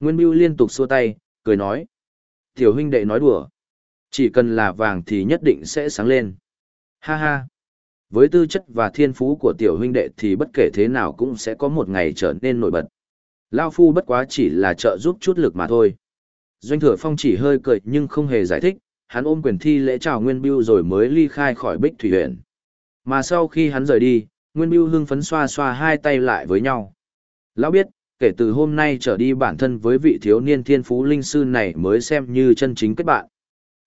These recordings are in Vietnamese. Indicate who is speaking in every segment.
Speaker 1: Nguyên Biêu liên tục xua tay, cười nói. Tiểu huynh đệ nói đùa. Chỉ cần là vàng thì nhất định sẽ sáng lên. Ha ha. Với tư chất và thiên phú của tiểu huynh đệ thì bất kể thế nào cũng sẽ có một ngày trở nên nổi bật. Lao phu bất quá chỉ là trợ giúp chút lực mà thôi. Doanh thừa phong chỉ hơi cười nhưng không hề giải thích, hắn ôm quyền thi lễ chào Nguyên Biêu rồi mới ly khai khỏi bích thủy huyện. Mà sau khi hắn rời đi, Nguyên Biêu hưng phấn xoa xoa hai tay lại với nhau. Lão biết, kể từ hôm nay trở đi bản thân với vị thiếu niên thiên phú linh sư này mới xem như chân chính kết bạn.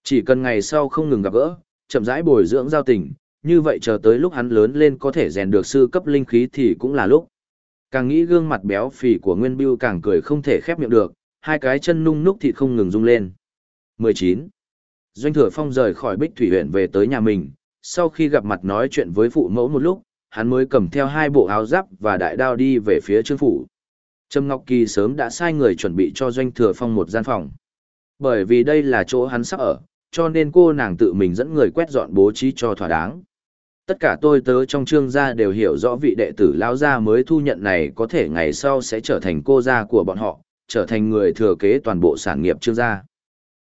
Speaker 1: Chỉ cần ngày sau không ngừng gặp gỡ, chậm rãi bồi dưỡng giao tình, như vậy chờ tới lúc hắn lớn lên có thể rèn được sư cấp linh khí thì cũng là lúc. Càng nghĩ gương mặt béo phì của Nguyên Bưu càng cười không thể khép miệng được, hai cái chân nung núc thịt không ngừng rung lên. 19. Doanh Thừa Phong rời khỏi Bích Thủy huyện về tới nhà mình, sau khi gặp mặt nói chuyện với phụ mẫu một lúc, hắn mới cầm theo hai bộ áo giáp và đại đao đi về phía trương phủ. Trâm Ngọc Kỳ sớm đã sai người chuẩn bị cho Doanh Thừa Phong một gian phòng. Bởi vì đây là chỗ hắn sắp ở, cho nên cô nàng tự mình dẫn người quét dọn bố trí cho thỏa đáng. Tất cả tôi tớ trong trương gia đều hiểu rõ vị đệ tử lão gia mới thu nhận này có thể ngày sau sẽ trở thành cô gia của bọn họ, trở thành người thừa kế toàn bộ sản nghiệp trương gia.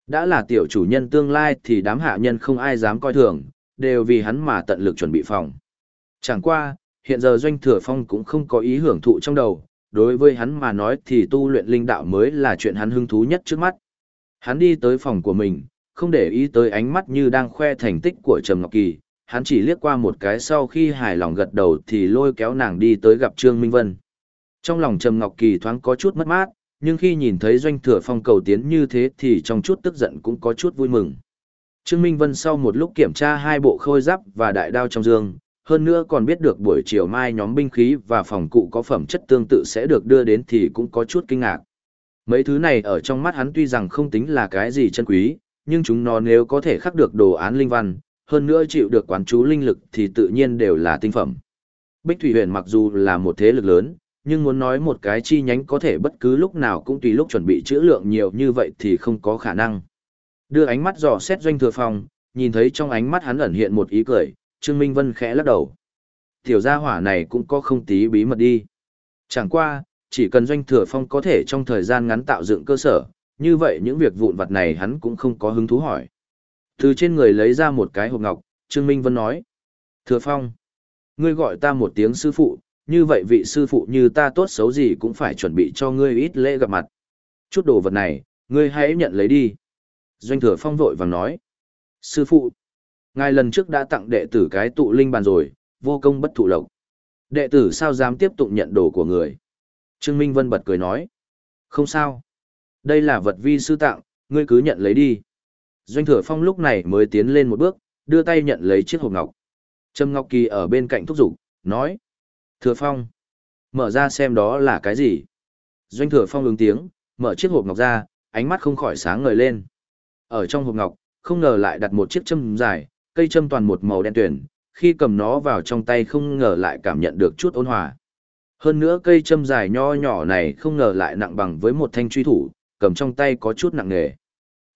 Speaker 1: Đã là tiểu chủ nhân tương lai thì đám hạ nhân không ai dám coi thường, đều vì hắn mà tận lực chuẩn bị phòng. Chẳng qua, hiện giờ doanh thừa phong cũng không có ý hưởng thụ trong đầu, đối với hắn mà nói thì tu luyện linh đạo mới là chuyện hắn hứng thú nhất trước mắt. Hắn đi tới phòng của mình, không để ý tới ánh mắt như đang khoe thành tích của Trầm Ngọc Kỳ, hắn chỉ liếc qua một cái sau khi hài lòng gật đầu thì lôi kéo nàng đi tới gặp Trương Minh Vân. Trong lòng Trầm Ngọc Kỳ thoáng có chút mất mát, nhưng khi nhìn thấy doanh thừa phong cầu tiến như thế thì trong chút tức giận cũng có chút vui mừng. Trương Minh Vân sau một lúc kiểm tra hai bộ khôi giáp và đại đao trong dương, hơn nữa còn biết được buổi chiều mai nhóm binh khí và phòng cụ có phẩm chất tương tự sẽ được đưa đến thì cũng có chút kinh ngạc. Mấy thứ này ở trong mắt hắn tuy rằng không tính là cái gì chân quý, nhưng chúng nó nếu có thể khắc được đồ án linh văn, hơn nữa chịu được quán chú linh lực thì tự nhiên đều là tinh phẩm. Bích Thủy huyện mặc dù là một thế lực lớn, nhưng muốn nói một cái chi nhánh có thể bất cứ lúc nào cũng tùy lúc chuẩn bị trữ lượng nhiều như vậy thì không có khả năng. Đưa ánh mắt dò xét doanh thừa phòng, nhìn thấy trong ánh mắt hắn ẩn hiện một ý cười, Trương Minh Vân khẽ lắc đầu. Tiểu gia hỏa này cũng có không tí bí mật đi. Chẳng qua, chỉ cần doanh thừa phong có thể trong thời gian ngắn tạo dựng cơ sở, như vậy những việc vụn vặt này hắn cũng không có hứng thú hỏi. Từ trên người lấy ra một cái hộp ngọc, Trương Minh Vân nói. Thừa phong, ngươi gọi ta một tiếng sư phụ, như vậy vị sư phụ như ta tốt xấu gì cũng phải chuẩn bị cho ngươi ít lễ gặp mặt. Chút đồ vật này, ngươi hãy nhận lấy đi. Doanh thừa phong vội vàng nói. Sư phụ, ngài lần trước đã tặng đệ tử cái tụ linh bàn rồi, vô công bất thụ lộc. Đệ tử sao dám tiếp tục nhận đồ của người? Trương Minh Vân bật cười nói. Không sao. Đây là vật vi sư tặng, ngươi cứ nhận lấy đi. Doanh thừa phong lúc này mới tiến lên một bước, đưa tay nhận lấy chiếc hộp ngọc. Trâm Ngọc Kỳ ở bên cạnh thúc giục, nói. Thừa phong. Mở ra xem đó là cái gì. Doanh thừa phong ứng tiếng, mở chiếc hộp ngọc ra, ánh mắt không khỏi sáng ngời lên. Ở trong hộp ngọc, không ngờ lại đặt một chiếc châm dài, cây châm toàn một màu đen tuyển, khi cầm nó vào trong tay không ngờ lại cảm nhận được chút ôn hòa. Hơn nữa cây châm dài nho nhỏ này không ngờ lại nặng bằng với một thanh truy thủ, cầm trong tay có chút nặng nề.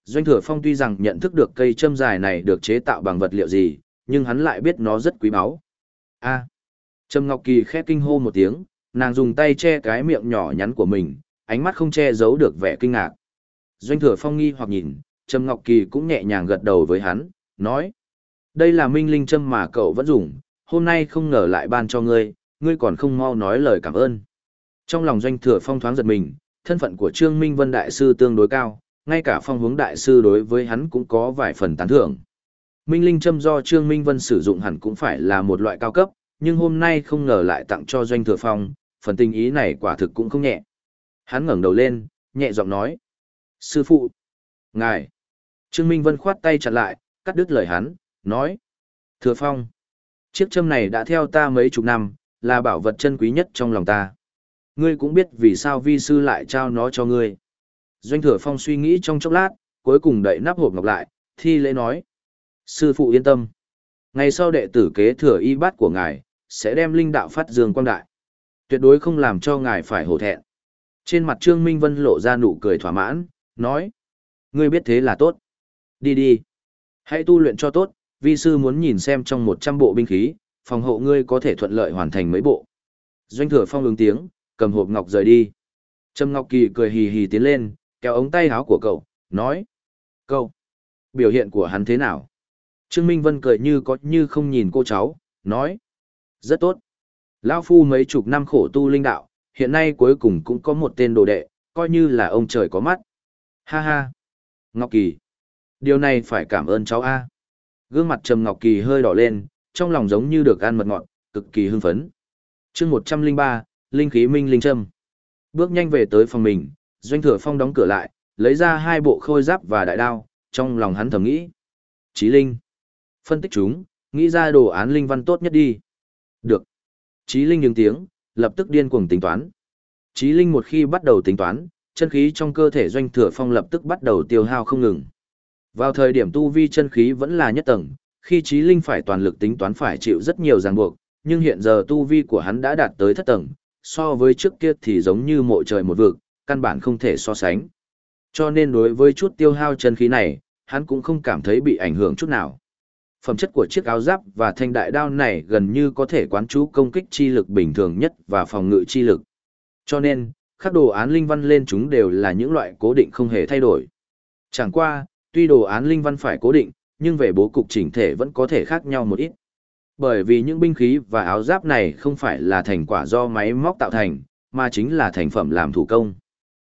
Speaker 1: Doanh thừa phong tuy rằng nhận thức được cây châm dài này được chế tạo bằng vật liệu gì, nhưng hắn lại biết nó rất quý báu. A. Trâm Ngọc Kỳ khẽ kinh hô một tiếng, nàng dùng tay che cái miệng nhỏ nhắn của mình, ánh mắt không che giấu được vẻ kinh ngạc. Doanh thừa phong nghi hoặc nhìn, Trâm Ngọc Kỳ cũng nhẹ nhàng gật đầu với hắn, nói. Đây là minh linh châm mà cậu vẫn dùng, hôm nay không ngờ lại ban cho ngươi, ngươi còn không mau nói lời cảm ơn. Trong lòng doanh thừa phong thoáng giật mình, thân phận của Trương Minh Vân Đại Sư tương đối cao, ngay cả phong hướng Đại Sư đối với hắn cũng có vài phần tán thưởng. Minh linh châm do Trương Minh Vân sử dụng hẳn cũng phải là một loại cao cấp, nhưng hôm nay không ngờ lại tặng cho doanh thừa phong, phần tình ý này quả thực cũng không nhẹ. Hắn ngẩng đầu lên, nhẹ giọng nói. Sư phụ! Ngài! Trương Minh Vân khoát tay chặt lại, cắt đứt lời hắn, nói. Thừa phong! Chiếc châm này đã theo ta mấy chục năm, là bảo vật chân quý nhất trong lòng ta. Ngươi cũng biết vì sao vi sư lại trao nó cho ngươi. Doanh thừa phong suy nghĩ trong chốc lát, cuối cùng đậy nắp hộp ngọc lại, thi lễ nói. Sư phụ yên tâm. Ngày sau đệ tử kế thừa y bát của ngài, sẽ đem linh đạo phát dương quang đại. Tuyệt đối không làm cho ngài phải hổ thẹn. Trên mặt Trương Minh Vân lộ ra nụ cười thỏa mãn, nói. Ngươi biết thế là tốt. Đi đi. Hãy tu luyện cho tốt, vi sư muốn nhìn xem trong 100 bộ binh khí, phòng hộ ngươi có thể thuận lợi hoàn thành mấy bộ. Doanh thừa phong ứng tiếng, cầm hộp ngọc rời đi. Trầm Ngọc Kỳ cười hì hì tiến lên, kéo ống tay áo của cậu, nói. Cậu, biểu hiện của hắn thế nào? Trương Minh Vân cười như có như không nhìn cô cháu, nói. Rất tốt. Lão Phu mấy chục năm khổ tu linh đạo, hiện nay cuối cùng cũng có một tên đồ đệ, coi như là ông trời có mắt. Ha ha. Ngọc Kỳ. Điều này phải cảm ơn cháu A. Gương mặt Trầm Ngọc Kỳ hơi đỏ lên, trong lòng giống như được ăn mật ngọt, cực kỳ hưng phấn. chương 103, Linh ba, linh khí minh linh trâm Bước nhanh về tới phòng mình, Doanh Thừa Phong đóng cửa lại, lấy ra hai bộ khôi giáp và đại đao, trong lòng hắn thầm nghĩ. trí Linh. Phân tích chúng, nghĩ ra đồ án linh văn tốt nhất đi. Được. trí Linh những tiếng, lập tức điên cuồng tính toán. trí Linh một khi bắt đầu tính toán, chân khí trong cơ thể Doanh Thừa Phong lập tức bắt đầu tiêu hao không ngừng. Vào thời điểm tu vi chân khí vẫn là nhất tầng, khi trí Linh phải toàn lực tính toán phải chịu rất nhiều ràng buộc, nhưng hiện giờ tu vi của hắn đã đạt tới thất tầng, so với trước kia thì giống như mộ trời một vực, căn bản không thể so sánh. Cho nên đối với chút tiêu hao chân khí này, hắn cũng không cảm thấy bị ảnh hưởng chút nào. Phẩm chất của chiếc áo giáp và thanh đại đao này gần như có thể quán chú công kích chi lực bình thường nhất và phòng ngự chi lực. Cho nên, các đồ án linh văn lên chúng đều là những loại cố định không hề thay đổi. Chẳng qua, tuy đồ án linh văn phải cố định, nhưng về bố cục chỉnh thể vẫn có thể khác nhau một ít. Bởi vì những binh khí và áo giáp này không phải là thành quả do máy móc tạo thành, mà chính là thành phẩm làm thủ công.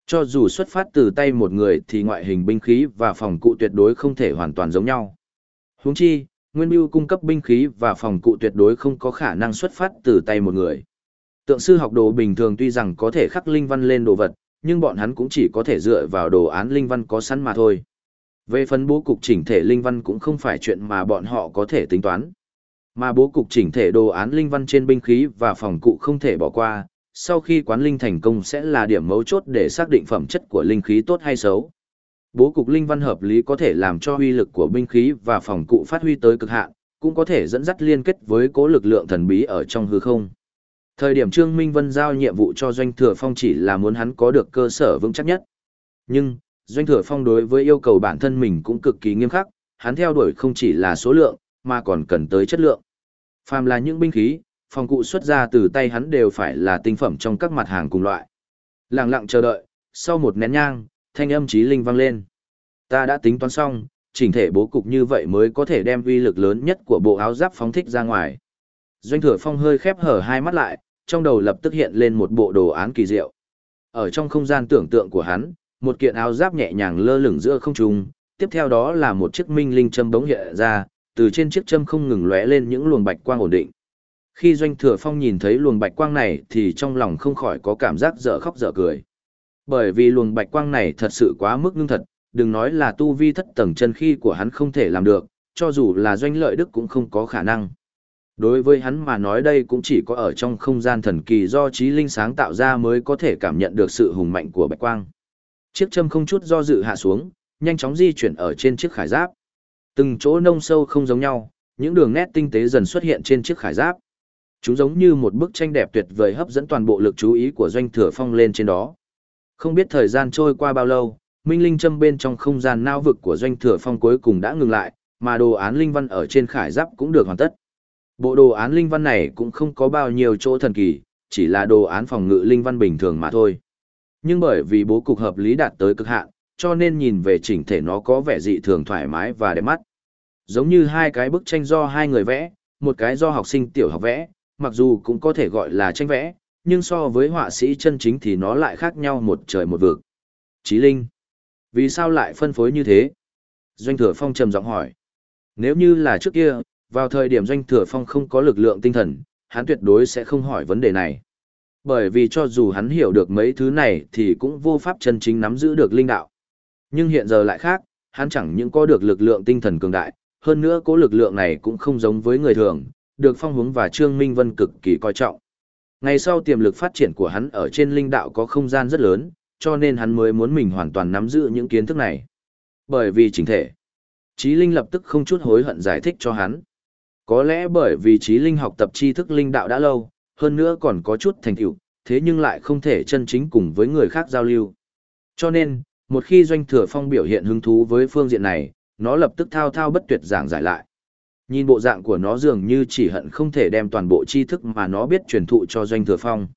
Speaker 1: Cho dù xuất phát từ tay một người thì ngoại hình binh khí và phòng cụ tuyệt đối không thể hoàn toàn giống nhau. Huống chi, Nguyên Biêu cung cấp binh khí và phòng cụ tuyệt đối không có khả năng xuất phát từ tay một người. Tượng sư học đồ bình thường tuy rằng có thể khắc linh văn lên đồ vật, nhưng bọn hắn cũng chỉ có thể dựa vào đồ án linh văn có sẵn mà thôi. Về phần bố cục chỉnh thể linh văn cũng không phải chuyện mà bọn họ có thể tính toán. Mà bố cục chỉnh thể đồ án linh văn trên binh khí và phòng cụ không thể bỏ qua, sau khi quán linh thành công sẽ là điểm mấu chốt để xác định phẩm chất của linh khí tốt hay xấu. Bố cục linh văn hợp lý có thể làm cho uy lực của binh khí và phòng cụ phát huy tới cực hạn, cũng có thể dẫn dắt liên kết với cố lực lượng thần bí ở trong hư không. Thời điểm Trương Minh Vân giao nhiệm vụ cho Doanh Thừa Phong chỉ là muốn hắn có được cơ sở vững chắc nhất. Nhưng, Doanh Thừa Phong đối với yêu cầu bản thân mình cũng cực kỳ nghiêm khắc, hắn theo đuổi không chỉ là số lượng, mà còn cần tới chất lượng. Phàm là những binh khí, phòng cụ xuất ra từ tay hắn đều phải là tinh phẩm trong các mặt hàng cùng loại. Lặng lặng chờ đợi, sau một nén nhang, thanh âm trí linh vang lên. Ta đã tính toán xong, chỉnh thể bố cục như vậy mới có thể đem uy lực lớn nhất của bộ áo giáp phóng thích ra ngoài. Doanh thừa phong hơi khép hở hai mắt lại, trong đầu lập tức hiện lên một bộ đồ án kỳ diệu. Ở trong không gian tưởng tượng của hắn, một kiện áo giáp nhẹ nhàng lơ lửng giữa không trung, tiếp theo đó là một chiếc minh linh châm bóng hiện ra, từ trên chiếc châm không ngừng lóe lên những luồng bạch quang ổn định. Khi Doanh Thừa Phong nhìn thấy luồng bạch quang này thì trong lòng không khỏi có cảm giác dở khóc dở cười. Bởi vì luồng bạch quang này thật sự quá mức ngưng thật, đừng nói là tu vi thất tầng chân khi của hắn không thể làm được, cho dù là Doanh Lợi Đức cũng không có khả năng. Đối với hắn mà nói đây cũng chỉ có ở trong không gian thần kỳ do trí linh sáng tạo ra mới có thể cảm nhận được sự hùng mạnh của bạch quang. Chiếc châm không chút do dự hạ xuống, nhanh chóng di chuyển ở trên chiếc khải giáp. Từng chỗ nông sâu không giống nhau, những đường nét tinh tế dần xuất hiện trên chiếc khải giáp. Chúng giống như một bức tranh đẹp tuyệt vời hấp dẫn toàn bộ lực chú ý của doanh thừa phong lên trên đó. Không biết thời gian trôi qua bao lâu, minh linh châm bên trong không gian nao vực của doanh thừa phong cuối cùng đã ngừng lại, mà đồ án linh văn ở trên khải giáp cũng được hoàn tất. Bộ đồ án linh văn này cũng không có bao nhiêu chỗ thần kỳ, chỉ là đồ án phòng ngự linh văn bình thường mà thôi. Nhưng bởi vì bố cục hợp lý đạt tới cực hạn, cho nên nhìn về chỉnh thể nó có vẻ dị thường thoải mái và đẹp mắt. Giống như hai cái bức tranh do hai người vẽ, một cái do học sinh tiểu học vẽ, mặc dù cũng có thể gọi là tranh vẽ, nhưng so với họa sĩ chân chính thì nó lại khác nhau một trời một vực. Chí Linh, vì sao lại phân phối như thế? Doanh Thừa Phong trầm giọng hỏi. Nếu như là trước kia, vào thời điểm Doanh Thừa Phong không có lực lượng tinh thần, hắn tuyệt đối sẽ không hỏi vấn đề này. Bởi vì cho dù hắn hiểu được mấy thứ này thì cũng vô pháp chân chính nắm giữ được linh đạo. Nhưng hiện giờ lại khác, hắn chẳng những có được lực lượng tinh thần cường đại, hơn nữa cố lực lượng này cũng không giống với người thường, được Phong Hướng và Trương Minh Vân cực kỳ coi trọng. Ngày sau tiềm lực phát triển của hắn ở trên linh đạo có không gian rất lớn, cho nên hắn mới muốn mình hoàn toàn nắm giữ những kiến thức này. Bởi vì chính thể, Chí Linh lập tức không chút hối hận giải thích cho hắn. Có lẽ bởi vì Chí Linh học tập tri thức linh đạo đã lâu, hơn nữa còn có chút thành tựu, thế nhưng lại không thể chân chính cùng với người khác giao lưu. Cho nên, một khi doanh thừa phong biểu hiện hứng thú với phương diện này, nó lập tức thao thao bất tuyệt giảng giải lại. Nhìn bộ dạng của nó dường như chỉ hận không thể đem toàn bộ tri thức mà nó biết truyền thụ cho doanh thừa phong.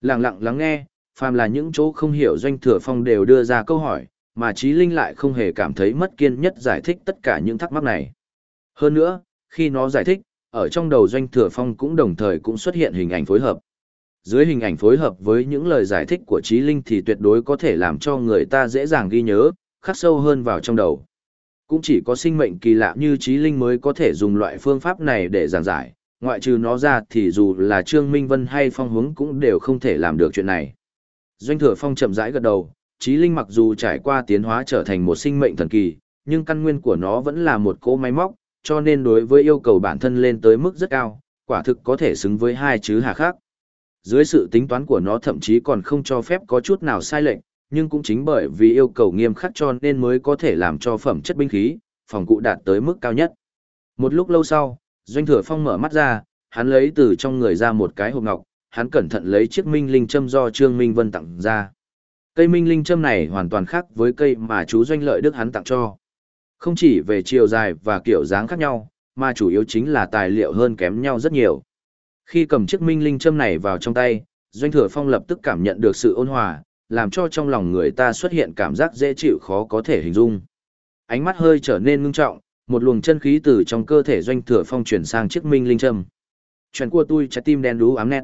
Speaker 1: Lặng lặng lắng nghe, phàm là những chỗ không hiểu doanh thừa phong đều đưa ra câu hỏi, mà Trí Linh lại không hề cảm thấy mất kiên nhất giải thích tất cả những thắc mắc này. Hơn nữa, khi nó giải thích, ở trong đầu doanh thừa phong cũng đồng thời cũng xuất hiện hình ảnh phối hợp. Dưới hình ảnh phối hợp với những lời giải thích của Trí Linh thì tuyệt đối có thể làm cho người ta dễ dàng ghi nhớ, khắc sâu hơn vào trong đầu. Cũng chỉ có sinh mệnh kỳ lạ như Trí Linh mới có thể dùng loại phương pháp này để giảng giải, ngoại trừ nó ra thì dù là Trương Minh Vân hay Phong Hướng cũng đều không thể làm được chuyện này. Doanh thừa phong chậm rãi gật đầu, trí linh mặc dù trải qua tiến hóa trở thành một sinh mệnh thần kỳ, nhưng căn nguyên của nó vẫn là một cỗ máy móc, cho nên đối với yêu cầu bản thân lên tới mức rất cao, quả thực có thể xứng với hai chữ hà khác. Dưới sự tính toán của nó thậm chí còn không cho phép có chút nào sai lệch, nhưng cũng chính bởi vì yêu cầu nghiêm khắc cho nên mới có thể làm cho phẩm chất binh khí, phòng cụ đạt tới mức cao nhất. Một lúc lâu sau, Doanh Thừa Phong mở mắt ra, hắn lấy từ trong người ra một cái hộp ngọc, hắn cẩn thận lấy chiếc minh linh châm do Trương Minh Vân tặng ra. Cây minh linh châm này hoàn toàn khác với cây mà chú doanh lợi đức hắn tặng cho. Không chỉ về chiều dài và kiểu dáng khác nhau, mà chủ yếu chính là tài liệu hơn kém nhau rất nhiều. Khi cầm chiếc minh linh châm này vào trong tay, doanh thừa phong lập tức cảm nhận được sự ôn hòa, làm cho trong lòng người ta xuất hiện cảm giác dễ chịu khó có thể hình dung. Ánh mắt hơi trở nên ngưng trọng, một luồng chân khí từ trong cơ thể doanh thừa phong chuyển sang chiếc minh linh châm. Chuyện của tôi trái tim đen đú ám nét.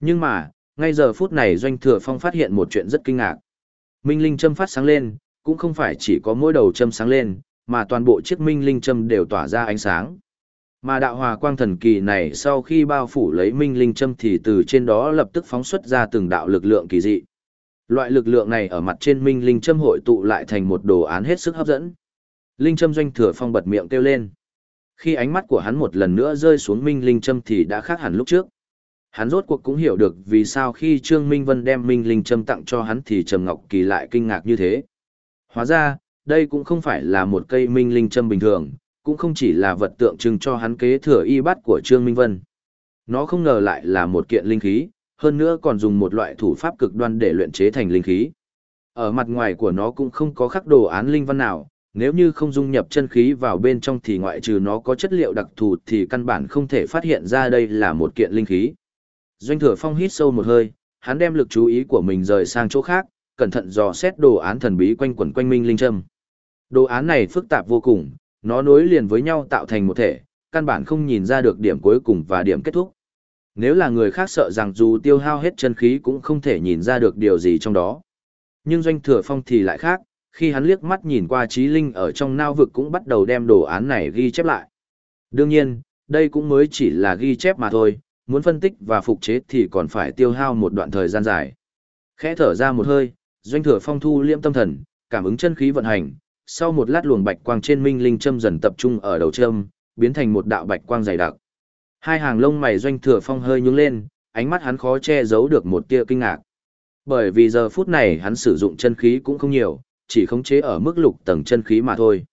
Speaker 1: Nhưng mà, ngay giờ phút này Doanh Thừa Phong phát hiện một chuyện rất kinh ngạc. Minh Linh châm phát sáng lên, cũng không phải chỉ có mỗi đầu châm sáng lên, mà toàn bộ chiếc Minh Linh châm đều tỏa ra ánh sáng. Mà đạo hòa quang thần kỳ này sau khi bao phủ lấy Minh Linh châm thì từ trên đó lập tức phóng xuất ra từng đạo lực lượng kỳ dị. Loại lực lượng này ở mặt trên Minh Linh châm hội tụ lại thành một đồ án hết sức hấp dẫn. Linh châm doanh thừa phong bật miệng kêu lên. Khi ánh mắt của hắn một lần nữa rơi xuống Minh Linh châm thì đã khác hẳn lúc trước. Hắn rốt cuộc cũng hiểu được vì sao khi Trương Minh Vân đem Minh Linh Trâm tặng cho hắn thì Trầm Ngọc Kỳ lại kinh ngạc như thế. Hóa ra, đây cũng không phải là một cây Minh Linh Trâm bình thường, cũng không chỉ là vật tượng trưng cho hắn kế thừa y bát của Trương Minh Vân. Nó không ngờ lại là một kiện linh khí, hơn nữa còn dùng một loại thủ pháp cực đoan để luyện chế thành linh khí. Ở mặt ngoài của nó cũng không có khắc đồ án linh văn nào, nếu như không dung nhập chân khí vào bên trong thì ngoại trừ nó có chất liệu đặc thù thì căn bản không thể phát hiện ra đây là một kiện linh khí. Doanh thừa phong hít sâu một hơi, hắn đem lực chú ý của mình rời sang chỗ khác, cẩn thận dò xét đồ án thần bí quanh quẩn quanh minh linh trâm. Đồ án này phức tạp vô cùng, nó nối liền với nhau tạo thành một thể, căn bản không nhìn ra được điểm cuối cùng và điểm kết thúc. Nếu là người khác sợ rằng dù tiêu hao hết chân khí cũng không thể nhìn ra được điều gì trong đó. Nhưng doanh thừa phong thì lại khác, khi hắn liếc mắt nhìn qua trí linh ở trong nao vực cũng bắt đầu đem đồ án này ghi chép lại. Đương nhiên, đây cũng mới chỉ là ghi chép mà thôi, muốn phân tích và phục chế thì còn phải tiêu hao một đoạn thời gian dài. Khẽ thở ra một hơi, doanh thừa phong thu liêm tâm thần, cảm ứng chân khí vận hành, sau một lát luồng bạch quang trên minh linh châm dần tập trung ở đầu châm, biến thành một đạo bạch quang dày đặc. Hai hàng lông mày doanh thừa phong hơi nhướng lên, ánh mắt hắn khó che giấu được một tia kinh ngạc. Bởi vì giờ phút này hắn sử dụng chân khí cũng không nhiều, chỉ khống chế ở mức lục tầng chân khí mà thôi.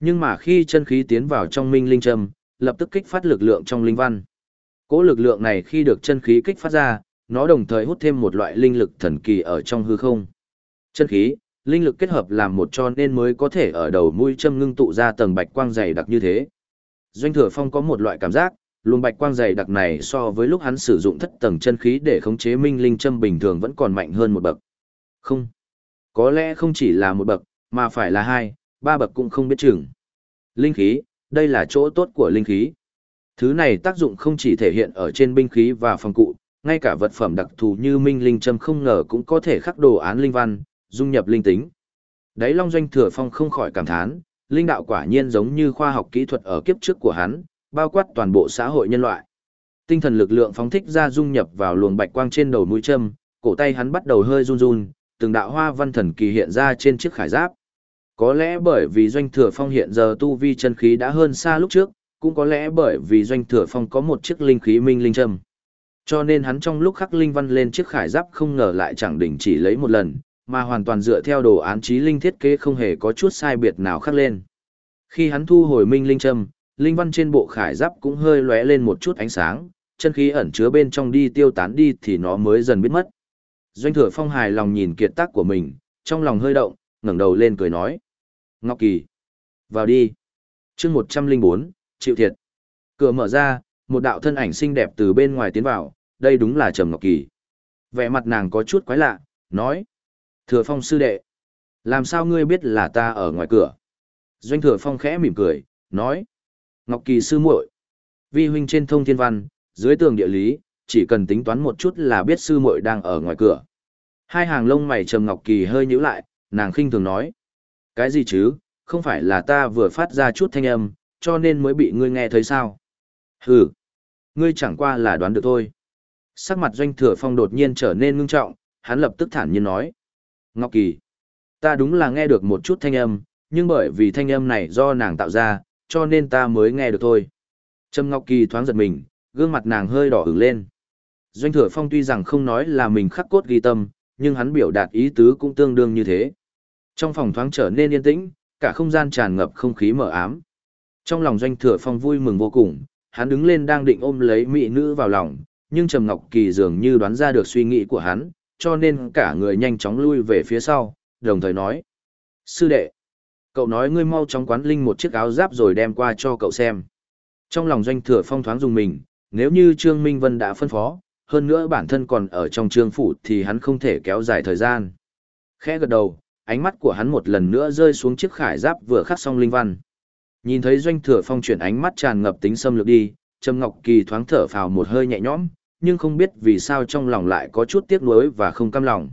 Speaker 1: Nhưng mà khi chân khí tiến vào trong minh linh châm, lập tức kích phát lực lượng trong linh văn. Cỗ lực lượng này khi được chân khí kích phát ra, nó đồng thời hút thêm một loại linh lực thần kỳ ở trong hư không. Chân khí, linh lực kết hợp làm một cho nên mới có thể ở đầu mũi châm ngưng tụ ra tầng bạch quang dày đặc như thế. Doanh Thừa Phong có một loại cảm giác, luồng bạch quang dày đặc này so với lúc hắn sử dụng thất tầng chân khí để khống chế minh linh châm bình thường vẫn còn mạnh hơn một bậc. Không, có lẽ không chỉ là một bậc, mà phải là hai, ba bậc cũng không biết chừng. Linh khí, đây là chỗ tốt của linh khí. Thứ này tác dụng không chỉ thể hiện ở trên binh khí và phòng cụ, ngay cả vật phẩm đặc thù như minh linh châm không ngờ cũng có thể khắc đồ án linh văn, dung nhập linh tính. Đấy Long Doanh Thừa Phong không khỏi cảm thán, linh đạo quả nhiên giống như khoa học kỹ thuật ở kiếp trước của hắn, bao quát toàn bộ xã hội nhân loại. Tinh thần lực lượng phóng thích ra dung nhập vào luồng bạch quang trên đầu mũi châm, cổ tay hắn bắt đầu hơi run run, từng đạo hoa văn thần kỳ hiện ra trên chiếc khải giáp. Có lẽ bởi vì Doanh Thừa Phong hiện giờ tu vi chân khí đã hơn xa lúc trước, cũng có lẽ bởi vì doanh thừa phong có một chiếc linh khí minh linh châm. Cho nên hắn trong lúc khắc linh văn lên chiếc khải giáp không ngờ lại chẳng đỉnh chỉ lấy một lần, mà hoàn toàn dựa theo đồ án trí linh thiết kế không hề có chút sai biệt nào khác lên. Khi hắn thu hồi minh linh châm, linh văn trên bộ khải giáp cũng hơi lóe lên một chút ánh sáng, chân khí ẩn chứa bên trong đi tiêu tán đi thì nó mới dần biết mất. Doanh thừa phong hài lòng nhìn kiệt tác của mình, trong lòng hơi động, ngẩng đầu lên cười nói. Ngọc Kỳ, vào đi. chương 104, chịu thiệt. Cửa mở ra, một đạo thân ảnh xinh đẹp từ bên ngoài tiến vào, đây đúng là Trầm Ngọc Kỳ. Vẻ mặt nàng có chút quái lạ, nói. Thừa phong sư đệ. Làm sao ngươi biết là ta ở ngoài cửa? Doanh thừa phong khẽ mỉm cười, nói. Ngọc Kỳ sư muội, Vi huynh trên thông thiên văn, dưới tường địa lý, chỉ cần tính toán một chút là biết sư muội đang ở ngoài cửa. Hai hàng lông mày trầm Ngọc Kỳ hơi nhíu lại, nàng khinh thường nói. Cái gì chứ, không phải là ta vừa phát ra chút thanh âm, cho nên mới bị ngươi nghe thấy sao? Hừ, ngươi chẳng qua là đoán được thôi. Sắc mặt doanh thừa phong đột nhiên trở nên ngưng trọng, hắn lập tức thản nhiên nói. Ngọc Kỳ, ta đúng là nghe được một chút thanh âm, nhưng bởi vì thanh âm này do nàng tạo ra, cho nên ta mới nghe được thôi. Trâm Ngọc Kỳ thoáng giật mình, gương mặt nàng hơi đỏ ửng lên. Doanh thừa phong tuy rằng không nói là mình khắc cốt ghi tâm, nhưng hắn biểu đạt ý tứ cũng tương đương như thế. Trong phòng thoáng trở nên yên tĩnh, cả không gian tràn ngập không khí mờ ám. Trong lòng doanh thừa phong vui mừng vô cùng, hắn đứng lên đang định ôm lấy mỹ nữ vào lòng, nhưng Trầm Ngọc Kỳ dường như đoán ra được suy nghĩ của hắn, cho nên cả người nhanh chóng lui về phía sau, đồng thời nói. Sư đệ, cậu nói ngươi mau chóng quán linh một chiếc áo giáp rồi đem qua cho cậu xem. Trong lòng doanh thừa phong thoáng dùng mình, nếu như Trương Minh Vân đã phân phó, hơn nữa bản thân còn ở trong trương phủ thì hắn không thể kéo dài thời gian. Khẽ gật đầu, ánh mắt của hắn một lần nữa rơi xuống chiếc khải giáp vừa khắc xong linh văn. Nhìn thấy doanh thừa phong chuyển ánh mắt tràn ngập tính xâm lược đi, Trầm Ngọc Kỳ thoáng thở phào một hơi nhẹ nhõm, nhưng không biết vì sao trong lòng lại có chút tiếc nuối và không cam lòng.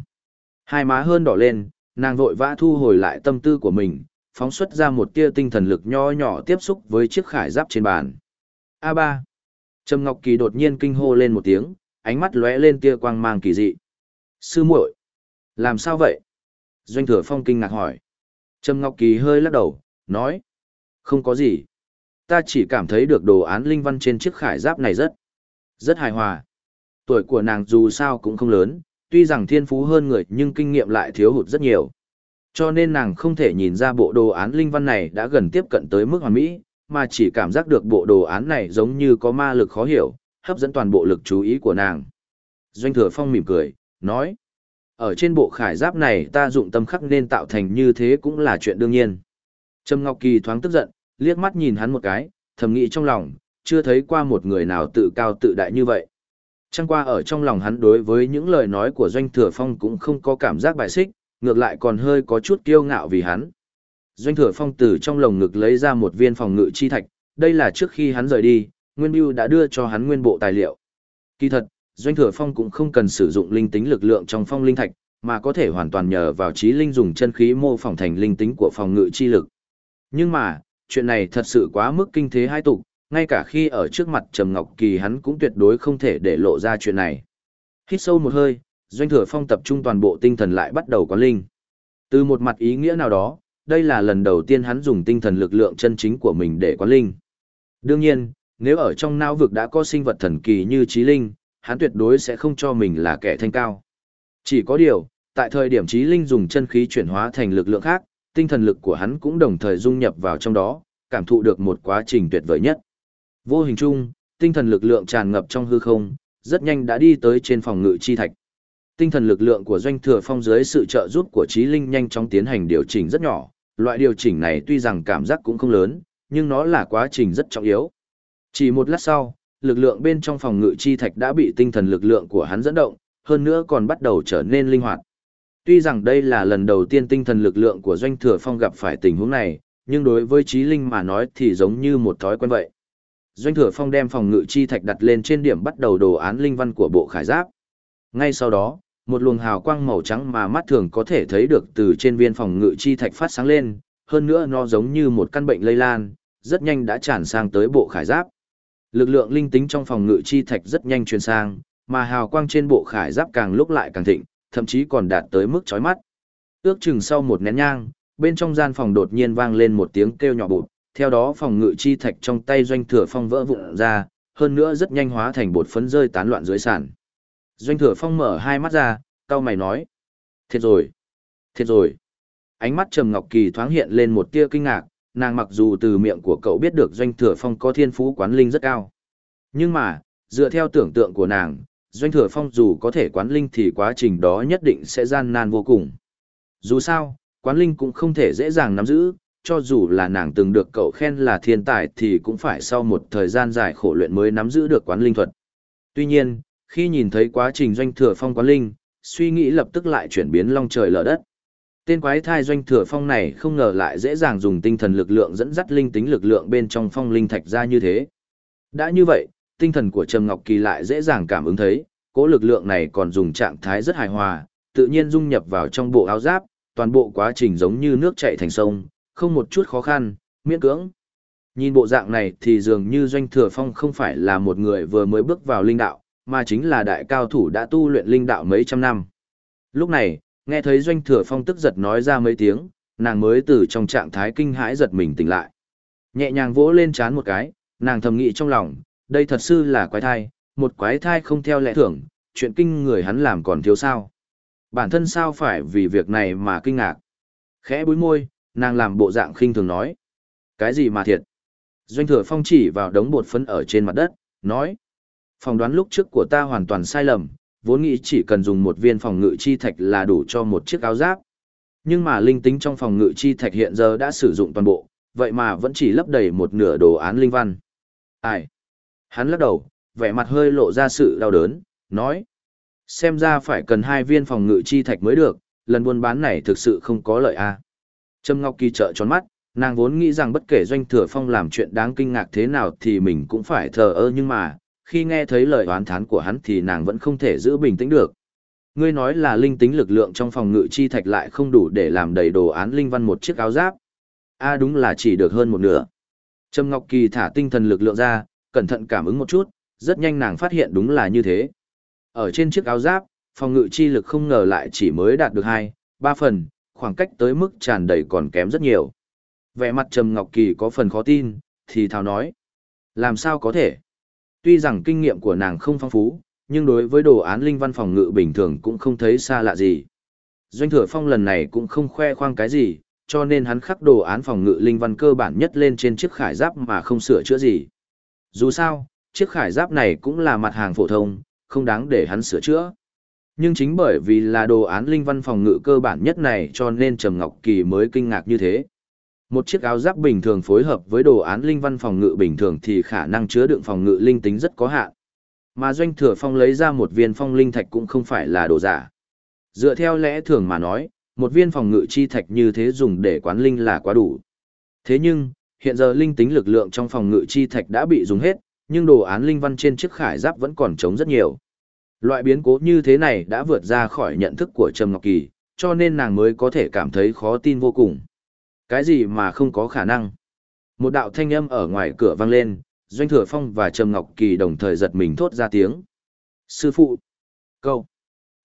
Speaker 1: Hai má hơn đỏ lên, nàng vội vã thu hồi lại tâm tư của mình, phóng xuất ra một tia tinh thần lực nho nhỏ tiếp xúc với chiếc khải giáp trên bàn. A3. Trầm Ngọc Kỳ đột nhiên kinh hô lên một tiếng, ánh mắt lóe lên tia quang mang kỳ dị. Sư muội, làm sao vậy? Doanh Thừa Phong kinh ngạc hỏi. Trầm Ngọc Kỳ hơi lắc đầu, nói, không có gì. Ta chỉ cảm thấy được đồ án linh văn trên chiếc khải giáp này rất, rất hài hòa. Tuổi của nàng dù sao cũng không lớn, tuy rằng thiên phú hơn người nhưng kinh nghiệm lại thiếu hụt rất nhiều. Cho nên nàng không thể nhìn ra bộ đồ án linh văn này đã gần tiếp cận tới mức hoàn mỹ, mà chỉ cảm giác được bộ đồ án này giống như có ma lực khó hiểu, hấp dẫn toàn bộ lực chú ý của nàng. Doanh thừa phong mỉm cười, nói. Ở trên bộ khải giáp này ta dụng tâm khắc nên tạo thành như thế cũng là chuyện đương nhiên. Trầm Ngọc Kỳ thoáng tức giận, liếc mắt nhìn hắn một cái, thầm nghĩ trong lòng, chưa thấy qua một người nào tự cao tự đại như vậy. Chẳng qua ở trong lòng hắn đối với những lời nói của Doanh Thừa Phong cũng không có cảm giác bài xích, ngược lại còn hơi có chút kiêu ngạo vì hắn. Doanh Thừa Phong từ trong lồng ngực lấy ra một viên phòng ngự chi thạch, đây là trước khi hắn rời đi, Nguyên Bưu đã đưa cho hắn nguyên bộ tài liệu. Kỳ thật, Doanh Thừa Phong cũng không cần sử dụng linh tính lực lượng trong phong linh thạch, mà có thể hoàn toàn nhờ vào trí linh dùng chân khí mô phỏng thành linh tính của phòng ngự chi lực. Nhưng mà, chuyện này thật sự quá mức kinh thế hai tục, ngay cả khi ở trước mặt Trầm Ngọc Kỳ hắn cũng tuyệt đối không thể để lộ ra chuyện này. Hít sâu một hơi, Doanh Thừa Phong tập trung toàn bộ tinh thần lại bắt đầu quán linh. Từ một mặt ý nghĩa nào đó, đây là lần đầu tiên hắn dùng tinh thần lực lượng chân chính của mình để quán linh. Đương nhiên, nếu ở trong não vực đã có sinh vật thần kỳ như trí linh, hắn tuyệt đối sẽ không cho mình là kẻ thanh cao. Chỉ có điều, tại thời điểm trí linh dùng chân khí chuyển hóa thành lực lượng khác, tinh thần lực của hắn cũng đồng thời dung nhập vào trong đó, cảm thụ được một quá trình tuyệt vời nhất. Vô hình chung, tinh thần lực lượng tràn ngập trong hư không, rất nhanh đã đi tới trên phòng ngự chi thạch. Tinh thần lực lượng của doanh thừa phong dưới sự trợ giúp của trí linh nhanh chóng tiến hành điều chỉnh rất nhỏ, loại điều chỉnh này tuy rằng cảm giác cũng không lớn, nhưng nó là quá trình rất trọng yếu. Chỉ một lát sau, lực lượng bên trong phòng ngự chi thạch đã bị tinh thần lực lượng của hắn dẫn động, hơn nữa còn bắt đầu trở nên linh hoạt. Tuy rằng đây là lần đầu tiên tinh thần lực lượng của Doanh Thừa Phong gặp phải tình huống này, nhưng đối với trí linh mà nói thì giống như một thói quen vậy. Doanh Thừa Phong đem phòng ngự chi thạch đặt lên trên điểm bắt đầu đồ án linh văn của bộ khải giáp. Ngay sau đó, một luồng hào quang màu trắng mà mắt thường có thể thấy được từ trên viên phòng ngự chi thạch phát sáng lên, hơn nữa nó giống như một căn bệnh lây lan, rất nhanh đã tràn sang tới bộ khải giáp. Lực lượng linh tính trong phòng ngự chi thạch rất nhanh truyền sang, mà hào quang trên bộ khải giáp càng lúc lại càng thịnh, thậm chí còn đạt tới mức chói mắt. Ước chừng sau một nén nhang, bên trong gian phòng đột nhiên vang lên một tiếng kêu nhỏ bụt, theo đó phòng ngự chi thạch trong tay doanh thừa phong vỡ vụn ra, hơn nữa rất nhanh hóa thành bột phấn rơi tán loạn dưới sàn. Doanh thừa phong mở hai mắt ra, cao mày nói. Thiệt rồi, thiệt rồi. Ánh mắt Trầm Ngọc Kỳ thoáng hiện lên một tia kinh ngạc, nàng mặc dù từ miệng của cậu biết được doanh thừa phong có thiên phú quán linh rất cao. Nhưng mà, dựa theo tưởng tượng của nàng, doanh thừa phong dù có thể quán linh thì quá trình đó nhất định sẽ gian nan vô cùng. Dù sao, quán linh cũng không thể dễ dàng nắm giữ, cho dù là nàng từng được cậu khen là thiên tài thì cũng phải sau một thời gian dài khổ luyện mới nắm giữ được quán linh thuật. Tuy nhiên, khi nhìn thấy quá trình doanh thừa phong quán linh, suy nghĩ lập tức lại chuyển biến long trời lở đất. Tên quái thai doanh thừa phong này không ngờ lại dễ dàng dùng tinh thần lực lượng dẫn dắt linh tính lực lượng bên trong phong linh thạch ra như thế. Đã như vậy, tinh thần của Trầm Ngọc Kỳ lại dễ dàng cảm ứng thấy, cố lực lượng này còn dùng trạng thái rất hài hòa, tự nhiên dung nhập vào trong bộ áo giáp, toàn bộ quá trình giống như nước chảy thành sông, không một chút khó khăn, miễn cưỡng. Nhìn bộ dạng này thì dường như Doanh Thừa Phong không phải là một người vừa mới bước vào linh đạo, mà chính là đại cao thủ đã tu luyện linh đạo mấy trăm năm. Lúc này, nghe thấy Doanh Thừa Phong tức giật nói ra mấy tiếng, nàng mới từ trong trạng thái kinh hãi giật mình tỉnh lại. Nhẹ nhàng vỗ lên chán một cái, nàng thầm nghĩ trong lòng, đây thật sự là quái thai, một quái thai không theo lẽ thường, chuyện kinh người hắn làm còn thiếu sao. Bản thân sao phải vì việc này mà kinh ngạc. Khẽ búi môi, nàng làm bộ dạng khinh thường nói. Cái gì mà thiệt? Doanh thừa phong chỉ vào đống bột phấn ở trên mặt đất, nói. Phòng đoán lúc trước của ta hoàn toàn sai lầm, vốn nghĩ chỉ cần dùng một viên phòng ngự chi thạch là đủ cho một chiếc áo giáp. Nhưng mà linh tính trong phòng ngự chi thạch hiện giờ đã sử dụng toàn bộ, vậy mà vẫn chỉ lấp đầy một nửa đồ án linh văn. Ai? Hắn lắc đầu, vẻ mặt hơi lộ ra sự đau đớn, nói. Xem ra phải cần hai viên phòng ngự chi thạch mới được, lần buôn bán này thực sự không có lợi a. À. Trâm Ngọc Kỳ trợ tròn mắt, nàng vốn nghĩ rằng bất kể doanh thừa phong làm chuyện đáng kinh ngạc thế nào thì mình cũng phải thờ ơ nhưng mà, khi nghe thấy lời oán thán của hắn thì nàng vẫn không thể giữ bình tĩnh được. Ngươi nói là linh tính lực lượng trong phòng ngự chi thạch lại không đủ để làm đầy đồ án linh văn một chiếc áo giáp. A đúng là chỉ được hơn một nửa. Trâm Ngọc Kỳ thả tinh thần lực lượng ra, cẩn thận cảm ứng một chút, rất nhanh nàng phát hiện đúng là như thế. Ở trên chiếc áo giáp, phòng ngự chi lực không ngờ lại chỉ mới đạt được 2, 3 phần, khoảng cách tới mức tràn đầy còn kém rất nhiều. Vẻ mặt Trầm Ngọc Kỳ có phần khó tin, thì thào nói. Làm sao có thể? Tuy rằng kinh nghiệm của nàng không phong phú, nhưng đối với đồ án linh văn phòng ngự bình thường cũng không thấy xa lạ gì. Doanh thừa phong lần này cũng không khoe khoang cái gì, cho nên hắn khắc đồ án phòng ngự linh văn cơ bản nhất lên trên chiếc khải giáp mà không sửa chữa gì. Dù sao, chiếc khải giáp này cũng là mặt hàng phổ thông, không đáng để hắn sửa chữa. Nhưng chính bởi vì là đồ án linh văn phòng ngự cơ bản nhất này cho nên Trầm Ngọc Kỳ mới kinh ngạc như thế. Một chiếc áo giáp bình thường phối hợp với đồ án linh văn phòng ngự bình thường thì khả năng chứa đựng phòng ngự linh tính rất có hạn. Mà doanh thừa phong lấy ra một viên phong linh thạch cũng không phải là đồ giả. Dựa theo lẽ thường mà nói, một viên phòng ngự chi thạch như thế dùng để quán linh là quá đủ. Thế nhưng, hiện giờ linh tính lực lượng trong phòng ngự chi thạch đã bị dùng hết, nhưng đồ án linh văn trên chiếc khải giáp vẫn còn trống rất nhiều. Loại biến cố như thế này đã vượt ra khỏi nhận thức của Trầm Ngọc Kỳ, cho nên nàng mới có thể cảm thấy khó tin vô cùng. Cái gì mà không có khả năng? Một đạo thanh âm ở ngoài cửa vang lên, Doanh Thừa Phong và Trầm Ngọc Kỳ đồng thời giật mình thốt ra tiếng. Sư phụ! Câu!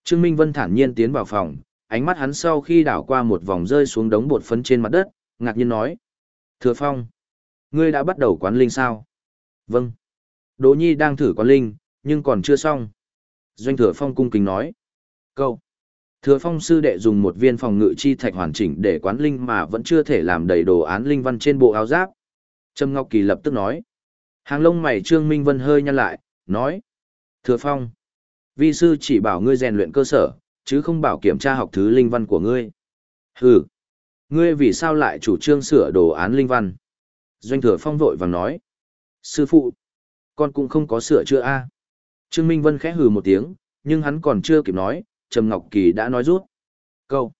Speaker 1: Trương Minh Vân thản nhiên tiến vào phòng, ánh mắt hắn sau khi đảo qua một vòng rơi xuống đống bột phấn trên mặt đất, ngạc nhiên nói. Thừa Phong! Ngươi đã bắt đầu quán linh sao? Vâng. Đỗ Nhi đang thử quán linh, nhưng còn chưa xong. Doanh Thừa Phong cung kính nói. Câu. Thừa Phong sư đệ dùng một viên phòng ngự chi thạch hoàn chỉnh để quán linh mà vẫn chưa thể làm đầy đồ án linh văn trên bộ áo giáp. Trâm Ngọc Kỳ lập tức nói. Hàng lông mày Trương Minh Vân hơi nhăn lại, nói. Thừa Phong. Vi sư chỉ bảo ngươi rèn luyện cơ sở, chứ không bảo kiểm tra học thứ linh văn của ngươi. Hừ. Ngươi vì sao lại chủ trương sửa đồ án linh văn? Doanh Thừa Phong vội vàng nói. Sư phụ. Con cũng không có sửa chữa a Trương Minh Vân khẽ hừ một tiếng, nhưng hắn còn chưa kịp nói, Trầm Ngọc Kỳ đã nói rút. Câu.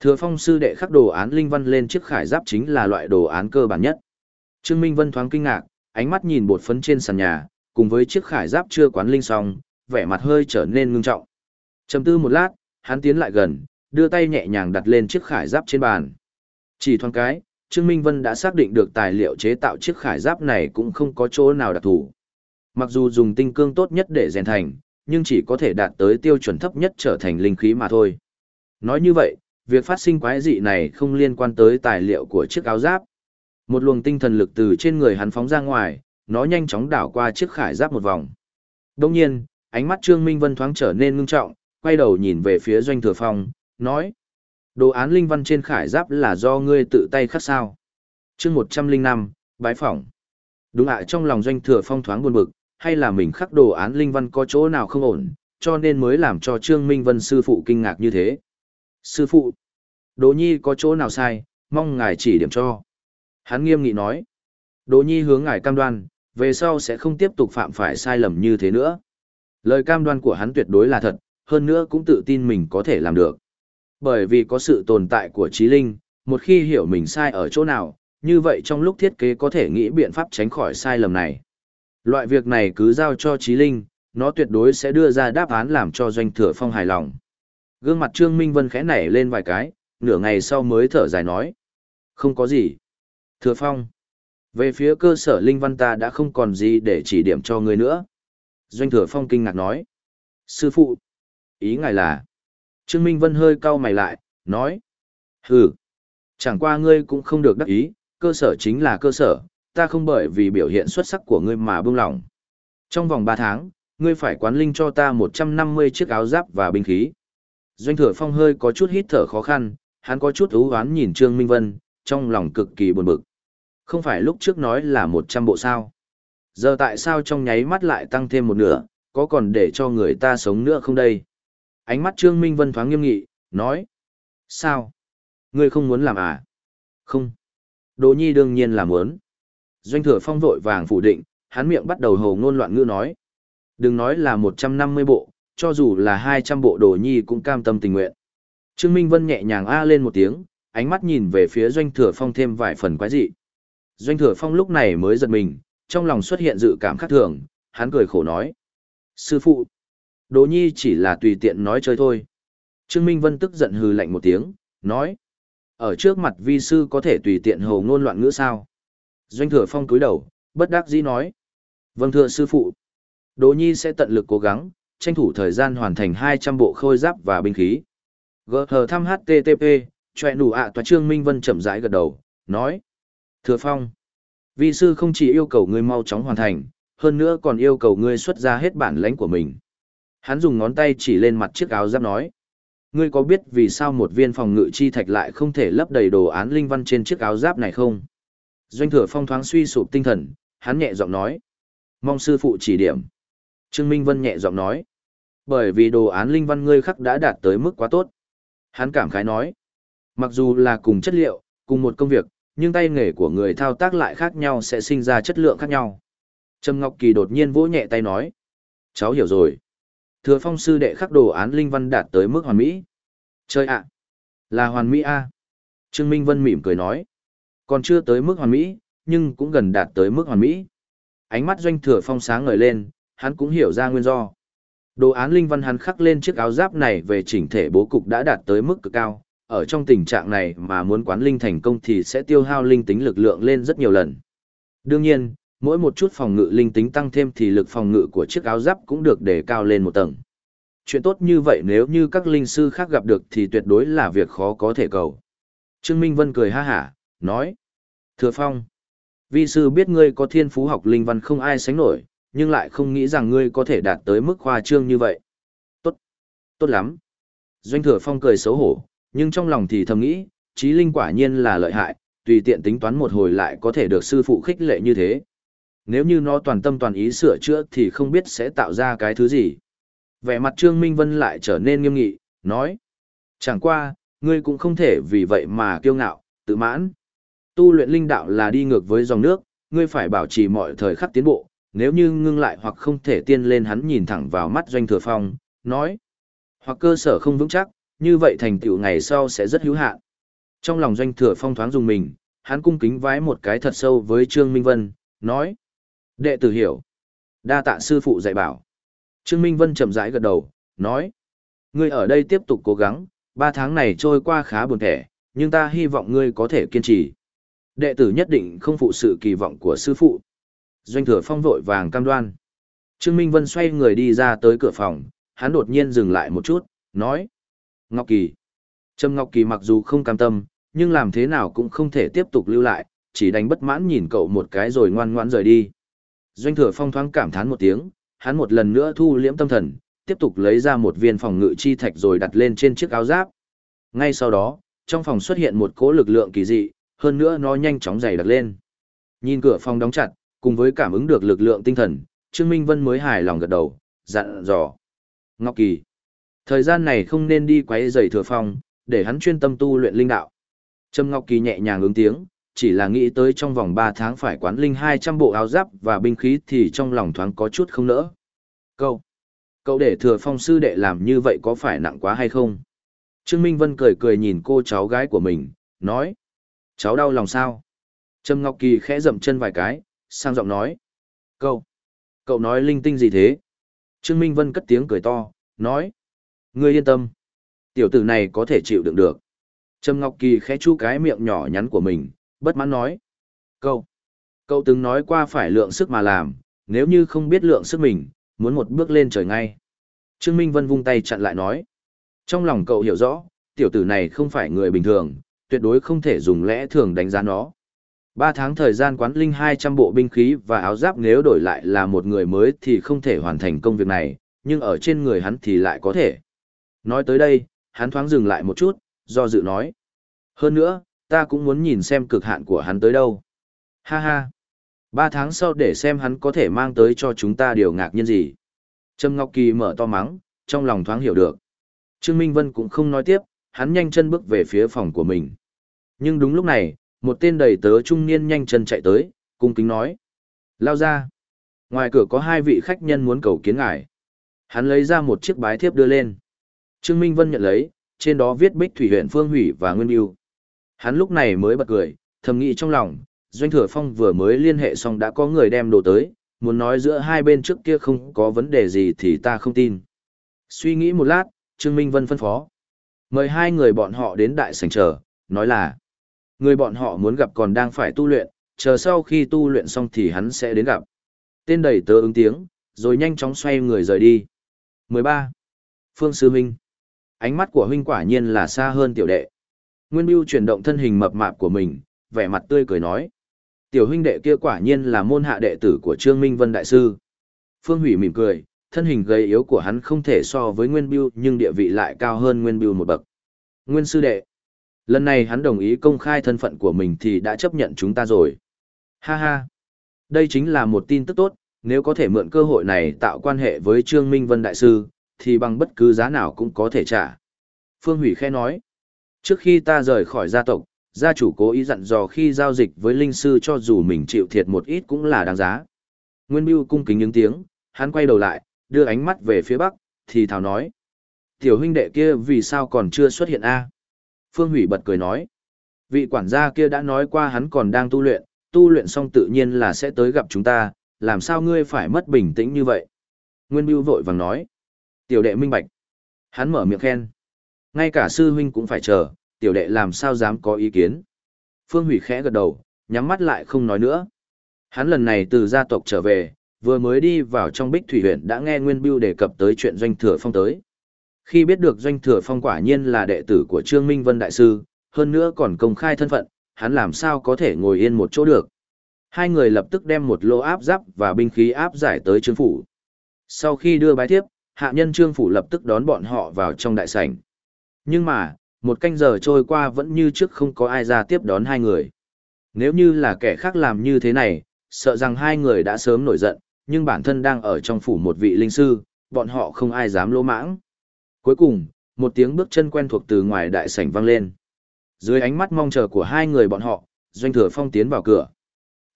Speaker 1: Thừa phong sư đệ khắc đồ án linh văn lên chiếc khải giáp chính là loại đồ án cơ bản nhất. Trương Minh Vân thoáng kinh ngạc, ánh mắt nhìn bột phấn trên sàn nhà, cùng với chiếc khải giáp chưa quán linh xong, vẻ mặt hơi trở nên ngưng trọng. Trầm tư một lát, hắn tiến lại gần, đưa tay nhẹ nhàng đặt lên chiếc khải giáp trên bàn. Chỉ thoáng cái, Trương Minh Vân đã xác định được tài liệu chế tạo chiếc khải giáp này cũng không có chỗ nào đặc thù. Mặc dù dùng tinh cương tốt nhất để rèn thành, nhưng chỉ có thể đạt tới tiêu chuẩn thấp nhất trở thành linh khí mà thôi. Nói như vậy, việc phát sinh quái dị này không liên quan tới tài liệu của chiếc áo giáp. Một luồng tinh thần lực từ trên người hắn phóng ra ngoài, nó nhanh chóng đảo qua chiếc khải giáp một vòng. Đồng nhiên, ánh mắt Trương Minh Vân thoáng trở nên ngưng trọng, quay đầu nhìn về phía Doanh Thừa Phong, nói. Đồ án linh văn trên khải giáp là do ngươi tự tay khắc sao. chương 105, bái phỏng. Đúng ạ trong lòng Doanh Thừa Phong thoáng buồn bực, hay là mình khắc đồ án linh văn có chỗ nào không ổn, cho nên mới làm cho Trương Minh Vân sư phụ kinh ngạc như thế. Sư phụ, Đỗ Nhi có chỗ nào sai, mong ngài chỉ điểm cho. Hắn nghiêm nghị nói. Đỗ Nhi hướng ngài cam đoan, về sau sẽ không tiếp tục phạm phải sai lầm như thế nữa. Lời cam đoan của hắn tuyệt đối là thật, hơn nữa cũng tự tin mình có thể làm được. Bởi vì có sự tồn tại của trí linh, một khi hiểu mình sai ở chỗ nào, như vậy trong lúc thiết kế có thể nghĩ biện pháp tránh khỏi sai lầm này. Loại việc này cứ giao cho trí linh, nó tuyệt đối sẽ đưa ra đáp án làm cho doanh thừa phong hài lòng. Gương mặt Trương Minh Vân khẽ nảy lên vài cái, nửa ngày sau mới thở dài nói. Không có gì. Thừa phong. Về phía cơ sở linh văn ta đã không còn gì để chỉ điểm cho ngươi nữa. Doanh thừa phong kinh ngạc nói. Sư phụ. Ý ngài là. Trương Minh Vân hơi cau mày lại, nói. Hừ. Chẳng qua ngươi cũng không được đắc ý, cơ sở chính là cơ sở, ta không bởi vì biểu hiện xuất sắc của ngươi mà buông lỏng. Trong vòng 3 tháng, ngươi phải quán linh cho ta 150 chiếc áo giáp và binh khí. Doanh thừa phong hơi có chút hít thở khó khăn, hắn có chút ú oán nhìn Trương Minh Vân, trong lòng cực kỳ buồn bực. Không phải lúc trước nói là 100 bộ sao. Giờ tại sao trong nháy mắt lại tăng thêm một nửa, có còn để cho người ta sống nữa không đây? Ánh mắt Trương Minh Vân thoáng nghiêm nghị, nói. Sao? Ngươi không muốn làm à? Không. Đỗ Nhi đương nhiên là muốn. Doanh thừa phong vội vàng phủ định, hắn miệng bắt đầu hồ ngôn loạn ngữ nói. Đừng nói là 150 bộ, cho dù là 200 bộ Đỗ Nhi cũng cam tâm tình nguyện. Trương Minh Vân nhẹ nhàng a lên một tiếng, ánh mắt nhìn về phía Doanh thừa phong thêm vài phần quái dị. Doanh thừa phong lúc này mới giật mình, trong lòng xuất hiện dự cảm khác thường, hắn cười khổ nói. Sư phụ, Đỗ Nhi chỉ là tùy tiện nói chơi thôi. Trương Minh Vân tức giận hừ lạnh một tiếng, nói. Ở trước mặt vi sư có thể tùy tiện hồ ngôn loạn ngữ sao? Doanh thừa phong cúi đầu, bất đắc dĩ nói. Vâng thưa sư phụ. Đỗ Nhi sẽ tận lực cố gắng, tranh thủ thời gian hoàn thành 200 bộ khôi giáp và binh khí. Gờ thờ thăm HTTP, chòe nụ ạ tòa trương Minh Vân chậm rãi gật đầu, nói. Thừa phong. Vi sư không chỉ yêu cầu ngươi mau chóng hoàn thành, hơn nữa còn yêu cầu ngươi xuất ra hết bản lãnh của mình. Hắn dùng ngón tay chỉ lên mặt chiếc áo giáp nói. Ngươi có biết vì sao một viên phòng ngự chi thạch lại không thể lấp đầy đồ án linh văn trên chiếc áo giáp này không? Doanh thừa phong thoáng suy sụp tinh thần, hắn nhẹ giọng nói. Mong sư phụ chỉ điểm. Trương Minh Vân nhẹ giọng nói. Bởi vì đồ án linh văn ngươi khắc đã đạt tới mức quá tốt. Hắn cảm khái nói. Mặc dù là cùng chất liệu, cùng một công việc, nhưng tay nghề của người thao tác lại khác nhau sẽ sinh ra chất lượng khác nhau. Trâm Ngọc Kỳ đột nhiên vỗ nhẹ tay nói. Cháu hiểu rồi. Thừa phong sư đệ khắc đồ án linh văn đạt tới mức hoàn mỹ. Chơi ạ! là hoàn mỹ a Trương Minh Vân mỉm cười nói. Còn chưa tới mức hoàn mỹ, nhưng cũng gần đạt tới mức hoàn mỹ. Ánh mắt doanh thừa phong sáng ngời lên, hắn cũng hiểu ra nguyên do. Đồ án linh văn hắn khắc lên chiếc áo giáp này về chỉnh thể bố cục đã đạt tới mức cực cao. Ở trong tình trạng này mà muốn quán linh thành công thì sẽ tiêu hao linh tính lực lượng lên rất nhiều lần. Đương nhiên, mỗi một chút phòng ngự linh tính tăng thêm thì lực phòng ngự của chiếc áo giáp cũng được đề cao lên một tầng. Chuyện tốt như vậy nếu như các linh sư khác gặp được thì tuyệt đối là việc khó có thể cầu. Trương Minh Vân cười ha hả, nói. Thừa Phong, vi sư biết ngươi có thiên phú học linh văn không ai sánh nổi, nhưng lại không nghĩ rằng ngươi có thể đạt tới mức khoa trương như vậy. Tốt, tốt lắm. Doanh Thừa Phong cười xấu hổ, nhưng trong lòng thì thầm nghĩ, trí linh quả nhiên là lợi hại, tùy tiện tính toán một hồi lại có thể được sư phụ khích lệ như thế. Nếu như nó toàn tâm toàn ý sửa chữa thì không biết sẽ tạo ra cái thứ gì. Vẻ mặt Trương Minh Vân lại trở nên nghiêm nghị, nói. Chẳng qua, ngươi cũng không thể vì vậy mà kiêu ngạo, tự mãn. Tu luyện linh đạo là đi ngược với dòng nước, ngươi phải bảo trì mọi thời khắc tiến bộ, nếu như ngưng lại hoặc không thể tiên lên hắn nhìn thẳng vào mắt doanh thừa phong, nói. Hoặc cơ sở không vững chắc, như vậy thành tựu ngày sau sẽ rất hữu hạn. Trong lòng doanh thừa phong thoáng dùng mình, hắn cung kính vái một cái thật sâu với Trương Minh Vân, nói. Đệ tử hiểu. Đa tạ sư phụ dạy bảo. Trương Minh Vân chậm rãi gật đầu, nói. Ngươi ở đây tiếp tục cố gắng, ba tháng này trôi qua khá buồn thẻ, nhưng ta hy vọng ngươi có thể kiên trì. Đệ tử nhất định không phụ sự kỳ vọng của sư phụ. Doanh thừa phong vội vàng cam đoan. Trương Minh Vân xoay người đi ra tới cửa phòng, hắn đột nhiên dừng lại một chút, nói. Ngọc Kỳ. Trâm Ngọc Kỳ mặc dù không cam tâm, nhưng làm thế nào cũng không thể tiếp tục lưu lại, chỉ đánh bất mãn nhìn cậu một cái rồi ngoan ngoãn rời đi. Doanh thừa phong thoáng cảm thán một tiếng, hắn một lần nữa thu liễm tâm thần, tiếp tục lấy ra một viên phòng ngự chi thạch rồi đặt lên trên chiếc áo giáp. Ngay sau đó, trong phòng xuất hiện một cỗ lực lượng kỳ dị, hơn nữa nó nhanh chóng dày đặc lên. Nhìn cửa phòng đóng chặt, cùng với cảm ứng được lực lượng tinh thần, Trương Minh Vân mới hài lòng gật đầu, dặn dò. Ngọc Kỳ, thời gian này không nên đi quấy rầy thừa phong, để hắn chuyên tâm tu luyện linh đạo. Trâm Ngọc Kỳ nhẹ nhàng ứng tiếng, chỉ là nghĩ tới trong vòng 3 tháng phải quán linh 200 bộ áo giáp và binh khí thì trong lòng thoáng có chút không nỡ. cậu Cậu để thừa phong sư đệ làm như vậy có phải nặng quá hay không? Trương Minh Vân cười cười nhìn cô cháu gái của mình, nói. Cháu đau lòng sao? Trâm Ngọc Kỳ khẽ dậm chân vài cái, sang giọng nói. Cậu, cậu nói linh tinh gì thế? Trương Minh Vân cất tiếng cười to, nói. Ngươi yên tâm. Tiểu tử này có thể chịu đựng được. Trâm Ngọc Kỳ khẽ chu cái miệng nhỏ nhắn của mình, bất mãn nói. Cậu, cậu từng nói qua phải lượng sức mà làm, nếu như không biết lượng sức mình, muốn một bước lên trời ngay. Trương Minh Vân vung tay chặn lại nói. Trong lòng cậu hiểu rõ, tiểu tử này không phải người bình thường, tuyệt đối không thể dùng lẽ thường đánh giá nó. Ba tháng thời gian quán linh 200 bộ binh khí và áo giáp nếu đổi lại là một người mới thì không thể hoàn thành công việc này, nhưng ở trên người hắn thì lại có thể. Nói tới đây, hắn thoáng dừng lại một chút, do dự nói. Hơn nữa, ta cũng muốn nhìn xem cực hạn của hắn tới đâu. Ha ha. Ba tháng sau để xem hắn có thể mang tới cho chúng ta điều ngạc nhiên gì. Trâm Ngọc Kỳ mở to mắng, trong lòng thoáng hiểu được. Trương Minh Vân cũng không nói tiếp, hắn nhanh chân bước về phía phòng của mình. Nhưng đúng lúc này, một tên đầy tớ trung niên nhanh chân chạy tới, cung kính nói. Lao ra. Ngoài cửa có hai vị khách nhân muốn cầu kiến ngài. Hắn lấy ra một chiếc bái thiếp đưa lên. Trương Minh Vân nhận lấy, trên đó viết Bích Thủy huyện Phương Hủy và Nguyên Yêu. Hắn lúc này mới bật cười, thầm nghĩ trong lòng, Doanh Thừa Phong vừa mới liên hệ xong đã có người đem đồ tới, muốn nói giữa hai bên trước kia không có vấn đề gì thì ta không tin. Suy nghĩ một lát, Trương Minh Vân phân phó. Mời hai người bọn họ đến đại sảnh chờ, nói là người bọn họ muốn gặp còn đang phải tu luyện, chờ sau khi tu luyện xong thì hắn sẽ đến gặp. Tên đầy tớ ứng tiếng, rồi nhanh chóng xoay người rời đi. 13. Phương Sư Minh Ánh mắt của huynh quả nhiên là xa hơn tiểu đệ. Nguyên Biêu chuyển động thân hình mập mạp của mình, vẻ mặt tươi cười nói. Tiểu huynh đệ kia quả nhiên là môn hạ đệ tử của Trương Minh Vân Đại Sư. Phương Hủy mỉm cười, thân hình gầy yếu của hắn không thể so với Nguyên Biêu nhưng địa vị lại cao hơn Nguyên Biêu một bậc. Nguyên Sư Đệ. Lần này hắn đồng ý công khai thân phận của mình thì đã chấp nhận chúng ta rồi. Ha ha. Đây chính là một tin tức tốt, nếu có thể mượn cơ hội này tạo quan hệ với Trương Minh Vân Đại Sư, thì bằng bất cứ giá nào cũng có thể trả. Phương Hủy khẽ nói. Trước khi ta rời khỏi gia tộc, gia chủ cố ý dặn dò khi giao dịch với linh sư cho dù mình chịu thiệt một ít cũng là đáng giá. Nguyên Biêu cung kính những tiếng, hắn quay đầu lại, đưa ánh mắt về phía bắc, thì thảo nói. Tiểu huynh đệ kia vì sao còn chưa xuất hiện a? Phương Hủy bật cười nói. Vị quản gia kia đã nói qua hắn còn đang tu luyện, tu luyện xong tự nhiên là sẽ tới gặp chúng ta, làm sao ngươi phải mất bình tĩnh như vậy? Nguyên Biêu vội vàng nói. Tiểu đệ minh bạch. Hắn mở miệng khen. Ngay cả sư huynh cũng phải chờ, tiểu đệ làm sao dám có ý kiến. Phương Hủy khẽ gật đầu, nhắm mắt lại không nói nữa. Hắn lần này từ gia tộc trở về, vừa mới đi vào trong bích thủy huyện đã nghe Nguyên Biêu đề cập tới chuyện Doanh Thừa Phong tới. Khi biết được Doanh Thừa Phong quả nhiên là đệ tử của Trương Minh Vân Đại Sư, hơn nữa còn công khai thân phận, hắn làm sao có thể ngồi yên một chỗ được. Hai người lập tức đem một lô áp giáp và binh khí áp giải tới Trương Phủ. Sau khi đưa bái thiếp, hạ nhân Trương Phủ lập tức đón bọn họ vào trong đại sảnh. Nhưng mà, một canh giờ trôi qua vẫn như trước không có ai ra tiếp đón hai người. Nếu như là kẻ khác làm như thế này, sợ rằng hai người đã sớm nổi giận, nhưng bản thân đang ở trong phủ một vị linh sư, bọn họ không ai dám lỗ mãng. Cuối cùng, một tiếng bước chân quen thuộc từ ngoài đại sảnh vang lên. Dưới ánh mắt mong chờ của hai người bọn họ, Doanh Thừa Phong tiến vào cửa.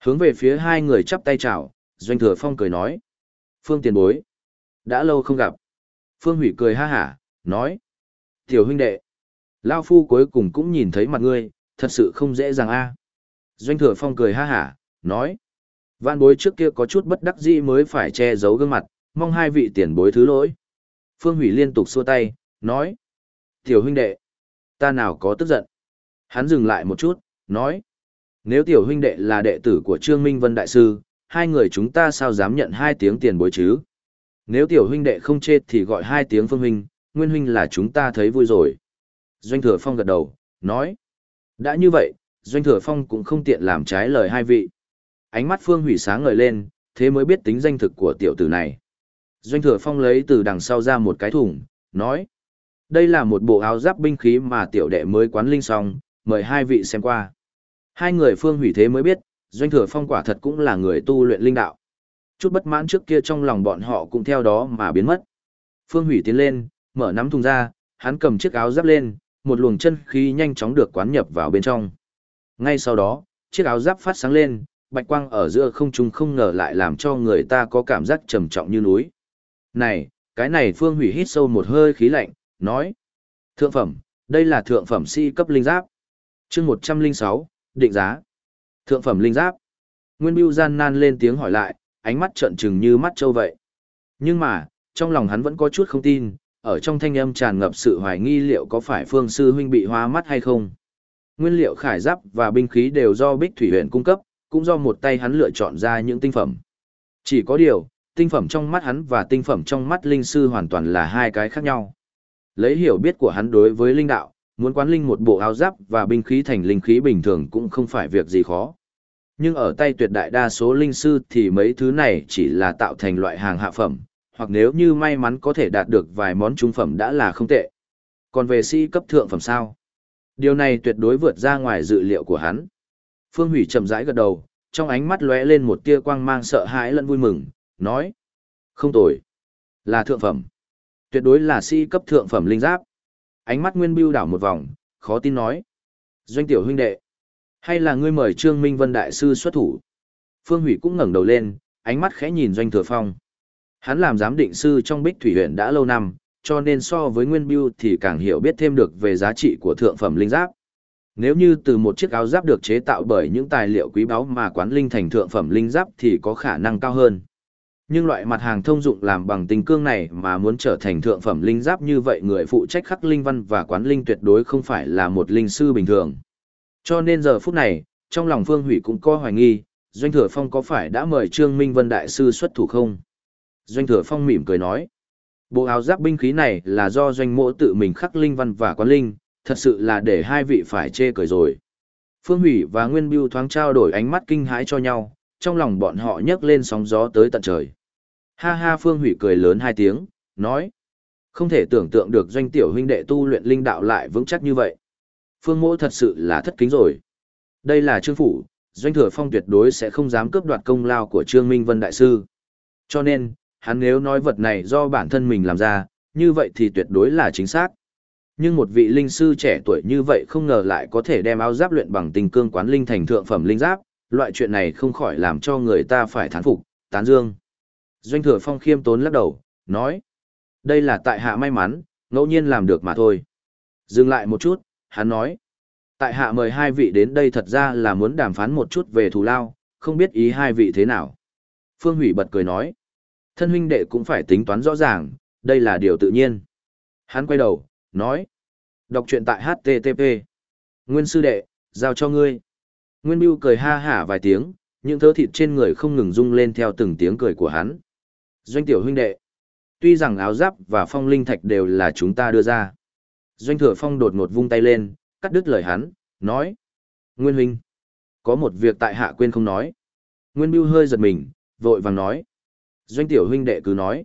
Speaker 1: Hướng về phía hai người chắp tay chào, Doanh Thừa Phong cười nói. Phương tiền bối. Đã lâu không gặp. Phương Hủy cười ha hả, nói. Tiểu huynh đệ. Lao Phu cuối cùng cũng nhìn thấy mặt ngươi, thật sự không dễ dàng a. Doanh Thừa Phong cười ha hả, nói. Vạn bối trước kia có chút bất đắc dĩ mới phải che giấu gương mặt, mong hai vị tiền bối thứ lỗi. Phương Hủy liên tục xua tay, nói. Tiểu huynh đệ, ta nào có tức giận. Hắn dừng lại một chút, nói. Nếu tiểu huynh đệ là đệ tử của Trương Minh Vân Đại Sư, hai người chúng ta sao dám nhận hai tiếng tiền bối chứ? Nếu tiểu huynh đệ không chê thì gọi hai tiếng phương huynh, nguyên huynh là chúng ta thấy vui rồi. Doanh thừa phong gật đầu, nói. Đã như vậy, Doanh thừa phong cũng không tiện làm trái lời hai vị ánh mắt Phương Hủy sáng ngời lên, thế mới biết tính danh thực của tiểu tử này. Doanh Thừa Phong lấy từ đằng sau ra một cái thùng, nói: "Đây là một bộ áo giáp binh khí mà tiểu đệ mới quán linh xong, mời hai vị xem qua." Hai người Phương Hủy thế mới biết, Doanh Thừa Phong quả thật cũng là người tu luyện linh đạo. Chút bất mãn trước kia trong lòng bọn họ cũng theo đó mà biến mất. Phương Hủy tiến lên, mở nắm thùng ra, hắn cầm chiếc áo giáp lên, một luồng chân khí nhanh chóng được quán nhập vào bên trong. Ngay sau đó, chiếc áo giáp phát sáng lên, bạch quang ở giữa không trung không ngờ lại làm cho người ta có cảm giác trầm trọng như núi. Này, cái này Phương Hủy hít sâu một hơi khí lạnh, nói. Thượng phẩm, đây là thượng phẩm si cấp linh giáp. chương 106, định giá. Thượng phẩm linh giáp. Nguyên Biêu gian nan lên tiếng hỏi lại, ánh mắt trợn trừng như mắt trâu vậy. Nhưng mà, trong lòng hắn vẫn có chút không tin, ở trong thanh âm tràn ngập sự hoài nghi liệu có phải Phương Sư Huynh bị hoa mắt hay không. Nguyên liệu khải giáp và binh khí đều do Bích Thủy huyện cung cấp, cũng do một tay hắn lựa chọn ra những tinh phẩm. Chỉ có điều, tinh phẩm trong mắt hắn và tinh phẩm trong mắt linh sư hoàn toàn là hai cái khác nhau. Lấy hiểu biết của hắn đối với linh đạo, muốn quán linh một bộ áo giáp và binh khí thành linh khí bình thường cũng không phải việc gì khó. Nhưng ở tay tuyệt đại đa số linh sư thì mấy thứ này chỉ là tạo thành loại hàng hạ phẩm, hoặc nếu như may mắn có thể đạt được vài món trung phẩm đã là không tệ. Còn về sĩ cấp thượng phẩm sao? Điều này tuyệt đối vượt ra ngoài dự liệu của hắn. Phương Hủy chậm rãi gật đầu, trong ánh mắt lóe lên một tia quang mang sợ hãi lẫn vui mừng, nói: "Không tồi, là thượng phẩm. Tuyệt đối là sĩ cấp thượng phẩm linh giáp." Ánh mắt Nguyên Bưu đảo một vòng, khó tin nói: "Doanh tiểu huynh đệ, hay là ngươi mời Trương Minh Vân đại sư xuất thủ?" Phương Hủy cũng ngẩng đầu lên, ánh mắt khẽ nhìn Doanh Thừa Phong. Hắn làm giám định sư trong Bích Thủy huyện đã lâu năm, cho nên so với Nguyên Bưu thì càng hiểu biết thêm được về giá trị của thượng phẩm linh giáp. Nếu như từ một chiếc áo giáp được chế tạo bởi những tài liệu quý báu mà quán linh thành thượng phẩm linh giáp thì có khả năng cao hơn. Nhưng loại mặt hàng thông dụng làm bằng tình cương này mà muốn trở thành thượng phẩm linh giáp như vậy người phụ trách khắc linh văn và quán linh tuyệt đối không phải là một linh sư bình thường. Cho nên giờ phút này, trong lòng Phương Hủy cũng có hoài nghi, Doanh Thừa Phong có phải đã mời Trương Minh Vân Đại Sư xuất thủ không? Doanh Thừa Phong mỉm cười nói, bộ áo giáp binh khí này là do Doanh Mỗ tự mình khắc linh văn và quán linh, thật sự là để hai vị phải chê cười rồi. Phương Hủy và Nguyên Biêu thoáng trao đổi ánh mắt kinh hãi cho nhau, trong lòng bọn họ nhấc lên sóng gió tới tận trời. Ha ha Phương Hủy cười lớn hai tiếng, nói. Không thể tưởng tượng được doanh tiểu huynh đệ tu luyện linh đạo lại vững chắc như vậy. Phương mỗ thật sự là thất kính rồi. Đây là trương phủ, doanh thừa phong tuyệt đối sẽ không dám cướp đoạt công lao của trương Minh Vân Đại Sư. Cho nên, hắn nếu nói vật này do bản thân mình làm ra, như vậy thì tuyệt đối là chính xác. Nhưng một vị linh sư trẻ tuổi như vậy không ngờ lại có thể đem áo giáp luyện bằng tình cương quán linh thành thượng phẩm linh giáp, loại chuyện này không khỏi làm cho người ta phải thán phục, tán dương. Doanh thừa phong khiêm tốn lắc đầu, nói. Đây là tại hạ may mắn, ngẫu nhiên làm được mà thôi. Dừng lại một chút, hắn nói. Tại hạ mời hai vị đến đây thật ra là muốn đàm phán một chút về thù lao, không biết ý hai vị thế nào. Phương Hủy bật cười nói. Thân huynh đệ cũng phải tính toán rõ ràng, đây là điều tự nhiên. Hắn quay đầu, nói. Đọc truyện tại HTTP. Nguyên sư đệ, giao cho ngươi. Nguyên Biêu cười ha hả vài tiếng, những thớ thịt trên người không ngừng rung lên theo từng tiếng cười của hắn. Doanh tiểu huynh đệ. Tuy rằng áo giáp và phong linh thạch đều là chúng ta đưa ra. Doanh thừa phong đột ngột vung tay lên, cắt đứt lời hắn, nói. Nguyên huynh. Có một việc tại hạ quên không nói. Nguyên Biêu hơi giật mình, vội vàng nói. Doanh tiểu huynh đệ cứ nói.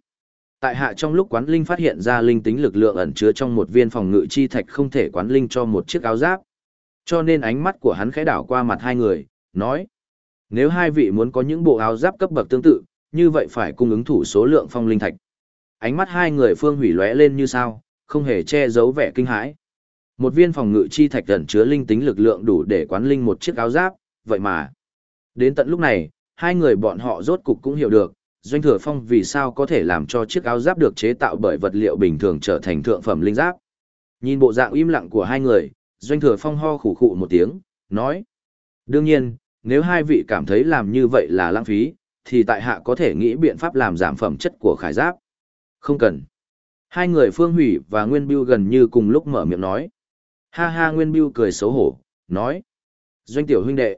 Speaker 1: Tại hạ trong lúc quán linh phát hiện ra linh tính lực lượng ẩn chứa trong một viên phòng ngự chi thạch không thể quán linh cho một chiếc áo giáp. Cho nên ánh mắt của hắn khẽ đảo qua mặt hai người, nói. Nếu hai vị muốn có những bộ áo giáp cấp bậc tương tự, như vậy phải cung ứng thủ số lượng phong linh thạch. Ánh mắt hai người phương hủy lóe lên như sao, không hề che giấu vẻ kinh hãi. Một viên phòng ngự chi thạch ẩn chứa linh tính lực lượng đủ để quán linh một chiếc áo giáp, vậy mà. Đến tận lúc này, hai người bọn họ rốt cục cũng hiểu được, Doanh Thừa Phong vì sao có thể làm cho chiếc áo giáp được chế tạo bởi vật liệu bình thường trở thành thượng phẩm linh giáp. Nhìn bộ dạng im lặng của hai người, Doanh Thừa Phong ho khủ khụ một tiếng, nói. Đương nhiên, nếu hai vị cảm thấy làm như vậy là lãng phí, thì tại hạ có thể nghĩ biện pháp làm giảm phẩm chất của khải giáp. Không cần. Hai người Phương Hủy và Nguyên Biêu gần như cùng lúc mở miệng nói. Ha ha Nguyên Biêu cười xấu hổ, nói. Doanh tiểu huynh đệ,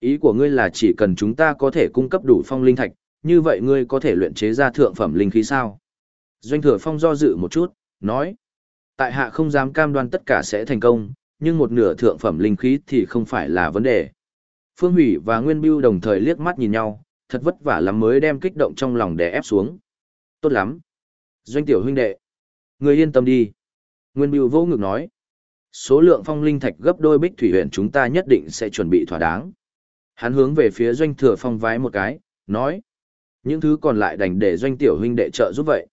Speaker 1: ý của ngươi là chỉ cần chúng ta có thể cung cấp đủ phong linh thạch, như vậy ngươi có thể luyện chế ra thượng phẩm linh khí sao? Doanh thừa phong do dự một chút, nói. Tại hạ không dám cam đoan tất cả sẽ thành công, nhưng một nửa thượng phẩm linh khí thì không phải là vấn đề. Phương Hủy và Nguyên Bưu đồng thời liếc mắt nhìn nhau, thật vất vả lắm mới đem kích động trong lòng đè ép xuống. Tốt lắm. Doanh tiểu huynh đệ. Người yên tâm đi. Nguyên Bưu vô ngực nói. Số lượng phong linh thạch gấp đôi bích thủy huyện chúng ta nhất định sẽ chuẩn bị thỏa đáng. Hắn hướng về phía doanh thừa phong vái một cái, nói. Những thứ còn lại đành để doanh tiểu huynh đệ trợ giúp vậy.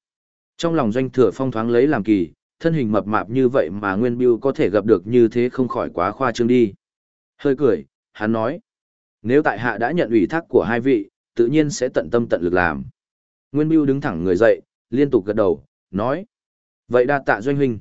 Speaker 1: Trong lòng doanh thừa phong thoáng lấy làm kỳ, thân hình mập mạp như vậy mà Nguyên Biêu có thể gặp được như thế không khỏi quá khoa trương đi. Hơi cười, hắn nói. Nếu tại hạ đã nhận ủy thác của hai vị, tự nhiên sẽ tận tâm tận lực làm. Nguyên Biêu đứng thẳng người dậy, liên tục gật đầu, nói. Vậy đa tạ doanh huynh.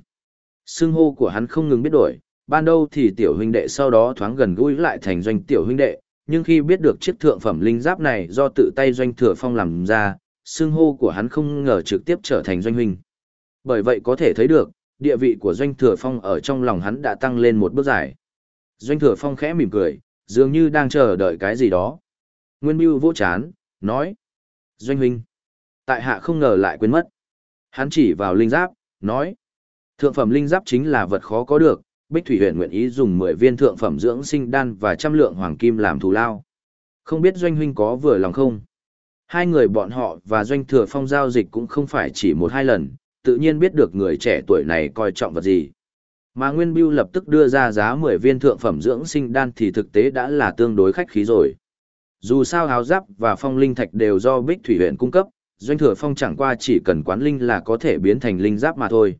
Speaker 1: Xưng hô của hắn không ngừng biết đổi, ban đầu thì tiểu huynh đệ sau đó thoáng gần gũi lại thành doanh tiểu huynh đệ, nhưng khi biết được chiếc thượng phẩm linh giáp này do tự tay doanh thừa phong làm ra, xưng hô của hắn không ngờ trực tiếp trở thành doanh huynh. Bởi vậy có thể thấy được, địa vị của doanh thừa phong ở trong lòng hắn đã tăng lên một bước dài. Doanh thừa phong khẽ mỉm cười, dường như đang chờ đợi cái gì đó. Nguyên Biêu vỗ chán, nói. Doanh huynh. Tại hạ không ngờ lại quên mất. Hắn chỉ vào linh giáp, nói. Thượng phẩm linh giáp chính là vật khó có được, Bích Thủy huyện nguyện ý dùng 10 viên thượng phẩm dưỡng sinh đan và trăm lượng hoàng kim làm thù lao. Không biết doanh huynh có vừa lòng không? Hai người bọn họ và doanh thừa phong giao dịch cũng không phải chỉ một hai lần, tự nhiên biết được người trẻ tuổi này coi trọng vật gì. Mà Nguyên Biêu lập tức đưa ra giá 10 viên thượng phẩm dưỡng sinh đan thì thực tế đã là tương đối khách khí rồi. Dù sao áo giáp và phong linh thạch đều do Bích Thủy huyện cung cấp, doanh thừa phong chẳng qua chỉ cần quán linh là có thể biến thành linh giáp mà thôi.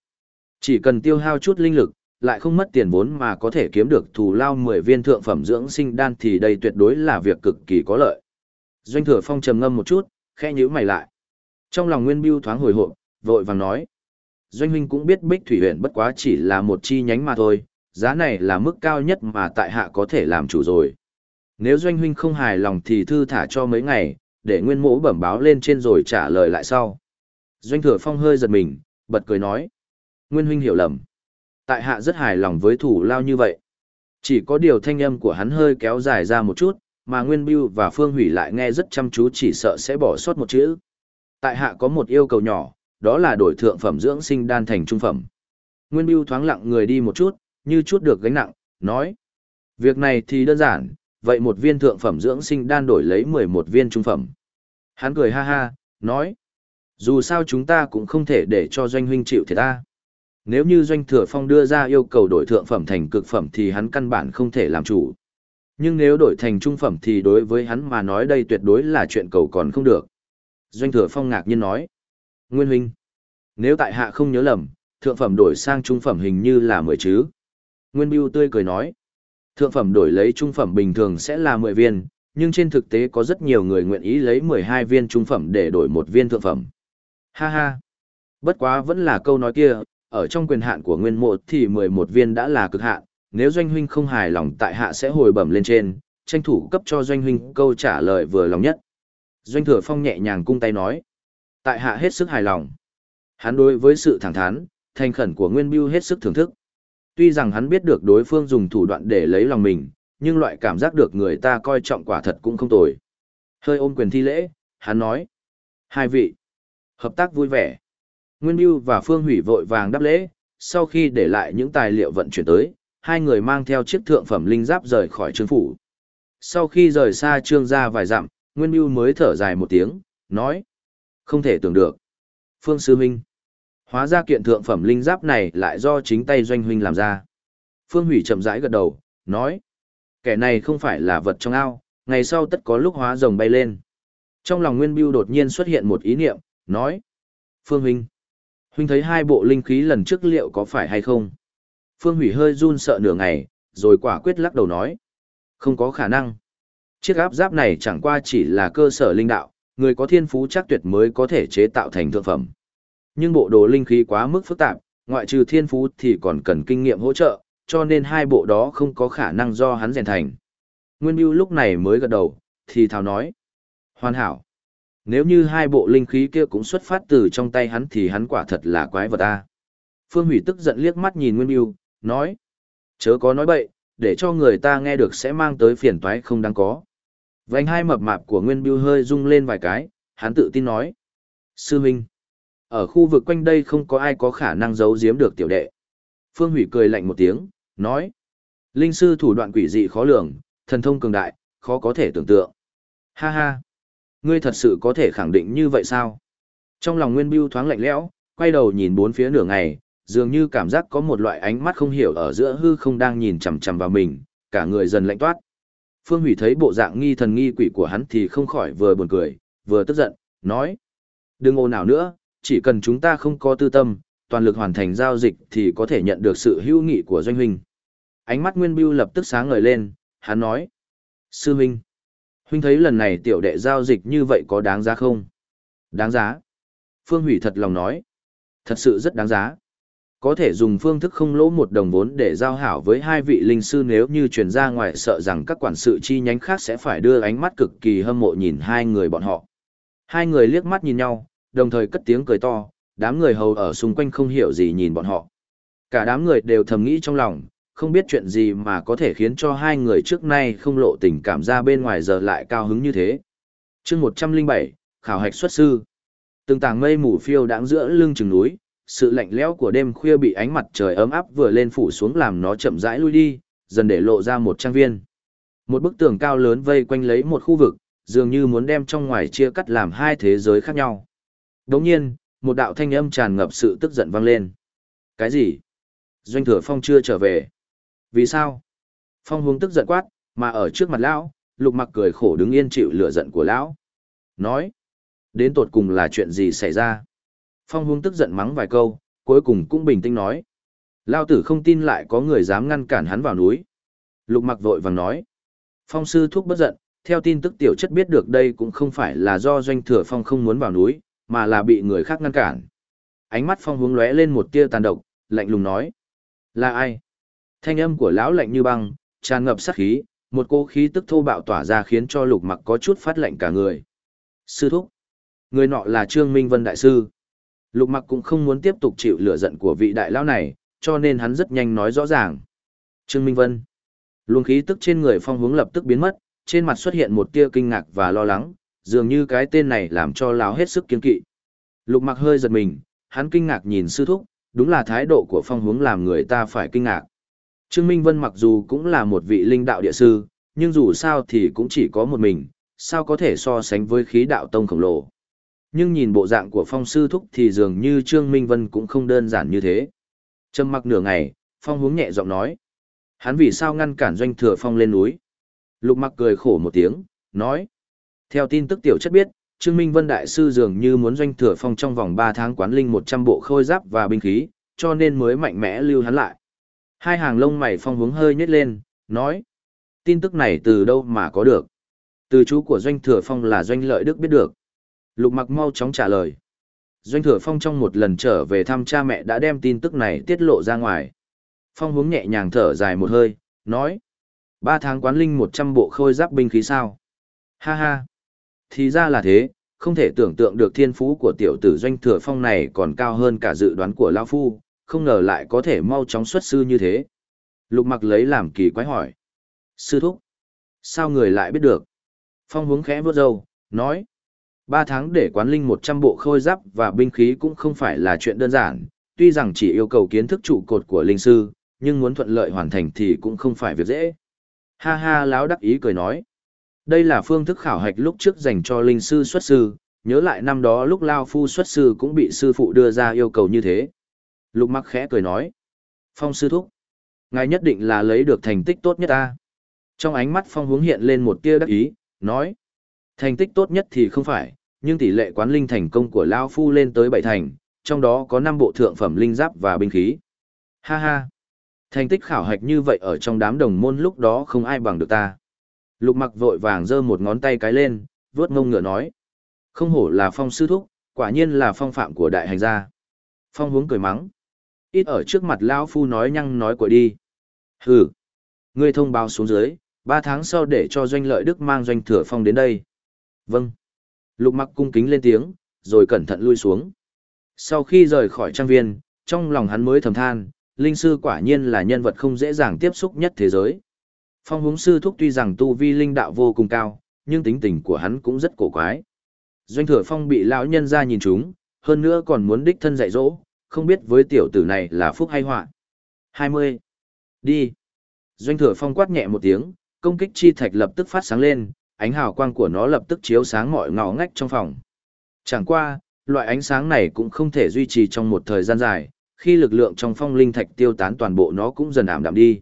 Speaker 1: Chỉ cần tiêu hao chút linh lực, lại không mất tiền vốn mà có thể kiếm được thù lao 10 viên thượng phẩm dưỡng sinh đan thì đây tuyệt đối là việc cực kỳ có lợi. Doanh thừa phong trầm ngâm một chút, khẽ nhíu mày lại. Trong lòng Nguyên Bưu thoáng hồi hộp, vội vàng nói. Doanh huynh cũng biết Bích Thủy huyện bất quá chỉ là một chi nhánh mà thôi, giá này là mức cao nhất mà tại hạ có thể làm chủ rồi. Nếu Doanh huynh không hài lòng thì thư thả cho mấy ngày, để Nguyên mỗ bẩm báo lên trên rồi trả lời lại sau. Doanh thừa phong hơi giật mình, bật cười nói. Nguyên huynh hiểu lầm. Tại hạ rất hài lòng với thủ lao như vậy. Chỉ có điều thanh âm của hắn hơi kéo dài ra một chút, mà Nguyên Biêu và Phương Hủy lại nghe rất chăm chú chỉ sợ sẽ bỏ sót một chữ. Tại hạ có một yêu cầu nhỏ, đó là đổi thượng phẩm dưỡng sinh đan thành trung phẩm. Nguyên Biêu thoáng lặng người đi một chút, như chút được gánh nặng, nói. Việc này thì đơn giản, vậy một viên thượng phẩm dưỡng sinh đan đổi lấy 11 viên trung phẩm. Hắn cười ha ha, nói. Dù sao chúng ta cũng không thể để cho doanh huynh chịu thiệt ta. Nếu như doanh thừa phong đưa ra yêu cầu đổi thượng phẩm thành cực phẩm thì hắn căn bản không thể làm chủ. Nhưng nếu đổi thành trung phẩm thì đối với hắn mà nói đây tuyệt đối là chuyện cầu còn không được. Doanh thừa phong ngạc nhiên nói. Nguyên huynh, nếu tại hạ không nhớ lầm, thượng phẩm đổi sang trung phẩm hình như là 10 chứ. Nguyên Biêu tươi cười nói. Thượng phẩm đổi lấy trung phẩm bình thường sẽ là 10 viên, nhưng trên thực tế có rất nhiều người nguyện ý lấy 12 viên trung phẩm để đổi một viên thượng phẩm. Ha ha. Bất quá vẫn là câu nói kia, ở trong quyền hạn của nguyên mộ thì 11 viên đã là cực hạn, nếu doanh huynh không hài lòng tại hạ sẽ hồi bẩm lên trên, tranh thủ cấp cho doanh huynh câu trả lời vừa lòng nhất. Doanh thừa phong nhẹ nhàng cung tay nói, tại hạ hết sức hài lòng. Hắn đối với sự thẳng thắn, thành khẩn của Nguyên Biêu hết sức thưởng thức. Tuy rằng hắn biết được đối phương dùng thủ đoạn để lấy lòng mình, nhưng loại cảm giác được người ta coi trọng quả thật cũng không tồi. Hơi ôm quyền thi lễ, hắn nói. Hai vị, hợp tác vui vẻ. Nguyên Biêu và Phương Hủy vội vàng đáp lễ, sau khi để lại những tài liệu vận chuyển tới, hai người mang theo chiếc thượng phẩm linh giáp rời khỏi trương phủ. Sau khi rời xa trương gia vài dặm, Nguyên Biêu mới thở dài một tiếng, nói. Không thể tưởng được. Phương Sư Minh. Hóa ra kiện thượng phẩm linh giáp này lại do chính tay doanh huynh làm ra. Phương Hủy chậm rãi gật đầu, nói. Kẻ này không phải là vật trong ao, ngày sau tất có lúc hóa rồng bay lên. Trong lòng Nguyên Biêu đột nhiên xuất hiện một ý niệm, nói. Phương Huynh. Huynh thấy hai bộ linh khí lần trước liệu có phải hay không? Phương Hủy hơi run sợ nửa ngày, rồi quả quyết lắc đầu nói. Không có khả năng. Chiếc áp giáp này chẳng qua chỉ là cơ sở linh đạo, người có thiên phú chắc tuyệt mới có thể chế tạo thành thượng phẩm. Nhưng bộ đồ linh khí quá mức phức tạp, ngoại trừ thiên phú thì còn cần kinh nghiệm hỗ trợ, cho nên hai bộ đó không có khả năng do hắn rèn thành. Nguyên Biêu lúc này mới gật đầu, thì thào nói. Hoàn hảo. Nếu như hai bộ linh khí kia cũng xuất phát từ trong tay hắn thì hắn quả thật là quái vật ta. Phương Hủy tức giận liếc mắt nhìn Nguyên Biêu, nói. Chớ có nói bậy, để cho người ta nghe được sẽ mang tới phiền toái không đáng có. Vành hai mập mạp của Nguyên Biêu hơi rung lên vài cái, hắn tự tin nói. Sư Minh, ở khu vực quanh đây không có ai có khả năng giấu giếm được tiểu đệ. Phương Hủy cười lạnh một tiếng, nói. Linh sư thủ đoạn quỷ dị khó lường, thần thông cường đại, khó có thể tưởng tượng. Ha ha, ngươi thật sự có thể khẳng định như vậy sao? Trong lòng Nguyên Biêu thoáng lạnh lẽo, quay đầu nhìn bốn phía nửa ngày, dường như cảm giác có một loại ánh mắt không hiểu ở giữa hư không đang nhìn chằm chằm vào mình, cả người dần lạnh toát. Phương Hủy thấy bộ dạng nghi thần nghi quỷ của hắn thì không khỏi vừa buồn cười, vừa tức giận, nói. Đừng ồn nào nữa, chỉ cần chúng ta không có tư tâm, toàn lực hoàn thành giao dịch thì có thể nhận được sự hữu nghị của doanh huynh. Ánh mắt Nguyên Biêu lập tức sáng ngời lên, hắn nói. Sư huynh, huynh thấy lần này tiểu đệ giao dịch như vậy có đáng giá không? Đáng giá. Phương Hủy thật lòng nói. Thật sự rất đáng giá. Có thể dùng phương thức không lỗ một đồng vốn để giao hảo với hai vị linh sư nếu như truyền ra ngoài sợ rằng các quản sự chi nhánh khác sẽ phải đưa ánh mắt cực kỳ hâm mộ nhìn hai người bọn họ. Hai người liếc mắt nhìn nhau, đồng thời cất tiếng cười to, đám người hầu ở xung quanh không hiểu gì nhìn bọn họ. Cả đám người đều thầm nghĩ trong lòng, không biết chuyện gì mà có thể khiến cho hai người trước nay không lộ tình cảm ra bên ngoài giờ lại cao hứng như thế. chương 107, khảo hạch xuất sư. Từng tảng mây mù phiêu đáng giữa lưng chừng núi, sự lạnh lẽo của đêm khuya bị ánh mặt trời ấm áp vừa lên phủ xuống làm nó chậm rãi lui đi, dần để lộ ra một trang viên. Một bức tường cao lớn vây quanh lấy một khu vực, dường như muốn đem trong ngoài chia cắt làm hai thế giới khác nhau. Đồng nhiên, một đạo thanh âm tràn ngập sự tức giận vang lên. Cái gì? Doanh thừa phong chưa trở về. Vì sao? Phong hướng tức giận quát, mà ở trước mặt lão, lục mặc cười khổ đứng yên chịu lửa giận của lão. Nói, đến tột cùng là chuyện gì xảy ra? Phong hướng tức giận mắng vài câu, cuối cùng cũng bình tĩnh nói. Lao tử không tin lại có người dám ngăn cản hắn vào núi. Lục mặc vội vàng nói. Phong sư thuốc bất giận, theo tin tức tiểu chất biết được đây cũng không phải là do doanh thừa phong không muốn vào núi, mà là bị người khác ngăn cản. Ánh mắt phong hướng lóe lên một tia tàn độc, lạnh lùng nói. Là ai? Thanh âm của lão lạnh như băng, tràn ngập sát khí, một cô khí tức thô bạo tỏa ra khiến cho lục mặc có chút phát lạnh cả người. Sư thúc. Người nọ là Trương Minh Vân Đại Sư. Lục mặc cũng không muốn tiếp tục chịu lửa giận của vị đại lão này, cho nên hắn rất nhanh nói rõ ràng. Trương Minh Vân. Luồng khí tức trên người phong hướng lập tức biến mất, trên mặt xuất hiện một tia kinh ngạc và lo lắng, dường như cái tên này làm cho lão hết sức kiên kỵ. Lục mặc hơi giật mình, hắn kinh ngạc nhìn sư thúc, đúng là thái độ của phong hướng làm người ta phải kinh ngạc. Trương Minh Vân mặc dù cũng là một vị linh đạo địa sư, nhưng dù sao thì cũng chỉ có một mình, sao có thể so sánh với khí đạo tông khổng lồ. Nhưng nhìn bộ dạng của phong sư thúc thì dường như Trương Minh Vân cũng không đơn giản như thế. Trầm mặc nửa ngày, phong hướng nhẹ giọng nói. Hắn vì sao ngăn cản doanh thừa phong lên núi? Lục mặc cười khổ một tiếng, nói. Theo tin tức tiểu chất biết, Trương Minh Vân Đại Sư dường như muốn doanh thừa phong trong vòng 3 tháng quán linh 100 bộ khôi giáp và binh khí, cho nên mới mạnh mẽ lưu hắn lại. Hai hàng lông mày phong hướng hơi nhếch lên, nói. Tin tức này từ đâu mà có được? Từ chú của doanh thừa phong là doanh lợi đức biết được. Lục mặc mau chóng trả lời. Doanh thừa phong trong một lần trở về thăm cha mẹ đã đem tin tức này tiết lộ ra ngoài. Phong hướng nhẹ nhàng thở dài một hơi, nói. Ba tháng quán linh 100 bộ khôi giáp binh khí sao? Ha ha. Thì ra là thế, không thể tưởng tượng được thiên phú của tiểu tử doanh thừa phong này còn cao hơn cả dự đoán của Lao Phu, không ngờ lại có thể mau chóng xuất sư như thế. Lục mặc lấy làm kỳ quái hỏi. Sư thúc. Sao người lại biết được? Phong hướng khẽ vớt râu, nói. Ba tháng để quán linh 100 bộ khôi giáp và binh khí cũng không phải là chuyện đơn giản, tuy rằng chỉ yêu cầu kiến thức trụ cột của linh sư, nhưng muốn thuận lợi hoàn thành thì cũng không phải việc dễ. Ha ha láo đắc ý cười nói. Đây là phương thức khảo hạch lúc trước dành cho linh sư xuất sư, nhớ lại năm đó lúc Lao Phu xuất sư cũng bị sư phụ đưa ra yêu cầu như thế. Lục mặc khẽ cười nói. Phong sư thúc. Ngài nhất định là lấy được thành tích tốt nhất ta. Trong ánh mắt phong hướng hiện lên một tia đắc ý, nói. Thành tích tốt nhất thì không phải, nhưng tỷ lệ quán linh thành công của Lao Phu lên tới bảy thành, trong đó có năm bộ thượng phẩm linh giáp và binh khí. Ha ha. Thành tích khảo hạch như vậy ở trong đám đồng môn lúc đó không ai bằng được ta. Lục mặc vội vàng giơ một ngón tay cái lên, vớt ngông ngựa nói. Không hổ là phong sư thúc, quả nhiên là phong phạm của đại hành gia. Phong hướng cười mắng. Ít ở trước mặt lão Phu nói nhăng nói của đi. Hừ. Ngươi thông báo xuống dưới, ba tháng sau để cho doanh lợi đức mang doanh thừa phong đến đây. Vâng. Lục mặc cung kính lên tiếng, rồi cẩn thận lui xuống. Sau khi rời khỏi trang viên, trong lòng hắn mới thầm than, linh sư quả nhiên là nhân vật không dễ dàng tiếp xúc nhất thế giới. Phong húng sư thúc tuy rằng tu vi linh đạo vô cùng cao, nhưng tính tình của hắn cũng rất cổ quái. Doanh thừa phong bị lão nhân ra nhìn chúng, hơn nữa còn muốn đích thân dạy dỗ, không biết với tiểu tử này là phúc hay họa. 20. Đi. Doanh thừa phong quát nhẹ một tiếng, công kích chi thạch lập tức phát sáng lên, ánh hào quang của nó lập tức chiếu sáng mọi ngõ ngách trong phòng. Chẳng qua, loại ánh sáng này cũng không thể duy trì trong một thời gian dài, khi lực lượng trong phong linh thạch tiêu tán toàn bộ nó cũng dần ảm đạm đi.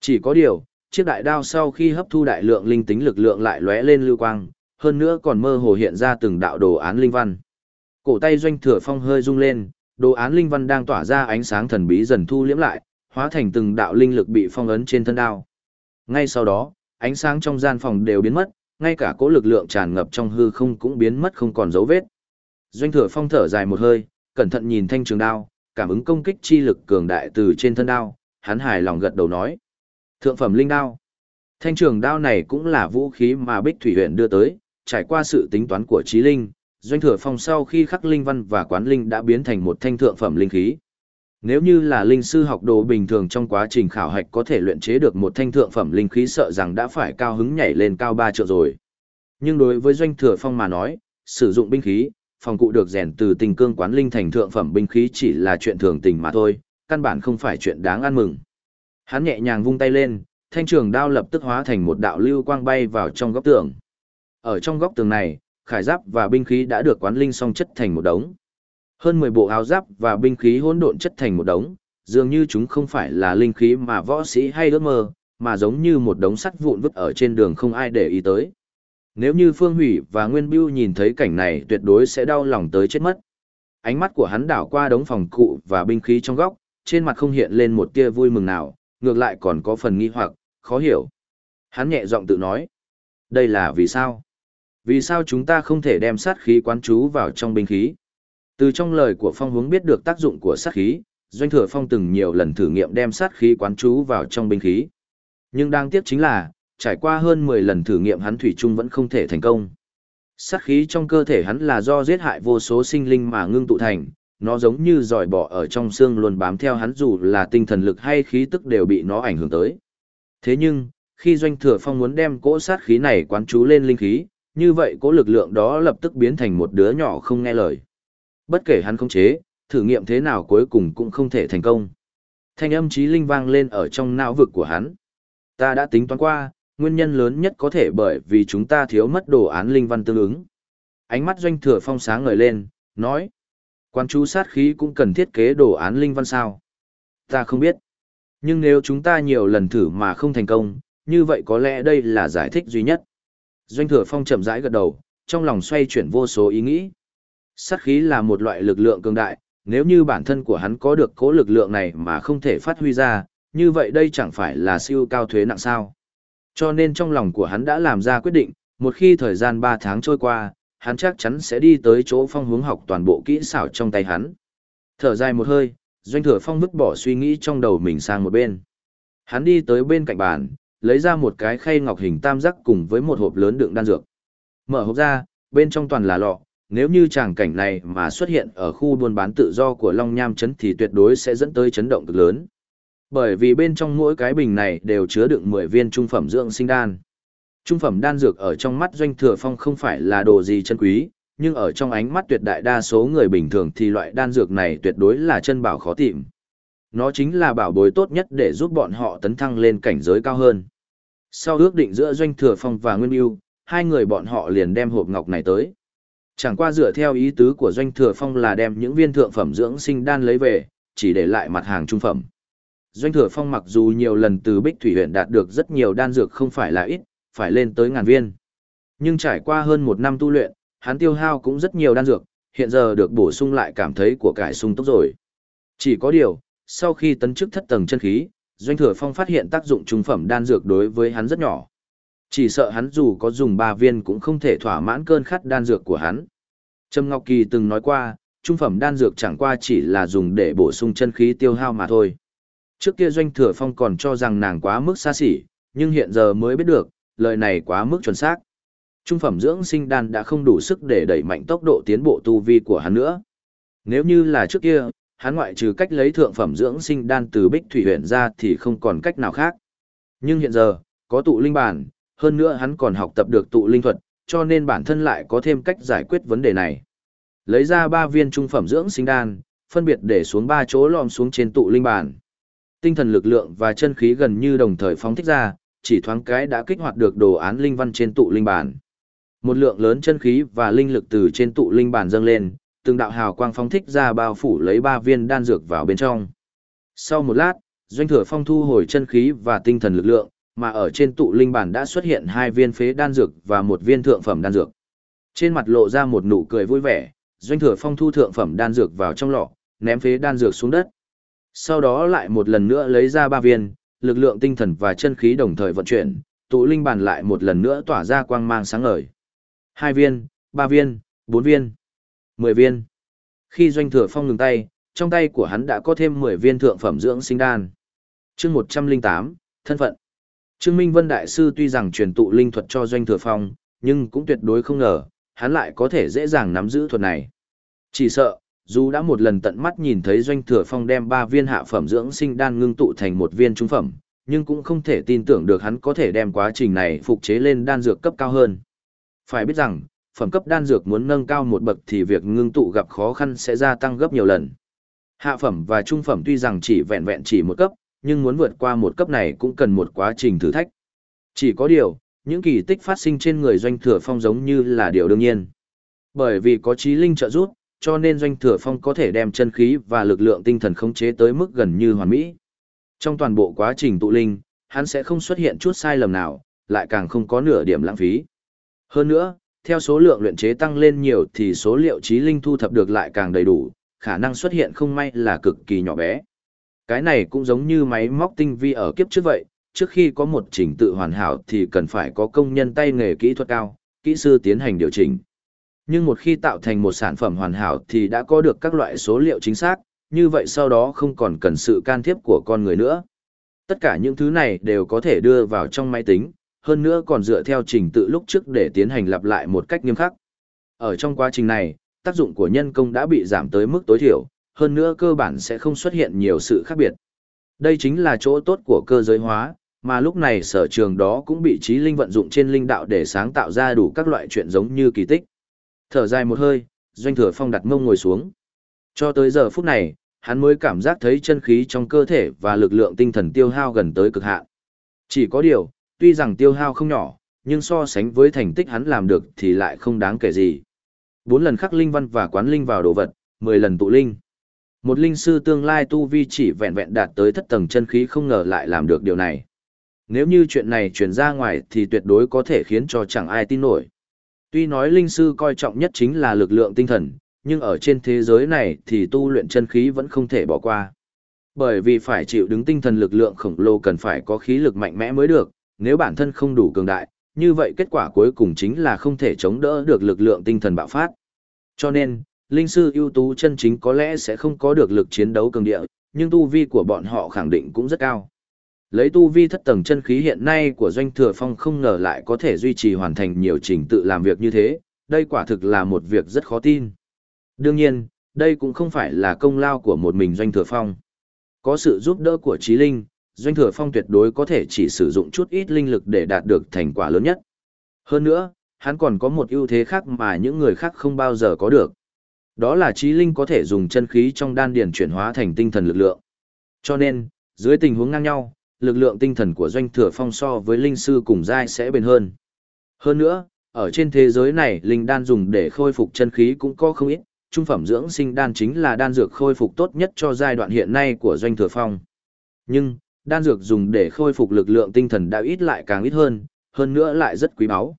Speaker 1: Chỉ có điều, chiếc đại đao sau khi hấp thu đại lượng linh tính lực lượng lại lóe lên lưu quang, hơn nữa còn mơ hồ hiện ra từng đạo đồ án linh văn. Cổ tay doanh thừa phong hơi rung lên, đồ án linh văn đang tỏa ra ánh sáng thần bí dần thu liễm lại, hóa thành từng đạo linh lực bị phong ấn trên thân đao. Ngay sau đó, ánh sáng trong gian phòng đều biến mất, ngay cả cỗ lực lượng tràn ngập trong hư không cũng biến mất không còn dấu vết. Doanh Thừa Phong thở dài một hơi, cẩn thận nhìn thanh trường đao, cảm ứng công kích chi lực cường đại từ trên thân đao, hắn hài lòng gật đầu nói: "Thượng phẩm linh đao." Thanh trường đao này cũng là vũ khí mà Bích Thủy Huyền đưa tới, trải qua sự tính toán của Chí Linh, Doanh Thừa Phong sau khi khắc linh văn và quán linh đã biến thành một thanh thượng phẩm linh khí. Nếu như là linh sư học đồ bình thường trong quá trình khảo hạch có thể luyện chế được một thanh thượng phẩm linh khí sợ rằng đã phải cao hứng nhảy lên cao ba triệu rồi. Nhưng đối với doanh thừa phong mà nói, sử dụng binh khí, phòng cụ được rèn từ tình cương quán linh thành thượng phẩm binh khí chỉ là chuyện thường tình mà thôi, căn bản không phải chuyện đáng ăn mừng. Hắn nhẹ nhàng vung tay lên, thanh trường đao lập tức hóa thành một đạo lưu quang bay vào trong góc tường. Ở trong góc tường này, khải giáp và binh khí đã được quán linh song chất thành một đống. Hơn 10 bộ áo giáp và binh khí hỗn độn chất thành một đống, dường như chúng không phải là linh khí mà võ sĩ hay ước mơ, mà giống như một đống sắt vụn vứt ở trên đường không ai để ý tới. Nếu như Phương Hủy và Nguyên Biêu nhìn thấy cảnh này tuyệt đối sẽ đau lòng tới chết mất. Ánh mắt của hắn đảo qua đống phòng cụ và binh khí trong góc, trên mặt không hiện lên một tia vui mừng nào, ngược lại còn có phần nghi hoặc, khó hiểu. Hắn nhẹ giọng tự nói. Đây là vì sao? Vì sao chúng ta không thể đem sát khí quán chú vào trong binh khí? Từ trong lời của Phong Hướng biết được tác dụng của sát khí, Doanh Thừa Phong từng nhiều lần thử nghiệm đem sát khí quán chú vào trong binh khí. Nhưng đáng tiếc chính là, trải qua hơn 10 lần thử nghiệm hắn thủy chung vẫn không thể thành công. Sát khí trong cơ thể hắn là do giết hại vô số sinh linh mà ngưng tụ thành, nó giống như giỏi bỏ ở trong xương luôn bám theo hắn dù là tinh thần lực hay khí tức đều bị nó ảnh hưởng tới. Thế nhưng, khi Doanh Thừa Phong muốn đem cỗ sát khí này quán chú lên linh khí, như vậy cố lực lượng đó lập tức biến thành một đứa nhỏ không nghe lời. Bất kể hắn không chế, thử nghiệm thế nào cuối cùng cũng không thể thành công. Thanh âm trí linh vang lên ở trong não vực của hắn. Ta đã tính toán qua, nguyên nhân lớn nhất có thể bởi vì chúng ta thiếu mất đồ án linh văn tương ứng. Ánh mắt doanh thừa phong sáng ngời lên, nói. Quan chú sát khí cũng cần thiết kế đồ án linh văn sao? Ta không biết. Nhưng nếu chúng ta nhiều lần thử mà không thành công, như vậy có lẽ đây là giải thích duy nhất. Doanh thừa phong chậm rãi gật đầu, trong lòng xoay chuyển vô số ý nghĩ. Sát khí là một loại lực lượng cường đại, nếu như bản thân của hắn có được cố lực lượng này mà không thể phát huy ra, như vậy đây chẳng phải là siêu cao thuế nặng sao. Cho nên trong lòng của hắn đã làm ra quyết định, một khi thời gian 3 tháng trôi qua, hắn chắc chắn sẽ đi tới chỗ phong hướng học toàn bộ kỹ xảo trong tay hắn. Thở dài một hơi, doanh thừa phong vứt bỏ suy nghĩ trong đầu mình sang một bên. Hắn đi tới bên cạnh bàn, lấy ra một cái khay ngọc hình tam giác cùng với một hộp lớn đựng đan dược. Mở hộp ra, bên trong toàn là lọ, nếu như tràng cảnh này mà xuất hiện ở khu buôn bán tự do của Long Nham Trấn thì tuyệt đối sẽ dẫn tới chấn động cực lớn. Bởi vì bên trong mỗi cái bình này đều chứa đựng 10 viên trung phẩm dưỡng sinh đan. Trung phẩm đan dược ở trong mắt doanh thừa phong không phải là đồ gì chân quý, nhưng ở trong ánh mắt tuyệt đại đa số người bình thường thì loại đan dược này tuyệt đối là chân bảo khó tìm. Nó chính là bảo bối tốt nhất để giúp bọn họ tấn thăng lên cảnh giới cao hơn. Sau ước định giữa doanh thừa phong và Nguyên Yêu, hai người bọn họ liền đem hộp ngọc này tới. Chẳng qua dựa theo ý tứ của doanh thừa phong là đem những viên thượng phẩm dưỡng sinh đan lấy về, chỉ để lại mặt hàng trung phẩm. Doanh thừa phong mặc dù nhiều lần từ Bích Thủy huyện đạt được rất nhiều đan dược không phải là ít, phải lên tới ngàn viên. Nhưng trải qua hơn một năm tu luyện, hắn tiêu hao cũng rất nhiều đan dược, hiện giờ được bổ sung lại cảm thấy của cải sung tốc rồi. Chỉ có điều, sau khi tấn chức thất tầng chân khí, Doanh Thừa Phong phát hiện tác dụng trung phẩm đan dược đối với hắn rất nhỏ. Chỉ sợ hắn dù có dùng ba viên cũng không thể thỏa mãn cơn khát đan dược của hắn. Trâm Ngọc Kỳ từng nói qua, trung phẩm đan dược chẳng qua chỉ là dùng để bổ sung chân khí tiêu hao mà thôi. Trước kia Doanh Thừa Phong còn cho rằng nàng quá mức xa xỉ, nhưng hiện giờ mới biết được, lời này quá mức chuẩn xác. Trung phẩm dưỡng sinh đan đã không đủ sức để đẩy mạnh tốc độ tiến bộ tu vi của hắn nữa. Nếu như là trước kia, hắn ngoại trừ cách lấy thượng phẩm dưỡng sinh đan từ Bích Thủy huyện ra thì không còn cách nào khác. Nhưng hiện giờ, có tụ linh bản, hơn nữa hắn còn học tập được tụ linh thuật, cho nên bản thân lại có thêm cách giải quyết vấn đề này. Lấy ra ba viên trung phẩm dưỡng sinh đan, phân biệt để xuống ba chỗ lòm xuống trên tụ linh bản. Tinh thần lực lượng và chân khí gần như đồng thời phóng thích ra, chỉ thoáng cái đã kích hoạt được đồ án linh văn trên tụ linh bản. Một lượng lớn chân khí và linh lực từ trên tụ linh bản dâng lên, từng đạo hào quang phóng thích ra bao phủ lấy ba viên đan dược vào bên trong. Sau một lát, doanh thừa phong thu hồi chân khí và tinh thần lực lượng, mà ở trên tụ linh bản đã xuất hiện hai viên phế đan dược và một viên thượng phẩm đan dược. Trên mặt lộ ra một nụ cười vui vẻ, doanh thừa phong thu thượng phẩm đan dược vào trong lọ, ném phế đan dược xuống đất. Sau đó lại một lần nữa lấy ra ba viên, lực lượng tinh thần và chân khí đồng thời vận chuyển, tụ linh bản lại một lần nữa tỏa ra quang mang sáng ngời. Hai viên, ba viên, bốn viên. 10 viên. Khi Doanh Thừa Phong ngừng tay, trong tay của hắn đã có thêm 10 viên thượng phẩm dưỡng sinh đan. Chương 108, thân phận. Trương Minh Vân đại sư tuy rằng truyền tụ linh thuật cho Doanh Thừa Phong, nhưng cũng tuyệt đối không ngờ, hắn lại có thể dễ dàng nắm giữ thuật này. Chỉ sợ, dù đã một lần tận mắt nhìn thấy Doanh Thừa Phong đem 3 viên hạ phẩm dưỡng sinh đan ngưng tụ thành một viên trung phẩm, nhưng cũng không thể tin tưởng được hắn có thể đem quá trình này phục chế lên đan dược cấp cao hơn. Phải biết rằng, phẩm cấp đan dược muốn nâng cao một bậc thì việc ngưng tụ gặp khó khăn sẽ gia tăng gấp nhiều lần. Hạ phẩm và trung phẩm tuy rằng chỉ vẹn vẹn chỉ một cấp, nhưng muốn vượt qua một cấp này cũng cần một quá trình thử thách. Chỉ có điều, những kỳ tích phát sinh trên người doanh thừa phong giống như là điều đương nhiên. Bởi vì có trí linh trợ giúp, cho nên doanh thừa phong có thể đem chân khí và lực lượng tinh thần khống chế tới mức gần như hoàn mỹ. Trong toàn bộ quá trình tụ linh, hắn sẽ không xuất hiện chút sai lầm nào, lại càng không có nửa điểm lãng phí. Hơn nữa, theo số lượng luyện chế tăng lên nhiều thì số liệu trí linh thu thập được lại càng đầy đủ, khả năng xuất hiện không may là cực kỳ nhỏ bé. Cái này cũng giống như máy móc tinh vi ở kiếp trước vậy, trước khi có một trình tự hoàn hảo thì cần phải có công nhân tay nghề kỹ thuật cao, kỹ sư tiến hành điều chỉnh. Nhưng một khi tạo thành một sản phẩm hoàn hảo thì đã có được các loại số liệu chính xác, như vậy sau đó không còn cần sự can thiệp của con người nữa. Tất cả những thứ này đều có thể đưa vào trong máy tính, hơn nữa còn dựa theo trình tự lúc trước để tiến hành lặp lại một cách nghiêm khắc. Ở trong quá trình này, tác dụng của nhân công đã bị giảm tới mức tối thiểu, hơn nữa cơ bản sẽ không xuất hiện nhiều sự khác biệt. Đây chính là chỗ tốt của cơ giới hóa, mà lúc này sở trường đó cũng bị trí linh vận dụng trên linh đạo để sáng tạo ra đủ các loại chuyện giống như kỳ tích. Thở dài một hơi, doanh thừa phong đặt mông ngồi xuống. Cho tới giờ phút này, hắn mới cảm giác thấy chân khí trong cơ thể và lực lượng tinh thần tiêu hao gần tới cực hạn. Chỉ có điều, tuy rằng tiêu hao không nhỏ, nhưng so sánh với thành tích hắn làm được thì lại không đáng kể gì. Bốn lần khắc linh văn và quán linh vào đồ vật, mười lần tụ linh. Một linh sư tương lai tu vi chỉ vẹn vẹn đạt tới thất tầng chân khí không ngờ lại làm được điều này. Nếu như chuyện này truyền ra ngoài thì tuyệt đối có thể khiến cho chẳng ai tin nổi. Tuy nói linh sư coi trọng nhất chính là lực lượng tinh thần, nhưng ở trên thế giới này thì tu luyện chân khí vẫn không thể bỏ qua. Bởi vì phải chịu đứng tinh thần lực lượng khổng lồ cần phải có khí lực mạnh mẽ mới được, nếu bản thân không đủ cường đại, như vậy kết quả cuối cùng chính là không thể chống đỡ được lực lượng tinh thần bạo phát. Cho nên, linh sư ưu tú chân chính có lẽ sẽ không có được lực chiến đấu cường địa, nhưng tu vi của bọn họ khẳng định cũng rất cao. Lấy tu vi thất tầng chân khí hiện nay của Doanh Thừa Phong không ngờ lại có thể duy trì hoàn thành nhiều trình tự làm việc như thế, đây quả thực là một việc rất khó tin. Đương nhiên, đây cũng không phải là công lao của một mình Doanh Thừa Phong. Có sự giúp đỡ của Trí Linh, Doanh Thừa Phong tuyệt đối có thể chỉ sử dụng chút ít linh lực để đạt được thành quả lớn nhất. Hơn nữa, hắn còn có một ưu thế khác mà những người khác không bao giờ có được. Đó là Trí Linh có thể dùng chân khí trong đan điền chuyển hóa thành tinh thần lực lượng. Cho nên, dưới tình huống ngang nhau, lực lượng tinh thần của Doanh Thừa Phong so với linh sư cùng giai sẽ bền hơn. Hơn nữa, ở trên thế giới này linh đan dùng để khôi phục chân khí cũng có không ít, trung phẩm dưỡng sinh đan chính là đan dược khôi phục tốt nhất cho giai đoạn hiện nay của Doanh Thừa Phong. Nhưng, đan dược dùng để khôi phục lực lượng tinh thần đã ít lại càng ít hơn, hơn nữa lại rất quý báu.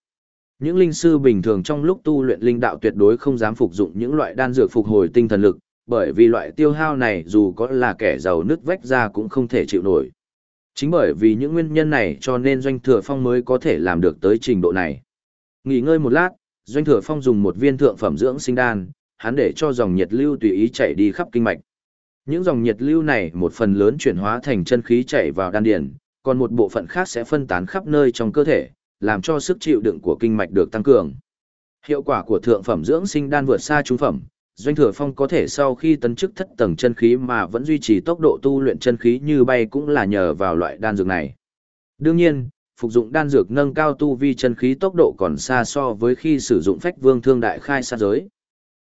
Speaker 1: Những linh sư bình thường trong lúc tu luyện linh đạo tuyệt đối không dám phục dụng những loại đan dược phục hồi tinh thần lực, bởi vì loại tiêu hao này dù có là kẻ giàu nứt vách ra cũng không thể chịu nổi. Chính bởi vì những nguyên nhân này cho nên Doanh Thừa Phong mới có thể làm được tới trình độ này. Nghỉ ngơi một lát, Doanh Thừa Phong dùng một viên thượng phẩm dưỡng sinh đan, hắn để cho dòng nhiệt lưu tùy ý chảy đi khắp kinh mạch. Những dòng nhiệt lưu này một phần lớn chuyển hóa thành chân khí chạy vào đan điền, còn một bộ phận khác sẽ phân tán khắp nơi trong cơ thể, làm cho sức chịu đựng của kinh mạch được tăng cường. Hiệu quả của thượng phẩm dưỡng sinh đan vượt xa trung phẩm, Doanh Thừa Phong có thể sau khi tấn chức thất tầng chân khí mà vẫn duy trì tốc độ tu luyện chân khí như bay cũng là nhờ vào loại đan dược này. Đương nhiên, phục dụng đan dược nâng cao tu vi chân khí tốc độ còn xa so với khi sử dụng phách vương thương đại khai xa giới.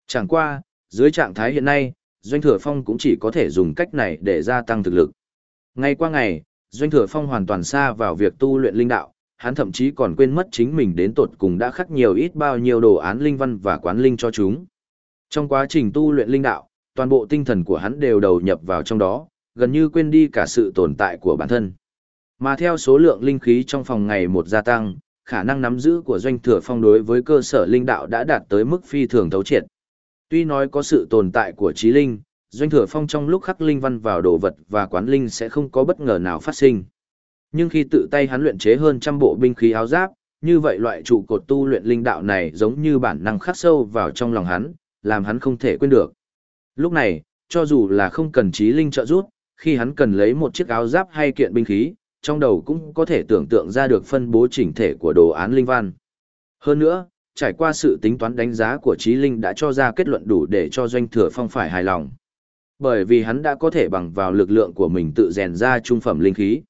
Speaker 1: Chẳng qua, dưới trạng thái hiện nay, Doanh Thừa Phong cũng chỉ có thể dùng cách này để gia tăng thực lực. Ngày qua ngày, Doanh Thừa Phong hoàn toàn xa vào việc tu luyện linh đạo, hắn thậm chí còn quên mất chính mình đến tột cùng đã khắc nhiều ít bao nhiêu đồ án linh văn và quán linh cho chúng. Trong quá trình tu luyện linh đạo, toàn bộ tinh thần của hắn đều đầu nhập vào trong đó, gần như quên đi cả sự tồn tại của bản thân. Mà theo số lượng linh khí trong phòng ngày một gia tăng, khả năng nắm giữ của doanh thừa phong đối với cơ sở linh đạo đã đạt tới mức phi thường thấu triệt. Tuy nói có sự tồn tại của trí linh, doanh thừa phong trong lúc khắc linh văn vào đồ vật và quán linh sẽ không có bất ngờ nào phát sinh. Nhưng khi tự tay hắn luyện chế hơn trăm bộ binh khí áo giáp, như vậy loại trụ cột tu luyện linh đạo này giống như bản năng khắc sâu vào trong lòng hắn, làm hắn không thể quên được. Lúc này, cho dù là không cần trí linh trợ giúp, khi hắn cần lấy một chiếc áo giáp hay kiện binh khí, trong đầu cũng có thể tưởng tượng ra được phân bố chỉnh thể của đồ án linh văn. Hơn nữa, trải qua sự tính toán đánh giá của trí linh đã cho ra kết luận đủ để cho doanh thừa phong phải hài lòng. Bởi vì hắn đã có thể bằng vào lực lượng của mình tự rèn ra trung phẩm linh khí.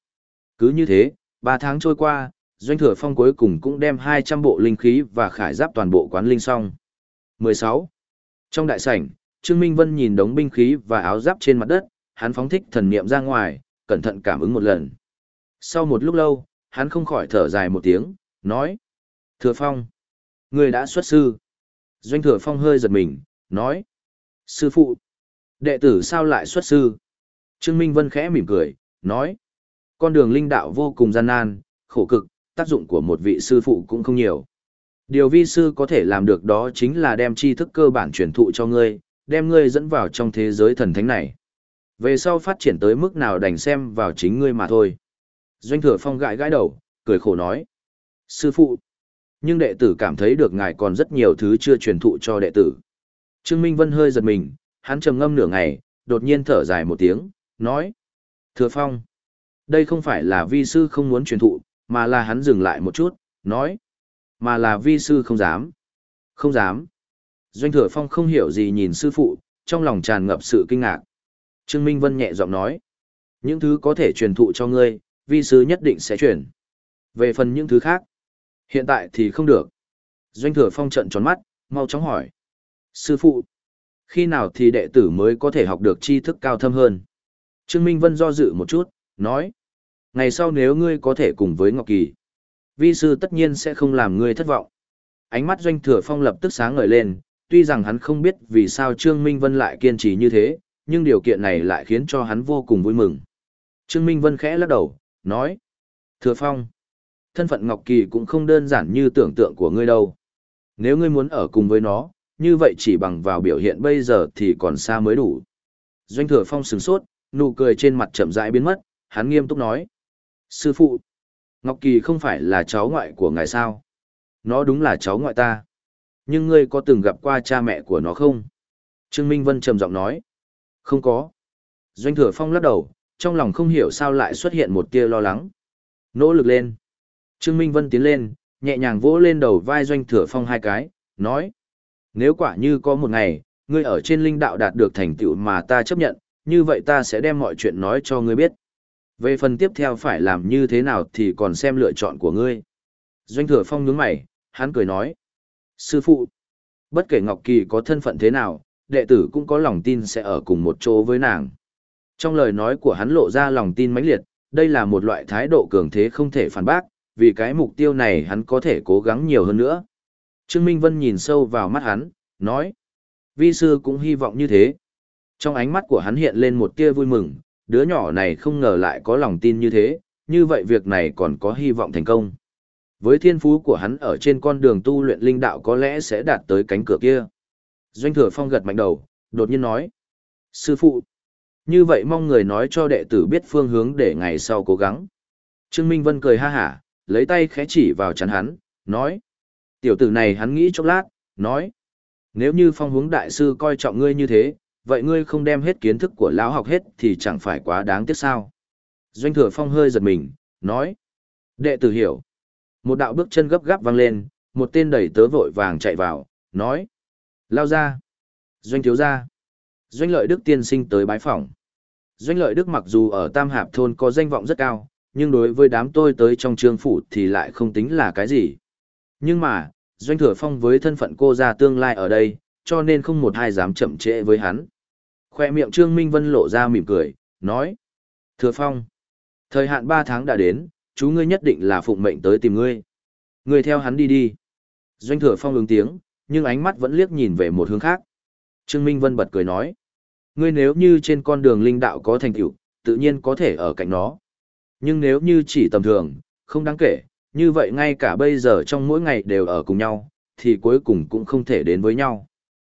Speaker 1: Cứ như thế, 3 tháng trôi qua, doanh thừa phong cuối cùng cũng đem 200 bộ linh khí và khải giáp toàn bộ quán linh xong. 16. Trong đại sảnh, Trương Minh Vân nhìn đống binh khí và áo giáp trên mặt đất, hắn phóng thích thần niệm ra ngoài, cẩn thận cảm ứng một lần. Sau một lúc lâu, hắn không khỏi thở dài một tiếng, nói. Thừa Phong, người đã xuất sư. Doanh Thừa Phong hơi giật mình, nói. Sư phụ, đệ tử sao lại xuất sư? Trương Minh Vân khẽ mỉm cười, nói. Con đường linh đạo vô cùng gian nan, khổ cực, tác dụng của một vị sư phụ cũng không nhiều. Điều vi sư có thể làm được đó chính là đem tri thức cơ bản truyền thụ cho ngươi, đem ngươi dẫn vào trong thế giới thần thánh này. Về sau phát triển tới mức nào đành xem vào chính ngươi mà thôi. Doanh thừa phong gãi gãi đầu, cười khổ nói. Sư phụ, nhưng đệ tử cảm thấy được ngài còn rất nhiều thứ chưa truyền thụ cho đệ tử. Trương Minh Vân hơi giật mình, hắn trầm ngâm nửa ngày, đột nhiên thở dài một tiếng, nói. Thừa phong, đây không phải là vi sư không muốn truyền thụ, mà là hắn dừng lại một chút, nói. Mà là vi sư không dám. Không dám. Doanh thừa phong không hiểu gì nhìn sư phụ, trong lòng tràn ngập sự kinh ngạc. Trương Minh Vân nhẹ giọng nói. Những thứ có thể truyền thụ cho ngươi, vi sư nhất định sẽ truyền. Về phần những thứ khác, hiện tại thì không được. Doanh thừa phong trận tròn mắt, mau chóng hỏi. Sư phụ, khi nào thì đệ tử mới có thể học được tri thức cao thâm hơn? Trương Minh Vân do dự một chút, nói. Ngày sau nếu ngươi có thể cùng với Ngọc Kỳ, vi sư tất nhiên sẽ không làm ngươi thất vọng. Ánh mắt doanh thừa phong lập tức sáng ngời lên, tuy rằng hắn không biết vì sao Trương Minh Vân lại kiên trì như thế, nhưng điều kiện này lại khiến cho hắn vô cùng vui mừng. Trương Minh Vân khẽ lắc đầu, nói. Thừa Phong, thân phận Ngọc Kỳ cũng không đơn giản như tưởng tượng của ngươi đâu. Nếu ngươi muốn ở cùng với nó, như vậy chỉ bằng vào biểu hiện bây giờ thì còn xa mới đủ. Doanh Thừa Phong sừng sốt, nụ cười trên mặt chậm rãi biến mất, hắn nghiêm túc nói. Sư phụ, Ngọc Kỳ không phải là cháu ngoại của ngài sao? Nó đúng là cháu ngoại ta. Nhưng ngươi có từng gặp qua cha mẹ của nó không? Trương Minh Vân trầm giọng nói. Không có. Doanh thừa phong lắc đầu, trong lòng không hiểu sao lại xuất hiện một tia lo lắng. Nỗ lực lên. Trương Minh Vân tiến lên, nhẹ nhàng vỗ lên đầu vai doanh thừa phong hai cái, nói. Nếu quả như có một ngày, ngươi ở trên linh đạo đạt được thành tựu mà ta chấp nhận, như vậy ta sẽ đem mọi chuyện nói cho ngươi biết. Về phần tiếp theo phải làm như thế nào thì còn xem lựa chọn của ngươi. Doanh thừa phong nhướng mày, hắn cười nói. Sư phụ, bất kể Ngọc Kỳ có thân phận thế nào, đệ tử cũng có lòng tin sẽ ở cùng một chỗ với nàng. Trong lời nói của hắn lộ ra lòng tin mãnh liệt, đây là một loại thái độ cường thế không thể phản bác, vì cái mục tiêu này hắn có thể cố gắng nhiều hơn nữa. Trương Minh Vân nhìn sâu vào mắt hắn, nói. Vi sư cũng hy vọng như thế. Trong ánh mắt của hắn hiện lên một tia vui mừng, đứa nhỏ này không ngờ lại có lòng tin như thế, như vậy việc này còn có hy vọng thành công. Với thiên phú của hắn ở trên con đường tu luyện linh đạo có lẽ sẽ đạt tới cánh cửa kia. Doanh thừa phong gật mạnh đầu, đột nhiên nói. Sư phụ, như vậy mong người nói cho đệ tử biết phương hướng để ngày sau cố gắng. Trương Minh Vân cười ha hả, lấy tay khẽ chỉ vào chắn hắn, nói. Tiểu tử này hắn nghĩ chốc lát, nói. Nếu như phong hướng đại sư coi trọng ngươi như thế, vậy ngươi không đem hết kiến thức của lão học hết thì chẳng phải quá đáng tiếc sao. Doanh thừa phong hơi giật mình, nói. Đệ tử hiểu. Một đạo bước chân gấp gáp vang lên, một tên đầy tớ vội vàng chạy vào, nói. Lao ra. Doanh thiếu ra. Doanh lợi đức tiên sinh tới bái phỏng. Doanh lợi đức mặc dù ở Tam Hạp thôn có danh vọng rất cao, nhưng đối với đám tôi tới trong trương phủ thì lại không tính là cái gì. Nhưng mà, Doanh thừa phong với thân phận cô ra tương lai ở đây, cho nên không một ai dám chậm trễ với hắn. Khoe miệng Trương Minh Vân lộ ra mỉm cười, nói. Thừa phong, thời hạn 3 tháng đã đến, chú ngươi nhất định là phụng mệnh tới tìm ngươi. Ngươi theo hắn đi đi. Doanh thừa phong ứng tiếng, nhưng ánh mắt vẫn liếc nhìn về một hướng khác. Trương Minh Vân bật cười nói. Ngươi nếu như trên con đường linh đạo có thành tựu, tự nhiên có thể ở cạnh nó. Nhưng nếu như chỉ tầm thường, không đáng kể, như vậy ngay cả bây giờ trong mỗi ngày đều ở cùng nhau, thì cuối cùng cũng không thể đến với nhau.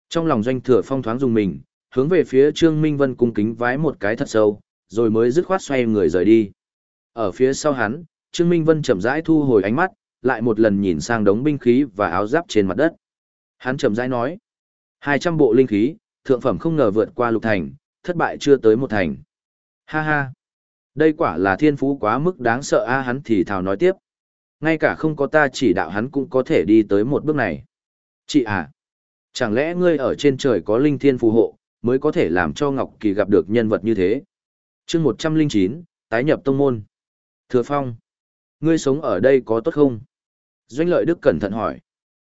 Speaker 1: Trong lòng doanh thừa phong thoáng dùng mình, hướng về phía Trương Minh Vân cung kính vái một cái thật sâu, rồi mới dứt khoát xoay người rời đi. Ở phía sau hắn, Trương Minh Vân chậm rãi thu hồi ánh mắt, lại một lần nhìn sang đống binh khí và áo giáp trên mặt đất. Hắn chậm rãi nói, 200 bộ linh khí, thượng phẩm không ngờ vượt qua lục thành, thất bại chưa tới một thành. Ha ha. Đây quả là thiên phú quá mức đáng sợ a hắn thì thào nói tiếp. Ngay cả không có ta chỉ đạo hắn cũng có thể đi tới một bước này. Chị à, chẳng lẽ ngươi ở trên trời có linh thiên phù hộ, mới có thể làm cho Ngọc Kỳ gặp được nhân vật như thế? chương 109, tái nhập tông môn. Thừa Phong, ngươi sống ở đây có tốt không? Doanh lợi Đức cẩn thận hỏi.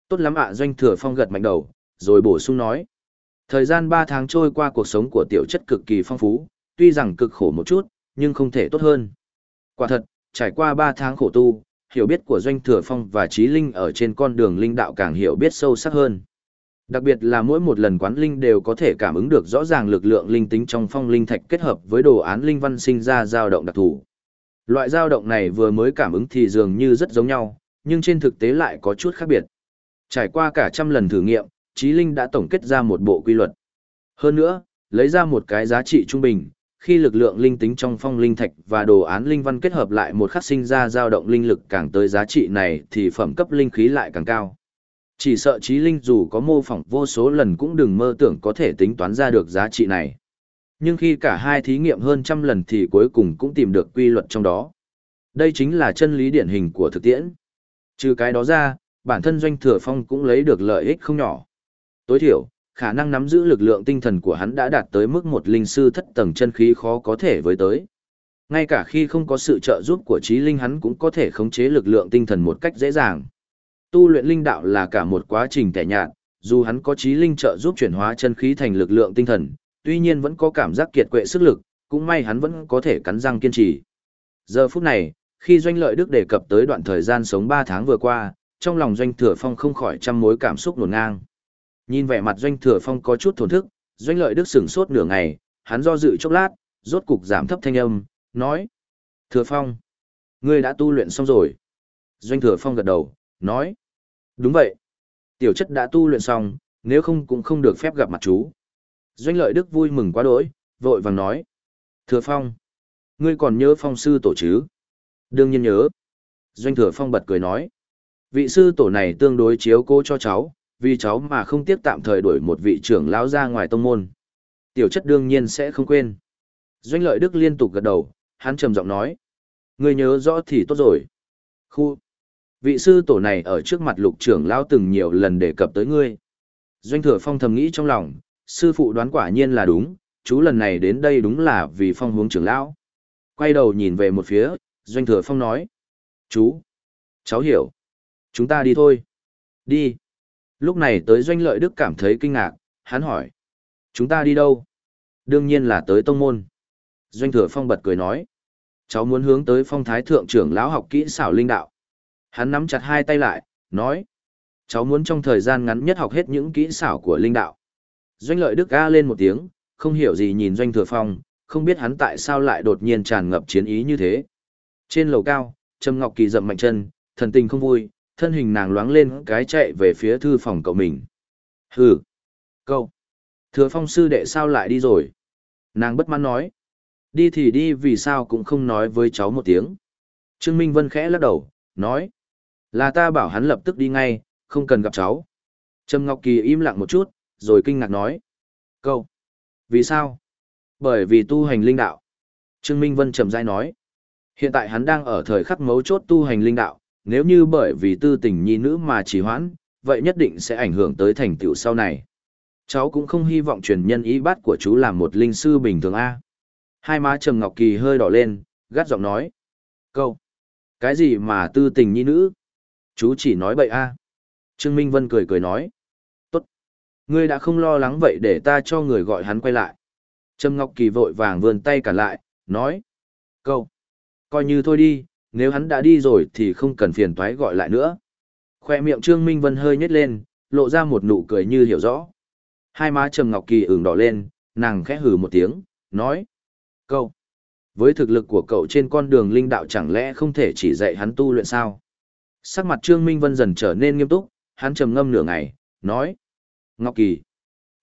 Speaker 1: Tốt lắm ạ Doanh Thừa Phong gật mạnh đầu, rồi bổ sung nói. Thời gian 3 tháng trôi qua cuộc sống của tiểu chất cực kỳ phong phú, tuy rằng cực khổ một chút, nhưng không thể tốt hơn. Quả thật, trải qua 3 tháng khổ tu, hiểu biết của Doanh Thừa Phong và Trí Linh ở trên con đường linh đạo càng hiểu biết sâu sắc hơn. Đặc biệt là mỗi một lần quán linh đều có thể cảm ứng được rõ ràng lực lượng linh tính trong phong linh thạch kết hợp với đồ án linh văn sinh ra dao động đặc thù. Loại dao động này vừa mới cảm ứng thì dường như rất giống nhau, nhưng trên thực tế lại có chút khác biệt. Trải qua cả trăm lần thử nghiệm, Trí Linh đã tổng kết ra một bộ quy luật. Hơn nữa, lấy ra một cái giá trị trung bình, khi lực lượng linh tính trong phong linh thạch và đồ án linh văn kết hợp lại một khắc sinh ra dao động linh lực càng tới giá trị này thì phẩm cấp linh khí lại càng cao. Chỉ sợ trí linh dù có mô phỏng vô số lần cũng đừng mơ tưởng có thể tính toán ra được giá trị này. Nhưng khi cả hai thí nghiệm hơn trăm lần thì cuối cùng cũng tìm được quy luật trong đó. Đây chính là chân lý điển hình của thực tiễn. Trừ cái đó ra, bản thân doanh thừa phong cũng lấy được lợi ích không nhỏ. Tối thiểu, khả năng nắm giữ lực lượng tinh thần của hắn đã đạt tới mức một linh sư thất tầng chân khí khó có thể với tới. Ngay cả khi không có sự trợ giúp của trí linh hắn cũng có thể khống chế lực lượng tinh thần một cách dễ dàng. Tu luyện linh đạo là cả một quá trình tẻ nhạt, dù hắn có trí linh trợ giúp chuyển hóa chân khí thành lực lượng tinh thần, tuy nhiên vẫn có cảm giác kiệt quệ sức lực, cũng may hắn vẫn có thể cắn răng kiên trì. Giờ phút này, khi doanh lợi đức đề cập tới đoạn thời gian sống 3 tháng vừa qua, trong lòng doanh thừa phong không khỏi trăm mối cảm xúc nổn ngang. Nhìn vẻ mặt doanh thừa phong có chút thổn thức, doanh lợi đức sửng sốt nửa ngày, hắn do dự chốc lát, rốt cục giảm thấp thanh âm, nói. Thừa phong, ngươi đã tu luyện xong rồi. Doanh thừa phong gật đầu, nói. Đúng vậy. Tiểu chất đã tu luyện xong, nếu không cũng không được phép gặp mặt chú. Doanh lợi đức vui mừng quá đỗi, vội vàng nói. Thừa phong, ngươi còn nhớ phong sư tổ chứ? Đương nhiên nhớ. Doanh thừa phong bật cười nói. Vị sư tổ này tương đối chiếu cố cho cháu, vì cháu mà không tiếc tạm thời đuổi một vị trưởng lão ra ngoài tông môn. Tiểu chất đương nhiên sẽ không quên. Doanh lợi đức liên tục gật đầu, hắn trầm giọng nói. Ngươi nhớ rõ thì tốt rồi. Khu. Vị sư tổ này ở trước mặt lục trưởng lão từng nhiều lần đề cập tới ngươi. Doanh thừa phong thầm nghĩ trong lòng, sư phụ đoán quả nhiên là đúng, chú lần này đến đây đúng là vì phong hướng trưởng lão. Quay đầu nhìn về một phía, doanh thừa phong nói. Chú. Cháu hiểu. Chúng ta đi thôi. Đi. Lúc này tới doanh lợi đức cảm thấy kinh ngạc, hắn hỏi. Chúng ta đi đâu? Đương nhiên là tới tông môn. Doanh thừa phong bật cười nói. Cháu muốn hướng tới phong thái thượng trưởng lão học kỹ xảo linh đạo. Hắn nắm chặt hai tay lại, nói. Cháu muốn trong thời gian ngắn nhất học hết những kỹ xảo của linh đạo. Doanh lợi đức ga lên một tiếng, không hiểu gì nhìn doanh thừa phong, không biết hắn tại sao lại đột nhiên tràn ngập chiến ý như thế. Trên lầu cao, Trâm Ngọc Kỳ dậm mạnh chân, thần tình không vui, thân hình nàng loáng lên cái chạy về phía thư phòng cậu mình. Hừ! Cậu! Thừa phong sư đệ sao lại đi rồi? Nàng bất mãn nói. Đi thì đi vì sao cũng không nói với cháu một tiếng. Trương Minh Vân khẽ lắc đầu, nói. Là ta bảo hắn lập tức đi ngay, không cần gặp cháu. Trâm Ngọc Kỳ im lặng một chút, rồi kinh ngạc nói. Cậu! Vì sao? Bởi vì tu hành linh đạo. Trương Minh Vân trầm rãi nói. Hiện tại hắn đang ở thời khắc mấu chốt tu hành linh đạo, nếu như bởi vì tư tình nhi nữ mà trì hoãn, vậy nhất định sẽ ảnh hưởng tới thành tựu sau này. Cháu cũng không hy vọng truyền nhân ý bát của chú làm một linh sư bình thường A. Hai má Trầm Ngọc Kỳ hơi đỏ lên, gắt giọng nói. Câu! Cái gì mà tư tình nhi nữ? Chú chỉ nói bậy A. Trương Minh Vân cười cười nói. Tốt! Ngươi đã không lo lắng vậy để ta cho người gọi hắn quay lại. Trầm Ngọc Kỳ vội vàng vươn tay cả lại, nói. Câu! Coi như thôi đi, nếu hắn đã đi rồi thì không cần phiền toái gọi lại nữa. Khoe miệng Trương Minh Vân hơi nhếch lên, lộ ra một nụ cười như hiểu rõ. Hai má Trầm Ngọc Kỳ ửng đỏ lên, nàng khẽ hừ một tiếng, nói. "Cậu". Với thực lực của cậu trên con đường linh đạo chẳng lẽ không thể chỉ dạy hắn tu luyện sao? Sắc mặt Trương Minh Vân dần trở nên nghiêm túc, hắn trầm ngâm nửa ngày, nói. Ngọc Kỳ.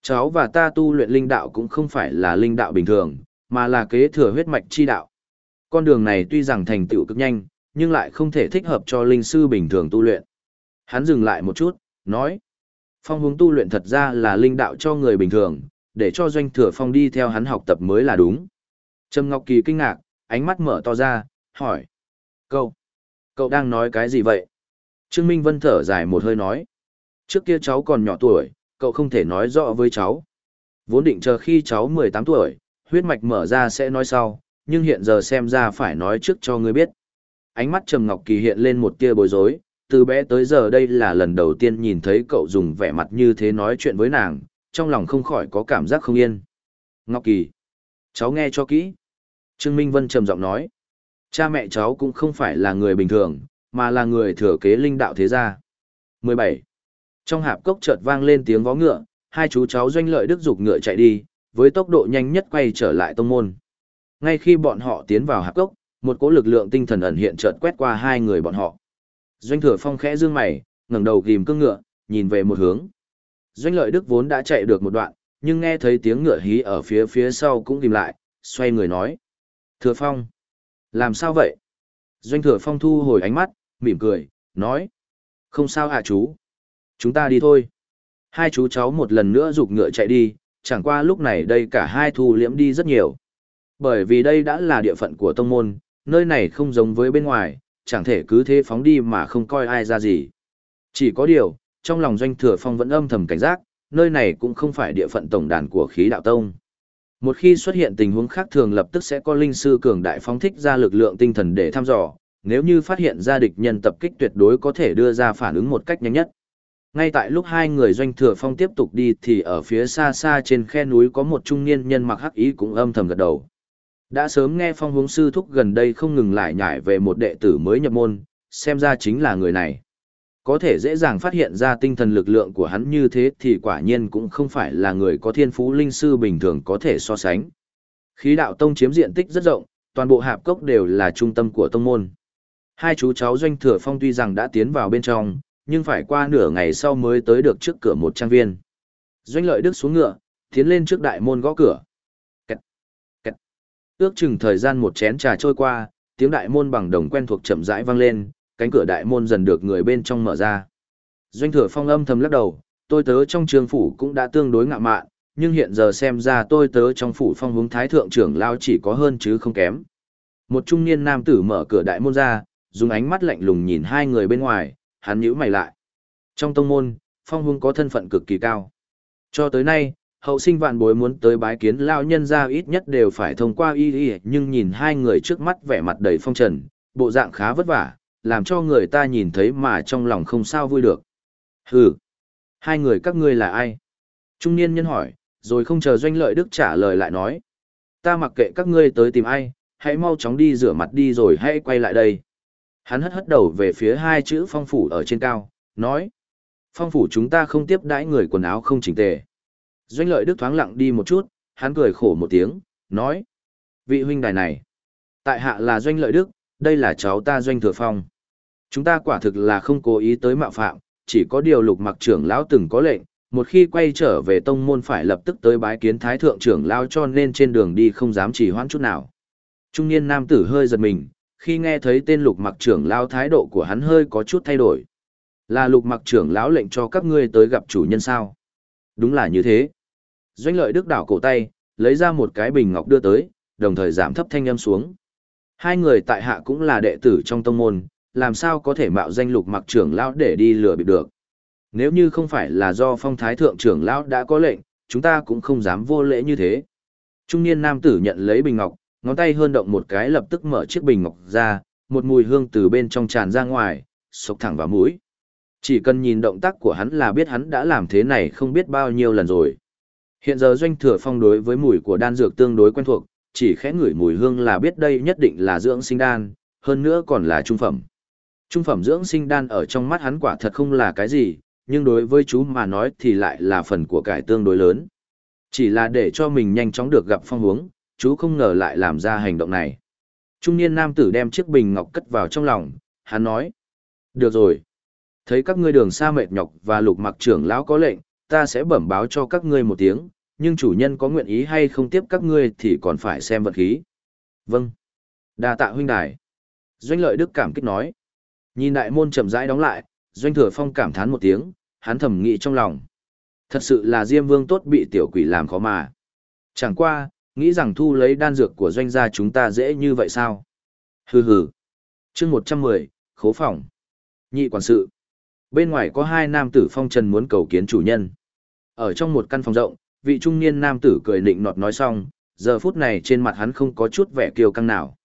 Speaker 1: Cháu và ta tu luyện linh đạo cũng không phải là linh đạo bình thường, mà là kế thừa huyết mạch chi đạo. Con đường này tuy rằng thành tựu cực nhanh, nhưng lại không thể thích hợp cho linh sư bình thường tu luyện. Hắn dừng lại một chút, nói. Phong hướng tu luyện thật ra là linh đạo cho người bình thường, để cho doanh thừa phong đi theo hắn học tập mới là đúng. Trầm Ngọc Kỳ kinh ngạc, ánh mắt mở to ra, hỏi. Cậu, cậu đang nói cái gì vậy? Trương Minh Vân thở dài một hơi nói. Trước kia cháu còn nhỏ tuổi, cậu không thể nói rõ với cháu. Vốn định chờ khi cháu 18 tuổi, huyết mạch mở ra sẽ nói sau, nhưng hiện giờ xem ra phải nói trước cho ngươi biết. Ánh mắt Trầm Ngọc Kỳ hiện lên một tia bối rối, từ bé tới giờ đây là lần đầu tiên nhìn thấy cậu dùng vẻ mặt như thế nói chuyện với nàng, trong lòng không khỏi có cảm giác không yên. Ngọc Kỳ, cháu nghe cho kỹ. Trương Minh Vân trầm giọng nói, cha mẹ cháu cũng không phải là người bình thường, mà là người thừa kế linh đạo thế gia. 17. Trong hạp cốc chợt vang lên tiếng vó ngựa, hai chú cháu doanh lợi đức dục ngựa chạy đi, với tốc độ nhanh nhất quay trở lại tông môn. Ngay khi bọn họ tiến vào hạp cốc, một cỗ lực lượng tinh thần ẩn hiện chợt quét qua hai người bọn họ. Doanh thừa phong khẽ dương mày, ngẩng đầu ghim cương ngựa, nhìn về một hướng. Doanh lợi đức vốn đã chạy được một đoạn, nhưng nghe thấy tiếng ngựa hí ở phía phía sau cũng ghim lại, xoay người nói. Thừa phong, làm sao vậy? Doanh thừa phong thu hồi ánh mắt, mỉm cười, nói. Không sao hạ chú. Chúng ta đi thôi. Hai chú cháu một lần nữa rục ngựa chạy đi, chẳng qua lúc này đây cả hai thu liễm đi rất nhiều. Bởi vì đây đã là địa phận của tông môn, nơi này không giống với bên ngoài, chẳng thể cứ thế phóng đi mà không coi ai ra gì. Chỉ có điều, trong lòng doanh thừa phong vẫn âm thầm cảnh giác, nơi này cũng không phải địa phận tổng đàn của khí đạo tông. Một khi xuất hiện tình huống khác thường lập tức sẽ có linh sư cường đại phóng thích ra lực lượng tinh thần để thăm dò, nếu như phát hiện ra địch nhân tập kích tuyệt đối có thể đưa ra phản ứng một cách nhanh nhất. Ngay tại lúc hai người doanh thừa phong tiếp tục đi thì ở phía xa xa trên khe núi có một trung niên nhân mặc hắc ý cũng âm thầm gật đầu. Đã sớm nghe phong hướng sư thúc gần đây không ngừng lại nhải về một đệ tử mới nhập môn, xem ra chính là người này. Có thể dễ dàng phát hiện ra tinh thần lực lượng của hắn như thế thì quả nhiên cũng không phải là người có thiên phú linh sư bình thường có thể so sánh. Khí đạo tông chiếm diện tích rất rộng, toàn bộ hạp cốc đều là trung tâm của tông môn. Hai chú cháu doanh thừa phong tuy rằng đã tiến vào bên trong, nhưng phải qua nửa ngày sau mới tới được trước cửa một trang viên. Doanh lợi đức xuống ngựa, tiến lên trước đại môn gõ cửa. Ước chừng thời gian một chén trà trôi qua, tiếng đại môn bằng đồng quen thuộc chậm rãi vang lên, cánh cửa đại môn dần được người bên trong mở ra. Doanh thừa phong âm thầm lắc đầu, tôi tớ trong trường phủ cũng đã tương đối ngạ mạn, nhưng hiện giờ xem ra tôi tớ trong phủ phong hướng thái thượng trưởng lao chỉ có hơn chứ không kém. Một trung niên nam tử mở cửa đại môn ra, dùng ánh mắt lạnh lùng nhìn hai người bên ngoài, hắn nhíu mày lại. Trong tông môn, phong hướng có thân phận cực kỳ cao. Cho tới nay, hậu sinh vạn bối muốn tới bái kiến lao nhân ra ít nhất đều phải thông qua y y nhưng nhìn hai người trước mắt vẻ mặt đầy phong trần, bộ dạng khá vất vả, làm cho người ta nhìn thấy mà trong lòng không sao vui được. Hừ, hai người các ngươi là ai? Trung niên nhân hỏi, rồi không chờ doanh lợi đức trả lời lại nói. Ta mặc kệ các ngươi tới tìm ai, hãy mau chóng đi rửa mặt đi rồi hãy quay lại đây. Hắn hất hất đầu về phía hai chữ phong phủ ở trên cao, nói. Phong phủ chúng ta không tiếp đãi người quần áo không chỉnh tề. Doanh lợi đức thoáng lặng đi một chút, hắn cười khổ một tiếng, nói. Vị huynh đài này. Tại hạ là doanh lợi đức, đây là cháu ta doanh thừa phong. Chúng ta quả thực là không cố ý tới mạo phạm, chỉ có điều lục mặc trưởng lão từng có lệnh, một khi quay trở về tông môn phải lập tức tới bái kiến thái thượng trưởng lão cho nên trên đường đi không dám chỉ hoãn chút nào. Trung niên nam tử hơi giật mình, khi nghe thấy tên lục mặc trưởng lão thái độ của hắn hơi có chút thay đổi. Là lục mặc trưởng lão lệnh cho các ngươi tới gặp chủ nhân sao? Đúng là như thế. Doanh lợi đức đảo cổ tay, lấy ra một cái bình ngọc đưa tới, đồng thời giảm thấp thanh âm xuống. Hai người tại hạ cũng là đệ tử trong tông môn, làm sao có thể mạo danh lục mặc trưởng lão để đi lừa bịp được. Nếu như không phải là do phong thái thượng trưởng lão đã có lệnh, chúng ta cũng không dám vô lễ như thế. Trung niên nam tử nhận lấy bình ngọc, ngón tay hơn động một cái lập tức mở chiếc bình ngọc ra, một mùi hương từ bên trong tràn ra ngoài, sộc thẳng vào mũi. Chỉ cần nhìn động tác của hắn là biết hắn đã làm thế này không biết bao nhiêu lần rồi. Hiện giờ doanh thừa phong đối với mùi của đan dược tương đối quen thuộc, chỉ khẽ ngửi mùi hương là biết đây nhất định là dưỡng sinh đan, hơn nữa còn là trung phẩm. Trung phẩm dưỡng sinh đan ở trong mắt hắn quả thật không là cái gì, nhưng đối với chú mà nói thì lại là phần của cải tương đối lớn. Chỉ là để cho mình nhanh chóng được gặp phong hướng, chú không ngờ lại làm ra hành động này. Trung niên nam tử đem chiếc bình ngọc cất vào trong lòng, hắn nói. Được rồi. Thấy các ngươi đường xa mệt nhọc và lục mặc trưởng lão có lệnh, ta sẽ bẩm báo cho các ngươi một tiếng, nhưng chủ nhân có nguyện ý hay không tiếp các ngươi thì còn phải xem vận khí. Vâng. đa tạ huynh đài. Doanh lợi đức cảm kích nói. Nhìn đại môn chậm rãi đóng lại, doanh thừa phong cảm thán một tiếng, hắn thầm nghĩ trong lòng. Thật sự là Diêm Vương tốt bị tiểu quỷ làm khó mà. Chẳng qua, nghĩ rằng thu lấy đan dược của doanh gia chúng ta dễ như vậy sao? Hừ hừ. chương 110, khố phòng. Nhị quản sự. Bên ngoài có hai nam tử phong trần muốn cầu kiến chủ nhân. Ở trong một căn phòng rộng, vị trung niên nam tử cười nịnh nọt nói xong, giờ phút này trên mặt hắn không có chút vẻ kiêu căng nào.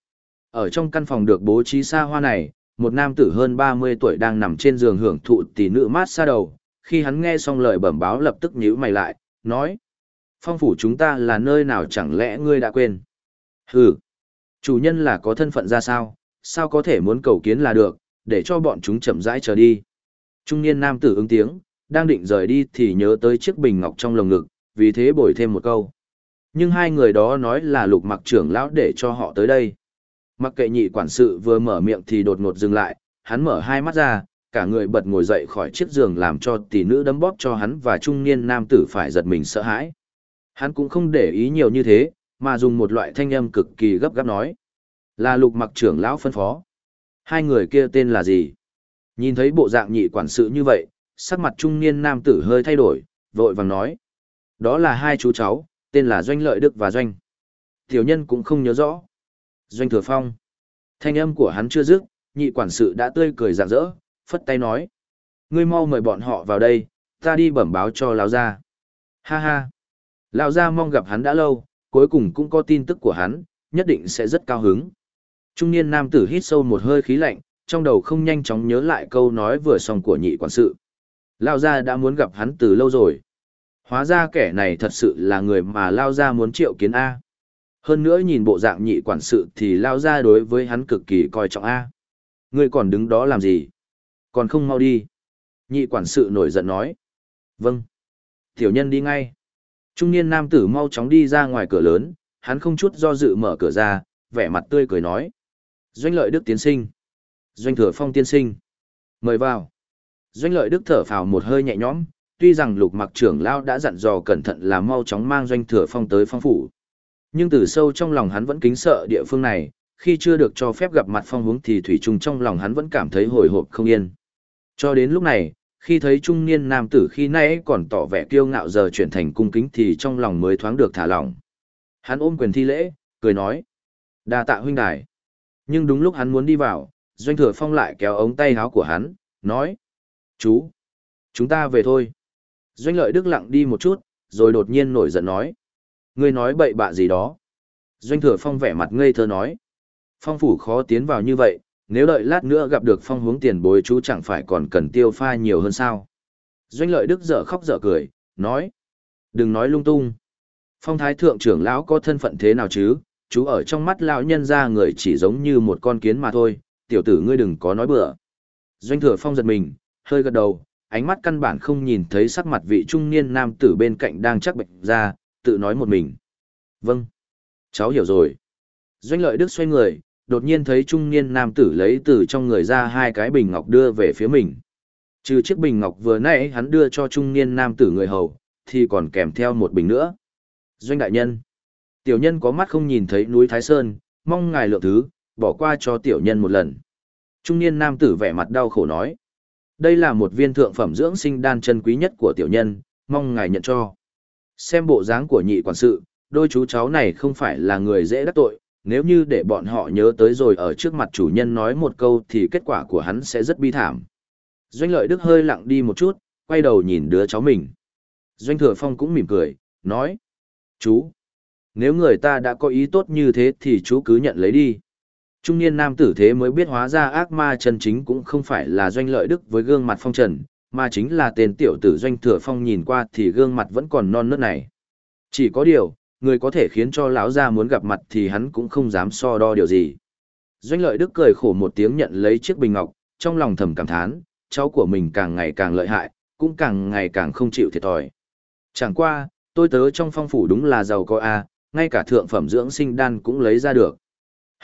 Speaker 1: Ở trong căn phòng được bố trí xa hoa này, một nam tử hơn 30 tuổi đang nằm trên giường hưởng thụ tỷ nữ mát xa đầu, khi hắn nghe xong lời bẩm báo lập tức nhíu mày lại, nói: "Phong phủ chúng ta là nơi nào chẳng lẽ ngươi đã quên?" "Hừ, chủ nhân là có thân phận ra sao, sao có thể muốn cầu kiến là được, để cho bọn chúng chậm rãi chờ đi." Trung niên nam tử ứng tiếng, đang định rời đi thì nhớ tới chiếc bình ngọc trong lồng ngực, vì thế bồi thêm một câu. Nhưng hai người đó nói là lục mặc trưởng lão để cho họ tới đây. Mặc kệ nhị quản sự vừa mở miệng thì đột ngột dừng lại, hắn mở hai mắt ra, cả người bật ngồi dậy khỏi chiếc giường làm cho tỷ nữ đấm bóp cho hắn và trung niên nam tử phải giật mình sợ hãi. Hắn cũng không để ý nhiều như thế, mà dùng một loại thanh âm cực kỳ gấp gáp nói. Là lục mặc trưởng lão phân phó. Hai người kia tên là gì? Nhìn thấy bộ dạng nhị quản sự như vậy, sắc mặt trung niên nam tử hơi thay đổi, vội vàng nói. Đó là hai chú cháu, tên là Doanh Lợi Đức và Doanh. Tiểu nhân cũng không nhớ rõ. Doanh Thừa Phong. Thanh âm của hắn chưa dứt, nhị quản sự đã tươi cười rạng rỡ, phất tay nói. Ngươi mau mời bọn họ vào đây, ta đi bẩm báo cho Lão Gia. Ha ha. Lão Gia mong gặp hắn đã lâu, cuối cùng cũng có tin tức của hắn, nhất định sẽ rất cao hứng. Trung niên nam tử hít sâu một hơi khí lạnh, trong đầu không nhanh chóng nhớ lại câu nói vừa xong của nhị quản sự. Lão Gia đã muốn gặp hắn từ lâu rồi. Hóa ra kẻ này thật sự là người mà Lao Gia muốn triệu kiến A. Hơn nữa nhìn bộ dạng nhị quản sự thì Lao Gia đối với hắn cực kỳ coi trọng A. Ngươi còn đứng đó làm gì? Còn không mau đi. Nhị quản sự nổi giận nói. Vâng. Tiểu nhân đi ngay. Trung niên nam tử mau chóng đi ra ngoài cửa lớn, hắn không chút do dự mở cửa ra, vẻ mặt tươi cười nói. Doanh lợi đức tiến sinh. Doanh thừa phong tiên sinh. Mời vào. Doanh lợi đức thở phào một hơi nhẹ nhõm, tuy rằng lục mặc trưởng lao đã dặn dò cẩn thận là mau chóng mang doanh thừa phong tới phong phủ. Nhưng từ sâu trong lòng hắn vẫn kính sợ địa phương này, khi chưa được cho phép gặp mặt phong hướng thì thủy chung trong lòng hắn vẫn cảm thấy hồi hộp không yên. Cho đến lúc này, khi thấy trung niên nam tử khi nãy còn tỏ vẻ kiêu ngạo giờ chuyển thành cung kính thì trong lòng mới thoáng được thả lỏng. Hắn ôm quyền thi lễ, cười nói. đa tạ huynh đài. Nhưng đúng lúc hắn muốn đi vào, doanh thừa phong lại kéo ống tay áo của hắn, nói. Chú, chúng ta về thôi. Doanh lợi đức lặng đi một chút, rồi đột nhiên nổi giận nói. Ngươi nói bậy bạ gì đó. Doanh thừa phong vẻ mặt ngây thơ nói. Phong phủ khó tiến vào như vậy, nếu đợi lát nữa gặp được phong hướng tiền bối chú chẳng phải còn cần tiêu pha nhiều hơn sao. Doanh lợi đức dở khóc dở cười, nói. Đừng nói lung tung. Phong thái thượng trưởng lão có thân phận thế nào chứ, chú ở trong mắt lão nhân ra người chỉ giống như một con kiến mà thôi, tiểu tử ngươi đừng có nói bừa. Doanh thừa phong giật mình, hơi gật đầu, ánh mắt căn bản không nhìn thấy sắc mặt vị trung niên nam tử bên cạnh đang chắc bệnh ra, tự nói một mình. Vâng, cháu hiểu rồi. Doanh lợi đức xoay người, đột nhiên thấy trung niên nam tử lấy từ trong người ra hai cái bình ngọc đưa về phía mình. Trừ chiếc bình ngọc vừa nãy hắn đưa cho trung niên nam tử người hầu, thì còn kèm theo một bình nữa. Doanh đại nhân. Tiểu nhân có mắt không nhìn thấy núi Thái Sơn, mong ngài lượng thứ, bỏ qua cho tiểu nhân một lần. Trung niên nam tử vẻ mặt đau khổ nói. Đây là một viên thượng phẩm dưỡng sinh đan chân quý nhất của tiểu nhân, mong ngài nhận cho. Xem bộ dáng của nhị quản sự, đôi chú cháu này không phải là người dễ đắc tội, nếu như để bọn họ nhớ tới rồi ở trước mặt chủ nhân nói một câu thì kết quả của hắn sẽ rất bi thảm. Doanh lợi đức hơi lặng đi một chút, quay đầu nhìn đứa cháu mình. Doanh thừa phong cũng mỉm cười, nói. Chú, nếu người ta đã có ý tốt như thế thì chú cứ nhận lấy đi. Trung niên nam tử thế mới biết hóa ra ác ma chân chính cũng không phải là doanh lợi đức với gương mặt phong trần, mà chính là tên tiểu tử doanh thừa phong nhìn qua thì gương mặt vẫn còn non nớt này. Chỉ có điều, người có thể khiến cho lão gia muốn gặp mặt thì hắn cũng không dám so đo điều gì. Doanh lợi đức cười khổ một tiếng nhận lấy chiếc bình ngọc, trong lòng thầm cảm thán, cháu của mình càng ngày càng lợi hại, cũng càng ngày càng không chịu thiệt thòi. Chẳng qua, tôi tớ trong phong phủ đúng là giàu có a, ngay cả thượng phẩm dưỡng sinh đan cũng lấy ra được.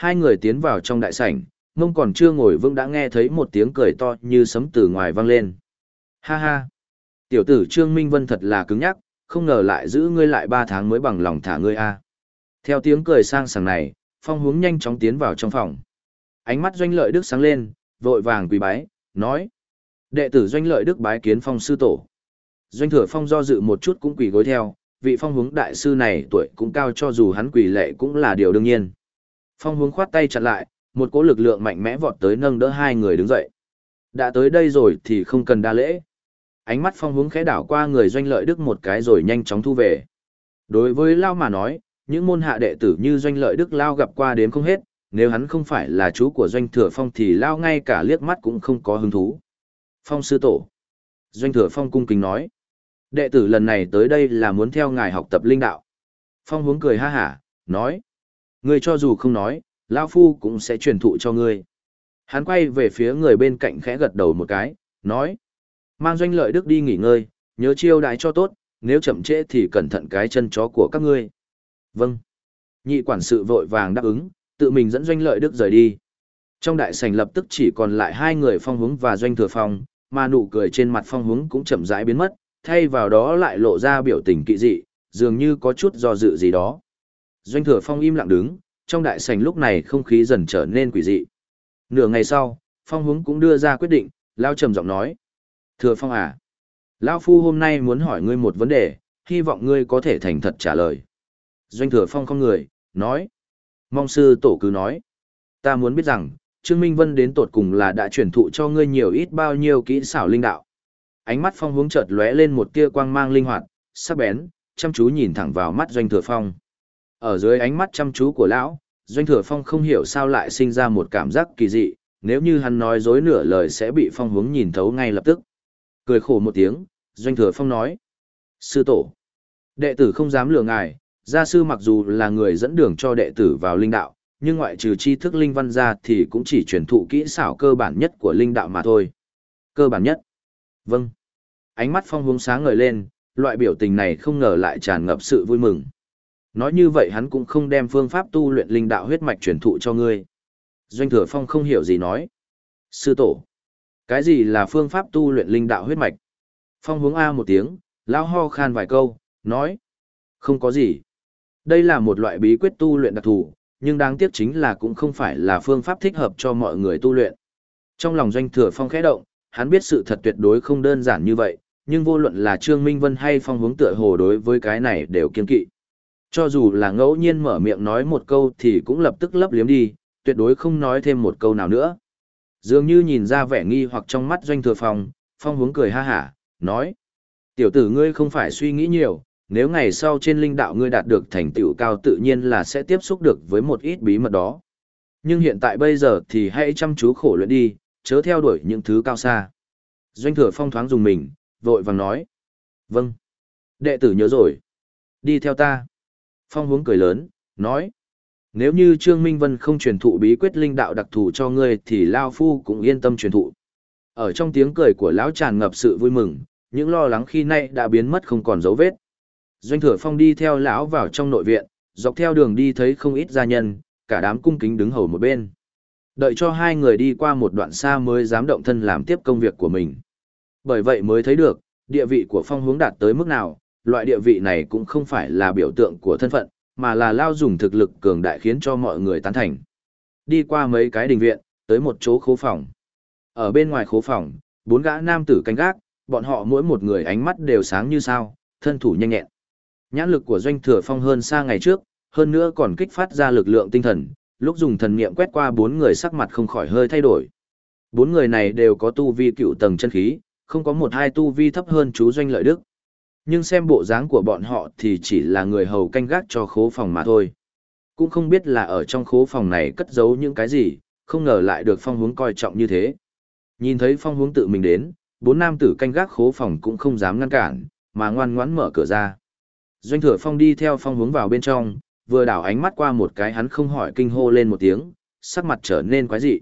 Speaker 1: Hai người tiến vào trong đại sảnh, mông còn chưa ngồi vững đã nghe thấy một tiếng cười to như sấm từ ngoài vang lên. Ha ha! Tiểu tử Trương Minh Vân thật là cứng nhắc, không ngờ lại giữ ngươi lại ba tháng mới bằng lòng thả ngươi a. Theo tiếng cười sang sảng này, phong hướng nhanh chóng tiến vào trong phòng. Ánh mắt doanh lợi đức sáng lên, vội vàng quỳ bái, nói. Đệ tử doanh lợi đức bái kiến phong sư tổ. Doanh thừa phong do dự một chút cũng quỳ gối theo, vị phong hướng đại sư này tuổi cũng cao cho dù hắn quỳ lệ cũng là điều đương nhiên. Phong hướng khoát tay chặn lại, một cỗ lực lượng mạnh mẽ vọt tới nâng đỡ hai người đứng dậy. Đã tới đây rồi thì không cần đa lễ. Ánh mắt phong hướng khẽ đảo qua người doanh lợi đức một cái rồi nhanh chóng thu về. Đối với Lao mà nói, những môn hạ đệ tử như doanh lợi đức Lao gặp qua đếm không hết, nếu hắn không phải là chú của doanh thừa phong thì Lao ngay cả liếc mắt cũng không có hứng thú. Phong sư tổ. Doanh thừa phong cung kính nói. Đệ tử lần này tới đây là muốn theo ngài học tập linh đạo. Phong hướng cười ha hả, nói. Ngươi cho dù không nói, Lao Phu cũng sẽ truyền thụ cho ngươi. Hắn quay về phía người bên cạnh khẽ gật đầu một cái, nói. Mang doanh lợi đức đi nghỉ ngơi, nhớ chiêu đái cho tốt, nếu chậm trễ thì cẩn thận cái chân chó của các ngươi. Vâng. Nhị quản sự vội vàng đáp ứng, tự mình dẫn doanh lợi đức rời đi. Trong đại sảnh lập tức chỉ còn lại hai người phong hướng và doanh thừa phong, mà nụ cười trên mặt phong hướng cũng chậm rãi biến mất, thay vào đó lại lộ ra biểu tình kỵ dị, dường như có chút do dự gì đó. Doanh thừa phong im lặng đứng, trong đại sảnh lúc này không khí dần trở nên quỷ dị. Nửa ngày sau, phong hướng cũng đưa ra quyết định, lao trầm giọng nói. Thừa phong à, lao phu hôm nay muốn hỏi ngươi một vấn đề, hy vọng ngươi có thể thành thật trả lời. Doanh thừa phong không người, nói. Mong sư tổ cứ nói. Ta muốn biết rằng, Trương Minh Vân đến tột cùng là đã truyền thụ cho ngươi nhiều ít bao nhiêu kỹ xảo linh đạo. Ánh mắt phong hướng chợt lóe lên một tia quang mang linh hoạt, sắc bén, chăm chú nhìn thẳng vào mắt doanh thừa phong. Ở dưới ánh mắt chăm chú của lão, doanh thừa phong không hiểu sao lại sinh ra một cảm giác kỳ dị, nếu như hắn nói dối nửa lời sẽ bị phong hướng nhìn thấu ngay lập tức. Cười khổ một tiếng, doanh thừa phong nói. Sư tổ, đệ tử không dám lừa ngài, gia sư mặc dù là người dẫn đường cho đệ tử vào linh đạo, nhưng ngoại trừ tri thức linh văn ra thì cũng chỉ truyền thụ kỹ xảo cơ bản nhất của linh đạo mà thôi. Cơ bản nhất. Vâng. Ánh mắt phong hướng sáng ngời lên, loại biểu tình này không ngờ lại tràn ngập sự vui mừng. Nói như vậy hắn cũng không đem phương pháp tu luyện linh đạo huyết mạch truyền thụ cho ngươi. Doanh thừa phong không hiểu gì nói. Sư tổ. Cái gì là phương pháp tu luyện linh đạo huyết mạch? Phong hướng A một tiếng, lao ho khan vài câu, nói. Không có gì. Đây là một loại bí quyết tu luyện đặc thù, nhưng đáng tiếc chính là cũng không phải là phương pháp thích hợp cho mọi người tu luyện. Trong lòng doanh thừa phong khẽ động, hắn biết sự thật tuyệt đối không đơn giản như vậy, nhưng vô luận là Trương Minh Vân hay phong hướng tựa hồ đối với cái này đều kiên kỵ. Cho dù là ngẫu nhiên mở miệng nói một câu thì cũng lập tức lấp liếm đi, tuyệt đối không nói thêm một câu nào nữa. Dường như nhìn ra vẻ nghi hoặc trong mắt doanh thừa phong, phong hướng cười ha hả, nói. Tiểu tử ngươi không phải suy nghĩ nhiều, nếu ngày sau trên linh đạo ngươi đạt được thành tựu cao tự nhiên là sẽ tiếp xúc được với một ít bí mật đó. Nhưng hiện tại bây giờ thì hãy chăm chú khổ luyện đi, chớ theo đuổi những thứ cao xa. Doanh thừa phong thoáng dùng mình, vội vàng nói. Vâng. Đệ tử nhớ rồi. Đi theo ta. Phong hướng cười lớn, nói. Nếu như Trương Minh Vân không truyền thụ bí quyết linh đạo đặc thù cho ngươi thì Lao Phu cũng yên tâm truyền thụ. Ở trong tiếng cười của lão tràn ngập sự vui mừng, những lo lắng khi nay đã biến mất không còn dấu vết. Doanh thừa phong đi theo lão vào trong nội viện, dọc theo đường đi thấy không ít gia nhân, cả đám cung kính đứng hầu một bên. Đợi cho hai người đi qua một đoạn xa mới dám động thân làm tiếp công việc của mình. Bởi vậy mới thấy được, địa vị của phong hướng đạt tới mức nào, loại địa vị này cũng không phải là biểu tượng của thân phận, mà là lao dùng thực lực cường đại khiến cho mọi người tán thành. Đi qua mấy cái đình viện, tới một chỗ khố phòng. Ở bên ngoài khố phòng, bốn gã nam tử canh gác, bọn họ mỗi một người ánh mắt đều sáng như sao, thân thủ nhanh nhẹn. Nhãn lực của doanh thừa phong hơn xa ngày trước, hơn nữa còn kích phát ra lực lượng tinh thần, lúc dùng thần niệm quét qua bốn người sắc mặt không khỏi hơi thay đổi. Bốn người này đều có tu vi cựu tầng chân khí, không có một hai tu vi thấp hơn chú doanh lợi đức. Nhưng xem bộ dáng của bọn họ thì chỉ là người hầu canh gác cho khố phòng mà thôi. Cũng không biết là ở trong khố phòng này cất giấu những cái gì, không ngờ lại được phong hướng coi trọng như thế. Nhìn thấy phong hướng tự mình đến, bốn nam tử canh gác khố phòng cũng không dám ngăn cản, mà ngoan ngoãn mở cửa ra. Doanh thừa phong đi theo phong hướng vào bên trong, vừa đảo ánh mắt qua một cái hắn không hỏi kinh hô lên một tiếng, sắc mặt trở nên quái dị.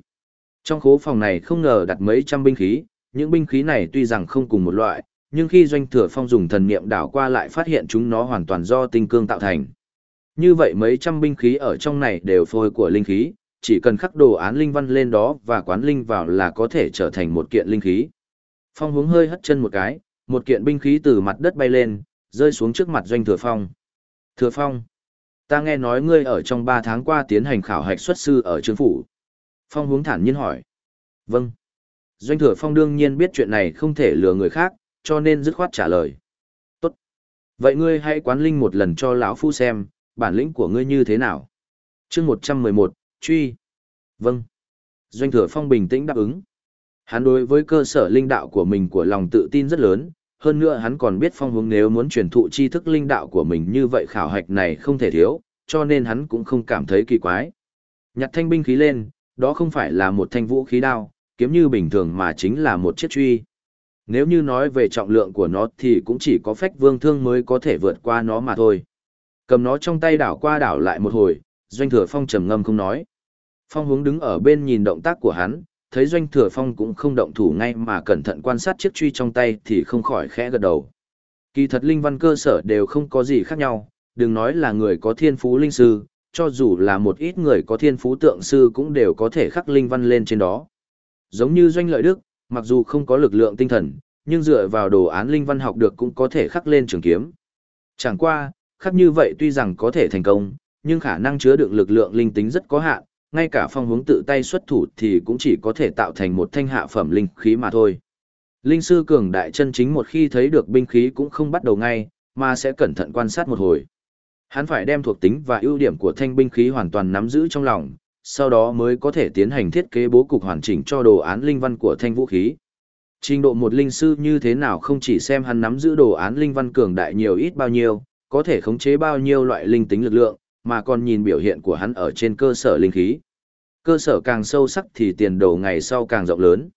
Speaker 1: Trong khố phòng này không ngờ đặt mấy trăm binh khí, những binh khí này tuy rằng không cùng một loại, nhưng khi doanh thừa phong dùng thần niệm đảo qua lại phát hiện chúng nó hoàn toàn do tinh cương tạo thành. Như vậy mấy trăm binh khí ở trong này đều phôi của linh khí, chỉ cần khắc đồ án linh văn lên đó và quán linh vào là có thể trở thành một kiện linh khí. Phong hướng hơi hất chân một cái, một kiện binh khí từ mặt đất bay lên, rơi xuống trước mặt doanh thừa phong. Thừa phong, ta nghe nói ngươi ở trong ba tháng qua tiến hành khảo hạch xuất sư ở trường phủ. Phong hướng thản nhiên hỏi. Vâng. Doanh thừa phong đương nhiên biết chuyện này không thể lừa người khác, cho nên dứt khoát trả lời. Tốt. Vậy ngươi hãy quán linh một lần cho lão phu xem, bản lĩnh của ngươi như thế nào. chương một trăm mười một, truy. Vâng. Doanh thừa phong bình tĩnh đáp ứng. Hắn đối với cơ sở linh đạo của mình của lòng tự tin rất lớn, hơn nữa hắn còn biết phong hướng nếu muốn truyền thụ tri thức linh đạo của mình như vậy khảo hạch này không thể thiếu, cho nên hắn cũng không cảm thấy kỳ quái. Nhặt thanh binh khí lên, đó không phải là một thanh vũ khí đao, kiếm như bình thường mà chính là một chiếc truy. Nếu như nói về trọng lượng của nó thì cũng chỉ có phách vương thương mới có thể vượt qua nó mà thôi. Cầm nó trong tay đảo qua đảo lại một hồi, doanh thừa phong trầm ngâm không nói. Phong hướng đứng ở bên nhìn động tác của hắn, thấy doanh thừa phong cũng không động thủ ngay mà cẩn thận quan sát chiếc truy trong tay thì không khỏi khẽ gật đầu. Kỳ thật linh văn cơ sở đều không có gì khác nhau, đừng nói là người có thiên phú linh sư, cho dù là một ít người có thiên phú tượng sư cũng đều có thể khắc linh văn lên trên đó. Giống như doanh lợi đức, mặc dù không có lực lượng tinh thần, nhưng dựa vào đồ án linh văn học được cũng có thể khắc lên trường kiếm. Chẳng qua, khắc như vậy tuy rằng có thể thành công, nhưng khả năng chứa đựng lực lượng linh tính rất có hạn, ngay cả phong hướng tự tay xuất thủ thì cũng chỉ có thể tạo thành một thanh hạ phẩm linh khí mà thôi. Linh sư cường đại chân chính một khi thấy được binh khí cũng không bắt đầu ngay, mà sẽ cẩn thận quan sát một hồi. Hắn phải đem thuộc tính và ưu điểm của thanh binh khí hoàn toàn nắm giữ trong lòng, sau đó mới có thể tiến hành thiết kế bố cục hoàn chỉnh cho đồ án linh văn của thanh vũ khí. Trình độ một linh sư như thế nào không chỉ xem hắn nắm giữ đồ án linh văn cường đại nhiều ít bao nhiêu, có thể khống chế bao nhiêu loại linh tính lực lượng, mà còn nhìn biểu hiện của hắn ở trên cơ sở linh khí. Cơ sở càng sâu sắc thì tiền đồ ngày sau càng rộng lớn.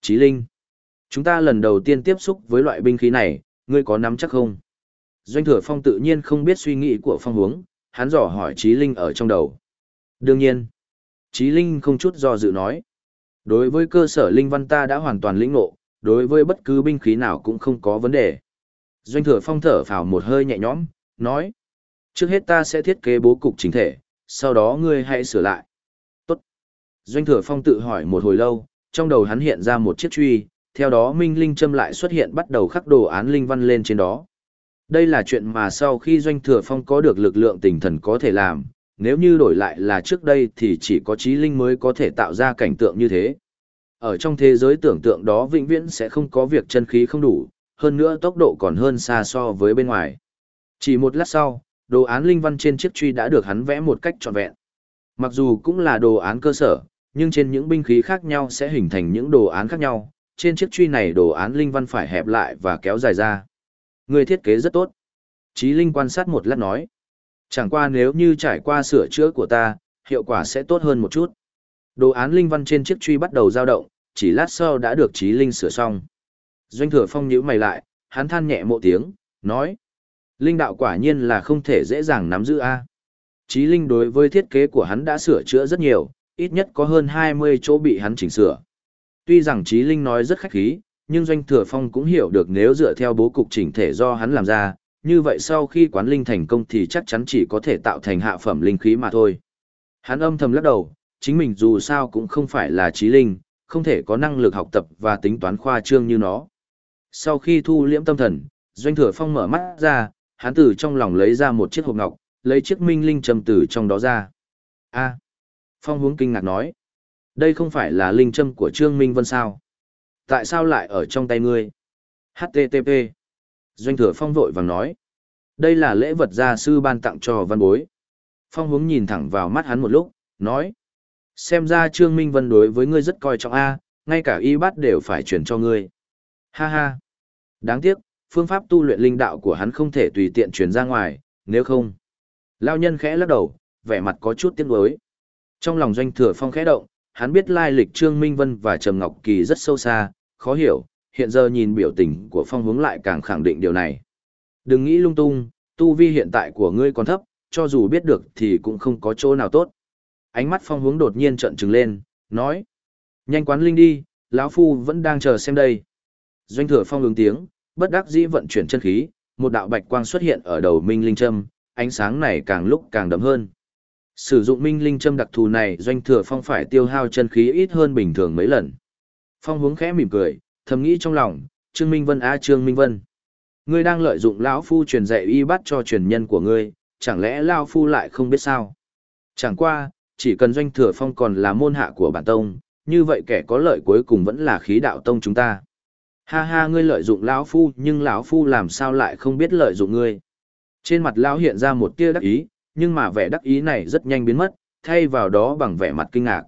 Speaker 1: Chí linh. Chúng ta lần đầu tiên tiếp xúc với loại binh khí này, ngươi có nắm chắc không? Doanh thừa phong tự nhiên không biết suy nghĩ của phong hướng, hắn dò hỏi Chí linh ở trong đầu. Đương nhiên. Chí linh không chút do dự nói. Đối với cơ sở linh văn ta đã hoàn toàn lĩnh ngộ, đối với bất cứ binh khí nào cũng không có vấn đề. Doanh thừa phong thở phào một hơi nhẹ nhõm, nói. Trước hết ta sẽ thiết kế bố cục chính thể, sau đó ngươi hãy sửa lại. Tốt. Doanh thừa phong tự hỏi một hồi lâu, trong đầu hắn hiện ra một chiếc truy, theo đó minh linh châm lại xuất hiện bắt đầu khắc đồ án linh văn lên trên đó. Đây là chuyện mà sau khi doanh thừa phong có được lực lượng tinh thần có thể làm, nếu như đổi lại là trước đây thì chỉ có trí linh mới có thể tạo ra cảnh tượng như thế. Ở trong thế giới tưởng tượng đó vĩnh viễn sẽ không có việc chân khí không đủ, hơn nữa tốc độ còn hơn xa so với bên ngoài. Chỉ một lát sau, đồ án linh văn trên chiếc truy đã được hắn vẽ một cách trọn vẹn. Mặc dù cũng là đồ án cơ sở, nhưng trên những binh khí khác nhau sẽ hình thành những đồ án khác nhau, trên chiếc truy này đồ án linh văn phải hẹp lại và kéo dài ra. Người thiết kế rất tốt. Chí Linh quan sát một lát nói. Chẳng qua nếu như trải qua sửa chữa của ta, hiệu quả sẽ tốt hơn một chút. Đồ án linh văn trên chiếc truy bắt đầu dao động, chỉ lát sau đã được Chí Linh sửa xong. Doanh thừa phong nhíu mày lại, hắn than nhẹ một tiếng, nói. Linh đạo quả nhiên là không thể dễ dàng nắm giữ A. Chí Linh đối với thiết kế của hắn đã sửa chữa rất nhiều, ít nhất có hơn 20 chỗ bị hắn chỉnh sửa. Tuy rằng Chí Linh nói rất khách khí, nhưng Doanh Thừa Phong cũng hiểu được nếu dựa theo bố cục chỉnh thể do hắn làm ra, như vậy sau khi quán linh thành công thì chắc chắn chỉ có thể tạo thành hạ phẩm linh khí mà thôi. Hắn âm thầm lắc đầu, chính mình dù sao cũng không phải là trí linh, không thể có năng lực học tập và tính toán khoa trương như nó. Sau khi thu liễm tâm thần, Doanh Thừa Phong mở mắt ra, hắn từ trong lòng lấy ra một chiếc hộp ngọc, lấy chiếc minh linh châm từ trong đó ra. A. Phong hướng kinh ngạc nói. Đây không phải là linh châm của Trương Minh Vân sao? Tại sao lại ở trong tay ngươi? HTTP. Doanh thừa phong vội vàng nói. Đây là lễ vật gia sư ban tặng cho văn bối. Phong hướng nhìn thẳng vào mắt hắn một lúc, nói. Xem ra Trương Minh Vân đối với ngươi rất coi trọng A, ngay cả y bát đều phải chuyển cho ngươi. Ha ha. Đáng tiếc, phương pháp tu luyện linh đạo của hắn không thể tùy tiện truyền ra ngoài, nếu không. Lao nhân khẽ lắc đầu, vẻ mặt có chút tiếc nuối. Trong lòng doanh thừa phong khẽ động, hắn biết lai lịch Trương Minh Vân và Trầm Ngọc Kỳ rất sâu xa, khó hiểu, hiện giờ nhìn biểu tình của phong hướng lại càng khẳng định điều này. Đừng nghĩ lung tung, tu vi hiện tại của ngươi còn thấp, cho dù biết được thì cũng không có chỗ nào tốt. Ánh mắt phong hướng đột nhiên trợn trừng lên, nói. Nhanh quán linh đi, lão phu vẫn đang chờ xem đây. Doanh thừa phong hướng tiếng, bất đắc dĩ vận chuyển chân khí, một đạo bạch quang xuất hiện ở đầu minh linh châm, ánh sáng này càng lúc càng đậm hơn. Sử dụng minh linh châm đặc thù này doanh thừa phong phải tiêu hao chân khí ít hơn bình thường mấy lần. Phong hướng khẽ mỉm cười, thầm nghĩ trong lòng, Trương Minh Vân a Trương Minh Vân. Ngươi đang lợi dụng lão phu truyền dạy y bắt cho truyền nhân của ngươi, chẳng lẽ lão phu lại không biết sao? Chẳng qua, chỉ cần doanh thừa phong còn là môn hạ của bản tông, như vậy kẻ có lợi cuối cùng vẫn là khí đạo tông chúng ta. Ha ha ngươi lợi dụng lão phu, nhưng lão phu làm sao lại không biết lợi dụng ngươi. Trên mặt lão hiện ra một tia đắc ý, nhưng mà vẻ đắc ý này rất nhanh biến mất, thay vào đó bằng vẻ mặt kinh ngạc.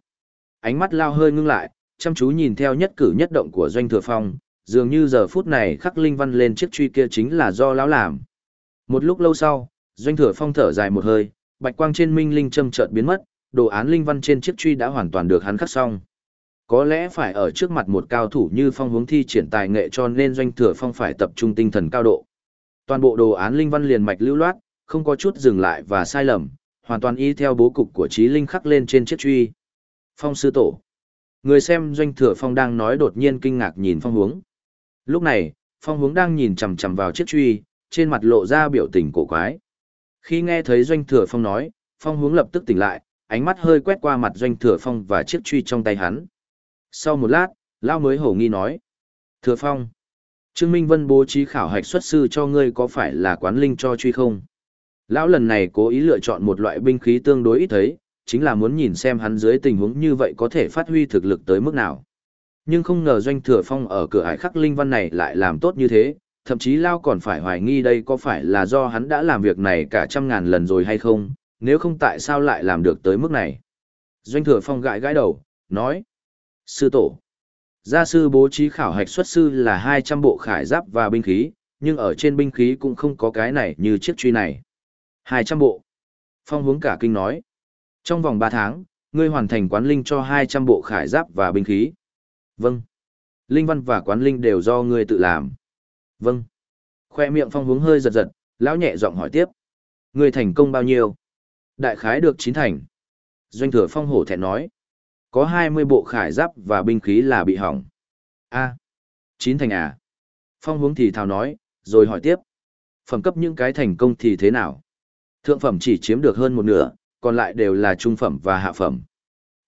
Speaker 1: Ánh mắt lao hơi ngưng lại, chăm chú nhìn theo nhất cử nhất động của doanh thừa phong, dường như giờ phút này khắc linh văn lên chiếc truy kia chính là do lão làm. Một lúc lâu sau, doanh thừa phong thở dài một hơi, bạch quang trên minh linh châm chợt biến mất, đồ án linh văn trên chiếc truy đã hoàn toàn được hắn khắc xong. Có lẽ phải ở trước mặt một cao thủ như phong hướng thi triển tài nghệ cho nên doanh thừa phong phải tập trung tinh thần cao độ. Toàn bộ đồ án linh văn liền mạch lưu loát, không có chút dừng lại và sai lầm, hoàn toàn y theo bố cục của trí linh khắc lên trên chiếc truy. Phong sư tổ. Người xem doanh thừa phong đang nói đột nhiên kinh ngạc nhìn phong hướng. Lúc này, phong hướng đang nhìn chằm chằm vào chiếc truy, trên mặt lộ ra biểu tình cổ quái. Khi nghe thấy doanh thừa phong nói, phong hướng lập tức tỉnh lại, ánh mắt hơi quét qua mặt doanh thừa phong và chiếc truy trong tay hắn. Sau một lát, Lao mới hổ nghi nói. Thừa phong, Trương Minh Vân bố trí khảo hạch xuất sư cho ngươi có phải là quán linh cho truy không? Lão lần này cố ý lựa chọn một loại binh khí tương đối ít thấy, chính là muốn nhìn xem hắn dưới tình huống như vậy có thể phát huy thực lực tới mức nào. Nhưng không ngờ doanh thừa phong ở cửa hải khắc linh văn này lại làm tốt như thế, thậm chí Lao còn phải hoài nghi đây có phải là do hắn đã làm việc này cả trăm ngàn lần rồi hay không, nếu không tại sao lại làm được tới mức này. Doanh thừa phong gãi gãi đầu, nói, Sư tổ, gia sư bố trí khảo hạch xuất sư là 200 bộ khải giáp và binh khí, nhưng ở trên binh khí cũng không có cái này như chiếc truy này. 200 bộ. Phong hướng cả kinh nói. Trong vòng 3 tháng, ngươi hoàn thành quán linh cho 200 bộ khải giáp và binh khí. Vâng. Linh văn và quán linh đều do ngươi tự làm. Vâng. Khoe miệng phong hướng hơi giật giật, lão nhẹ giọng hỏi tiếp. Ngươi thành công bao nhiêu? Đại khái được chín thành. Doanh thừa phong hổ thẹn nói. Có 20 bộ khải giáp và binh khí là bị hỏng. a chín thành à? Phong hướng thì thào nói, rồi hỏi tiếp. Phẩm cấp những cái thành công thì thế nào? Thượng phẩm chỉ chiếm được hơn một nửa, còn lại đều là trung phẩm và hạ phẩm.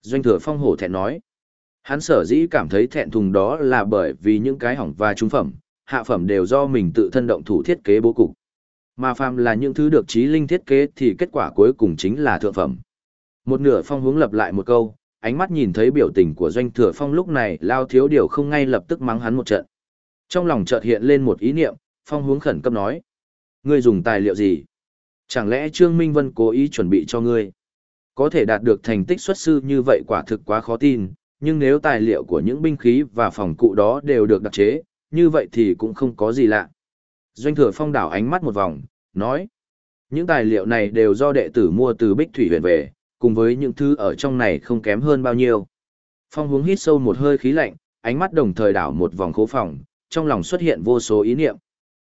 Speaker 1: Doanh thừa phong hổ thẹn nói. Hắn sở dĩ cảm thấy thẹn thùng đó là bởi vì những cái hỏng và trung phẩm, hạ phẩm đều do mình tự thân động thủ thiết kế bố cục. Mà phàm là những thứ được trí linh thiết kế thì kết quả cuối cùng chính là thượng phẩm. Một nửa phong hướng lập lại một câu, ánh mắt nhìn thấy biểu tình của doanh thừa phong lúc này lao thiếu điều không ngay lập tức mắng hắn một trận. Trong lòng chợt hiện lên một ý niệm, phong hướng khẩn cấp nói. Ngươi dùng tài liệu gì? Chẳng lẽ Trương Minh Vân cố ý chuẩn bị cho ngươi? Có thể đạt được thành tích xuất sư như vậy quả thực quá khó tin, nhưng nếu tài liệu của những binh khí và phòng cụ đó đều được đặc chế, như vậy thì cũng không có gì lạ. Doanh thừa phong đảo ánh mắt một vòng, nói. Những tài liệu này đều do đệ tử mua từ Bích Thủy huyện về, cùng với những thứ ở trong này không kém hơn bao nhiêu. Phong hướng hít sâu một hơi khí lạnh, ánh mắt đồng thời đảo một vòng khố phòng, trong lòng xuất hiện vô số ý niệm.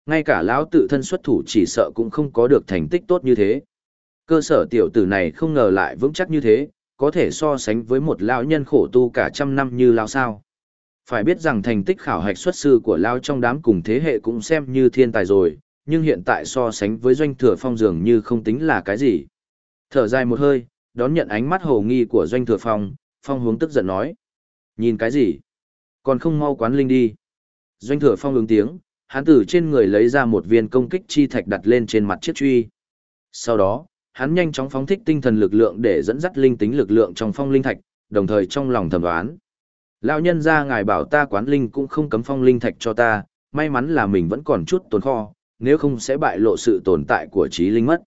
Speaker 1: Ngay cả lão tự thân xuất thủ chỉ sợ cũng không có được thành tích tốt như thế. Cơ sở tiểu tử này không ngờ lại vững chắc như thế, có thể so sánh với một lão nhân khổ tu cả trăm năm như lão sao. Phải biết rằng thành tích khảo hạch xuất sư của lão trong đám cùng thế hệ cũng xem như thiên tài rồi, nhưng hiện tại so sánh với doanh thừa phong dường như không tính là cái gì. Thở dài một hơi, đón nhận ánh mắt hồ nghi của doanh thừa phong, phong hướng tức giận nói. Nhìn cái gì? Còn không mau quán linh đi. Doanh thừa phong ứng tiếng, hắn từ trên người lấy ra một viên công kích chi thạch đặt lên trên mặt chiếc truy. Sau đó, hắn nhanh chóng phóng thích tinh thần lực lượng để dẫn dắt linh tính lực lượng trong phong linh thạch, đồng thời trong lòng thầm đoán. Lão nhân ra ngài bảo ta quán linh cũng không cấm phong linh thạch cho ta, may mắn là mình vẫn còn chút tồn kho, nếu không sẽ bại lộ sự tồn tại của trí linh mất.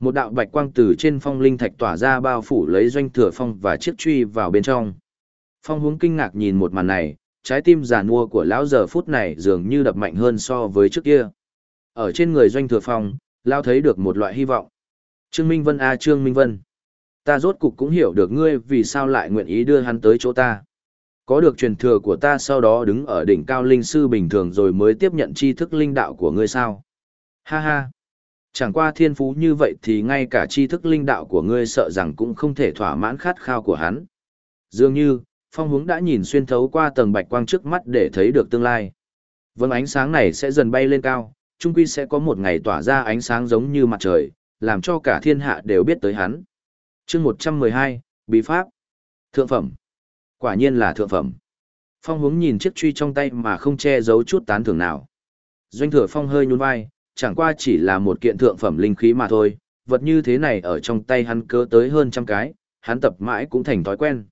Speaker 1: Một đạo bạch quang từ trên phong linh thạch tỏa ra bao phủ lấy doanh thừa phong và chiếc truy vào bên trong. Phong hướng kinh ngạc nhìn một màn này, trái tim giàn mua của lão giờ phút này dường như đập mạnh hơn so với trước kia. Ở trên người doanh thừa phong, lão thấy được một loại hy vọng. Trương Minh Vân a à, Trương Minh Vân. Ta rốt cục cũng hiểu được ngươi vì sao lại nguyện ý đưa hắn tới chỗ ta. Có được truyền thừa của ta sau đó đứng ở đỉnh cao linh sư bình thường rồi mới tiếp nhận tri thức linh đạo của ngươi sao. Ha ha. Chẳng qua thiên phú như vậy thì ngay cả tri thức linh đạo của ngươi sợ rằng cũng không thể thỏa mãn khát khao của hắn. Dường như, phong hướng đã nhìn xuyên thấu qua tầng bạch quang trước mắt để thấy được tương lai. Vâng ánh sáng này sẽ dần bay lên cao, trung quy sẽ có một ngày tỏa ra ánh sáng giống như mặt trời, làm cho cả thiên hạ đều biết tới hắn. chương 112, Bí Pháp. Thượng phẩm. Quả nhiên là thượng phẩm. Phong hướng nhìn chiếc truy trong tay mà không che giấu chút tán thưởng nào. Doanh thừa phong hơi nhún vai, chẳng qua chỉ là một kiện thượng phẩm linh khí mà thôi, vật như thế này ở trong tay hắn cớ tới hơn trăm cái, hắn tập mãi cũng thành thói quen.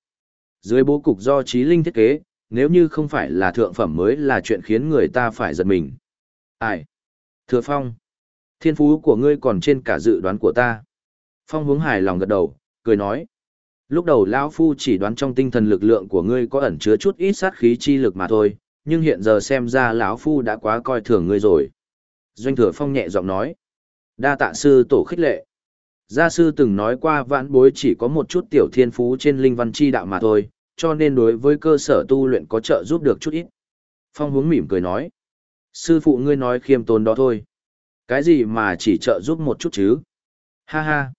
Speaker 1: Dưới bố cục do trí linh thiết kế, nếu như không phải là thượng phẩm mới là chuyện khiến người ta phải giật mình. Ai? Thừa Phong. Thiên phú của ngươi còn trên cả dự đoán của ta. Phong hướng hài lòng gật đầu, cười nói. Lúc đầu lão Phu chỉ đoán trong tinh thần lực lượng của ngươi có ẩn chứa chút ít sát khí chi lực mà thôi, nhưng hiện giờ xem ra lão Phu đã quá coi thường ngươi rồi. Doanh thừa Phong nhẹ giọng nói. Đa tạ sư tổ khích lệ. Gia sư từng nói qua vãn bối chỉ có một chút tiểu thiên phú trên linh văn chi đạo mà thôi, cho nên đối với cơ sở tu luyện có trợ giúp được chút ít. Phong hướng mỉm cười nói. Sư phụ ngươi nói khiêm tốn đó thôi. Cái gì mà chỉ trợ giúp một chút chứ? Ha ha.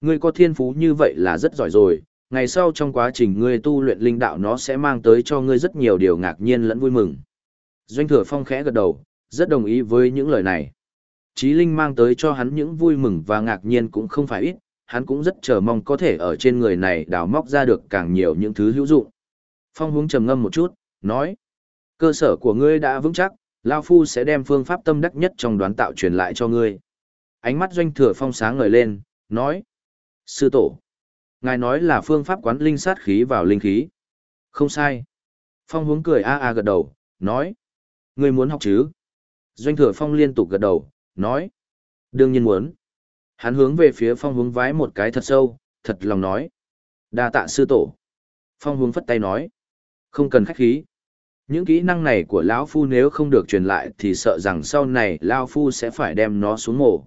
Speaker 1: Ngươi có thiên phú như vậy là rất giỏi rồi, ngày sau trong quá trình ngươi tu luyện linh đạo nó sẽ mang tới cho ngươi rất nhiều điều ngạc nhiên lẫn vui mừng. Doanh thừa phong khẽ gật đầu, rất đồng ý với những lời này. Chí linh mang tới cho hắn những vui mừng và ngạc nhiên cũng không phải ít, hắn cũng rất chờ mong có thể ở trên người này đào móc ra được càng nhiều những thứ hữu dụng. Phong hướng trầm ngâm một chút, nói, cơ sở của ngươi đã vững chắc, Lao Phu sẽ đem phương pháp tâm đắc nhất trong đoán tạo truyền lại cho ngươi. Ánh mắt doanh thừa phong sáng ngời lên, nói, sư tổ, ngài nói là phương pháp quán linh sát khí vào linh khí. Không sai. Phong hướng cười a a gật đầu, nói, ngươi muốn học chứ? Doanh thừa phong liên tục gật đầu, nói, đương nhiên muốn. Hắn hướng về phía phong hướng vái một cái thật sâu, thật lòng nói. đa tạ sư tổ. Phong hướng phất tay nói. Không cần khách khí. Những kỹ năng này của lão Phu nếu không được truyền lại thì sợ rằng sau này lão Phu sẽ phải đem nó xuống mổ.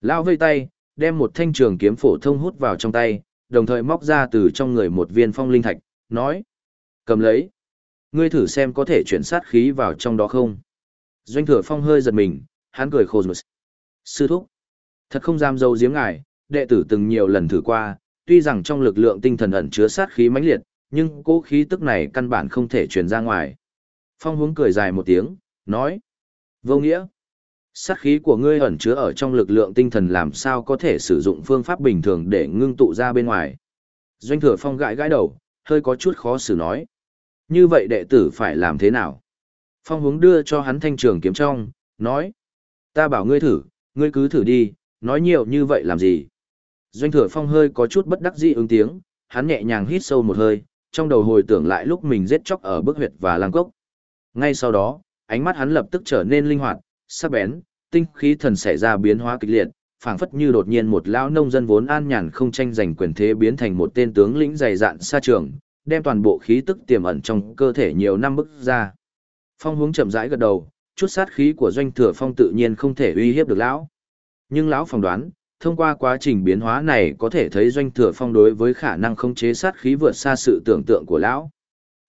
Speaker 1: Lão vây tay, đem một thanh trường kiếm phổ thông hút vào trong tay, đồng thời móc ra từ trong người một viên phong linh thạch, nói. Cầm lấy. Ngươi thử xem có thể chuyển sát khí vào trong đó không. Doanh thừa phong hơi giật mình, hắn cười khổ rồi. Sư thúc. Thật không dám dâu giếm ngài, đệ tử từng nhiều lần thử qua, tuy rằng trong lực lượng tinh thần ẩn chứa sát khí mãnh liệt, nhưng cố khí tức này căn bản không thể truyền ra ngoài. Phong hướng cười dài một tiếng, nói. Vô nghĩa. Sát khí của ngươi ẩn chứa ở trong lực lượng tinh thần làm sao có thể sử dụng phương pháp bình thường để ngưng tụ ra bên ngoài. Doanh thừa phong gãi gãi đầu, hơi có chút khó xử nói. Như vậy đệ tử phải làm thế nào? Phong hướng đưa cho hắn thanh trường kiếm trong, nói. Ta bảo ngươi thử, ngươi cứ thử đi, nói nhiều như vậy làm gì? Doanh thừa phong hơi có chút bất đắc dĩ ứng tiếng, hắn nhẹ nhàng hít sâu một hơi, trong đầu hồi tưởng lại lúc mình giết chóc ở bức huyệt và lang cốc. Ngay sau đó, ánh mắt hắn lập tức trở nên linh hoạt, sắc bén, tinh khí thần xảy ra biến hóa kịch liệt, phảng phất như đột nhiên một lão nông dân vốn an nhàn không tranh giành quyền thế biến thành một tên tướng lĩnh dày dạn xa trường, đem toàn bộ khí tức tiềm ẩn trong cơ thể nhiều năm bức ra. Phong hướng chậm rãi gật đầu, chút sát khí của doanh thừa phong tự nhiên không thể uy hiếp được lão. Nhưng lão phỏng đoán, thông qua quá trình biến hóa này có thể thấy doanh thừa phong đối với khả năng khống chế sát khí vượt xa sự tưởng tượng của lão.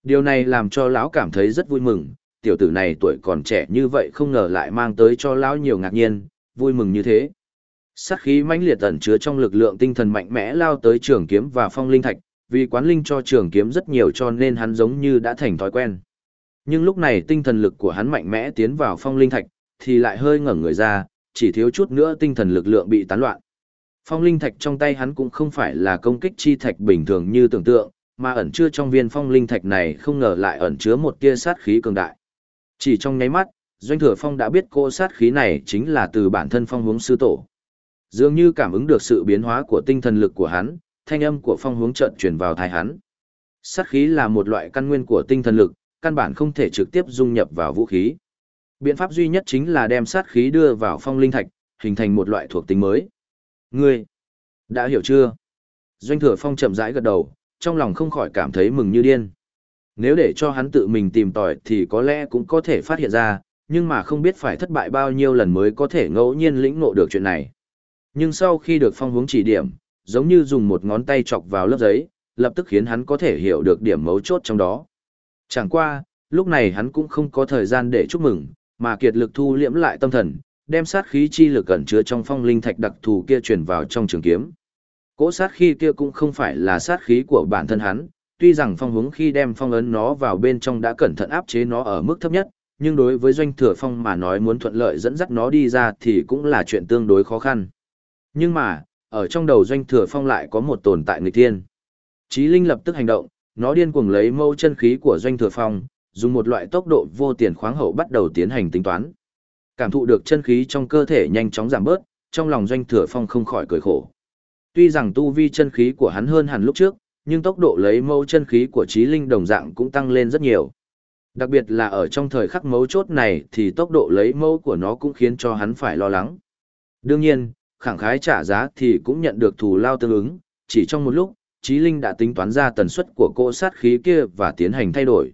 Speaker 1: Điều này làm cho lão cảm thấy rất vui mừng, tiểu tử này tuổi còn trẻ như vậy không ngờ lại mang tới cho lão nhiều ngạc nhiên, vui mừng như thế. Sát khí mãnh liệt ẩn chứa trong lực lượng tinh thần mạnh mẽ lao tới trường kiếm và phong linh thạch, vì quán linh cho trường kiếm rất nhiều cho nên hắn giống như đã thành thói quen. Nhưng lúc này tinh thần lực của hắn mạnh mẽ tiến vào phong linh thạch, thì lại hơi ngẩn người ra, chỉ thiếu chút nữa tinh thần lực lượng bị tán loạn. Phong linh thạch trong tay hắn cũng không phải là công kích chi thạch bình thường như tưởng tượng, mà ẩn chứa trong viên phong linh thạch này không ngờ lại ẩn chứa một tia sát khí cường đại. Chỉ trong nháy mắt, Doanh Thừa Phong đã biết cô sát khí này chính là từ bản thân phong hướng sư tổ. Dường như cảm ứng được sự biến hóa của tinh thần lực của hắn, thanh âm của phong hướng trận truyền vào tai hắn. Sát khí là một loại căn nguyên của tinh thần lực, căn bản không thể trực tiếp dung nhập vào vũ khí. Biện pháp duy nhất chính là đem sát khí đưa vào phong linh thạch, hình thành một loại thuộc tính mới. Ngươi, đã hiểu chưa? Doanh thừa phong chậm rãi gật đầu, trong lòng không khỏi cảm thấy mừng như điên. Nếu để cho hắn tự mình tìm tòi thì có lẽ cũng có thể phát hiện ra, nhưng mà không biết phải thất bại bao nhiêu lần mới có thể ngẫu nhiên lĩnh ngộ được chuyện này. Nhưng sau khi được phong hướng chỉ điểm, giống như dùng một ngón tay chọc vào lớp giấy, lập tức khiến hắn có thể hiểu được điểm mấu chốt trong đó. Chẳng qua, lúc này hắn cũng không có thời gian để chúc mừng, mà kiệt lực thu liễm lại tâm thần, đem sát khí chi lực ẩn chứa trong phong linh thạch đặc thù kia truyền vào trong trường kiếm. Cỗ sát khí kia cũng không phải là sát khí của bản thân hắn, tuy rằng phong hướng khi đem phong ấn nó vào bên trong đã cẩn thận áp chế nó ở mức thấp nhất, nhưng đối với doanh thừa phong mà nói muốn thuận lợi dẫn dắt nó đi ra thì cũng là chuyện tương đối khó khăn. Nhưng mà, ở trong đầu doanh thừa phong lại có một tồn tại người tiên. Chí Linh lập tức hành động, nó điên cuồng lấy mâu chân khí của doanh thừa phong, dùng một loại tốc độ vô tiền khoáng hậu bắt đầu tiến hành tính toán. Cảm thụ được chân khí trong cơ thể nhanh chóng giảm bớt, trong lòng doanh thừa phong không khỏi cười khổ. Tuy rằng tu vi chân khí của hắn hơn hẳn lúc trước, nhưng tốc độ lấy mâu chân khí của trí linh đồng dạng cũng tăng lên rất nhiều. Đặc biệt là ở trong thời khắc mấu chốt này thì tốc độ lấy mâu của nó cũng khiến cho hắn phải lo lắng. Đương nhiên, khẳng khái trả giá thì cũng nhận được thù lao tương ứng, chỉ trong một lúc, trí linh đã tính toán ra tần suất của cỗ sát khí kia và tiến hành thay đổi.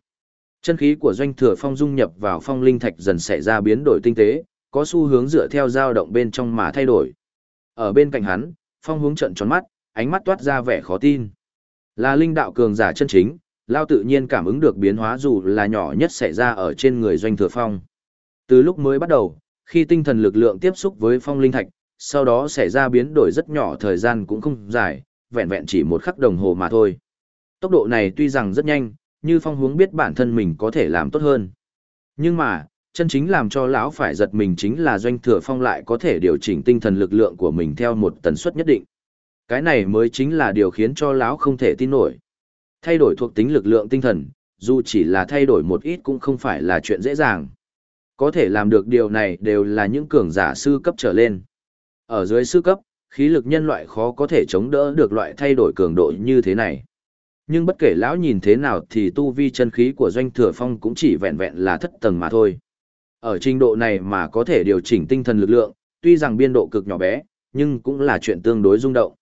Speaker 1: Chân khí của doanh thừa phong dung nhập vào phong linh thạch dần xảy ra biến đổi tinh tế, có xu hướng dựa theo dao động bên trong mà thay đổi. Ở bên cạnh hắn, phong hướng trận tròn mắt, ánh mắt toát ra vẻ khó tin. Là linh đạo cường giả chân chính, Lao tự nhiên cảm ứng được biến hóa dù là nhỏ nhất xảy ra ở trên người doanh thừa phong. Từ lúc mới bắt đầu, khi tinh thần lực lượng tiếp xúc với phong linh thạch, sau đó xảy ra biến đổi rất nhỏ thời gian cũng không dài, vẹn vẹn chỉ một khắc đồng hồ mà thôi. Tốc độ này tuy rằng rất nhanh, như phong hướng biết bản thân mình có thể làm tốt hơn. Nhưng mà, chân chính làm cho lão phải giật mình chính là doanh thừa phong lại có thể điều chỉnh tinh thần lực lượng của mình theo một tần suất nhất định. Cái này mới chính là điều khiến cho lão không thể tin nổi. Thay đổi thuộc tính lực lượng tinh thần, dù chỉ là thay đổi một ít cũng không phải là chuyện dễ dàng. Có thể làm được điều này đều là những cường giả sư cấp trở lên. Ở dưới sư cấp, khí lực nhân loại khó có thể chống đỡ được loại thay đổi cường độ như thế này. Nhưng bất kể lão nhìn thế nào thì tu vi chân khí của doanh thừa phong cũng chỉ vẹn vẹn là thất tầng mà thôi. Ở trình độ này mà có thể điều chỉnh tinh thần lực lượng, tuy rằng biên độ cực nhỏ bé, nhưng cũng là chuyện tương đối rung động.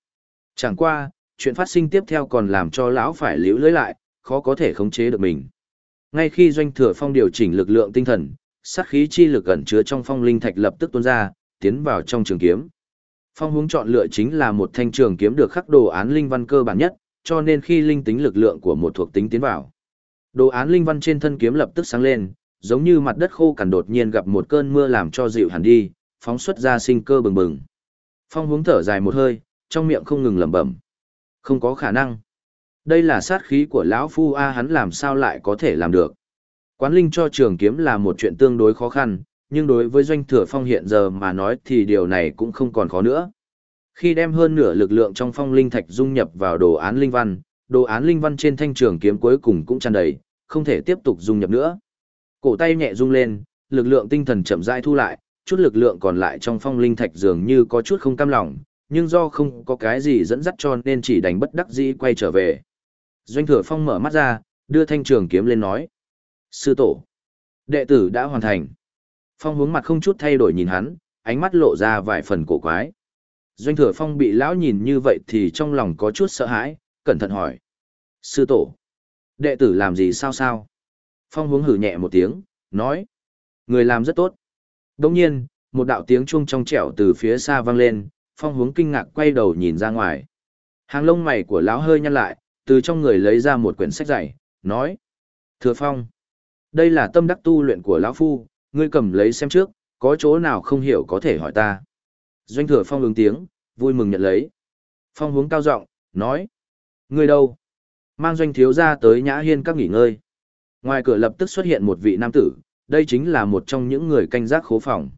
Speaker 1: Chẳng qua, chuyện phát sinh tiếp theo còn làm cho lão phải liễu lưới lại, khó có thể khống chế được mình. Ngay khi doanh thừa phong điều chỉnh lực lượng tinh thần, sát khí chi lực ẩn chứa trong phong linh thạch lập tức tuôn ra, tiến vào trong trường kiếm. Phong hướng chọn lựa chính là một thanh trường kiếm được khắc đồ án linh văn cơ bản nhất, cho nên khi linh tính lực lượng của một thuộc tính tiến vào. Đồ án linh văn trên thân kiếm lập tức sáng lên, giống như mặt đất khô cằn đột nhiên gặp một cơn mưa làm cho dịu hẳn đi, phóng xuất ra sinh cơ bừng bừng. Phong hướng thở dài một hơi, trong miệng không ngừng lẩm bẩm. Không có khả năng. Đây là sát khí của lão phu a hắn làm sao lại có thể làm được. Quán linh cho trường kiếm là một chuyện tương đối khó khăn, nhưng đối với doanh thừa phong hiện giờ mà nói thì điều này cũng không còn khó nữa. Khi đem hơn nửa lực lượng trong phong linh thạch dung nhập vào đồ án linh văn, đồ án linh văn trên thanh trường kiếm cuối cùng cũng tràn đầy, không thể tiếp tục dung nhập nữa. Cổ tay nhẹ rung lên, lực lượng tinh thần chậm rãi thu lại, chút lực lượng còn lại trong phong linh thạch dường như có chút không cam lòng, nhưng do không có cái gì dẫn dắt cho nên chỉ đành bất đắc dĩ quay trở về. Doanh thừa phong mở mắt ra, đưa thanh trường kiếm lên nói. Sư tổ, đệ tử đã hoàn thành. Phong hướng mặt không chút thay đổi nhìn hắn, ánh mắt lộ ra vài phần cổ quái. Doanh thừa phong bị lão nhìn như vậy thì trong lòng có chút sợ hãi, cẩn thận hỏi. Sư tổ, đệ tử làm gì sao sao? Phong hướng hử nhẹ một tiếng, nói. Người làm rất tốt. Đồng nhiên, một đạo tiếng chuông trong trẻo từ phía xa vang lên, phong hướng kinh ngạc quay đầu nhìn ra ngoài. Hàng lông mày của lão hơi nhăn lại, từ trong người lấy ra một quyển sách dày, nói. Thừa phong, đây là tâm đắc tu luyện của lão phu, ngươi cầm lấy xem trước, có chỗ nào không hiểu có thể hỏi ta. Doanh thừa phong ứng tiếng, vui mừng nhận lấy. Phong hướng cao giọng nói. Ngươi đâu? Mang doanh thiếu ra tới nhã hiên các nghỉ ngơi. Ngoài cửa lập tức xuất hiện một vị nam tử, đây chính là một trong những người canh giác khố phòng.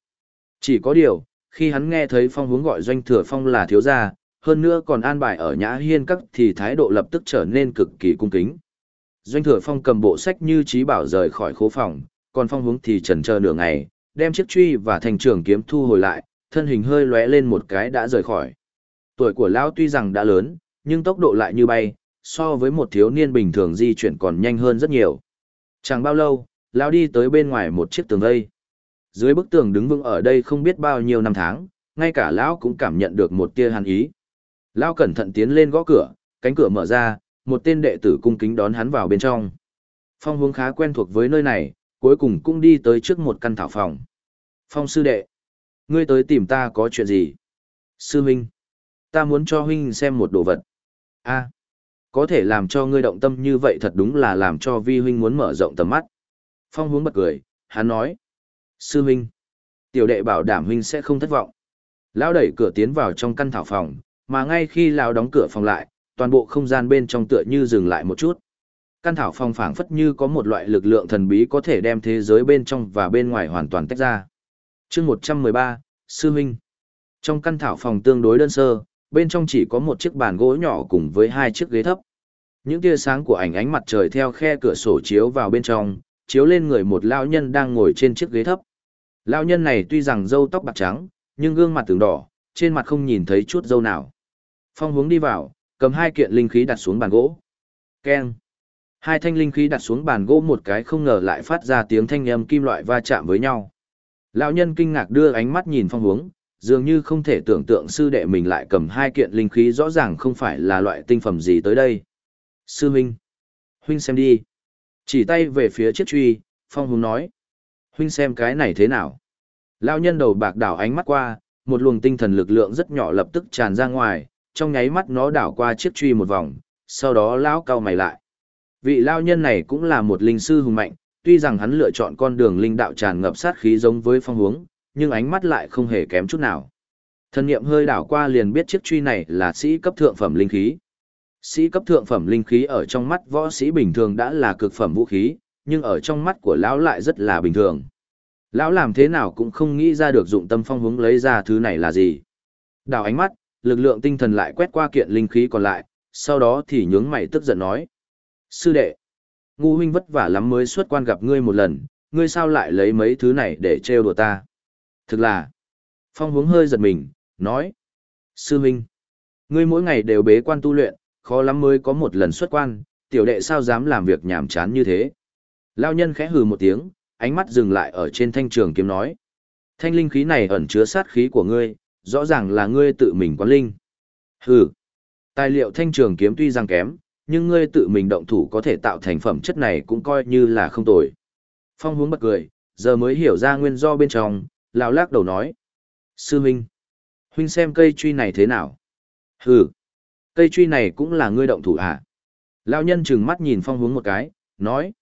Speaker 1: Chỉ có điều, khi hắn nghe thấy phong hướng gọi doanh thừa phong là thiếu gia, hơn nữa còn an bài ở nhã hiên các thì thái độ lập tức trở nên cực kỳ cung kính. Doanh thừa phong cầm bộ sách như trí bảo rời khỏi khố phòng, còn phong hướng thì trần chờ nửa ngày, đem chiếc truy và thành trường kiếm thu hồi lại, thân hình hơi lóe lên một cái đã rời khỏi. Tuổi của lão tuy rằng đã lớn, nhưng tốc độ lại như bay, so với một thiếu niên bình thường di chuyển còn nhanh hơn rất nhiều. Chẳng bao lâu, lão đi tới bên ngoài một chiếc tường vây. Dưới bức tường đứng vững ở đây không biết bao nhiêu năm tháng, ngay cả lão cũng cảm nhận được một tia hàn ý. Lão cẩn thận tiến lên gõ cửa, cánh cửa mở ra, một tên đệ tử cung kính đón hắn vào bên trong. Phong hướng khá quen thuộc với nơi này, cuối cùng cũng đi tới trước một căn thảo phòng. Phong sư đệ, ngươi tới tìm ta có chuyện gì? Sư huynh, ta muốn cho huynh xem một đồ vật. A, có thể làm cho ngươi động tâm như vậy thật đúng là làm cho vi huynh muốn mở rộng tầm mắt. Phong hướng bật cười, hắn nói. Sư huynh, tiểu đệ bảo đảm huynh sẽ không thất vọng. Lão đẩy cửa tiến vào trong căn thảo phòng, mà ngay khi lão đóng cửa phòng lại, toàn bộ không gian bên trong tựa như dừng lại một chút. Căn thảo Phong phảng phất như có một loại lực lượng thần bí có thể đem thế giới bên trong và bên ngoài hoàn toàn tách ra. Chương 113, Sư huynh. Trong căn thảo phòng tương đối đơn sơ, bên trong chỉ có một chiếc bàn gỗ nhỏ cùng với hai chiếc ghế thấp. Những tia sáng của ảnh ánh mặt trời theo khe cửa sổ chiếu vào bên trong, chiếu lên người một lão nhân đang ngồi trên chiếc ghế thấp. Lão nhân này tuy rằng râu tóc bạc trắng, nhưng gương mặt từng đỏ, trên mặt không nhìn thấy chút râu nào. Phong hướng đi vào, cầm hai kiện linh khí đặt xuống bàn gỗ. Keng. Hai thanh linh khí đặt xuống bàn gỗ một cái không ngờ lại phát ra tiếng thanh âm kim loại va chạm với nhau. Lão nhân kinh ngạc đưa ánh mắt nhìn phong hướng, dường như không thể tưởng tượng sư đệ mình lại cầm hai kiện linh khí rõ ràng không phải là loại tinh phẩm gì tới đây. Sư huynh. Huynh xem đi. Chỉ tay về phía chiếc truy, phong hướng nói. Huynh xem cái này thế nào. Lão nhân đầu bạc đảo ánh mắt qua, một luồng tinh thần lực lượng rất nhỏ lập tức tràn ra ngoài, trong nháy mắt nó đảo qua chiếc truy một vòng, sau đó lão cao mày lại. Vị lao nhân này cũng là một linh sư hùng mạnh, tuy rằng hắn lựa chọn con đường linh đạo tràn ngập sát khí giống với phong hướng, nhưng ánh mắt lại không hề kém chút nào. Thần niệm hơi đảo qua liền biết chiếc truy này là sĩ cấp thượng phẩm linh khí. Sĩ cấp thượng phẩm linh khí ở trong mắt võ sĩ bình thường đã là cực phẩm vũ khí, nhưng ở trong mắt của lão lại rất là bình thường. Lão làm thế nào cũng không nghĩ ra được dụng tâm phong hướng lấy ra thứ này là gì. Đảo ánh mắt, lực lượng tinh thần lại quét qua kiện linh khí còn lại, sau đó thì nhướng mày tức giận nói. Sư đệ, ngu huynh vất vả lắm mới xuất quan gặp ngươi một lần, ngươi sao lại lấy mấy thứ này để trêu đùa ta? Thực là, phong hướng hơi giật mình, nói. Sư huynh, ngươi mỗi ngày đều bế quan tu luyện, khó lắm mới có một lần xuất quan, tiểu đệ sao dám làm việc nhảm chán như thế? Lao nhân khẽ hừ một tiếng, ánh mắt dừng lại ở trên thanh trường kiếm nói. Thanh linh khí này ẩn chứa sát khí của ngươi, rõ ràng là ngươi tự mình quán linh. Hừ. Tài liệu thanh trường kiếm tuy rằng kém, nhưng ngươi tự mình động thủ có thể tạo thành phẩm chất này cũng coi như là không tồi. Phong hướng bật cười, giờ mới hiểu ra nguyên do bên trong, lão lác đầu nói. Sư huynh, huynh xem cây truy này thế nào? Hừ, cây truy này cũng là ngươi động thủ à? Lão nhân trừng mắt nhìn phong hướng một cái, nói.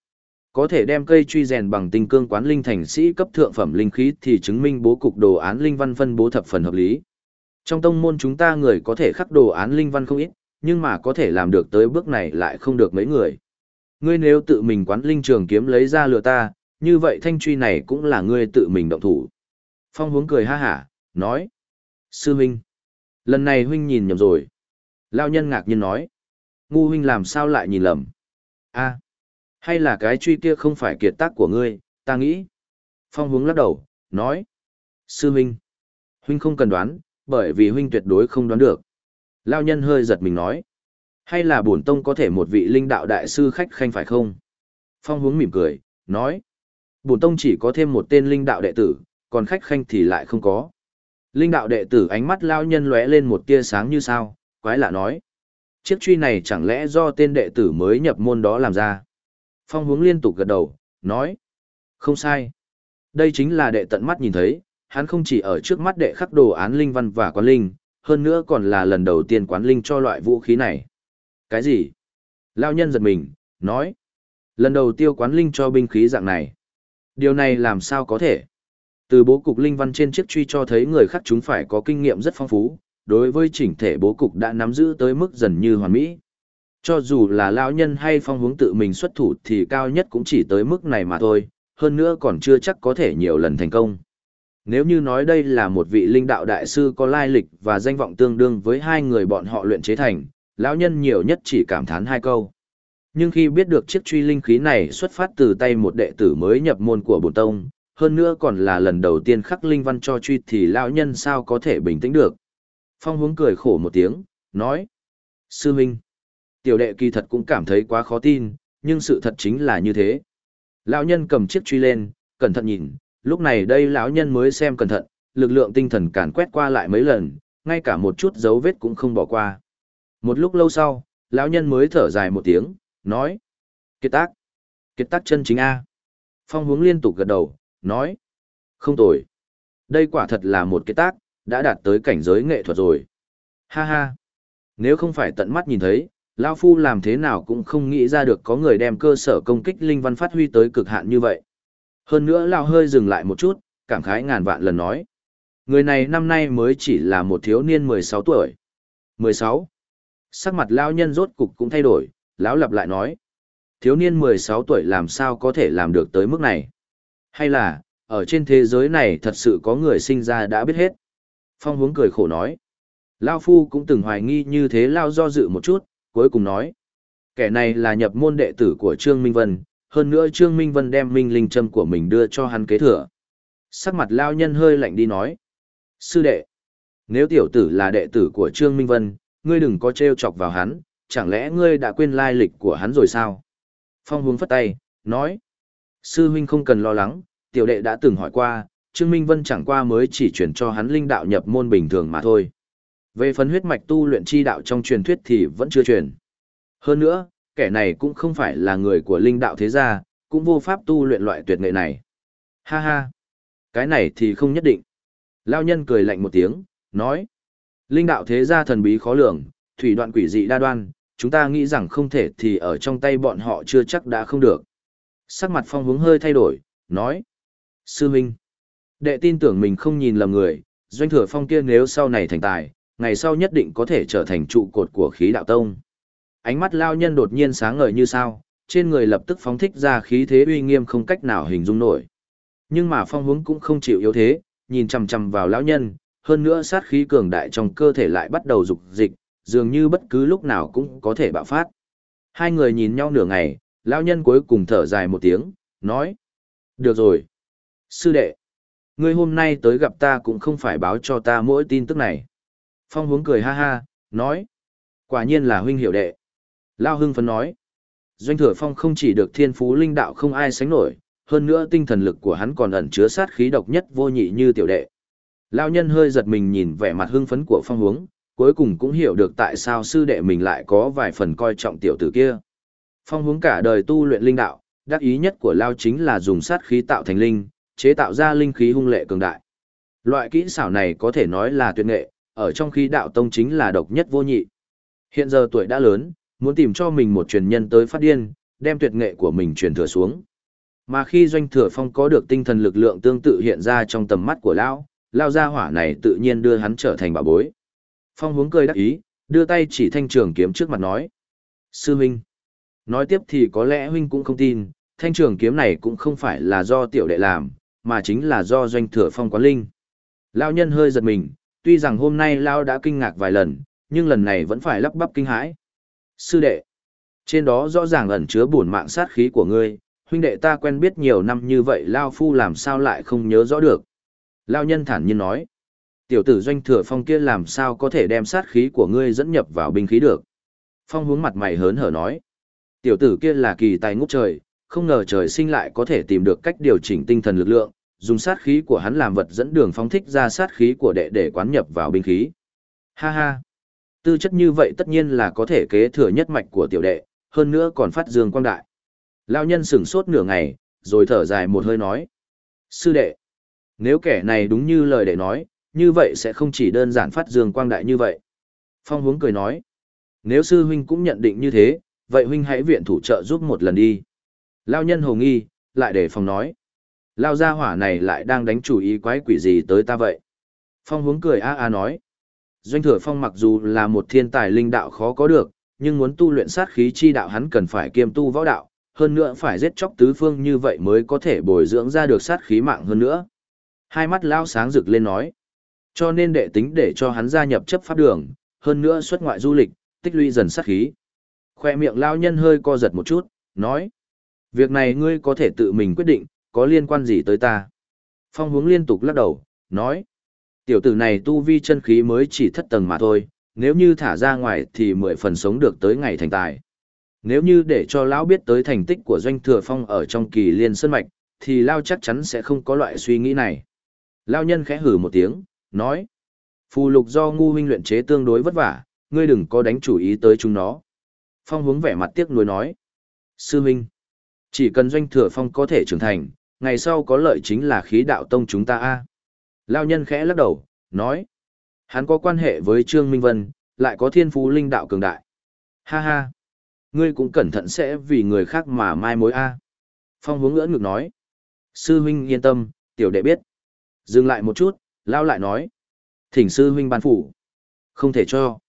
Speaker 1: Có thể đem cây truy rèn bằng tinh cương quán linh thành sĩ cấp thượng phẩm linh khí thì chứng minh bố cục đồ án linh văn phân bố thập phần hợp lý. Trong tông môn chúng ta người có thể khắc đồ án linh văn không ít, nhưng mà có thể làm được tới bước này lại không được mấy người. Ngươi nếu tự mình quán linh trường kiếm lấy ra lừa ta, như vậy thanh truy này cũng là ngươi tự mình động thủ. Phong hướng cười ha hả, nói. Sư huynh, lần này huynh nhìn nhầm rồi. Lao nhân ngạc nhiên nói. Ngu huynh làm sao lại nhìn lầm? a hay là cái truy kia không phải kiệt tác của ngươi, ta nghĩ. Phong hướng lắc đầu, nói. Sư huynh, huynh không cần đoán, bởi vì huynh tuyệt đối không đoán được. Lao nhân hơi giật mình nói. Hay là bổn tông có thể một vị linh đạo đại sư khách khanh phải không? Phong hướng mỉm cười, nói. Bổn tông chỉ có thêm một tên linh đạo đệ tử, còn khách khanh thì lại không có. Linh đạo đệ tử ánh mắt lao nhân lóe lên một tia sáng như sao, quái lạ nói. Chiếc truy này chẳng lẽ do tên đệ tử mới nhập môn đó làm ra? Phong hướng liên tục gật đầu, nói. Không sai. Đây chính là đệ tận mắt nhìn thấy, hắn không chỉ ở trước mắt đệ khắc đồ án linh văn và quan linh, hơn nữa còn là lần đầu tiên quán linh cho loại vũ khí này. Cái gì? Lao nhân giật mình, nói. Lần đầu tiêu quán linh cho binh khí dạng này. Điều này làm sao có thể? Từ bố cục linh văn trên chiếc truy cho thấy người khác chúng phải có kinh nghiệm rất phong phú, đối với chỉnh thể bố cục đã nắm giữ tới mức dần như hoàn mỹ. Cho dù là lão nhân hay phong hướng tự mình xuất thủ thì cao nhất cũng chỉ tới mức này mà thôi, hơn nữa còn chưa chắc có thể nhiều lần thành công. Nếu như nói đây là một vị linh đạo đại sư có lai lịch và danh vọng tương đương với hai người bọn họ luyện chế thành, lão nhân nhiều nhất chỉ cảm thán hai câu. Nhưng khi biết được chiếc truy linh khí này xuất phát từ tay một đệ tử mới nhập môn của bổn tông, hơn nữa còn là lần đầu tiên khắc linh văn cho truy thì lão nhân sao có thể bình tĩnh được. Phong hướng cười khổ một tiếng, nói. Sư Minh, tiểu đệ kỳ thật cũng cảm thấy quá khó tin, nhưng sự thật chính là như thế. Lão nhân cầm chiếc truy lên, cẩn thận nhìn, lúc này đây lão nhân mới xem cẩn thận, lực lượng tinh thần càn quét qua lại mấy lần, ngay cả một chút dấu vết cũng không bỏ qua. Một lúc lâu sau, lão nhân mới thở dài một tiếng, nói, kiệt tác kiệt tác chân chính a. Phong hướng liên tục gật đầu, nói, không tồi. Đây quả thật là một kiệt tác, đã đạt tới cảnh giới nghệ thuật rồi. Ha ha. Nếu không phải tận mắt nhìn thấy, lão phu làm thế nào cũng không nghĩ ra được có người đem cơ sở công kích linh văn phát huy tới cực hạn như vậy hơn nữa Lao hơi dừng lại một chút, cảm khái ngàn vạn lần nói. Người này năm nay mới chỉ là một thiếu niên 16 tuổi. 16. Sắc mặt Lao nhân rốt cục cũng thay đổi, Lão lặp lại nói. Thiếu niên 16 tuổi làm sao có thể làm được tới mức này? Hay là, ở trên thế giới này thật sự có người sinh ra đã biết hết? Phong hướng cười khổ nói. Lao Phu cũng từng hoài nghi như thế Lao do dự một chút, cuối cùng nói. Kẻ này là nhập môn đệ tử của Trương Minh Vân, hơn nữa Trương Minh Vân đem minh linh Trâm của mình đưa cho hắn kế thừa. Sắc mặt lao nhân hơi lạnh đi nói. Sư đệ, nếu tiểu tử là đệ tử của Trương Minh Vân, ngươi đừng có trêu chọc vào hắn, chẳng lẽ ngươi đã quên lai lịch của hắn rồi sao? Phong hướng phất tay, nói. Sư huynh không cần lo lắng, tiểu đệ đã từng hỏi qua, Trương Minh Vân chẳng qua mới chỉ chuyển cho hắn linh đạo nhập môn bình thường mà thôi. Về phần huyết mạch tu luyện chi đạo trong truyền thuyết thì vẫn chưa truyền. Hơn nữa, kẻ này cũng không phải là người của linh đạo thế gia, cũng vô pháp tu luyện loại tuyệt nghệ này. Ha ha, cái này thì không nhất định. Lao nhân cười lạnh một tiếng, nói. Linh đạo thế gia thần bí khó lường, thủy đoạn quỷ dị đa đoan, chúng ta nghĩ rằng không thể thì ở trong tay bọn họ chưa chắc đã không được. Sắc mặt phong hướng hơi thay đổi, nói. Sư Minh, đệ tin tưởng mình không nhìn lầm người, doanh thừa phong kia nếu sau này thành tài, ngày sau nhất định có thể trở thành trụ cột của khí đạo tông. Ánh mắt lao nhân đột nhiên sáng ngời như sao, trên người lập tức phóng thích ra khí thế uy nghiêm không cách nào hình dung nổi. Nhưng mà phong hướng cũng không chịu yếu thế, nhìn chằm chằm vào lão nhân, hơn nữa sát khí cường đại trong cơ thể lại bắt đầu dục dịch, dường như bất cứ lúc nào cũng có thể bạo phát. Hai người nhìn nhau nửa ngày, lão nhân cuối cùng thở dài một tiếng, nói: "Được rồi, sư đệ, ngươi hôm nay tới gặp ta cũng không phải báo cho ta mỗi tin tức này." Phong hướng cười ha ha, nói: "Quả nhiên là huynh hiểu đệ." Lão hưng phấn nói: Doanh Thừa Phong không chỉ được thiên phú linh đạo không ai sánh nổi, hơn nữa tinh thần lực của hắn còn ẩn chứa sát khí độc nhất vô nhị như tiểu đệ. Lão nhân hơi giật mình nhìn vẻ mặt hưng phấn của Phong Hướng, cuối cùng cũng hiểu được tại sao sư đệ mình lại có vài phần coi trọng tiểu tử kia. Phong Hướng cả đời tu luyện linh đạo, đắc ý nhất của Lao chính là dùng sát khí tạo thành linh, chế tạo ra linh khí hung lệ cường đại. Loại kỹ xảo này có thể nói là tuyệt nghệ, ở trong khí đạo tông chính là độc nhất vô nhị. Hiện giờ tuổi đã lớn, muốn tìm cho mình một truyền nhân tới phát điên, đem tuyệt nghệ của mình truyền thừa xuống. Mà khi doanh thừa phong có được tinh thần lực lượng tương tự hiện ra trong tầm mắt của lão, lao gia hỏa này tự nhiên đưa hắn trở thành bảo bối. Phong hướng cười đắc ý, đưa tay chỉ thanh trường kiếm trước mặt nói. Sư huynh. Nói tiếp thì có lẽ huynh cũng không tin, thanh trường kiếm này cũng không phải là do tiểu đệ làm, mà chính là do doanh thừa phong quán linh. Lao nhân hơi giật mình, tuy rằng hôm nay Lao đã kinh ngạc vài lần, nhưng lần này vẫn phải lắp bắp kinh hãi. Sư đệ, trên đó rõ ràng ẩn chứa bổn mạng sát khí của ngươi, huynh đệ ta quen biết nhiều năm như vậy Lao Phu làm sao lại không nhớ rõ được. Lao nhân thản nhiên nói, tiểu tử doanh thừa phong kia làm sao có thể đem sát khí của ngươi dẫn nhập vào binh khí được. Phong hướng mặt mày hớn hở nói, tiểu tử kia là kỳ tài ngút trời, không ngờ trời sinh lại có thể tìm được cách điều chỉnh tinh thần lực lượng, dùng sát khí của hắn làm vật dẫn đường phóng thích ra sát khí của đệ để quán nhập vào binh khí. Ha ha! Tư chất như vậy tất nhiên là có thể kế thừa nhất mạch của tiểu đệ, hơn nữa còn phát dương quang đại. Lão nhân sửng sốt nửa ngày, rồi thở dài một hơi nói. Sư đệ, nếu kẻ này đúng như lời đệ nói, như vậy sẽ không chỉ đơn giản phát dương quang đại như vậy. Phong hướng cười nói. Nếu sư huynh cũng nhận định như thế, vậy huynh hãy viện thủ trợ giúp một lần đi. Lao nhân hồ nghi, lại để phòng nói. Lao gia hỏa này lại đang đánh chủ ý quái quỷ gì tới ta vậy. Phong hướng cười a a nói. Doanh thừa phong mặc dù là một thiên tài linh đạo khó có được, nhưng muốn tu luyện sát khí chi đạo hắn cần phải kiêm tu võ đạo, hơn nữa phải giết chóc tứ phương như vậy mới có thể bồi dưỡng ra được sát khí mạng hơn nữa. Hai mắt lao sáng rực lên nói. Cho nên đệ tính để cho hắn gia nhập chấp pháp đường, hơn nữa xuất ngoại du lịch, tích lũy dần sát khí. Khoe miệng lao nhân hơi co giật một chút, nói. Việc này ngươi có thể tự mình quyết định, có liên quan gì tới ta? Phong hướng liên tục lắc đầu, nói. Tiểu tử này tu vi chân khí mới chỉ thất tầng mà thôi, nếu như thả ra ngoài thì mười phần sống được tới ngày thành tài. Nếu như để cho lão biết tới thành tích của doanh thừa phong ở trong kỳ liên sơn mạch, thì lao chắc chắn sẽ không có loại suy nghĩ này. Lao nhân khẽ hử một tiếng, nói. Phù lục do ngu huynh luyện chế tương đối vất vả, ngươi đừng có đánh chủ ý tới chúng nó. Phong hướng vẻ mặt tiếc nuối nói. Sư huynh, chỉ cần doanh thừa phong có thể trưởng thành, ngày sau có lợi chính là khí đạo tông chúng ta a. Lao nhân khẽ lắc đầu, nói. Hắn có quan hệ với Trương Minh Vân, lại có thiên phú linh đạo cường đại. Ha ha. Ngươi cũng cẩn thận sẽ vì người khác mà mai mối A. Phong hướng ngưỡng ngực nói. Sư huynh yên tâm, tiểu đệ biết. Dừng lại một chút, Lao lại nói. Thỉnh sư huynh ban phủ. Không thể cho.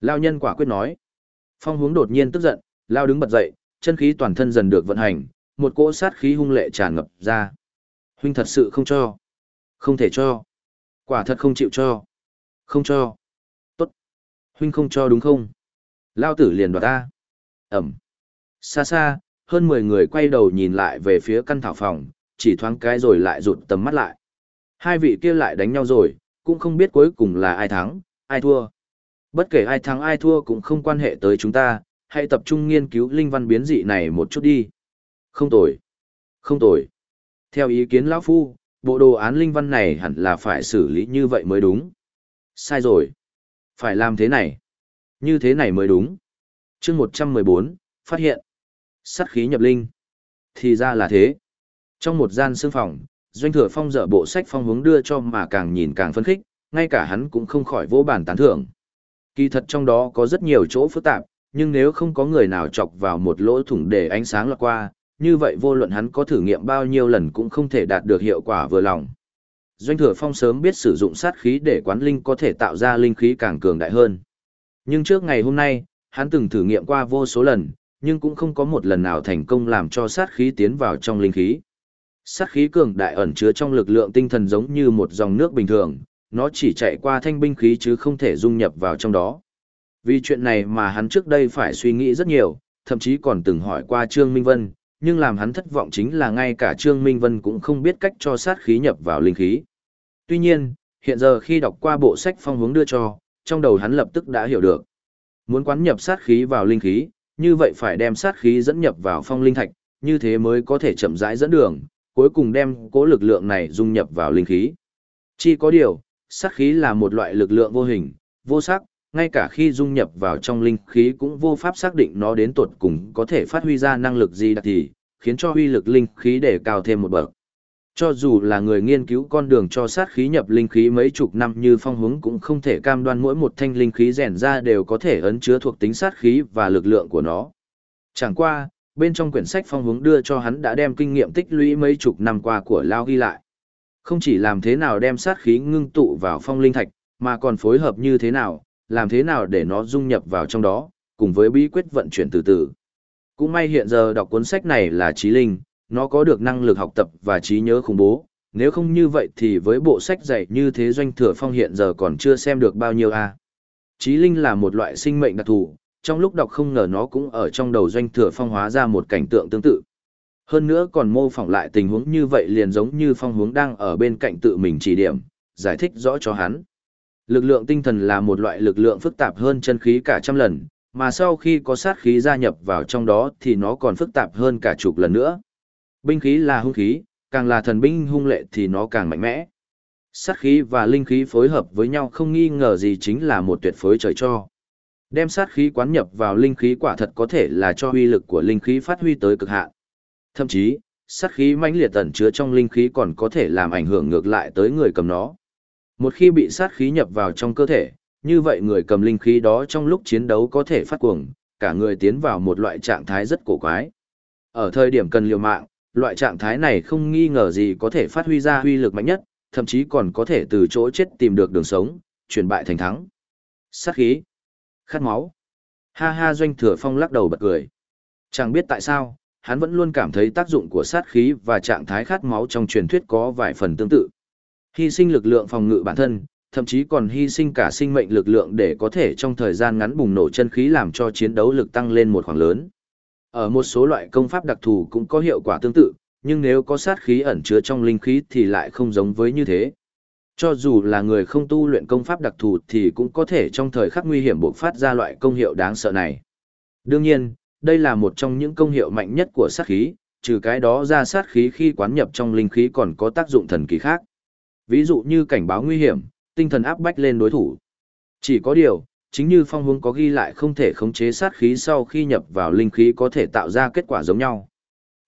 Speaker 1: Lao nhân quả quyết nói. Phong hướng đột nhiên tức giận, Lao đứng bật dậy, chân khí toàn thân dần được vận hành, một cỗ sát khí hung lệ tràn ngập ra. Huynh thật sự không cho. Không thể cho. Quả thật không chịu cho. Không cho. Tốt. Huynh không cho đúng không? Lao tử liền đoạt ta. Ẩm. Xa xa, hơn 10 người quay đầu nhìn lại về phía căn thảo phòng, chỉ thoáng cái rồi lại rụt tầm mắt lại. Hai vị kia lại đánh nhau rồi, cũng không biết cuối cùng là ai thắng, ai thua. Bất kể ai thắng ai thua cũng không quan hệ tới chúng ta, hãy tập trung nghiên cứu linh văn biến dị này một chút đi. Không tồi. Không tồi. Theo ý kiến lão Phu, bộ đồ án linh văn này hẳn là phải xử lý như vậy mới đúng. Sai rồi. Phải làm thế này. Như thế này mới đúng. chương 114, phát hiện. Sắt khí nhập linh. Thì ra là thế. Trong một gian xương phòng, Doanh Thừa Phong dở bộ sách phong hướng đưa cho mà càng nhìn càng phấn khích, ngay cả hắn cũng không khỏi vỗ bản tán thưởng. Kỳ thật trong đó có rất nhiều chỗ phức tạp, nhưng nếu không có người nào chọc vào một lỗ thủng để ánh sáng lọt qua, như vậy vô luận hắn có thử nghiệm bao nhiêu lần cũng không thể đạt được hiệu quả vừa lòng. Doanh Thừa Phong sớm biết sử dụng sát khí để quán linh có thể tạo ra linh khí càng cường đại hơn. Nhưng trước ngày hôm nay, hắn từng thử nghiệm qua vô số lần, nhưng cũng không có một lần nào thành công làm cho sát khí tiến vào trong linh khí. Sát khí cường đại ẩn chứa trong lực lượng tinh thần giống như một dòng nước bình thường, nó chỉ chạy qua thanh binh khí chứ không thể dung nhập vào trong đó. Vì chuyện này mà hắn trước đây phải suy nghĩ rất nhiều, thậm chí còn từng hỏi qua Trương Minh Vân, nhưng làm hắn thất vọng chính là ngay cả Trương Minh Vân cũng không biết cách cho sát khí nhập vào linh khí. Tuy nhiên, hiện giờ khi đọc qua bộ sách phong hướng đưa cho, trong đầu hắn lập tức đã hiểu được. Muốn quán nhập sát khí vào linh khí, như vậy phải đem sát khí dẫn nhập vào phong linh thạch, như thế mới có thể chậm rãi dẫn đường, cuối cùng đem cố lực lượng này dung nhập vào linh khí. Chỉ có điều, sát khí là một loại lực lượng vô hình, vô sắc, ngay cả khi dung nhập vào trong linh khí cũng vô pháp xác định nó đến tột cùng có thể phát huy ra năng lực gì đặc thì, khiến cho huy lực linh khí để cao thêm một bậc. Cho dù là người nghiên cứu con đường cho sát khí nhập linh khí mấy chục năm như phong hướng cũng không thể cam đoan mỗi một thanh linh khí rèn ra đều có thể ấn chứa thuộc tính sát khí và lực lượng của nó. Chẳng qua, bên trong quyển sách phong hướng đưa cho hắn đã đem kinh nghiệm tích lũy mấy chục năm qua của Lao ghi lại. Không chỉ làm thế nào đem sát khí ngưng tụ vào phong linh thạch, mà còn phối hợp như thế nào, làm thế nào để nó dung nhập vào trong đó, cùng với bí quyết vận chuyển từ từ. Cũng may hiện giờ đọc cuốn sách này là trí linh, nó có được năng lực học tập và trí nhớ khủng bố, nếu không như vậy thì với bộ sách dạy như thế doanh thừa phong hiện giờ còn chưa xem được bao nhiêu a. Trí linh là một loại sinh mệnh đặc thù, trong lúc đọc không ngờ nó cũng ở trong đầu doanh thừa phong hóa ra một cảnh tượng tương tự. Hơn nữa còn mô phỏng lại tình huống như vậy liền giống như phong hướng đang ở bên cạnh tự mình chỉ điểm, giải thích rõ cho hắn. Lực lượng tinh thần là một loại lực lượng phức tạp hơn chân khí cả trăm lần, mà sau khi có sát khí gia nhập vào trong đó thì nó còn phức tạp hơn cả chục lần nữa. Binh khí là hung khí, càng là thần binh hung lệ thì nó càng mạnh mẽ. Sát khí và linh khí phối hợp với nhau không nghi ngờ gì chính là một tuyệt phối trời cho. Đem sát khí quán nhập vào linh khí quả thật có thể là cho uy lực của linh khí phát huy tới cực hạn. Thậm chí, sát khí mãnh liệt tẩn chứa trong linh khí còn có thể làm ảnh hưởng ngược lại tới người cầm nó. Một khi bị sát khí nhập vào trong cơ thể, như vậy người cầm linh khí đó trong lúc chiến đấu có thể phát cuồng, cả người tiến vào một loại trạng thái rất cổ quái. Ở thời điểm cần liều mạng, loại trạng thái này không nghi ngờ gì có thể phát huy ra huy lực mạnh nhất, thậm chí còn có thể từ chỗ chết tìm được đường sống, chuyển bại thành thắng. Sát khí, khát máu. Ha ha doanh thừa phong lắc đầu bật cười. Chẳng biết tại sao, hắn vẫn luôn cảm thấy tác dụng của sát khí và trạng thái khát máu trong truyền thuyết có vài phần tương tự. Hy sinh lực lượng phòng ngự bản thân, thậm chí còn hy sinh cả sinh mệnh lực lượng để có thể trong thời gian ngắn bùng nổ chân khí làm cho chiến đấu lực tăng lên một khoảng lớn. Ở một số loại công pháp đặc thù cũng có hiệu quả tương tự, nhưng nếu có sát khí ẩn chứa trong linh khí thì lại không giống với như thế. Cho dù là người không tu luyện công pháp đặc thù thì cũng có thể trong thời khắc nguy hiểm bộc phát ra loại công hiệu đáng sợ này. Đương nhiên, đây là một trong những công hiệu mạnh nhất của sát khí, trừ cái đó ra sát khí khi quán nhập trong linh khí còn có tác dụng thần kỳ khác. Ví dụ như cảnh báo nguy hiểm, tinh thần áp bách lên đối thủ. Chỉ có điều, chính như phong hướng có ghi lại không thể khống chế sát khí sau khi nhập vào linh khí có thể tạo ra kết quả giống nhau.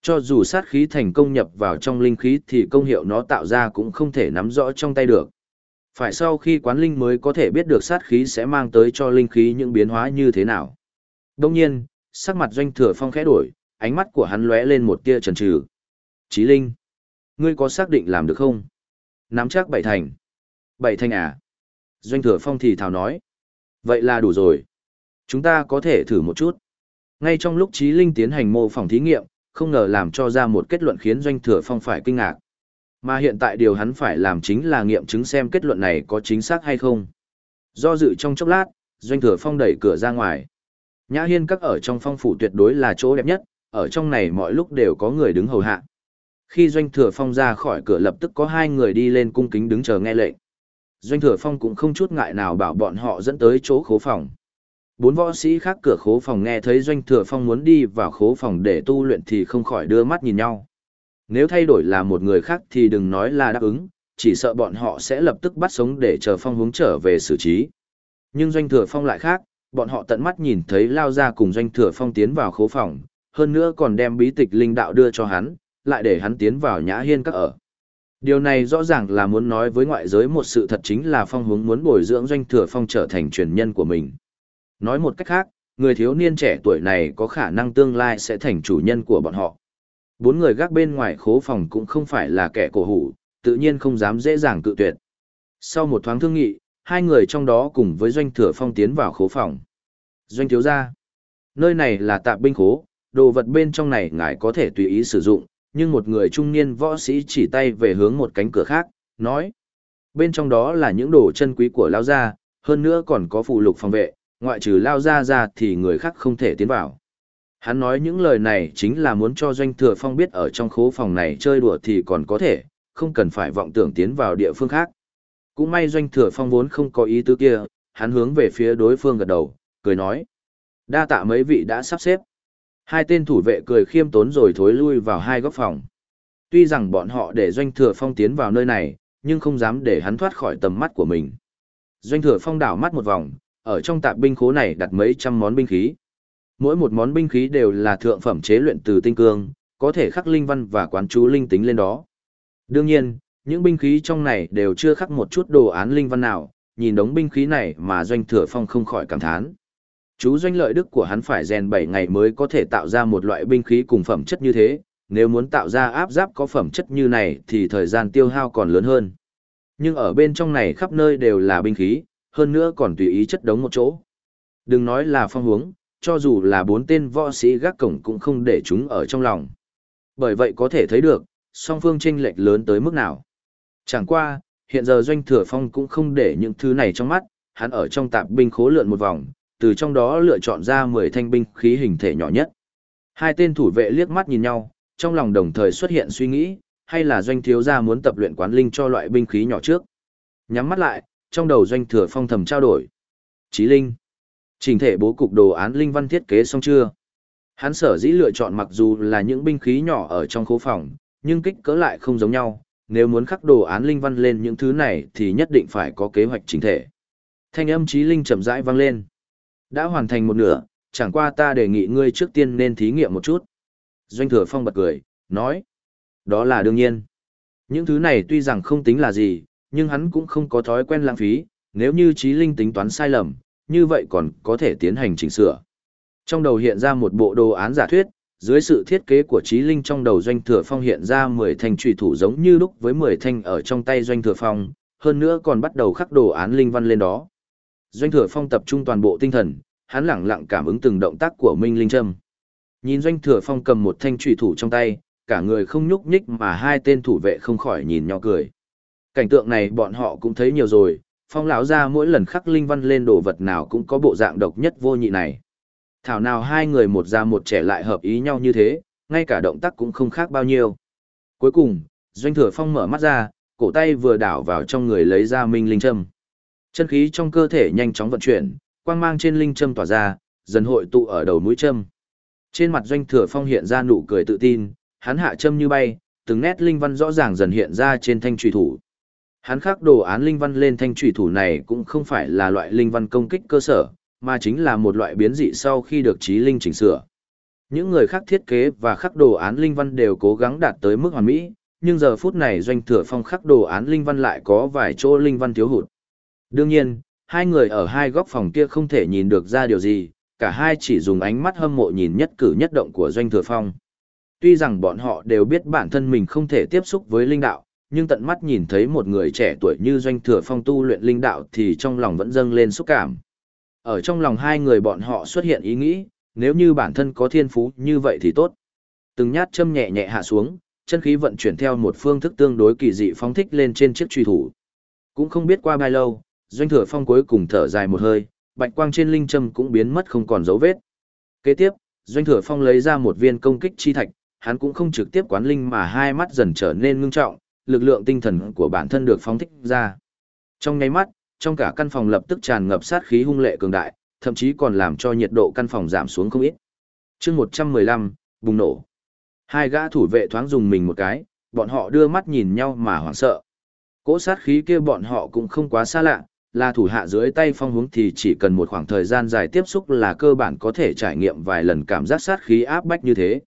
Speaker 1: Cho dù sát khí thành công nhập vào trong linh khí thì công hiệu nó tạo ra cũng không thể nắm rõ trong tay được. Phải sau khi quán linh mới có thể biết được sát khí sẽ mang tới cho linh khí những biến hóa như thế nào. Đông nhiên, sắc mặt doanh thừa phong khẽ đổi, ánh mắt của hắn lóe lên một tia trần trừ. Chí linh, ngươi có xác định làm được không? Nắm chắc bảy thành. Bảy thành à? Doanh thừa phong thì thào nói. Vậy là đủ rồi. Chúng ta có thể thử một chút. Ngay trong lúc Trí Linh tiến hành mô phỏng thí nghiệm, không ngờ làm cho ra một kết luận khiến Doanh Thừa Phong phải kinh ngạc. Mà hiện tại điều hắn phải làm chính là nghiệm chứng xem kết luận này có chính xác hay không. Do dự trong chốc lát, Doanh Thừa Phong đẩy cửa ra ngoài. Nhã Hiên các ở trong phong phủ tuyệt đối là chỗ đẹp nhất, ở trong này mọi lúc đều có người đứng hầu hạ. Khi Doanh Thừa Phong ra khỏi cửa lập tức có hai người đi lên cung kính đứng chờ nghe lệnh. Doanh Thừa Phong cũng không chút ngại nào bảo bọn họ dẫn tới chỗ khố phòng. Bốn võ sĩ khác cửa khố phòng nghe thấy Doanh Thừa Phong muốn đi vào khố phòng để tu luyện thì không khỏi đưa mắt nhìn nhau. Nếu thay đổi là một người khác thì đừng nói là đáp ứng, chỉ sợ bọn họ sẽ lập tức bắt sống để chờ Phong hướng trở về xử trí. Nhưng Doanh Thừa Phong lại khác, bọn họ tận mắt nhìn thấy lao ra cùng Doanh Thừa Phong tiến vào khố phòng, hơn nữa còn đem bí tịch linh đạo đưa cho hắn, lại để hắn tiến vào nhã hiên các ở. Điều này rõ ràng là muốn nói với ngoại giới một sự thật chính là phong hướng muốn bồi dưỡng doanh thừa phong trở thành truyền nhân của mình. Nói một cách khác, người thiếu niên trẻ tuổi này có khả năng tương lai sẽ thành chủ nhân của bọn họ. Bốn người gác bên ngoài khố phòng cũng không phải là kẻ cổ hủ, tự nhiên không dám dễ dàng cự tuyệt. Sau một thoáng thương nghị, hai người trong đó cùng với doanh thừa phong tiến vào khố phòng. Doanh thiếu gia, nơi này là tạp binh khố, đồ vật bên trong này ngài có thể tùy ý sử dụng, nhưng một người trung niên võ sĩ chỉ tay về hướng một cánh cửa khác, nói. Bên trong đó là những đồ chân quý của Lao Gia, hơn nữa còn có phụ lục phòng vệ, ngoại trừ Lao Gia ra thì người khác không thể tiến vào. Hắn nói những lời này chính là muốn cho Doanh Thừa Phong biết ở trong khố phòng này chơi đùa thì còn có thể, không cần phải vọng tưởng tiến vào địa phương khác. Cũng may Doanh Thừa Phong vốn không có ý tứ kia, hắn hướng về phía đối phương gật đầu, cười nói. Đa tạ mấy vị đã sắp xếp. Hai tên thủ vệ cười khiêm tốn rồi thối lui vào hai góc phòng. Tuy rằng bọn họ để Doanh Thừa Phong tiến vào nơi này, nhưng không dám để hắn thoát khỏi tầm mắt của mình. Doanh Thừa Phong đảo mắt một vòng, ở trong tạp binh khố này đặt mấy trăm món binh khí. Mỗi một món binh khí đều là thượng phẩm chế luyện từ tinh cương, có thể khắc linh văn và quán chú linh tính lên đó. Đương nhiên, những binh khí trong này đều chưa khắc một chút đồ án linh văn nào, nhìn đống binh khí này mà Doanh Thừa Phong không khỏi cảm thán. Chú doanh lợi đức của hắn phải rèn 7 ngày mới có thể tạo ra một loại binh khí cùng phẩm chất như thế, nếu muốn tạo ra áp giáp có phẩm chất như này thì thời gian tiêu hao còn lớn hơn. Nhưng ở bên trong này khắp nơi đều là binh khí, hơn nữa còn tùy ý chất đống một chỗ. Đừng nói là phong hướng, cho dù là bốn tên võ sĩ gác cổng cũng không để chúng ở trong lòng. Bởi vậy có thể thấy được, song phương tranh lệch lớn tới mức nào. Chẳng qua, hiện giờ doanh thừa phong cũng không để những thứ này trong mắt, hắn ở trong tạp binh khố lượn một vòng, từ trong đó lựa chọn ra 10 thanh binh khí hình thể nhỏ nhất. Hai tên thủ vệ liếc mắt nhìn nhau, trong lòng đồng thời xuất hiện suy nghĩ, hay là doanh thiếu gia muốn tập luyện quán linh cho loại binh khí nhỏ trước. Nhắm mắt lại, trong đầu doanh thừa phong thầm trao đổi. Chí linh. Trình thể bố cục đồ án linh văn thiết kế xong chưa? Hắn sở dĩ lựa chọn mặc dù là những binh khí nhỏ ở trong khố phòng, nhưng kích cỡ lại không giống nhau. Nếu muốn khắc đồ án linh văn lên những thứ này thì nhất định phải có kế hoạch chính thể. Thanh âm trí linh chậm rãi vang lên. Đã hoàn thành một nửa, chẳng qua ta đề nghị ngươi trước tiên nên thí nghiệm một chút. Doanh thừa phong bật cười, nói. Đó là đương nhiên. Những thứ này tuy rằng không tính là gì, nhưng hắn cũng không có thói quen lãng phí, nếu như trí linh tính toán sai lầm, như vậy còn có thể tiến hành chỉnh sửa. Trong đầu hiện ra một bộ đồ án giả thuyết, dưới sự thiết kế của trí linh trong đầu doanh thừa phong hiện ra 10 thanh trùy thủ giống như lúc với 10 thanh ở trong tay doanh thừa phong, hơn nữa còn bắt đầu khắc đồ án linh văn lên đó. Doanh Thừa Phong tập trung toàn bộ tinh thần, hắn lẳng lặng cảm ứng từng động tác của Minh Linh Trâm. Nhìn Doanh Thừa Phong cầm một thanh trùy thủ trong tay, cả người không nhúc nhích mà hai tên thủ vệ không khỏi nhìn nhỏ cười. Cảnh tượng này bọn họ cũng thấy nhiều rồi, Phong lão ra mỗi lần khắc linh văn lên đồ vật nào cũng có bộ dạng độc nhất vô nhị này. Thảo nào hai người một già một trẻ lại hợp ý nhau như thế, ngay cả động tác cũng không khác bao nhiêu. Cuối cùng, Doanh Thừa Phong mở mắt ra, cổ tay vừa đảo vào trong người lấy ra Minh Linh Trâm. Chân khí trong cơ thể nhanh chóng vận chuyển, quang mang trên linh châm tỏa ra, dần hội tụ ở đầu mũi châm. Trên mặt doanh thừa phong hiện ra nụ cười tự tin, hắn hạ châm như bay, từng nét linh văn rõ ràng dần hiện ra trên thanh trùy thủ. Hắn khắc đồ án linh văn lên thanh trùy thủ này cũng không phải là loại linh văn công kích cơ sở, mà chính là một loại biến dị sau khi được trí linh chỉnh sửa. Những người khác thiết kế và khắc đồ án linh văn đều cố gắng đạt tới mức hoàn mỹ, nhưng giờ phút này doanh thừa phong khắc đồ án linh văn lại có vài chỗ linh văn thiếu hụt. Đương nhiên, hai người ở hai góc phòng kia không thể nhìn được ra điều gì, cả hai chỉ dùng ánh mắt hâm mộ nhìn nhất cử nhất động của Doanh Thừa Phong. Tuy rằng bọn họ đều biết bản thân mình không thể tiếp xúc với linh đạo, nhưng tận mắt nhìn thấy một người trẻ tuổi như Doanh Thừa Phong tu luyện linh đạo thì trong lòng vẫn dâng lên xúc cảm. Ở trong lòng hai người bọn họ xuất hiện ý nghĩ, nếu như bản thân có thiên phú như vậy thì tốt. Từng nhát châm nhẹ nhẹ hạ xuống, chân khí vận chuyển theo một phương thức tương đối kỳ dị phóng thích lên trên chiếc truy thủ. Cũng không biết qua bao lâu, doanh thừa phong cuối cùng thở dài một hơi, bạch quang trên linh châm cũng biến mất không còn dấu vết. Kế tiếp, doanh thừa phong lấy ra một viên công kích chi thạch, hắn cũng không trực tiếp quán linh mà hai mắt dần trở nên ngưng trọng, lực lượng tinh thần của bản thân được phóng thích ra. Trong nháy mắt, trong cả căn phòng lập tức tràn ngập sát khí hung lệ cường đại, thậm chí còn làm cho nhiệt độ căn phòng giảm xuống không ít. chương 115, bùng nổ. Hai gã thủ vệ thoáng dùng mình một cái, bọn họ đưa mắt nhìn nhau mà hoảng sợ. Cỗ sát khí kia bọn họ cũng không quá xa lạ, là thủ hạ dưới tay phong hướng thì chỉ cần một khoảng thời gian dài tiếp xúc là cơ bản có thể trải nghiệm vài lần cảm giác sát khí áp bách như thế.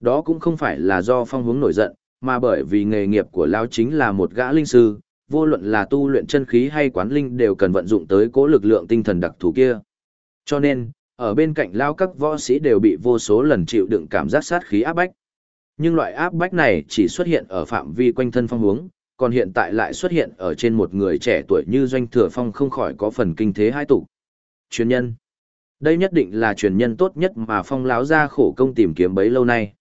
Speaker 1: Đó cũng không phải là do phong hướng nổi giận, mà bởi vì nghề nghiệp của Lao chính là một gã linh sư, vô luận là tu luyện chân khí hay quán linh đều cần vận dụng tới cố lực lượng tinh thần đặc thù kia. Cho nên, ở bên cạnh Lao các võ sĩ đều bị vô số lần chịu đựng cảm giác sát khí áp bách. Nhưng loại áp bách này chỉ xuất hiện ở phạm vi quanh thân phong hướng, còn hiện tại lại xuất hiện ở trên một người trẻ tuổi như doanh thừa phong không khỏi có phần kinh thế hai tụ. Truyền nhân. Đây nhất định là truyền nhân tốt nhất mà phong láo ra khổ công tìm kiếm bấy lâu nay.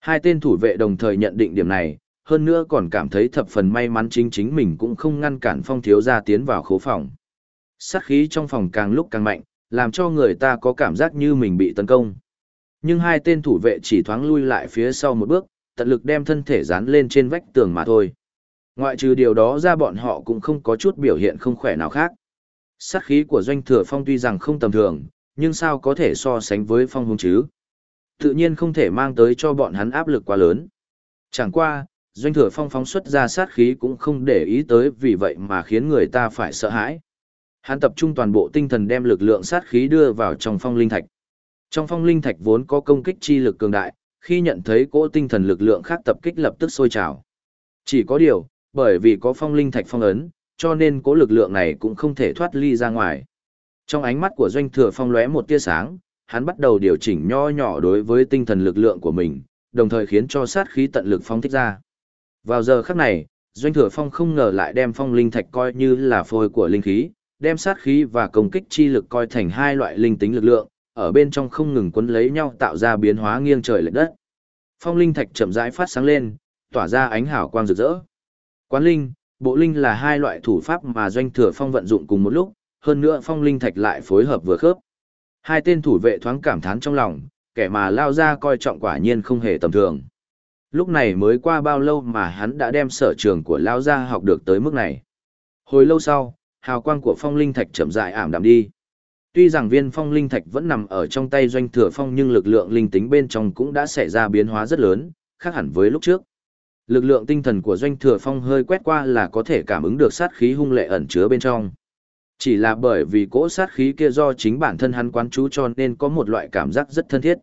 Speaker 1: Hai tên thủ vệ đồng thời nhận định điểm này, hơn nữa còn cảm thấy thập phần may mắn chính chính mình cũng không ngăn cản phong thiếu gia tiến vào khố phòng. Sát khí trong phòng càng lúc càng mạnh, làm cho người ta có cảm giác như mình bị tấn công. Nhưng hai tên thủ vệ chỉ thoáng lui lại phía sau một bước, tận lực đem thân thể dán lên trên vách tường mà thôi. Ngoại trừ điều đó ra bọn họ cũng không có chút biểu hiện không khỏe nào khác. Sát khí của doanh thừa phong tuy rằng không tầm thường, nhưng sao có thể so sánh với phong hùng chứ? Tự nhiên không thể mang tới cho bọn hắn áp lực quá lớn. Chẳng qua, doanh thừa phong phóng xuất ra sát khí cũng không để ý tới vì vậy mà khiến người ta phải sợ hãi. Hắn tập trung toàn bộ tinh thần đem lực lượng sát khí đưa vào trong phong linh thạch. Trong phong linh thạch vốn có công kích chi lực cường đại, khi nhận thấy cỗ tinh thần lực lượng khác tập kích lập tức sôi trào. Chỉ có điều, bởi vì có phong linh thạch phong ấn, cho nên cố lực lượng này cũng không thể thoát ly ra ngoài. Trong ánh mắt của doanh thừa phong lóe một tia sáng, hắn bắt đầu điều chỉnh nho nhỏ đối với tinh thần lực lượng của mình, đồng thời khiến cho sát khí tận lực phong thích ra. Vào giờ khắc này, doanh thừa phong không ngờ lại đem phong linh thạch coi như là phôi của linh khí, đem sát khí và công kích chi lực coi thành hai loại linh tính lực lượng, ở bên trong không ngừng quấn lấy nhau tạo ra biến hóa nghiêng trời lệch đất. Phong linh thạch chậm rãi phát sáng lên, tỏa ra ánh hào quang rực rỡ. Quán linh, bộ linh là hai loại thủ pháp mà doanh thừa phong vận dụng cùng một lúc, hơn nữa phong linh thạch lại phối hợp vừa khớp. Hai tên thủ vệ thoáng cảm thán trong lòng, kẻ mà lao ra coi trọng quả nhiên không hề tầm thường. Lúc này mới qua bao lâu mà hắn đã đem sở trường của lao ra học được tới mức này. Hồi lâu sau, hào quang của phong linh thạch chậm rãi ảm đạm đi. Tuy rằng viên phong linh thạch vẫn nằm ở trong tay doanh thừa phong nhưng lực lượng linh tính bên trong cũng đã xảy ra biến hóa rất lớn, khác hẳn với lúc trước. Lực lượng tinh thần của doanh thừa phong hơi quét qua là có thể cảm ứng được sát khí hung lệ ẩn chứa bên trong. Chỉ là bởi vì cỗ sát khí kia do chính bản thân hắn quán chú cho nên có một loại cảm giác rất thân thiết.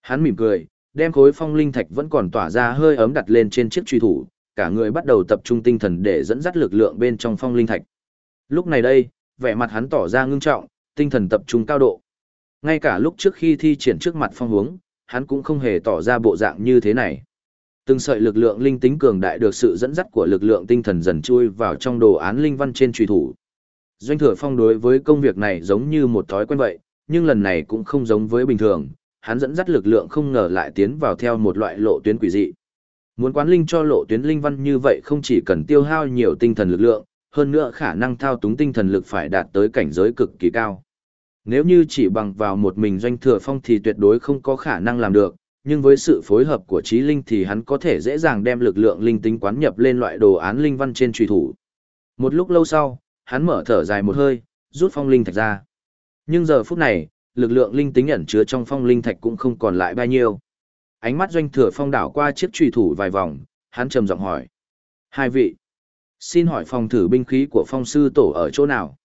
Speaker 1: Hắn mỉm cười, đem khối phong linh thạch vẫn còn tỏa ra hơi ấm đặt lên trên chiếc truy thủ, cả người bắt đầu tập trung tinh thần để dẫn dắt lực lượng bên trong phong linh thạch. Lúc này đây, vẻ mặt hắn tỏ ra ngưng trọng, tinh thần tập trung cao độ. Ngay cả lúc trước khi thi triển trước mặt phong hướng, hắn cũng không hề tỏ ra bộ dạng như thế này. Từng sợi lực lượng linh tính cường đại được sự dẫn dắt của lực lượng tinh thần dần chui vào trong đồ án linh văn trên truy thủ. Doanh thừa phong đối với công việc này giống như một thói quen vậy, nhưng lần này cũng không giống với bình thường, hắn dẫn dắt lực lượng không ngờ lại tiến vào theo một loại lộ tuyến quỷ dị. Muốn quán linh cho lộ tuyến linh văn như vậy không chỉ cần tiêu hao nhiều tinh thần lực lượng, hơn nữa khả năng thao túng tinh thần lực phải đạt tới cảnh giới cực kỳ cao. Nếu như chỉ bằng vào một mình doanh thừa phong thì tuyệt đối không có khả năng làm được, nhưng với sự phối hợp của trí linh thì hắn có thể dễ dàng đem lực lượng linh tính quán nhập lên loại đồ án linh văn trên truy thủ. Một lúc lâu sau, hắn mở thở dài một hơi, rút phong linh thạch ra. Nhưng giờ phút này, lực lượng linh tính ẩn chứa trong phong linh thạch cũng không còn lại bao nhiêu. Ánh mắt doanh thừa phong đảo qua chiếc truy thủ vài vòng, hắn trầm giọng hỏi. Hai vị, xin hỏi phòng thử binh khí của phong sư tổ ở chỗ nào?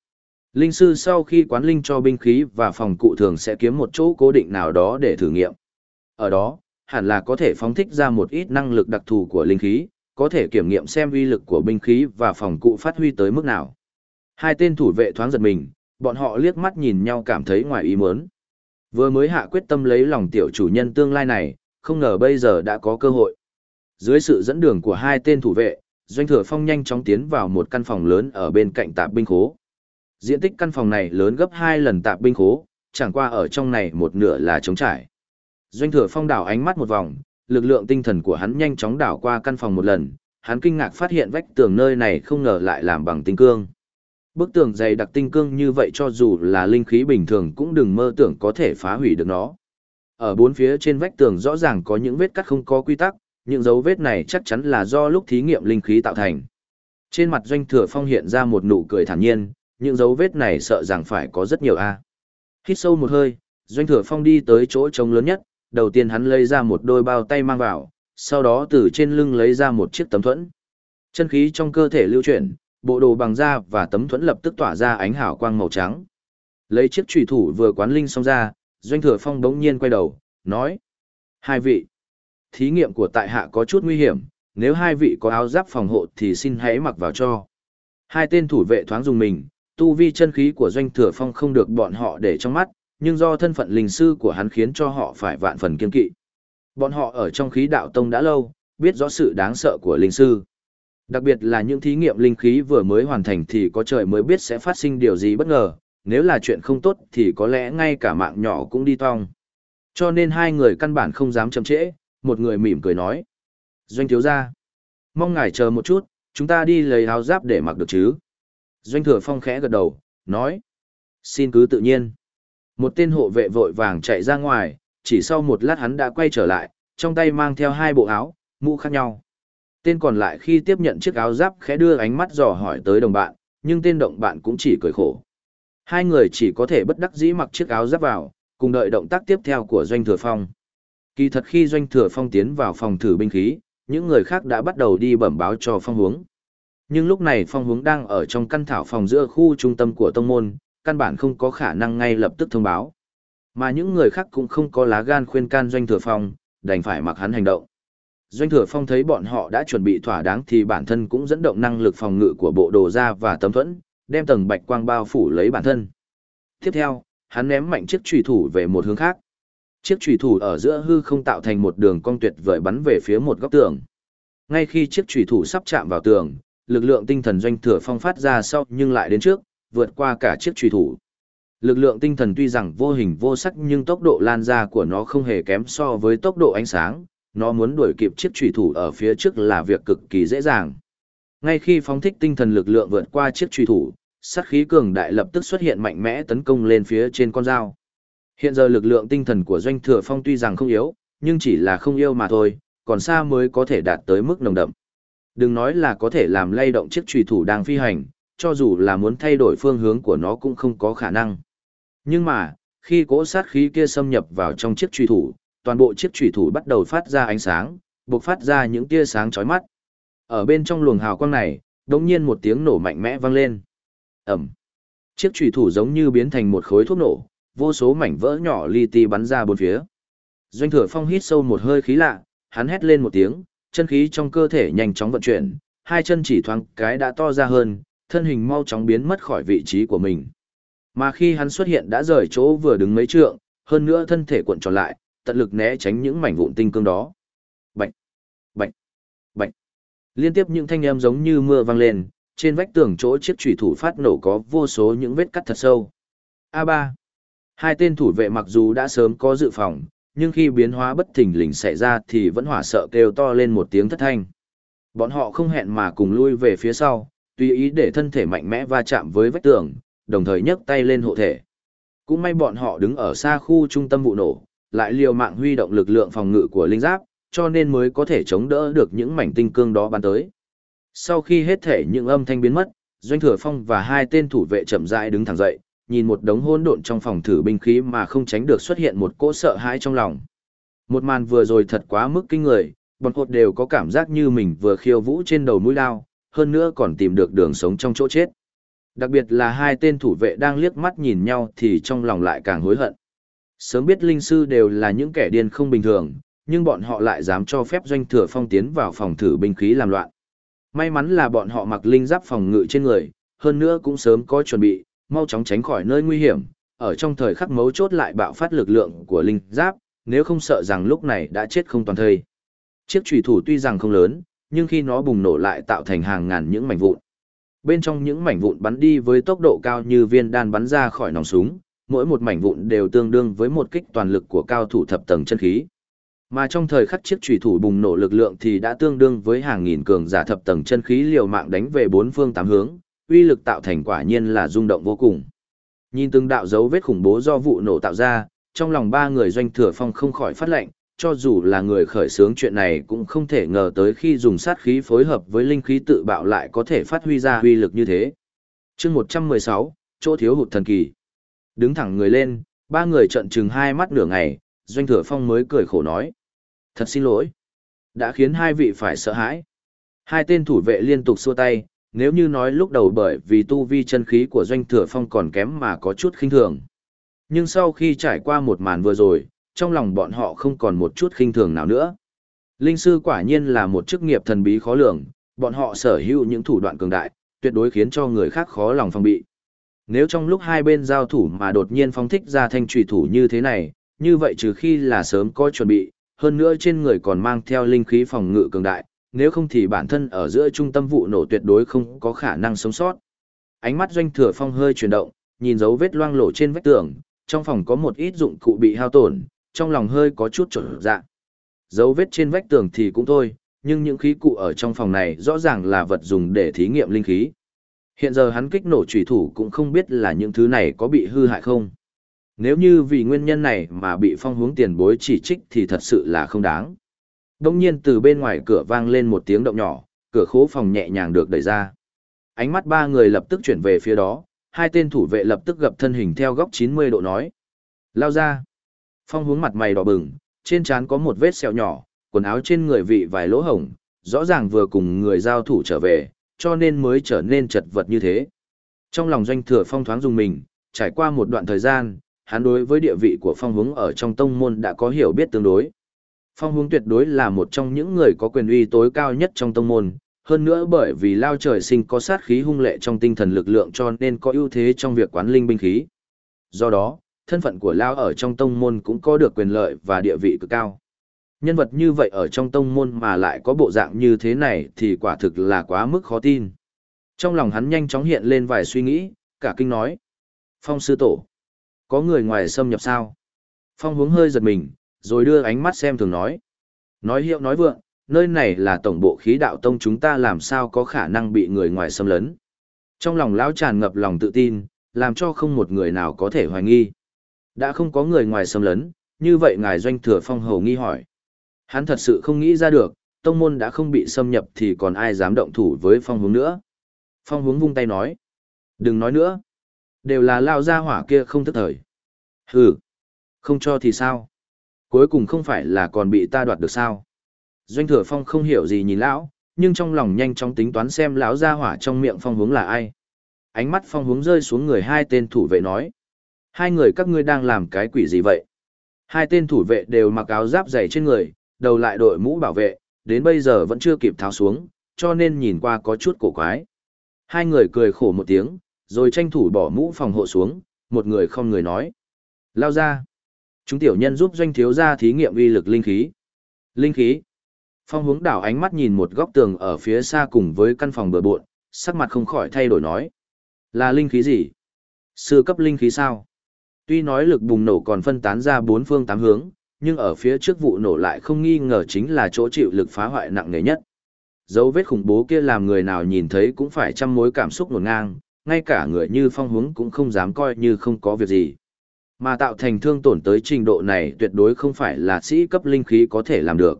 Speaker 1: Linh sư sau khi quán linh cho binh khí và phòng cụ thường sẽ kiếm một chỗ cố định nào đó để thử nghiệm. Ở đó, hẳn là có thể phóng thích ra một ít năng lực đặc thù của linh khí, có thể kiểm nghiệm xem uy lực của binh khí và phòng cụ phát huy tới mức nào. Hai tên thủ vệ thoáng giật mình, bọn họ liếc mắt nhìn nhau cảm thấy ngoài ý muốn. Vừa mới hạ quyết tâm lấy lòng tiểu chủ nhân tương lai này, không ngờ bây giờ đã có cơ hội. Dưới sự dẫn đường của hai tên thủ vệ, Doanh Thừa Phong nhanh chóng tiến vào một căn phòng lớn ở bên cạnh tạp binh khố. Diện tích căn phòng này lớn gấp hai lần tạp binh khố, chẳng qua ở trong này một nửa là trống trải. Doanh Thừa Phong đảo ánh mắt một vòng, lực lượng tinh thần của hắn nhanh chóng đảo qua căn phòng một lần, hắn kinh ngạc phát hiện vách tường nơi này không ngờ lại làm bằng tinh cương. Bức tường dày đặc tinh cương như vậy cho dù là linh khí bình thường cũng đừng mơ tưởng có thể phá hủy được nó. Ở bốn phía trên vách tường rõ ràng có những vết cắt không có quy tắc, những dấu vết này chắc chắn là do lúc thí nghiệm linh khí tạo thành. Trên mặt doanh thừa phong hiện ra một nụ cười thản nhiên, những dấu vết này sợ rằng phải có rất nhiều a. Hít sâu một hơi, doanh thừa phong đi tới chỗ trống lớn nhất, đầu tiên hắn lấy ra một đôi bao tay mang vào, sau đó từ trên lưng lấy ra một chiếc tấm thuẫn. Chân khí trong cơ thể lưu chuyển, bộ đồ bằng da và tấm thuẫn lập tức tỏa ra ánh hào quang màu trắng. Lấy chiếc trùy thủ vừa quán linh xong ra, doanh thừa phong đống nhiên quay đầu, nói. Hai vị, thí nghiệm của tại hạ có chút nguy hiểm, nếu hai vị có áo giáp phòng hộ thì xin hãy mặc vào cho. Hai tên thủ vệ thoáng dùng mình, tu vi chân khí của doanh thừa phong không được bọn họ để trong mắt, nhưng do thân phận linh sư của hắn khiến cho họ phải vạn phần kiên kỵ. Bọn họ ở trong khí đạo tông đã lâu, biết rõ sự đáng sợ của linh sư. Đặc biệt là những thí nghiệm linh khí vừa mới hoàn thành thì có trời mới biết sẽ phát sinh điều gì bất ngờ, nếu là chuyện không tốt thì có lẽ ngay cả mạng nhỏ cũng đi tong. Cho nên hai người căn bản không dám chậm trễ, một người mỉm cười nói. Doanh thiếu gia, mong ngài chờ một chút, chúng ta đi lấy áo giáp để mặc được chứ. Doanh thừa phong khẽ gật đầu, nói. Xin cứ tự nhiên. Một tên hộ vệ vội vàng chạy ra ngoài, chỉ sau một lát hắn đã quay trở lại, trong tay mang theo hai bộ áo, mũ khác nhau. Tên còn lại khi tiếp nhận chiếc áo giáp khẽ đưa ánh mắt dò hỏi tới đồng bạn, nhưng tên động bạn cũng chỉ cười khổ. Hai người chỉ có thể bất đắc dĩ mặc chiếc áo giáp vào, cùng đợi động tác tiếp theo của Doanh Thừa Phong. Kỳ thật khi Doanh Thừa Phong tiến vào phòng thử binh khí, những người khác đã bắt đầu đi bẩm báo cho Phong Hướng. Nhưng lúc này Phong Hướng đang ở trong căn thảo phòng giữa khu trung tâm của tông môn, căn bản không có khả năng ngay lập tức thông báo. Mà những người khác cũng không có lá gan khuyên can Doanh Thừa Phong, đành phải mặc hắn hành động. Doanh Thừa Phong thấy bọn họ đã chuẩn bị thỏa đáng thì bản thân cũng dẫn động năng lực phòng ngự của bộ đồ ra và tấm thuẫn, đem tầng bạch quang bao phủ lấy bản thân. Tiếp theo, hắn ném mạnh chiếc chùy thủ về một hướng khác. Chiếc chùy thủ ở giữa hư không tạo thành một đường cong tuyệt vời bắn về phía một góc tường. Ngay khi chiếc chùy thủ sắp chạm vào tường, lực lượng tinh thần doanh thừa phong phát ra sau nhưng lại đến trước, vượt qua cả chiếc truy thủ. Lực lượng tinh thần tuy rằng vô hình vô sắc nhưng tốc độ lan ra của nó không hề kém so với tốc độ ánh sáng, nó muốn đuổi kịp chiếc truy thủ ở phía trước là việc cực kỳ dễ dàng. Ngay khi phóng thích tinh thần lực lượng vượt qua chiếc truy thủ, sát khí cường đại lập tức xuất hiện mạnh mẽ tấn công lên phía trên con dao. Hiện giờ lực lượng tinh thần của doanh thừa phong tuy rằng không yếu, nhưng chỉ là không yêu mà thôi, còn xa mới có thể đạt tới mức nồng đậm. Đừng nói là có thể làm lay động chiếc truy thủ đang phi hành, cho dù là muốn thay đổi phương hướng của nó cũng không có khả năng. Nhưng mà, khi cỗ sát khí kia xâm nhập vào trong chiếc truy thủ, toàn bộ chiếc truy thủ bắt đầu phát ra ánh sáng, bộc phát ra những tia sáng chói mắt. Ở bên trong luồng hào quang này, đột nhiên một tiếng nổ mạnh mẽ vang lên. Ầm. Chiếc truy thủ giống như biến thành một khối thuốc nổ, vô số mảnh vỡ nhỏ li ti bắn ra bốn phía. Doanh Thừa Phong hít sâu một hơi khí lạ, hắn hét lên một tiếng, chân khí trong cơ thể nhanh chóng vận chuyển, hai chân chỉ thoáng cái đã to ra hơn, thân hình mau chóng biến mất khỏi vị trí của mình. Mà khi hắn xuất hiện đã rời chỗ vừa đứng mấy trượng, hơn nữa thân thể cuộn tròn lại, tận lực né tránh những mảnh vụn tinh cương đó. Bạch, bạch, bạch. Liên tiếp những thanh âm giống như mưa vang lên, trên vách tường chỗ chiếc chủy thủ phát nổ có vô số những vết cắt thật sâu. A3. Hai tên thủ vệ mặc dù đã sớm có dự phòng, nhưng khi biến hóa bất thình lình xảy ra thì vẫn hỏa sợ kêu to lên một tiếng thất thanh. Bọn họ không hẹn mà cùng lui về phía sau, tùy ý để thân thể mạnh mẽ va chạm với vách tường, đồng thời nhấc tay lên hộ thể. Cũng may bọn họ đứng ở xa khu trung tâm vụ nổ, lại liều mạng huy động lực lượng phòng ngự của linh giáp, cho nên mới có thể chống đỡ được những mảnh tinh cương đó bắn tới. Sau khi hết thể những âm thanh biến mất, Doanh Thừa Phong và hai tên thủ vệ chậm rãi đứng thẳng dậy, nhìn một đống hỗn độn trong phòng thử binh khí mà không tránh được xuất hiện một cỗ sợ hãi trong lòng. Một màn vừa rồi thật quá mức kinh người, bọn hột đều có cảm giác như mình vừa khiêu vũ trên đầu mũi lao, hơn nữa còn tìm được đường sống trong chỗ chết. Đặc biệt là hai tên thủ vệ đang liếc mắt nhìn nhau thì trong lòng lại càng hối hận. Sớm biết linh sư đều là những kẻ điên không bình thường, nhưng bọn họ lại dám cho phép doanh thừa phong tiến vào phòng thử binh khí làm loạn. May mắn là bọn họ mặc linh giáp phòng ngự trên người, hơn nữa cũng sớm có chuẩn bị, mau chóng tránh khỏi nơi nguy hiểm, ở trong thời khắc mấu chốt lại bạo phát lực lượng của linh giáp, nếu không sợ rằng lúc này đã chết không toàn thây. Chiếc chùy thủ tuy rằng không lớn, nhưng khi nó bùng nổ lại tạo thành hàng ngàn những mảnh vụn. Bên trong những mảnh vụn bắn đi với tốc độ cao như viên đan bắn ra khỏi nòng súng, mỗi một mảnh vụn đều tương đương với một kích toàn lực của cao thủ thập tầng chân khí. Mà trong thời khắc chiếc chủy thủ bùng nổ lực lượng thì đã tương đương với hàng nghìn cường giả thập tầng chân khí liều mạng đánh về bốn phương tám hướng, uy lực tạo thành quả nhiên là rung động vô cùng. Nhìn từng đạo dấu vết khủng bố do vụ nổ tạo ra, trong lòng ba người doanh thừa phong không khỏi phát lệnh, cho dù là người khởi xướng chuyện này cũng không thể ngờ tới khi dùng sát khí phối hợp với linh khí tự bạo lại có thể phát huy ra uy lực như thế. chương 116, chỗ thiếu hụt thần kỳ. Đứng thẳng người lên, ba người trận chừng hai mắt nửa ngày, Doanh Thừa Phong mới cười khổ nói. Thật xin lỗi. Đã khiến hai vị phải sợ hãi. Hai tên thủ vệ liên tục xua tay, nếu như nói lúc đầu bởi vì tu vi chân khí của Doanh Thừa Phong còn kém mà có chút khinh thường. Nhưng sau khi trải qua một màn vừa rồi, trong lòng bọn họ không còn một chút khinh thường nào nữa. Linh sư quả nhiên là một chức nghiệp thần bí khó lường, bọn họ sở hữu những thủ đoạn cường đại, tuyệt đối khiến cho người khác khó lòng phòng bị. Nếu trong lúc hai bên giao thủ mà đột nhiên phong thích ra thanh trùy thủ như thế này, như vậy trừ khi là sớm có chuẩn bị, hơn nữa trên người còn mang theo linh khí phòng ngự cường đại, nếu không thì bản thân ở giữa trung tâm vụ nổ tuyệt đối không có khả năng sống sót. Ánh mắt doanh thừa phong hơi chuyển động, nhìn dấu vết loang lổ trên vách tường, trong phòng có một ít dụng cụ bị hao tổn, trong lòng hơi có chút trở dạ. Dấu vết trên vách tường thì cũng thôi, nhưng những khí cụ ở trong phòng này rõ ràng là vật dùng để thí nghiệm linh khí. Hiện giờ hắn kích nổ trùy thủ cũng không biết là những thứ này có bị hư hại không. Nếu như vì nguyên nhân này mà bị phong hướng tiền bối chỉ trích thì thật sự là không đáng. Đông nhiên từ bên ngoài cửa vang lên một tiếng động nhỏ, cửa khố phòng nhẹ nhàng được đẩy ra. Ánh mắt ba người lập tức chuyển về phía đó, hai tên thủ vệ lập tức gập thân hình theo góc 90 độ nói. Lao ra. Phong hướng mặt mày đỏ bừng, trên trán có một vết sẹo nhỏ, quần áo trên người vị vài lỗ hổng, rõ ràng vừa cùng người giao thủ trở về, cho nên mới trở nên chật vật như thế. Trong lòng doanh thừa phong thoáng dùng mình, trải qua một đoạn thời gian, hắn đối với địa vị của phong hướng ở trong tông môn đã có hiểu biết tương đối. Phong hướng tuyệt đối là một trong những người có quyền uy tối cao nhất trong tông môn, hơn nữa bởi vì lao trời sinh có sát khí hung lệ trong tinh thần lực lượng cho nên có ưu thế trong việc quán linh binh khí. Do đó, thân phận của lao ở trong tông môn cũng có được quyền lợi và địa vị cực cao. Nhân vật như vậy ở trong tông môn mà lại có bộ dạng như thế này thì quả thực là quá mức khó tin. Trong lòng hắn nhanh chóng hiện lên vài suy nghĩ, cả kinh nói. Phong sư tổ. Có người ngoài xâm nhập sao? Phong hướng hơi giật mình, rồi đưa ánh mắt xem thường nói. Nói hiệu nói vượng, nơi này là tổng bộ khí đạo tông chúng ta làm sao có khả năng bị người ngoài xâm lấn. Trong lòng lão tràn ngập lòng tự tin, làm cho không một người nào có thể hoài nghi. Đã không có người ngoài xâm lấn, như vậy ngài doanh thừa phong hầu nghi hỏi. Hắn thật sự không nghĩ ra được, tông môn đã không bị xâm nhập thì còn ai dám động thủ với phong hướng nữa. Phong hướng vung tay nói. Đừng nói nữa. Đều là lao ra hỏa kia không thức thời. Hừ. Không cho thì sao? Cuối cùng không phải là còn bị ta đoạt được sao? Doanh thừa phong không hiểu gì nhìn lão, nhưng trong lòng nhanh chóng tính toán xem lão ra hỏa trong miệng phong hướng là ai. Ánh mắt phong hướng rơi xuống người hai tên thủ vệ nói. Hai người các ngươi đang làm cái quỷ gì vậy? Hai tên thủ vệ đều mặc áo giáp dày trên người, đầu lại đội mũ bảo vệ, đến bây giờ vẫn chưa kịp tháo xuống, cho nên nhìn qua có chút cổ quái. Hai người cười khổ một tiếng, rồi tranh thủ bỏ mũ phòng hộ xuống, một người không người nói. Lao ra. Chúng tiểu nhân giúp doanh thiếu gia thí nghiệm uy lực linh khí. Linh khí. Phong hướng đảo ánh mắt nhìn một góc tường ở phía xa cùng với căn phòng bừa bộn, sắc mặt không khỏi thay đổi nói. Là linh khí gì? Sư cấp linh khí sao? Tuy nói lực bùng nổ còn phân tán ra bốn phương tám hướng, nhưng ở phía trước vụ nổ lại không nghi ngờ chính là chỗ chịu lực phá hoại nặng nề nhất. Dấu vết khủng bố kia làm người nào nhìn thấy cũng phải trăm mối cảm xúc nổn ngang, ngay cả người như phong hướng cũng không dám coi như không có việc gì. Mà tạo thành thương tổn tới trình độ này tuyệt đối không phải là sĩ cấp linh khí có thể làm được.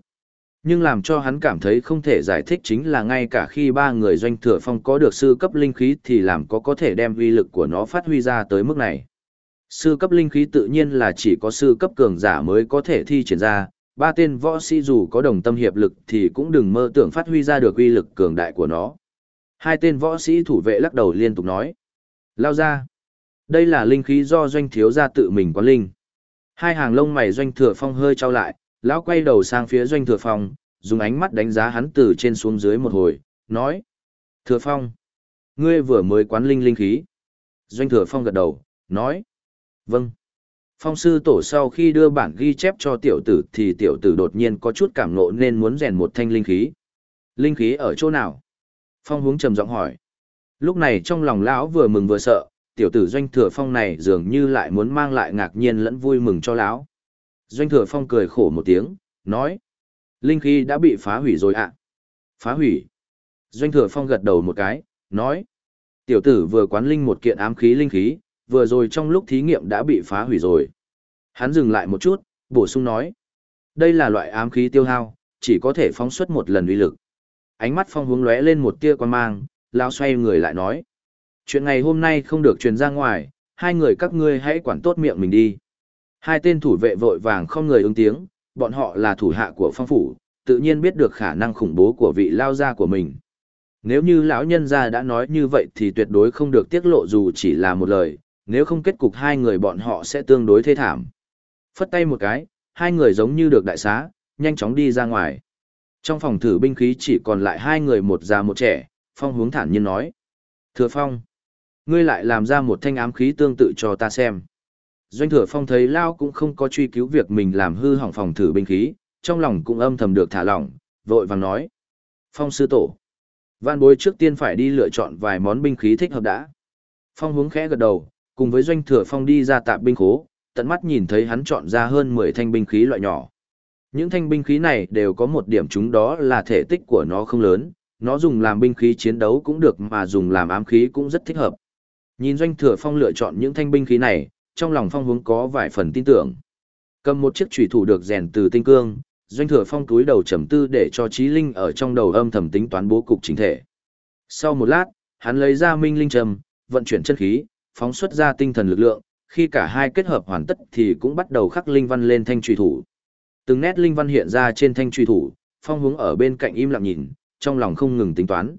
Speaker 1: Nhưng làm cho hắn cảm thấy không thể giải thích chính là ngay cả khi ba người doanh thừa phong có được sư cấp linh khí thì làm có có thể đem uy lực của nó phát huy ra tới mức này. Sư cấp linh khí tự nhiên là chỉ có sư cấp cường giả mới có thể thi triển ra, ba tên võ sĩ dù có đồng tâm hiệp lực thì cũng đừng mơ tưởng phát huy ra được uy lực cường đại của nó. Hai tên võ sĩ thủ vệ lắc đầu liên tục nói. Lao ra. Đây là linh khí do doanh thiếu gia tự mình quán linh. Hai hàng lông mày doanh thừa phong hơi trao lại, lão quay đầu sang phía doanh thừa phong, dùng ánh mắt đánh giá hắn từ trên xuống dưới một hồi, nói. Thừa phong. Ngươi vừa mới quán linh linh khí. Doanh thừa phong gật đầu, nói. Vâng. Phong sư tổ sau khi đưa bản ghi chép cho tiểu tử thì tiểu tử đột nhiên có chút cảm nộ nên muốn rèn một thanh linh khí. Linh khí ở chỗ nào? Phong hướng trầm giọng hỏi. Lúc này trong lòng lão vừa mừng vừa sợ, tiểu tử doanh thừa phong này dường như lại muốn mang lại ngạc nhiên lẫn vui mừng cho lão. Doanh thừa phong cười khổ một tiếng, nói. Linh khí đã bị phá hủy rồi ạ. Phá hủy. Doanh thừa phong gật đầu một cái, nói. Tiểu tử vừa quán linh một kiện ám khí linh khí, vừa rồi trong lúc thí nghiệm đã bị phá hủy rồi. Hắn dừng lại một chút, bổ sung nói. Đây là loại ám khí tiêu hao, chỉ có thể phóng xuất một lần uy lực. Ánh mắt phong hướng lóe lên một tia quan mang, lão xoay người lại nói. Chuyện ngày hôm nay không được truyền ra ngoài, hai người các ngươi hãy quản tốt miệng mình đi. Hai tên thủ vệ vội vàng không người ứng tiếng, bọn họ là thủ hạ của phong phủ, tự nhiên biết được khả năng khủng bố của vị lao gia của mình. Nếu như lão nhân gia đã nói như vậy thì tuyệt đối không được tiết lộ dù chỉ là một lời, nếu không kết cục hai người bọn họ sẽ tương đối thê thảm. Phất tay một cái, hai người giống như được đại xá, nhanh chóng đi ra ngoài. Trong phòng thử binh khí chỉ còn lại hai người một già một trẻ, Phong hướng thản nhiên nói. Thừa Phong, ngươi lại làm ra một thanh ám khí tương tự cho ta xem. Doanh thừa Phong thấy Lao cũng không có truy cứu việc mình làm hư hỏng phòng thử binh khí, trong lòng cũng âm thầm được thả lỏng, vội vàng nói. Phong sư tổ. Vạn bối trước tiên phải đi lựa chọn vài món binh khí thích hợp đã. Phong hướng khẽ gật đầu, cùng với doanh thừa phong đi ra tạp binh khố, tận mắt nhìn thấy hắn chọn ra hơn 10 thanh binh khí loại nhỏ. Những thanh binh khí này đều có một điểm chúng đó là thể tích của nó không lớn, nó dùng làm binh khí chiến đấu cũng được mà dùng làm ám khí cũng rất thích hợp. Nhìn doanh thừa phong lựa chọn những thanh binh khí này, trong lòng phong hướng có vài phần tin tưởng. Cầm một chiếc chủy thủ được rèn từ tinh cương, doanh thừa phong túi đầu trầm tư để cho trí linh ở trong đầu âm thầm tính toán bố cục chính thể. Sau một lát, hắn lấy ra minh linh trầm, vận chuyển chân khí, phóng xuất ra tinh thần lực lượng, khi cả hai kết hợp hoàn tất thì cũng bắt đầu khắc linh văn lên thanh truy thủ. Từng nét linh văn hiện ra trên thanh truy thủ, phong hướng ở bên cạnh im lặng nhìn, trong lòng không ngừng tính toán.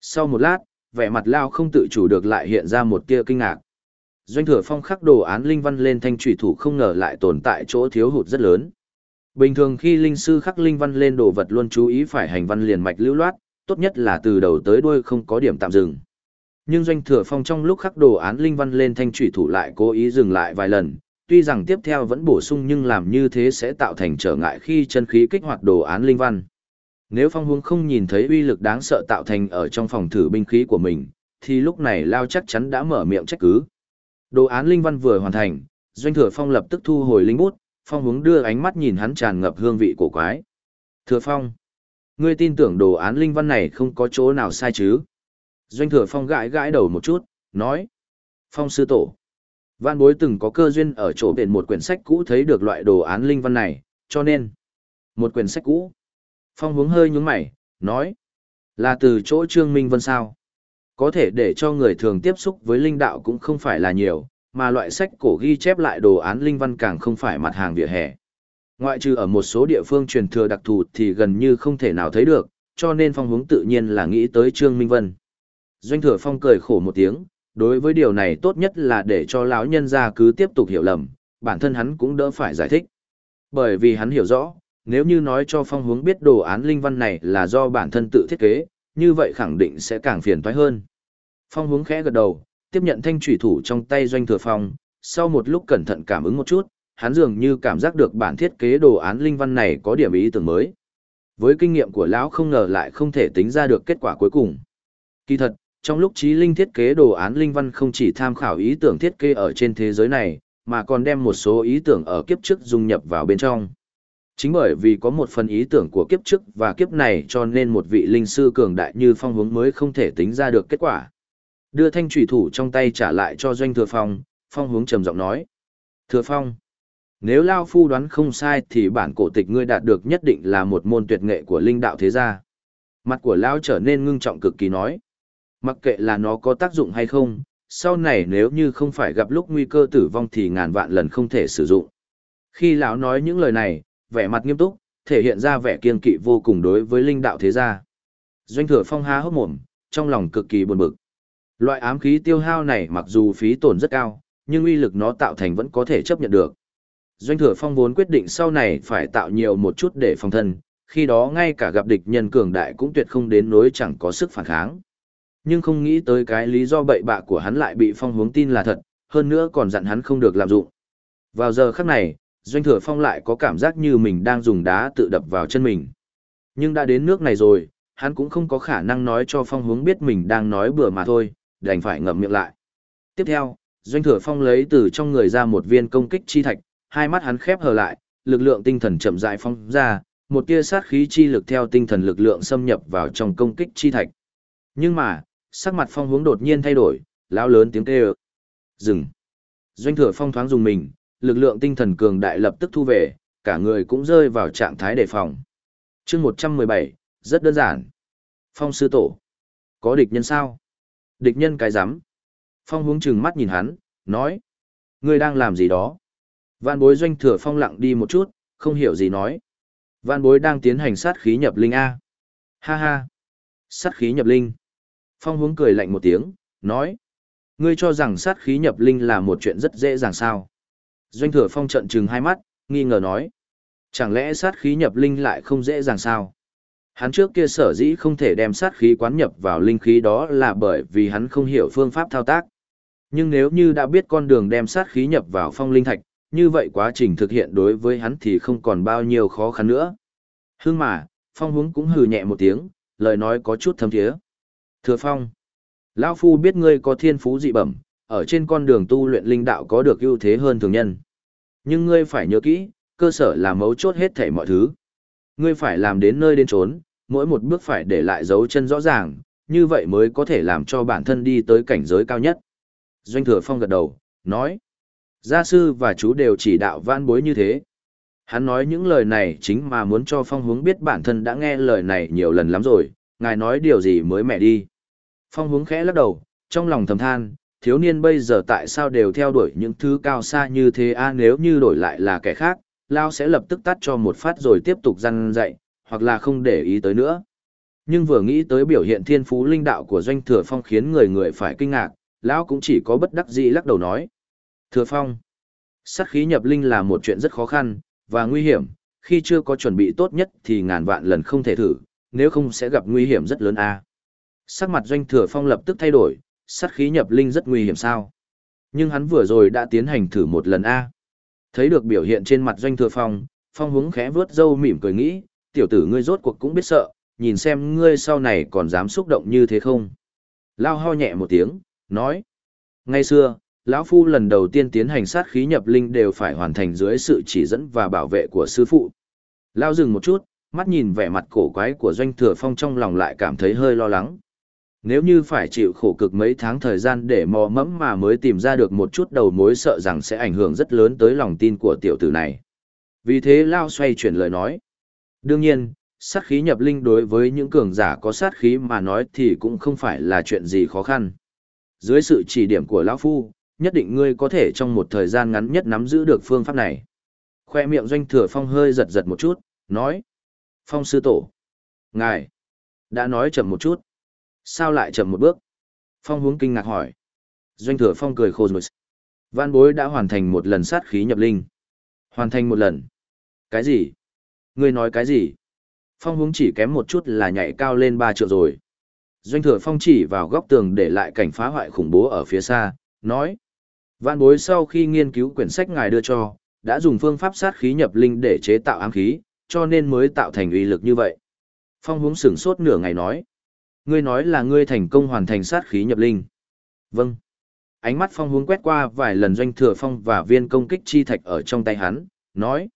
Speaker 1: Sau một lát, vẻ mặt lao không tự chủ được lại hiện ra một tia kinh ngạc. Doanh thừa phong khắc đồ án linh văn lên thanh trùy thủ không ngờ lại tồn tại chỗ thiếu hụt rất lớn. Bình thường khi linh sư khắc linh văn lên đồ vật luôn chú ý phải hành văn liền mạch lưu loát, tốt nhất là từ đầu tới đuôi không có điểm tạm dừng. Nhưng doanh thừa phong trong lúc khắc đồ án linh văn lên thanh trùy thủ lại cố ý dừng lại vài lần, tuy rằng tiếp theo vẫn bổ sung nhưng làm như thế sẽ tạo thành trở ngại khi chân khí kích hoạt đồ án linh văn. Nếu phong hướng không nhìn thấy uy lực đáng sợ tạo thành ở trong phòng thử binh khí của mình, thì lúc này Lao chắc chắn đã mở miệng trách cứ. Đồ án linh văn vừa hoàn thành, doanh thừa phong lập tức thu hồi linh bút, phong hướng đưa ánh mắt nhìn hắn tràn ngập hương vị của quái. Thừa phong, ngươi tin tưởng đồ án linh văn này không có chỗ nào sai chứ? Doanh thừa phong gãi gãi đầu một chút, nói. Phong sư tổ. Văn bối từng có cơ duyên ở chỗ biển một quyển sách cũ thấy được loại đồ án linh văn này, cho nên. Một quyển sách cũ. Phong hướng hơi nhúng mày, nói. Là từ chỗ Trương Minh Vân sao? Có thể để cho người thường tiếp xúc với linh đạo cũng không phải là nhiều, mà loại sách cổ ghi chép lại đồ án linh văn càng không phải mặt hàng vỉa hè. Ngoại trừ ở một số địa phương truyền thừa đặc thù thì gần như không thể nào thấy được, cho nên phong hướng tự nhiên là nghĩ tới Trương Minh Vân. Doanh thừa phong cười khổ một tiếng, đối với điều này tốt nhất là để cho lão nhân gia cứ tiếp tục hiểu lầm, bản thân hắn cũng đỡ phải giải thích. Bởi vì hắn hiểu rõ, nếu như nói cho phong hướng biết đồ án linh văn này là do bản thân tự thiết kế, như vậy khẳng định sẽ càng phiền toái hơn. Phong hướng khẽ gật đầu, tiếp nhận thanh thủy thủ trong tay doanh thừa phong, sau một lúc cẩn thận cảm ứng một chút, hắn dường như cảm giác được bản thiết kế đồ án linh văn này có điểm ý tưởng mới. Với kinh nghiệm của lão không ngờ lại không thể tính ra được kết quả cuối cùng. Kỳ thật, trong lúc trí linh thiết kế đồ án linh văn không chỉ tham khảo ý tưởng thiết kế ở trên thế giới này, mà còn đem một số ý tưởng ở kiếp trước dung nhập vào bên trong. Chính bởi vì có một phần ý tưởng của kiếp trước và kiếp này cho nên một vị linh sư cường đại như phong hướng mới không thể tính ra được kết quả. Đưa thanh trùy thủ trong tay trả lại cho doanh thừa phong, phong hướng trầm giọng nói. Thừa phong, nếu Lao Phu đoán không sai thì bản cổ tịch ngươi đạt được nhất định là một môn tuyệt nghệ của linh đạo thế gia. Mặt của Lao trở nên ngưng trọng cực kỳ nói. Mặc kệ là nó có tác dụng hay không, sau này nếu như không phải gặp lúc nguy cơ tử vong thì ngàn vạn lần không thể sử dụng. Khi lão nói những lời này, vẻ mặt nghiêm túc, thể hiện ra vẻ kiên kỵ vô cùng đối với linh đạo thế gia. Doanh thừa phong há hốc mồm, trong lòng cực kỳ buồn bực. Loại ám khí tiêu hao này mặc dù phí tổn rất cao, nhưng uy lực nó tạo thành vẫn có thể chấp nhận được. Doanh thừa phong vốn quyết định sau này phải tạo nhiều một chút để phòng thân, khi đó ngay cả gặp địch nhân cường đại cũng tuyệt không đến nỗi chẳng có sức phản kháng. Nhưng không nghĩ tới cái lý do bậy bạ của hắn lại bị phong hướng tin là thật, hơn nữa còn dặn hắn không được làm dụng. Vào giờ khắc này, Doanh Thừa Phong lại có cảm giác như mình đang dùng đá tự đập vào chân mình. Nhưng đã đến nước này rồi, hắn cũng không có khả năng nói cho Phong hướng biết mình đang nói bừa mà thôi, đành phải ngậm miệng lại. Tiếp theo, Doanh Thừa Phong lấy từ trong người ra một viên công kích chi thạch, hai mắt hắn khép hờ lại, lực lượng tinh thần chậm rãi phong ra, một tia sát khí chi lực theo tinh thần lực lượng xâm nhập vào trong công kích chi thạch. Nhưng mà, sắc mặt Phong hướng đột nhiên thay đổi, lão lớn tiếng kêu. Dừng. Doanh Thừa Phong thoáng dùng mình, lực lượng tinh thần cường đại lập tức thu về, cả người cũng rơi vào trạng thái đề phòng. chương 117, rất đơn giản. Phong sư tổ. Có địch nhân sao? Địch nhân cái rắm Phong hướng chừng mắt nhìn hắn, nói. Ngươi đang làm gì đó? Vạn bối doanh thừa phong lặng đi một chút, không hiểu gì nói. Vạn bối đang tiến hành sát khí nhập linh A. Ha ha. Sát khí nhập linh. Phong hướng cười lạnh một tiếng, nói. Ngươi cho rằng sát khí nhập linh là một chuyện rất dễ dàng sao? Doanh thừa phong trận trừng hai mắt, nghi ngờ nói. Chẳng lẽ sát khí nhập linh lại không dễ dàng sao? Hắn trước kia sở dĩ không thể đem sát khí quán nhập vào linh khí đó là bởi vì hắn không hiểu phương pháp thao tác. Nhưng nếu như đã biết con đường đem sát khí nhập vào phong linh thạch, như vậy quá trình thực hiện đối với hắn thì không còn bao nhiêu khó khăn nữa. Hương mà, phong hướng cũng hừ nhẹ một tiếng, lời nói có chút thâm thiế. Thừa phong, lão Phu biết ngươi có thiên phú dị bẩm, ở trên con đường tu luyện linh đạo có được ưu thế hơn thường nhân. Nhưng ngươi phải nhớ kỹ, cơ sở là mấu chốt hết thảy mọi thứ. Ngươi phải làm đến nơi đến chốn, mỗi một bước phải để lại dấu chân rõ ràng, như vậy mới có thể làm cho bản thân đi tới cảnh giới cao nhất. Doanh thừa phong gật đầu, nói. Gia sư và chú đều chỉ đạo vãn bối như thế. Hắn nói những lời này chính mà muốn cho phong hướng biết bản thân đã nghe lời này nhiều lần lắm rồi, ngài nói điều gì mới mẹ đi. Phong hướng khẽ lắc đầu, trong lòng thầm than, thiếu niên bây giờ tại sao đều theo đuổi những thứ cao xa như thế a nếu như đổi lại là kẻ khác, Lao sẽ lập tức tắt cho một phát rồi tiếp tục răn dạy, hoặc là không để ý tới nữa. Nhưng vừa nghĩ tới biểu hiện thiên phú linh đạo của doanh thừa phong khiến người người phải kinh ngạc, Lão cũng chỉ có bất đắc dĩ lắc đầu nói. Thừa phong, sát khí nhập linh là một chuyện rất khó khăn, và nguy hiểm, khi chưa có chuẩn bị tốt nhất thì ngàn vạn lần không thể thử, nếu không sẽ gặp nguy hiểm rất lớn a. Sắc mặt doanh thừa phong lập tức thay đổi, sát khí nhập linh rất nguy hiểm sao. Nhưng hắn vừa rồi đã tiến hành thử một lần a. Thấy được biểu hiện trên mặt doanh thừa phong, phong hướng khẽ vướt râu mỉm cười nghĩ, tiểu tử ngươi rốt cuộc cũng biết sợ, nhìn xem ngươi sau này còn dám xúc động như thế không. Lao ho nhẹ một tiếng, nói. Ngày xưa, lão Phu lần đầu tiên tiến hành sát khí nhập linh đều phải hoàn thành dưới sự chỉ dẫn và bảo vệ của sư phụ. Lao dừng một chút, mắt nhìn vẻ mặt cổ quái của doanh thừa phong trong lòng lại cảm thấy hơi lo lắng. Nếu như phải chịu khổ cực mấy tháng thời gian để mò mẫm mà mới tìm ra được một chút đầu mối sợ rằng sẽ ảnh hưởng rất lớn tới lòng tin của tiểu tử này. Vì thế Lao xoay chuyển lời nói. Đương nhiên, sát khí nhập linh đối với những cường giả có sát khí mà nói thì cũng không phải là chuyện gì khó khăn. Dưới sự chỉ điểm của Lão Phu, nhất định ngươi có thể trong một thời gian ngắn nhất nắm giữ được phương pháp này. Khoe miệng doanh thừa phong hơi giật giật một chút, nói. Phong sư tổ. Ngài. Đã nói chậm một chút. Sao lại chậm một bước? Phong hướng kinh ngạc hỏi. Doanh thừa phong cười khô rồi. Văn bối đã hoàn thành một lần sát khí nhập linh. Hoàn thành một lần. Cái gì? Ngươi nói cái gì? Phong hướng chỉ kém một chút là nhảy cao lên ba triệu rồi. Doanh thừa phong chỉ vào góc tường để lại cảnh phá hoại khủng bố ở phía xa, nói. văn bối sau khi nghiên cứu quyển sách ngài đưa cho, đã dùng phương pháp sát khí nhập linh để chế tạo ám khí, cho nên mới tạo thành uy lực như vậy. Phong hướng sửng sốt nửa ngày nói. Ngươi nói là ngươi thành công hoàn thành sát khí nhập linh. Vâng. Ánh mắt phong hướng quét qua vài lần doanh thừa phong và viên công kích chi thạch ở trong tay hắn, nói.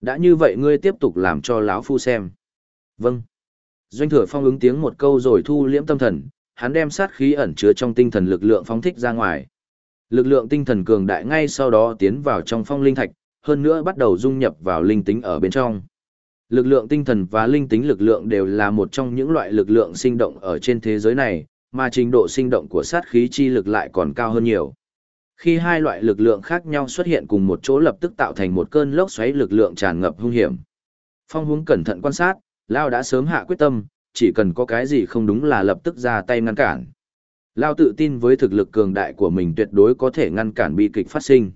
Speaker 1: Đã như vậy ngươi tiếp tục làm cho lão phu xem. Vâng. Doanh thừa phong ứng tiếng một câu rồi thu liễm tâm thần, hắn đem sát khí ẩn chứa trong tinh thần lực lượng phóng thích ra ngoài. Lực lượng tinh thần cường đại ngay sau đó tiến vào trong phong linh thạch, hơn nữa bắt đầu dung nhập vào linh tính ở bên trong. Lực lượng tinh thần và linh tính lực lượng đều là một trong những loại lực lượng sinh động ở trên thế giới này, mà trình độ sinh động của sát khí chi lực lại còn cao hơn nhiều. Khi hai loại lực lượng khác nhau xuất hiện cùng một chỗ lập tức tạo thành một cơn lốc xoáy lực lượng tràn ngập hung hiểm. Phong hướng cẩn thận quan sát, Lao đã sớm hạ quyết tâm, chỉ cần có cái gì không đúng là lập tức ra tay ngăn cản. Lao tự tin với thực lực cường đại của mình tuyệt đối có thể ngăn cản bi kịch phát sinh.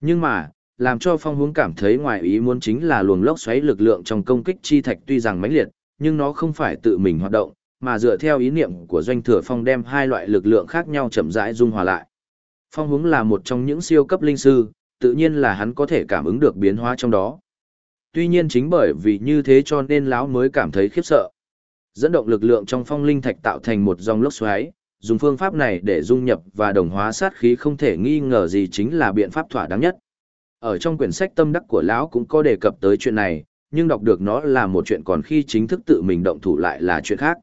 Speaker 1: Nhưng mà, làm cho phong hướng cảm thấy ngoài ý muốn chính là luồng lốc xoáy lực lượng trong công kích chi thạch tuy rằng mãnh liệt, nhưng nó không phải tự mình hoạt động, mà dựa theo ý niệm của doanh thừa phong đem hai loại lực lượng khác nhau chậm rãi dung hòa lại. Phong hướng là một trong những siêu cấp linh sư, tự nhiên là hắn có thể cảm ứng được biến hóa trong đó. Tuy nhiên chính bởi vì như thế cho nên lão mới cảm thấy khiếp sợ. Dẫn động lực lượng trong phong linh thạch tạo thành một dòng lốc xoáy, dùng phương pháp này để dung nhập và đồng hóa sát khí không thể nghi ngờ gì chính là biện pháp thỏa đáng nhất. Ở trong quyển sách tâm đắc của lão cũng có đề cập tới chuyện này, nhưng đọc được nó là một chuyện còn khi chính thức tự mình động thủ lại là chuyện khác.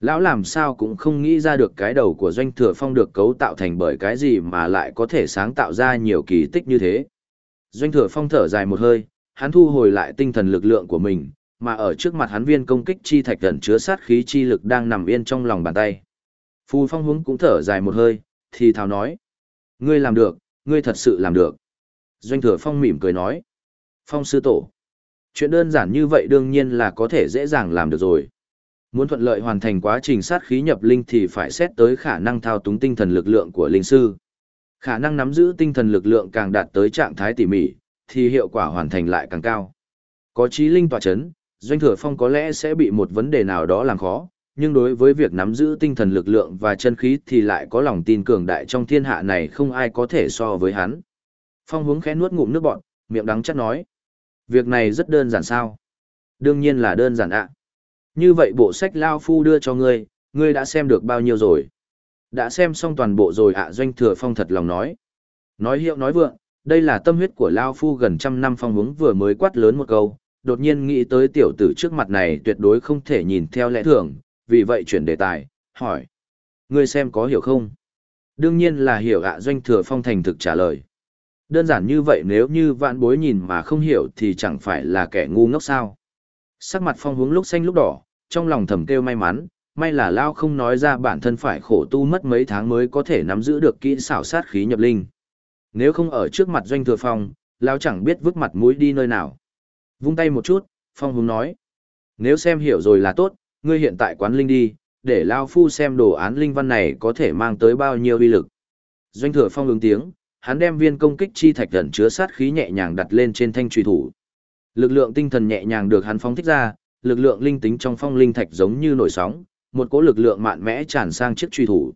Speaker 1: Lão làm sao cũng không nghĩ ra được cái đầu của doanh thừa phong được cấu tạo thành bởi cái gì mà lại có thể sáng tạo ra nhiều kỳ tích như thế. Doanh thừa phong thở dài một hơi, hắn thu hồi lại tinh thần lực lượng của mình, mà ở trước mặt hắn viên công kích chi thạch gần chứa sát khí chi lực đang nằm yên trong lòng bàn tay. Phù Phong hướng cũng thở dài một hơi, thì thào nói. Ngươi làm được, ngươi thật sự làm được. Doanh thừa Phong mỉm cười nói. Phong sư tổ. Chuyện đơn giản như vậy đương nhiên là có thể dễ dàng làm được rồi. Muốn thuận lợi hoàn thành quá trình sát khí nhập linh thì phải xét tới khả năng thao túng tinh thần lực lượng của linh sư. Khả năng nắm giữ tinh thần lực lượng càng đạt tới trạng thái tỉ mỉ, thì hiệu quả hoàn thành lại càng cao. Có trí linh tỏa chấn, Doanh Thừa Phong có lẽ sẽ bị một vấn đề nào đó làm khó, nhưng đối với việc nắm giữ tinh thần lực lượng và chân khí thì lại có lòng tin cường đại trong thiên hạ này không ai có thể so với hắn. Phong hướng khẽ nuốt ngụm nước bọt, miệng đắng chắc nói. Việc này rất đơn giản sao? Đương nhiên là đơn giản ạ. Như vậy bộ sách Lao Phu đưa cho ngươi, ngươi đã xem được bao nhiêu rồi? Đã xem xong toàn bộ rồi ạ Doanh Thừa Phong thật lòng nói. Nói hiệu nói vượng, đây là tâm huyết của Lao Phu gần trăm năm phong hướng vừa mới quát lớn một câu, đột nhiên nghĩ tới tiểu tử trước mặt này tuyệt đối không thể nhìn theo lẽ thường, vì vậy chuyển đề tài, hỏi. Ngươi xem có hiểu không? Đương nhiên là hiểu ạ Doanh Thừa Phong thành thực trả lời. Đơn giản như vậy nếu như vạn bối nhìn mà không hiểu thì chẳng phải là kẻ ngu ngốc sao. Sắc mặt phong hướng lúc xanh lúc đỏ, trong lòng thầm kêu may mắn, may là Lao không nói ra bản thân phải khổ tu mất mấy tháng mới có thể nắm giữ được kỹ xảo sát khí nhập linh. Nếu không ở trước mặt doanh thừa phong, Lao chẳng biết vứt mặt mũi đi nơi nào. Vung tay một chút, phong hướng nói. Nếu xem hiểu rồi là tốt, ngươi hiện tại quán linh đi, để Lao phu xem đồ án linh văn này có thể mang tới bao nhiêu uy lực. Doanh thừa phong ứng tiếng, hắn đem viên công kích chi thạch gần chứa sát khí nhẹ nhàng đặt lên trên thanh truy thủ. Lực lượng tinh thần nhẹ nhàng được hắn phóng thích ra, lực lượng linh tính trong phong linh thạch giống như nổi sóng, một cỗ lực lượng mạnh mẽ tràn sang chiếc truy thủ.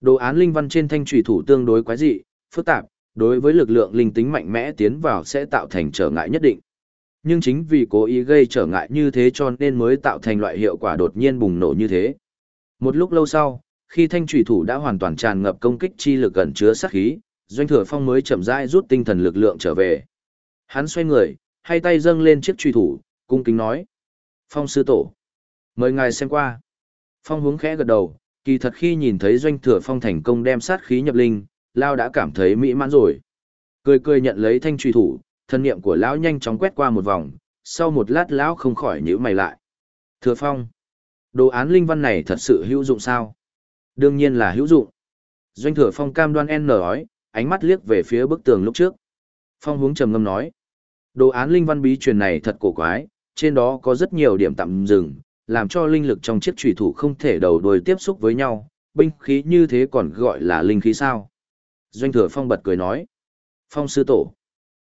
Speaker 1: Đồ án linh văn trên thanh truy thủ tương đối quái dị, phức tạp, đối với lực lượng linh tính mạnh mẽ tiến vào sẽ tạo thành trở ngại nhất định. Nhưng chính vì cố ý gây trở ngại như thế cho nên mới tạo thành loại hiệu quả đột nhiên bùng nổ như thế. Một lúc lâu sau, khi thanh trùy thủ đã hoàn toàn tràn ngập công kích chi lực gần chứa sát khí, Doanh Thừa Phong mới chậm rãi rút tinh thần lực lượng trở về. Hắn xoay người, hai tay dâng lên chiếc truy thủ, cung kính nói. Phong sư tổ. Mời ngài xem qua. Phong hướng khẽ gật đầu, kỳ thật khi nhìn thấy Doanh Thừa Phong thành công đem sát khí nhập linh, Lao đã cảm thấy mỹ mãn rồi. Cười cười nhận lấy thanh truy thủ, thân niệm của Lão nhanh chóng quét qua một vòng, sau một lát Lão không khỏi nhíu mày lại. Thừa Phong. Đồ án linh văn này thật sự hữu dụng sao? Đương nhiên là hữu dụng. Doanh Thừa Phong cam đoan n nói, ánh mắt liếc về phía bức tường lúc trước. Phong hướng trầm ngâm nói. Đồ án linh văn bí truyền này thật cổ quái, trên đó có rất nhiều điểm tạm dừng, làm cho linh lực trong chiếc trùy thủ không thể đầu đuôi tiếp xúc với nhau, binh khí như thế còn gọi là linh khí sao. Doanh thừa phong bật cười nói. Phong sư tổ.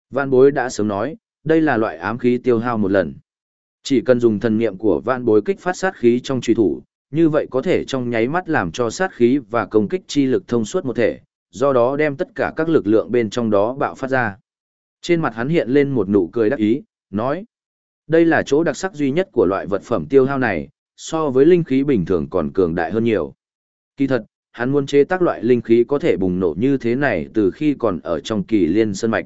Speaker 1: Vạn bối đã sớm nói, đây là loại ám khí tiêu hao một lần. Chỉ cần dùng thần niệm của vạn bối kích phát sát khí trong trùy thủ, như vậy có thể trong nháy mắt làm cho sát khí và công kích chi lực thông suốt một thể, do đó đem tất cả các lực lượng bên trong đó bạo phát ra. Trên mặt hắn hiện lên một nụ cười đắc ý, nói. Đây là chỗ đặc sắc duy nhất của loại vật phẩm tiêu hao này, so với linh khí bình thường còn cường đại hơn nhiều. Kỳ thật, hắn muốn chế tác loại linh khí có thể bùng nổ như thế này từ khi còn ở trong kỳ liên sơn mạch.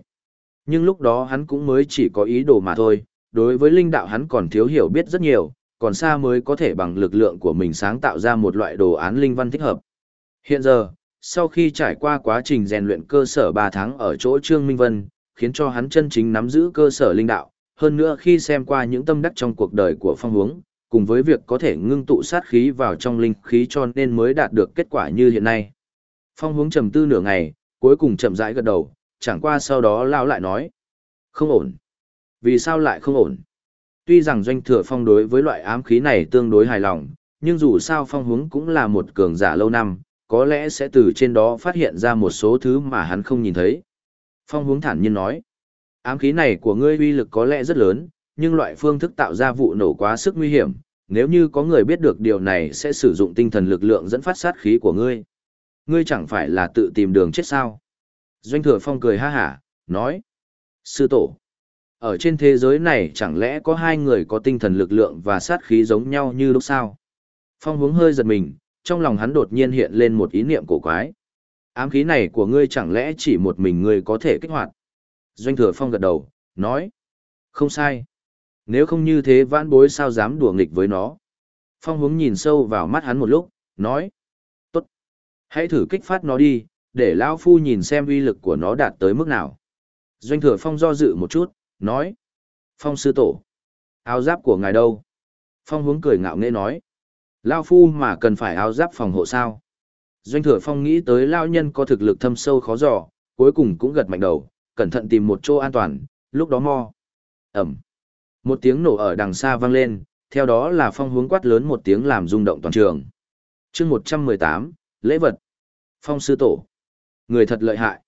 Speaker 1: Nhưng lúc đó hắn cũng mới chỉ có ý đồ mà thôi, đối với linh đạo hắn còn thiếu hiểu biết rất nhiều, còn xa mới có thể bằng lực lượng của mình sáng tạo ra một loại đồ án linh văn thích hợp. Hiện giờ, sau khi trải qua quá trình rèn luyện cơ sở 3 tháng ở chỗ Trương Minh Vân, khiến cho hắn chân chính nắm giữ cơ sở linh đạo, hơn nữa khi xem qua những tâm đắc trong cuộc đời của phong hướng, cùng với việc có thể ngưng tụ sát khí vào trong linh khí cho nên mới đạt được kết quả như hiện nay. Phong hướng trầm tư nửa ngày, cuối cùng chậm rãi gật đầu, chẳng qua sau đó lao lại nói. Không ổn. Vì sao lại không ổn? Tuy rằng doanh thừa phong đối với loại ám khí này tương đối hài lòng, nhưng dù sao phong hướng cũng là một cường giả lâu năm, có lẽ sẽ từ trên đó phát hiện ra một số thứ mà hắn không nhìn thấy. Phong hướng thản nhiên nói, ám khí này của ngươi uy lực có lẽ rất lớn, nhưng loại phương thức tạo ra vụ nổ quá sức nguy hiểm, nếu như có người biết được điều này sẽ sử dụng tinh thần lực lượng dẫn phát sát khí của ngươi. Ngươi chẳng phải là tự tìm đường chết sao? Doanh thừa phong cười ha hả, nói, sư tổ, ở trên thế giới này chẳng lẽ có hai người có tinh thần lực lượng và sát khí giống nhau như lúc sao? Phong hướng hơi giật mình, trong lòng hắn đột nhiên hiện lên một ý niệm cổ quái. Ám khí này của ngươi chẳng lẽ chỉ một mình ngươi có thể kích hoạt? Doanh thừa phong gật đầu, nói. Không sai. Nếu không như thế vãn bối sao dám đùa nghịch với nó. Phong hướng nhìn sâu vào mắt hắn một lúc, nói. Tốt. Hãy thử kích phát nó đi, để Lão Phu nhìn xem uy lực của nó đạt tới mức nào. Doanh thừa phong do dự một chút, nói. Phong sư tổ. Áo giáp của ngài đâu? Phong hướng cười ngạo nghễ nói. Lao phu mà cần phải áo giáp phòng hộ sao? Doanh thừa phong nghĩ tới lao nhân có thực lực thâm sâu khó dò, cuối cùng cũng gật mạnh đầu, cẩn thận tìm một chỗ an toàn, lúc đó mo. Ẩm. Một tiếng nổ ở đằng xa vang lên, theo đó là phong hướng quát lớn một tiếng làm rung động toàn trường. chương 118, lễ vật. Phong sư tổ. Người thật lợi hại.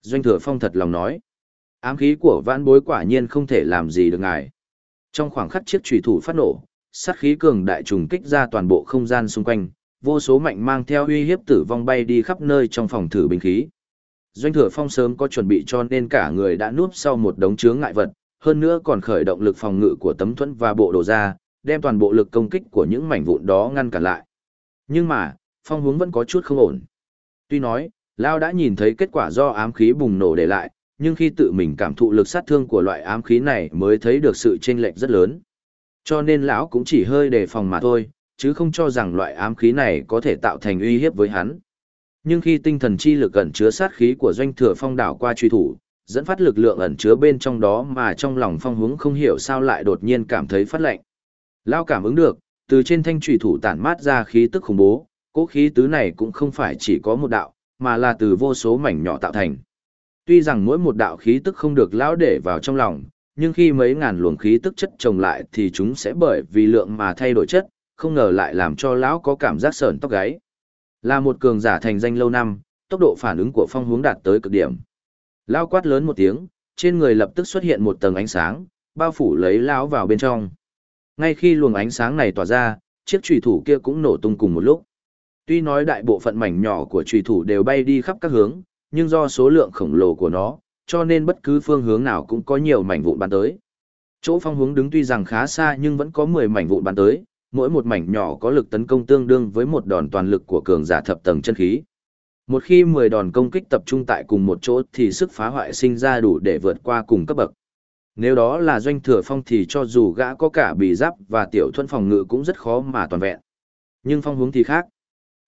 Speaker 1: Doanh thừa phong thật lòng nói. Ám khí của vãn bối quả nhiên không thể làm gì được ngài. Trong khoảng khắc chiếc trùy thủ phát nổ, sát khí cường đại trùng kích ra toàn bộ không gian xung quanh, vô số mạnh mang theo uy hiếp tử vong bay đi khắp nơi trong phòng thử binh khí. Doanh thừa phong sớm có chuẩn bị cho nên cả người đã núp sau một đống chướng ngại vật, hơn nữa còn khởi động lực phòng ngự của tấm thuẫn và bộ đồ ra, đem toàn bộ lực công kích của những mảnh vụn đó ngăn cản lại. Nhưng mà, phong hướng vẫn có chút không ổn. Tuy nói, Lao đã nhìn thấy kết quả do ám khí bùng nổ để lại, nhưng khi tự mình cảm thụ lực sát thương của loại ám khí này mới thấy được sự chênh lệch rất lớn. Cho nên lão cũng chỉ hơi đề phòng mà thôi, chứ không cho rằng loại ám khí này có thể tạo thành uy hiếp với hắn. Nhưng khi tinh thần chi lực ẩn chứa sát khí của doanh thừa phong đảo qua truy thủ, dẫn phát lực lượng ẩn chứa bên trong đó mà trong lòng phong hướng không hiểu sao lại đột nhiên cảm thấy phát lạnh. Lao cảm ứng được, từ trên thanh trùy thủ tản mát ra khí tức khủng bố, Cỗ khí tứ này cũng không phải chỉ có một đạo, mà là từ vô số mảnh nhỏ tạo thành. Tuy rằng mỗi một đạo khí tức không được lão để vào trong lòng, nhưng khi mấy ngàn luồng khí tức chất chồng lại thì chúng sẽ bởi vì lượng mà thay đổi chất, không ngờ lại làm cho lão có cảm giác sởn tóc gáy. Là một cường giả thành danh lâu năm, tốc độ phản ứng của phong hướng đạt tới cực điểm. Lão quát lớn một tiếng, trên người lập tức xuất hiện một tầng ánh sáng, bao phủ lấy lão vào bên trong. Ngay khi luồng ánh sáng này tỏa ra, chiếc chùy thủ kia cũng nổ tung cùng một lúc. Tuy nói đại bộ phận mảnh nhỏ của chùy thủ đều bay đi khắp các hướng, nhưng do số lượng khổng lồ của nó, cho nên bất cứ phương hướng nào cũng có nhiều mảnh vụn bắn tới. Chỗ phong hướng đứng tuy rằng khá xa nhưng vẫn có 10 mảnh vụn bắn tới, mỗi một mảnh nhỏ có lực tấn công tương đương với một đòn toàn lực của cường giả thập tầng chân khí. Một khi 10 đòn công kích tập trung tại cùng một chỗ thì sức phá hoại sinh ra đủ để vượt qua cùng cấp bậc. Nếu đó là doanh thừa phong thì cho dù gã có cả bị giáp và tiểu thuẫn phòng ngự cũng rất khó mà toàn vẹn. Nhưng phong hướng thì khác.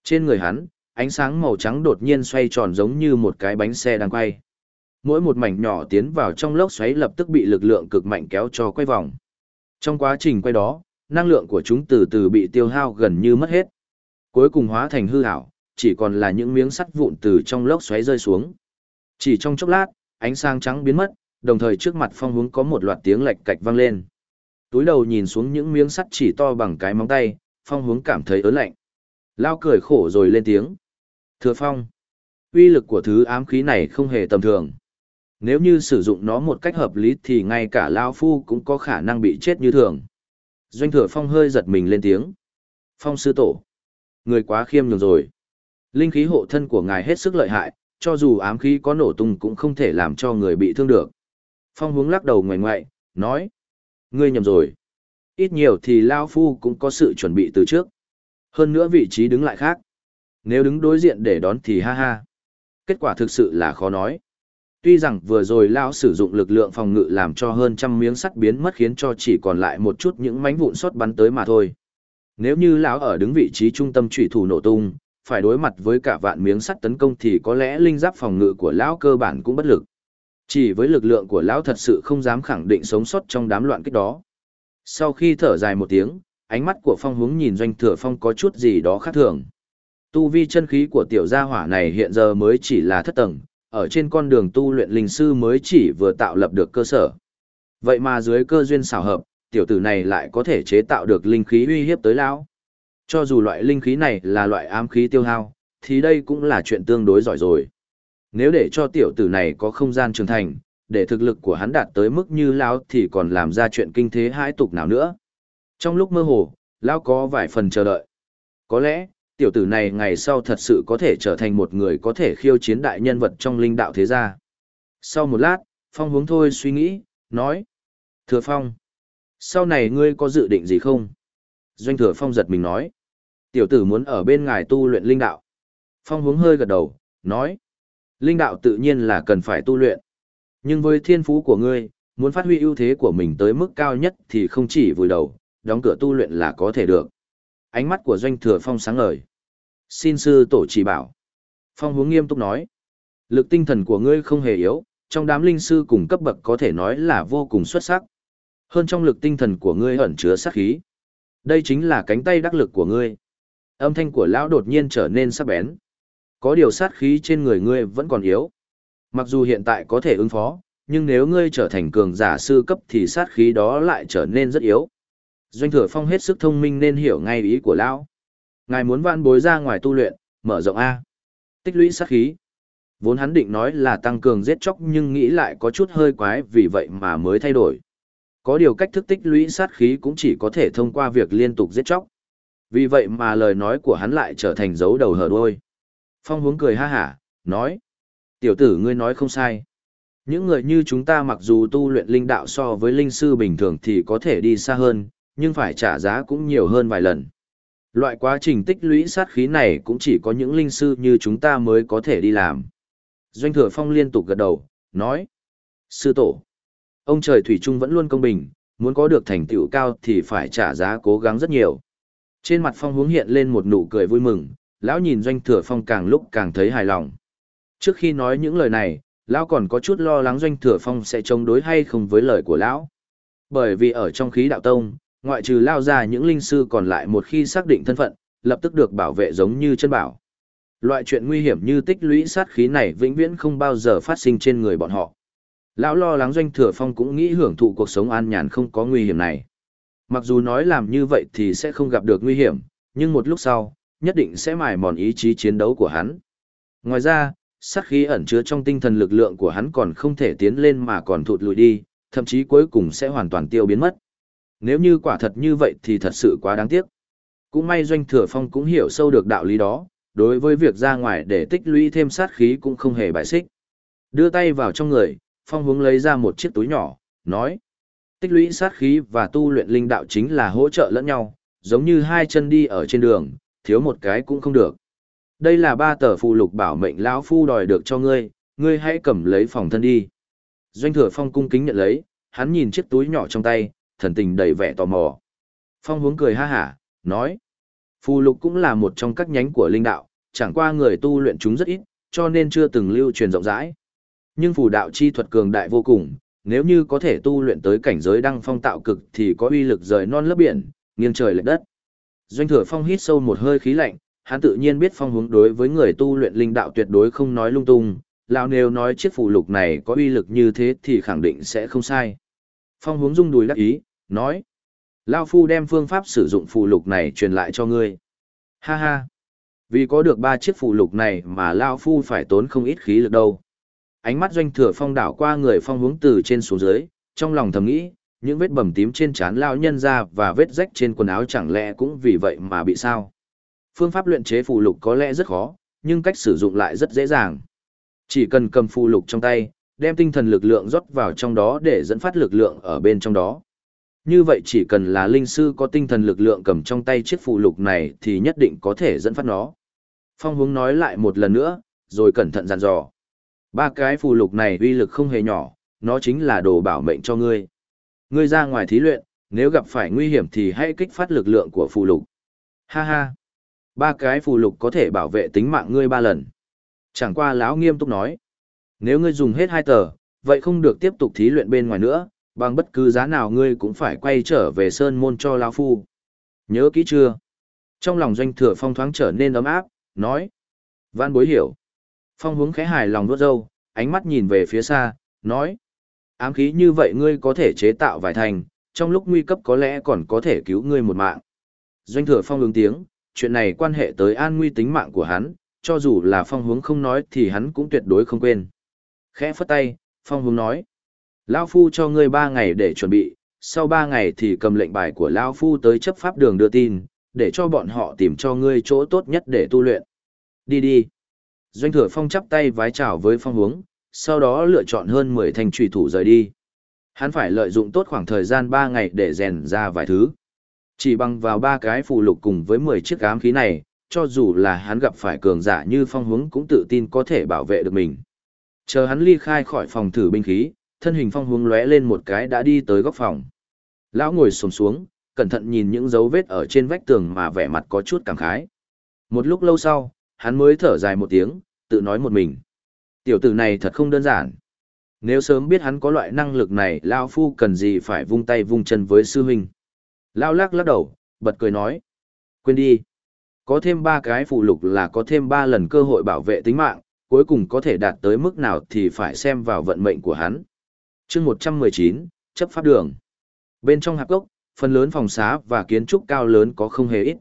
Speaker 1: Trên người hắn, ánh sáng màu trắng đột nhiên xoay tròn giống như một cái bánh xe đang quay. Mỗi một mảnh nhỏ tiến vào trong lốc xoáy lập tức bị lực lượng cực mạnh kéo cho quay vòng. Trong quá trình quay đó, năng lượng của chúng từ từ bị tiêu hao gần như mất hết. Cuối cùng hóa thành hư ảo, chỉ còn là những miếng sắt vụn từ trong lốc xoáy rơi xuống. Chỉ trong chốc lát, ánh sáng trắng biến mất, đồng thời trước mặt phong hướng có một loạt tiếng lạch cạch vang lên. Túi đầu nhìn xuống những miếng sắt chỉ to bằng cái móng tay, phong hướng cảm thấy ớn lạnh. Lao cười khổ rồi lên tiếng. Thừa phong, uy lực của thứ ám khí này không hề tầm thường. Nếu như sử dụng nó một cách hợp lý thì ngay cả Lao Phu cũng có khả năng bị chết như thường. Doanh thừa phong hơi giật mình lên tiếng. Phong sư tổ. Người quá khiêm nhường rồi. Linh khí hộ thân của ngài hết sức lợi hại, cho dù ám khí có nổ tung cũng không thể làm cho người bị thương được. Phong hướng lắc đầu ngoài ngoại, nói. Ngươi nhầm rồi. Ít nhiều thì Lao Phu cũng có sự chuẩn bị từ trước. Hơn nữa vị trí đứng lại khác. Nếu đứng đối diện để đón thì ha ha. Kết quả thực sự là khó nói. Tuy rằng vừa rồi lão sử dụng lực lượng phòng ngự làm cho hơn trăm miếng sắt biến mất khiến cho chỉ còn lại một chút những mảnh vụn sót bắn tới mà thôi. Nếu như lão ở đứng vị trí trung tâm trụy thủ nổ tung, phải đối mặt với cả vạn miếng sắt tấn công thì có lẽ linh giáp phòng ngự của lão cơ bản cũng bất lực. Chỉ với lực lượng của lão thật sự không dám khẳng định sống sót trong đám loạn kích đó. Sau khi thở dài một tiếng, ánh mắt của phong hướng nhìn doanh thừa phong có chút gì đó khác thường. Tu vi chân khí của tiểu gia hỏa này hiện giờ mới chỉ là thất tầng, ở trên con đường tu luyện linh sư mới chỉ vừa tạo lập được cơ sở. Vậy mà dưới cơ duyên xảo hợp, tiểu tử này lại có thể chế tạo được linh khí uy hiếp tới lão. Cho dù loại linh khí này là loại ám khí tiêu hao, thì đây cũng là chuyện tương đối giỏi rồi. Nếu để cho tiểu tử này có không gian trưởng thành, để thực lực của hắn đạt tới mức như lão thì còn làm ra chuyện kinh thế hãi tục nào nữa. Trong lúc mơ hồ, lão có vài phần chờ đợi. Có lẽ, tiểu tử này ngày sau thật sự có thể trở thành một người có thể khiêu chiến đại nhân vật trong linh đạo thế gia. Sau một lát, Phong hướng thôi suy nghĩ, nói. Thừa Phong, sau này ngươi có dự định gì không? Doanh Thừa Phong giật mình nói. Tiểu tử muốn ở bên ngài tu luyện linh đạo. Phong hướng hơi gật đầu, nói. Linh đạo tự nhiên là cần phải tu luyện. Nhưng với thiên phú của ngươi, muốn phát huy ưu thế của mình tới mức cao nhất thì không chỉ vùi đầu, đóng cửa tu luyện là có thể được. Ánh mắt của doanh thừa phong sáng ngời. Xin sư tổ chỉ bảo. Phong hướng nghiêm túc nói. Lực tinh thần của ngươi không hề yếu, trong đám linh sư cùng cấp bậc có thể nói là vô cùng xuất sắc. Hơn trong lực tinh thần của ngươi ẩn chứa sát khí. Đây chính là cánh tay đắc lực của ngươi. Âm thanh của lão đột nhiên trở nên sắc bén. Có điều sát khí trên người ngươi vẫn còn yếu. Mặc dù hiện tại có thể ứng phó, nhưng nếu ngươi trở thành cường giả sư cấp thì sát khí đó lại trở nên rất yếu. Doanh thừa phong hết sức thông minh nên hiểu ngay ý của lão. Ngài muốn vãn bối ra ngoài tu luyện, mở rộng A. Tích lũy sát khí. Vốn hắn định nói là tăng cường giết chóc nhưng nghĩ lại có chút hơi quái vì vậy mà mới thay đổi. Có điều cách thức tích lũy sát khí cũng chỉ có thể thông qua việc liên tục giết chóc. Vì vậy mà lời nói của hắn lại trở thành dấu đầu hở đuôi. Phong hướng cười ha hả, nói. Tiểu tử ngươi nói không sai. Những người như chúng ta mặc dù tu luyện linh đạo so với linh sư bình thường thì có thể đi xa hơn, nhưng phải trả giá cũng nhiều hơn vài lần. Loại quá trình tích lũy sát khí này cũng chỉ có những linh sư như chúng ta mới có thể đi làm. Doanh thừa phong liên tục gật đầu, nói. Sư tổ, ông trời Thủy Trung vẫn luôn công bình, muốn có được thành tựu cao thì phải trả giá cố gắng rất nhiều. Trên mặt phong hướng hiện lên một nụ cười vui mừng, lão nhìn doanh thừa phong càng lúc càng thấy hài lòng. Trước khi nói những lời này, lão còn có chút lo lắng doanh thừa phong sẽ chống đối hay không với lời của lão. Bởi vì ở trong khí đạo tông, ngoại trừ lao ra những linh sư còn lại một khi xác định thân phận, lập tức được bảo vệ giống như chân bảo. Loại chuyện nguy hiểm như tích lũy sát khí này vĩnh viễn không bao giờ phát sinh trên người bọn họ. Lão lo lắng doanh thừa phong cũng nghĩ hưởng thụ cuộc sống an nhàn không có nguy hiểm này. Mặc dù nói làm như vậy thì sẽ không gặp được nguy hiểm, nhưng một lúc sau, nhất định sẽ mài mòn ý chí chiến đấu của hắn. Ngoài ra, sát khí ẩn chứa trong tinh thần lực lượng của hắn còn không thể tiến lên mà còn thụt lùi đi, thậm chí cuối cùng sẽ hoàn toàn tiêu biến mất. Nếu như quả thật như vậy thì thật sự quá đáng tiếc. Cũng may Doanh Thừa Phong cũng hiểu sâu được đạo lý đó, đối với việc ra ngoài để tích lũy thêm sát khí cũng không hề bài xích. Đưa tay vào trong người, Phong hướng lấy ra một chiếc túi nhỏ, nói. Tích lũy sát khí và tu luyện linh đạo chính là hỗ trợ lẫn nhau, giống như hai chân đi ở trên đường, thiếu một cái cũng không được. Đây là ba tờ phù lục bảo mệnh lão phu đòi được cho ngươi, ngươi hãy cầm lấy phòng thân đi. Doanh thừa phong cung kính nhận lấy, hắn nhìn chiếc túi nhỏ trong tay, thần tình đầy vẻ tò mò. Phong hướng cười ha hả, nói. Phù lục cũng là một trong các nhánh của linh đạo, chẳng qua người tu luyện chúng rất ít, cho nên chưa từng lưu truyền rộng rãi. Nhưng phù đạo chi thuật cường đại vô cùng, nếu như có thể tu luyện tới cảnh giới đăng phong tạo cực thì có uy lực rời non lấp biển, nghiêng trời lệch đất. Doanh thừa phong hít sâu một hơi khí lạnh, hắn tự nhiên biết phong hướng đối với người tu luyện linh đạo tuyệt đối không nói lung tung, lão nếu nói chiếc phù lục này có uy lực như thế thì khẳng định sẽ không sai. Phong hướng rung đùi đắc ý, nói. Lao phu đem phương pháp sử dụng phù lục này truyền lại cho ngươi. Ha ha. Vì có được ba chiếc phù lục này mà Lao phu phải tốn không ít khí lực đâu. Ánh mắt doanh thừa phong đảo qua người phong hướng từ trên xuống dưới, trong lòng thầm nghĩ, những vết bầm tím trên trán lao nhân ra và vết rách trên quần áo chẳng lẽ cũng vì vậy mà bị sao. Phương pháp luyện chế phù lục có lẽ rất khó, nhưng cách sử dụng lại rất dễ dàng. Chỉ cần cầm phù lục trong tay, đem tinh thần lực lượng rót vào trong đó để dẫn phát lực lượng ở bên trong đó. Như vậy chỉ cần là linh sư có tinh thần lực lượng cầm trong tay chiếc phụ lục này thì nhất định có thể dẫn phát nó. Phong hướng nói lại một lần nữa, rồi cẩn thận dặn dò. Ba cái phụ lục này uy lực không hề nhỏ, nó chính là đồ bảo mệnh cho ngươi. Ngươi ra ngoài thí luyện, nếu gặp phải nguy hiểm thì hãy kích phát lực lượng của phụ lục. Ha ha. Ba cái phụ lục có thể bảo vệ tính mạng ngươi ba lần. Chẳng qua lão nghiêm túc nói. Nếu ngươi dùng hết hai tờ, vậy không được tiếp tục thí luyện bên ngoài nữa, bằng bất cứ giá nào ngươi cũng phải quay trở về sơn môn cho lão phu. Nhớ kỹ chưa? Trong lòng doanh thừa phong thoáng trở nên ấm áp, nói. Văn bối hiểu. Phong hướng khẽ hài lòng nuốt dâu, ánh mắt nhìn về phía xa, nói. Ám khí như vậy ngươi có thể chế tạo vài thành, trong lúc nguy cấp có lẽ còn có thể cứu ngươi một mạng. Doanh thừa phong ứng tiếng, chuyện này quan hệ tới an nguy tính mạng của hắn, cho dù là phong hướng không nói thì hắn cũng tuyệt đối không quên. Khẽ phất tay, phong hướng nói. Lao Phu cho ngươi ba ngày để chuẩn bị, sau ba ngày thì cầm lệnh bài của Lao Phu tới chấp pháp đường đưa tin, để cho bọn họ tìm cho ngươi chỗ tốt nhất để tu luyện. Đi đi. Doanh thừa phong chắp tay vái chào với phong hướng, sau đó lựa chọn hơn 10 thành trùy thủ rời đi. Hắn phải lợi dụng tốt khoảng thời gian 3 ngày để rèn ra vài thứ. Chỉ bằng vào ba cái phù lục cùng với 10 chiếc ám khí này, cho dù là hắn gặp phải cường giả như phong hướng cũng tự tin có thể bảo vệ được mình. Chờ hắn ly khai khỏi phòng thử binh khí, thân hình phong hướng lóe lên một cái đã đi tới góc phòng. Lão ngồi xổm xuống, cẩn thận nhìn những dấu vết ở trên vách tường mà vẻ mặt có chút cảm khái. Một lúc lâu sau, hắn mới thở dài một tiếng, tự nói một mình. Tiểu tử này thật không đơn giản. Nếu sớm biết hắn có loại năng lực này, Lao Phu cần gì phải vung tay vung chân với sư huynh. Lao lắc lắc đầu, bật cười nói. Quên đi. Có thêm ba cái phụ lục là có thêm ba lần cơ hội bảo vệ tính mạng, cuối cùng có thể đạt tới mức nào thì phải xem vào vận mệnh của hắn chương 119, chấp pháp đường. Bên trong hạp gốc, phần lớn phòng xá và kiến trúc cao lớn có không hề ít.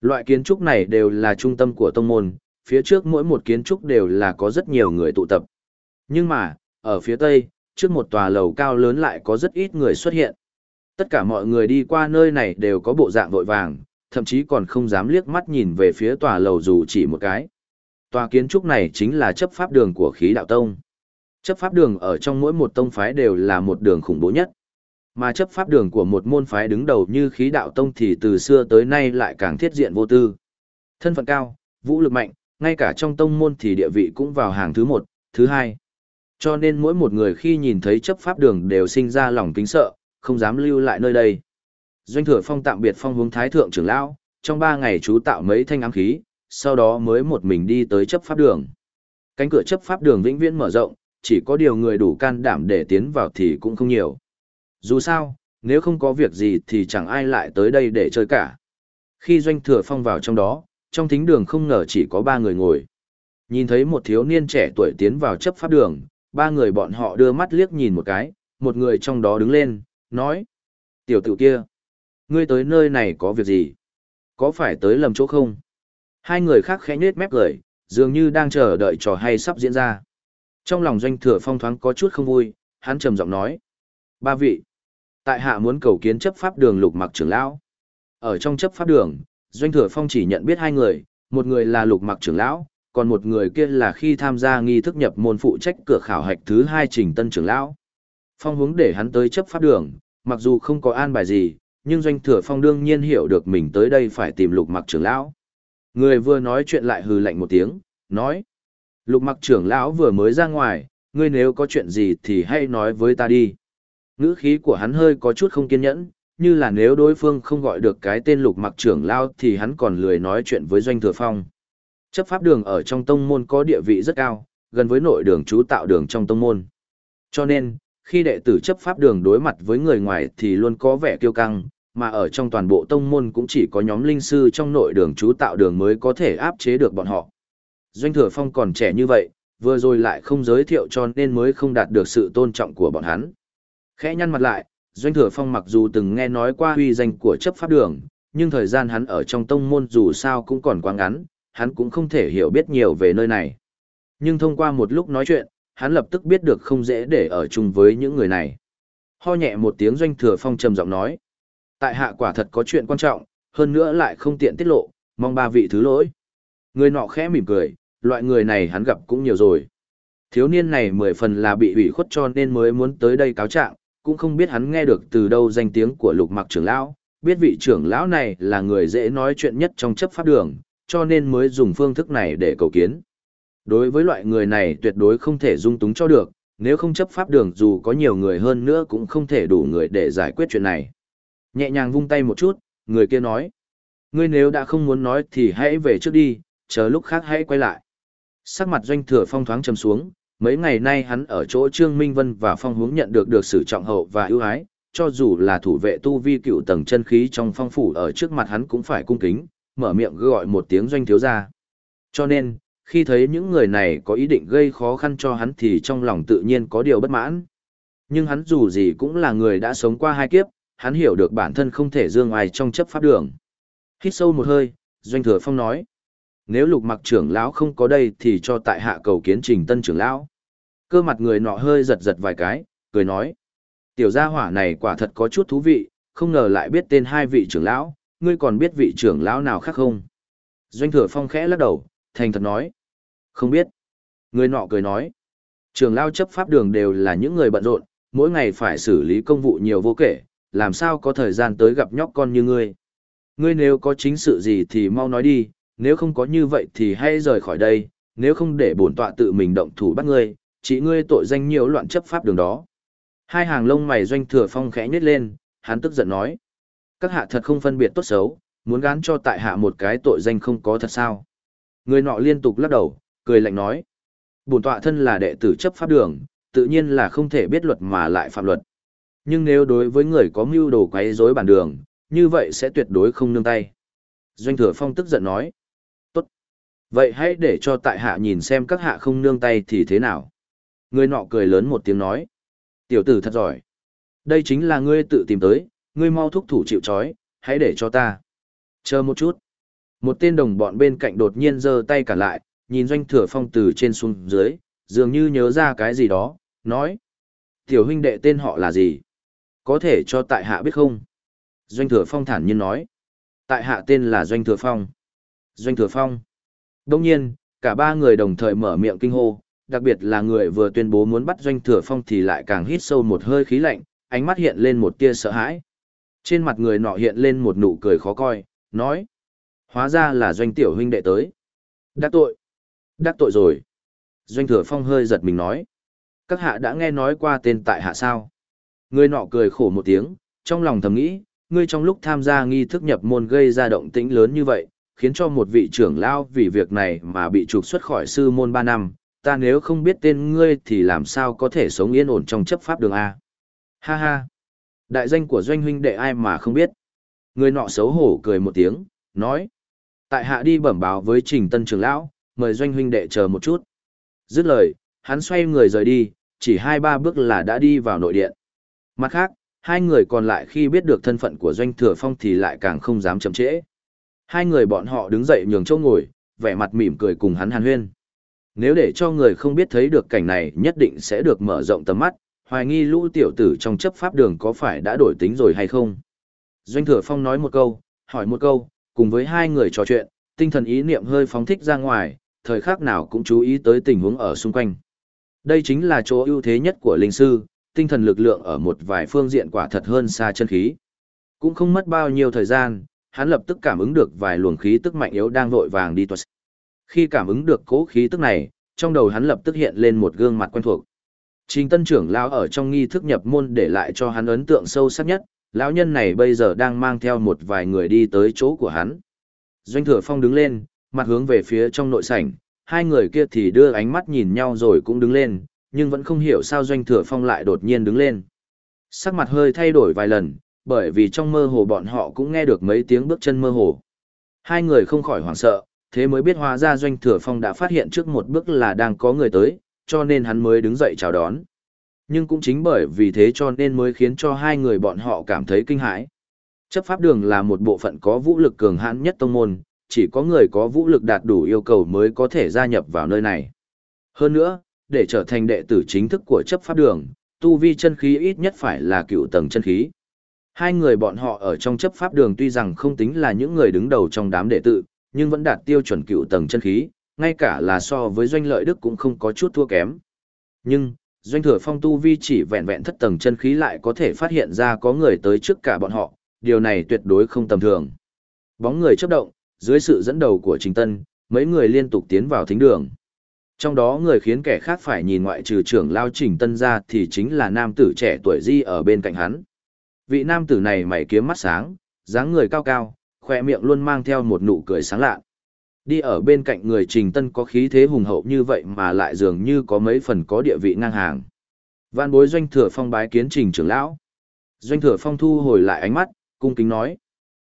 Speaker 1: Loại kiến trúc này đều là trung tâm của tông môn, phía trước mỗi một kiến trúc đều là có rất nhiều người tụ tập. Nhưng mà, ở phía tây, trước một tòa lầu cao lớn lại có rất ít người xuất hiện. Tất cả mọi người đi qua nơi này đều có bộ dạng vội vàng, thậm chí còn không dám liếc mắt nhìn về phía tòa lầu dù chỉ một cái. Tòa kiến trúc này chính là chấp pháp đường của khí đạo tông. Chấp pháp đường ở trong mỗi một tông phái đều là một đường khủng bố nhất. Mà chấp pháp đường của một môn phái đứng đầu như khí đạo tông thì từ xưa tới nay lại càng thiết diện vô tư. Thân phận cao, vũ lực mạnh, ngay cả trong tông môn thì địa vị cũng vào hàng thứ một, thứ hai. Cho nên mỗi một người khi nhìn thấy chấp pháp đường đều sinh ra lòng kính sợ, không dám lưu lại nơi đây. Doanh thừa phong tạm biệt phong hướng thái thượng trưởng lão, trong ba ngày chú tạo mấy thanh ám khí, sau đó mới một mình đi tới chấp pháp đường. Cánh cửa chấp pháp đường vĩnh viễn mở rộng, chỉ có điều người đủ can đảm để tiến vào thì cũng không nhiều. Dù sao, nếu không có việc gì thì chẳng ai lại tới đây để chơi cả. Khi doanh thừa phong vào trong đó, trong thính đường không ngờ chỉ có ba người ngồi. Nhìn thấy một thiếu niên trẻ tuổi tiến vào chấp pháp đường, ba người bọn họ đưa mắt liếc nhìn một cái, một người trong đó đứng lên, nói. Tiểu tử kia, ngươi tới nơi này có việc gì? Có phải tới lầm chỗ không? Hai người khác khẽ nhếch mép cười, dường như đang chờ đợi trò hay sắp diễn ra. Trong lòng doanh thừa phong thoáng có chút không vui, hắn trầm giọng nói. Ba vị, tại hạ muốn cầu kiến chấp pháp đường lục mặc trưởng lão. Ở trong chấp pháp đường, doanh thừa phong chỉ nhận biết hai người, một người là lục mặc trưởng lão, còn một người kia là khi tham gia nghi thức nhập môn phụ trách cửa khảo hạch thứ hai trình tân trưởng lão. Phong hướng để hắn tới chấp pháp đường, mặc dù không có an bài gì, nhưng doanh thừa phong đương nhiên hiểu được mình tới đây phải tìm lục mặc trưởng lão. Người vừa nói chuyện lại hừ lạnh một tiếng, nói. Lục mặc trưởng lão vừa mới ra ngoài, ngươi nếu có chuyện gì thì hãy nói với ta đi. Ngữ khí của hắn hơi có chút không kiên nhẫn, như là nếu đối phương không gọi được cái tên lục mặc trưởng lão thì hắn còn lười nói chuyện với doanh thừa phong. Chấp pháp đường ở trong tông môn có địa vị rất cao, gần với nội đường chú tạo đường trong tông môn. Cho nên, khi đệ tử chấp pháp đường đối mặt với người ngoài thì luôn có vẻ kiêu căng, mà ở trong toàn bộ tông môn cũng chỉ có nhóm linh sư trong nội đường chú tạo đường mới có thể áp chế được bọn họ. Doanh thừa phong còn trẻ như vậy, vừa rồi lại không giới thiệu cho nên mới không đạt được sự tôn trọng của bọn hắn. Khẽ nhăn mặt lại, Doanh thừa phong mặc dù từng nghe nói qua uy danh của chấp pháp đường, nhưng thời gian hắn ở trong tông môn dù sao cũng còn quá ngắn, hắn cũng không thể hiểu biết nhiều về nơi này. Nhưng thông qua một lúc nói chuyện, hắn lập tức biết được không dễ để ở chung với những người này. Ho nhẹ một tiếng doanh thừa phong trầm giọng nói. Tại hạ quả thật có chuyện quan trọng, hơn nữa lại không tiện tiết lộ, mong ba vị thứ lỗi. Người nọ khẽ mỉm cười, loại người này hắn gặp cũng nhiều rồi. Thiếu niên này mười phần là bị ủy khuất cho nên mới muốn tới đây cáo trạng, cũng không biết hắn nghe được từ đâu danh tiếng của lục mặc trưởng lão, biết vị trưởng lão này là người dễ nói chuyện nhất trong chấp pháp đường, cho nên mới dùng phương thức này để cầu kiến. Đối với loại người này tuyệt đối không thể dung túng cho được, nếu không chấp pháp đường dù có nhiều người hơn nữa cũng không thể đủ người để giải quyết chuyện này. Nhẹ nhàng vung tay một chút, người kia nói. Ngươi nếu đã không muốn nói thì hãy về trước đi, chờ lúc khác hãy quay lại. Sắc mặt doanh thừa phong thoáng trầm xuống, mấy ngày nay hắn ở chỗ Trương Minh Vân và phong hướng nhận được được sự trọng hậu và ưu ái, cho dù là thủ vệ tu vi cựu tầng chân khí trong phong phủ ở trước mặt hắn cũng phải cung kính, mở miệng gọi một tiếng doanh thiếu gia. Cho nên, khi thấy những người này có ý định gây khó khăn cho hắn thì trong lòng tự nhiên có điều bất mãn. Nhưng hắn dù gì cũng là người đã sống qua hai kiếp, hắn hiểu được bản thân không thể dương ai trong chấp pháp đường. Hít sâu một hơi, Doanh Thừa Phong nói. Nếu lục mặc trưởng lão không có đây thì cho tại hạ cầu kiến trình tân trưởng lão. Cơ mặt người nọ hơi giật giật vài cái, cười nói. Tiểu gia hỏa này quả thật có chút thú vị, không ngờ lại biết tên hai vị trưởng lão, ngươi còn biết vị trưởng lão nào khác không? Doanh thừa phong khẽ lắc đầu, thành thật nói. Không biết. Người nọ cười nói. Trưởng lão chấp pháp đường đều là những người bận rộn, mỗi ngày phải xử lý công vụ nhiều vô kể, làm sao có thời gian tới gặp nhóc con như ngươi. Ngươi nếu có chính sự gì thì mau nói đi, nếu không có như vậy thì hãy rời khỏi đây, nếu không để bổn tọa tự mình động thủ bắt ngươi, chỉ ngươi tội danh nhiều loạn chấp pháp đường đó. Hai hàng lông mày doanh thừa phong khẽ nhếch lên, hắn tức giận nói. Các hạ thật không phân biệt tốt xấu, muốn gán cho tại hạ một cái tội danh không có thật sao. Người nọ liên tục lắc đầu, cười lạnh nói. Bổn tọa thân là đệ tử chấp pháp đường, tự nhiên là không thể biết luật mà lại phạm luật. Nhưng nếu đối với người có mưu đồ quấy rối bản đường, như vậy sẽ tuyệt đối không nương tay. Doanh thừa phong tức giận nói. Vậy hãy để cho tại hạ nhìn xem các hạ không nương tay thì thế nào. Người nọ cười lớn một tiếng nói. Tiểu tử thật giỏi. Đây chính là ngươi tự tìm tới, ngươi mau thúc thủ chịu trói, hãy để cho ta. Chờ một chút. Một tên đồng bọn bên cạnh đột nhiên giơ tay cả lại, nhìn doanh thừa phong từ trên xuống dưới, dường như nhớ ra cái gì đó, nói. Tiểu huynh đệ tên họ là gì? Có thể cho tại hạ biết không? Doanh thừa phong thản nhiên nói. Tại hạ tên là Doanh thừa phong. Doanh thừa phong. Đông nhiên, cả ba người đồng thời mở miệng kinh hô, đặc biệt là người vừa tuyên bố muốn bắt Doanh thừa phong thì lại càng hít sâu một hơi khí lạnh, ánh mắt hiện lên một tia sợ hãi. Trên mặt người nọ hiện lên một nụ cười khó coi, nói. Hóa ra là Doanh tiểu huynh đệ tới. Đắc tội. Đắc tội rồi. Doanh thừa phong hơi giật mình nói. Các hạ đã nghe nói qua tên tại hạ sao? Người nọ cười khổ một tiếng, trong lòng thầm nghĩ, ngươi trong lúc tham gia nghi thức nhập môn gây ra động tĩnh lớn như vậy, khiến cho một vị trưởng lao vì việc này mà bị trục xuất khỏi sư môn 3 năm, ta nếu không biết tên ngươi thì làm sao có thể sống yên ổn trong chấp pháp đường A. Ha ha! Đại danh của doanh huynh đệ ai mà không biết. Người nọ xấu hổ cười một tiếng, nói. Tại hạ đi bẩm báo với trình tân trưởng lão, mời doanh huynh đệ chờ một chút. Dứt lời, hắn xoay người rời đi, chỉ hai ba bước là đã đi vào nội điện. Mặt khác, hai người còn lại khi biết được thân phận của doanh thừa phong thì lại càng không dám chậm trễ. Hai người bọn họ đứng dậy nhường chỗ ngồi, vẻ mặt mỉm cười cùng hắn hàn huyên. Nếu để cho người không biết thấy được cảnh này nhất định sẽ được mở rộng tầm mắt, hoài nghi lũ tiểu tử trong chấp pháp đường có phải đã đổi tính rồi hay không. Doanh thừa phong nói một câu, hỏi một câu, cùng với hai người trò chuyện, tinh thần ý niệm hơi phóng thích ra ngoài, thời khắc nào cũng chú ý tới tình huống ở xung quanh. Đây chính là chỗ ưu thế nhất của linh sư, tinh thần lực lượng ở một vài phương diện quả thật hơn xa chân khí. Cũng không mất bao nhiêu thời gian, hắn lập tức cảm ứng được vài luồng khí tức mạnh yếu đang vội vàng đi tuột. Khi cảm ứng được cố khí tức này, trong đầu hắn lập tức hiện lên một gương mặt quen thuộc. Trình tân trưởng lão ở trong nghi thức nhập môn để lại cho hắn ấn tượng sâu sắc nhất, lão nhân này bây giờ đang mang theo một vài người đi tới chỗ của hắn. Doanh thừa phong đứng lên, mặt hướng về phía trong nội sảnh, hai người kia thì đưa ánh mắt nhìn nhau rồi cũng đứng lên, nhưng vẫn không hiểu sao doanh thừa phong lại đột nhiên đứng lên. Sắc mặt hơi thay đổi vài lần, bởi vì trong mơ hồ bọn họ cũng nghe được mấy tiếng bước chân mơ hồ. Hai người không khỏi hoảng sợ, thế mới biết hóa ra doanh thừa phong đã phát hiện trước một bước là đang có người tới, cho nên hắn mới đứng dậy chào đón. Nhưng cũng chính bởi vì thế cho nên mới khiến cho hai người bọn họ cảm thấy kinh hãi. Chấp pháp đường là một bộ phận có vũ lực cường hãn nhất tông môn, chỉ có người có vũ lực đạt đủ yêu cầu mới có thể gia nhập vào nơi này. Hơn nữa, để trở thành đệ tử chính thức của chấp pháp đường, tu vi chân khí ít nhất phải là cựu tầng chân khí. Hai người bọn họ ở trong chấp pháp đường tuy rằng không tính là những người đứng đầu trong đám đệ tử, nhưng vẫn đạt tiêu chuẩn cựu tầng chân khí, ngay cả là so với doanh lợi đức cũng không có chút thua kém. Nhưng, doanh thừa phong tu vi chỉ vẹn vẹn thất tầng chân khí lại có thể phát hiện ra có người tới trước cả bọn họ, điều này tuyệt đối không tầm thường. Bóng người chấp động, dưới sự dẫn đầu của Trình Tân, mấy người liên tục tiến vào thính đường. Trong đó người khiến kẻ khác phải nhìn ngoại trừ trưởng lao Trình Tân ra thì chính là nam tử trẻ tuổi di ở bên cạnh hắn. Vị nam tử này mày kiếm mắt sáng, dáng người cao cao, khoe miệng luôn mang theo một nụ cười sáng lạ. Đi ở bên cạnh người Trình Tân có khí thế hùng hậu như vậy mà lại dường như có mấy phần có địa vị ngang hàng. Vạn bối doanh thừa phong bái kiến Trình trưởng lão. Doanh thừa phong thu hồi lại ánh mắt, cung kính nói.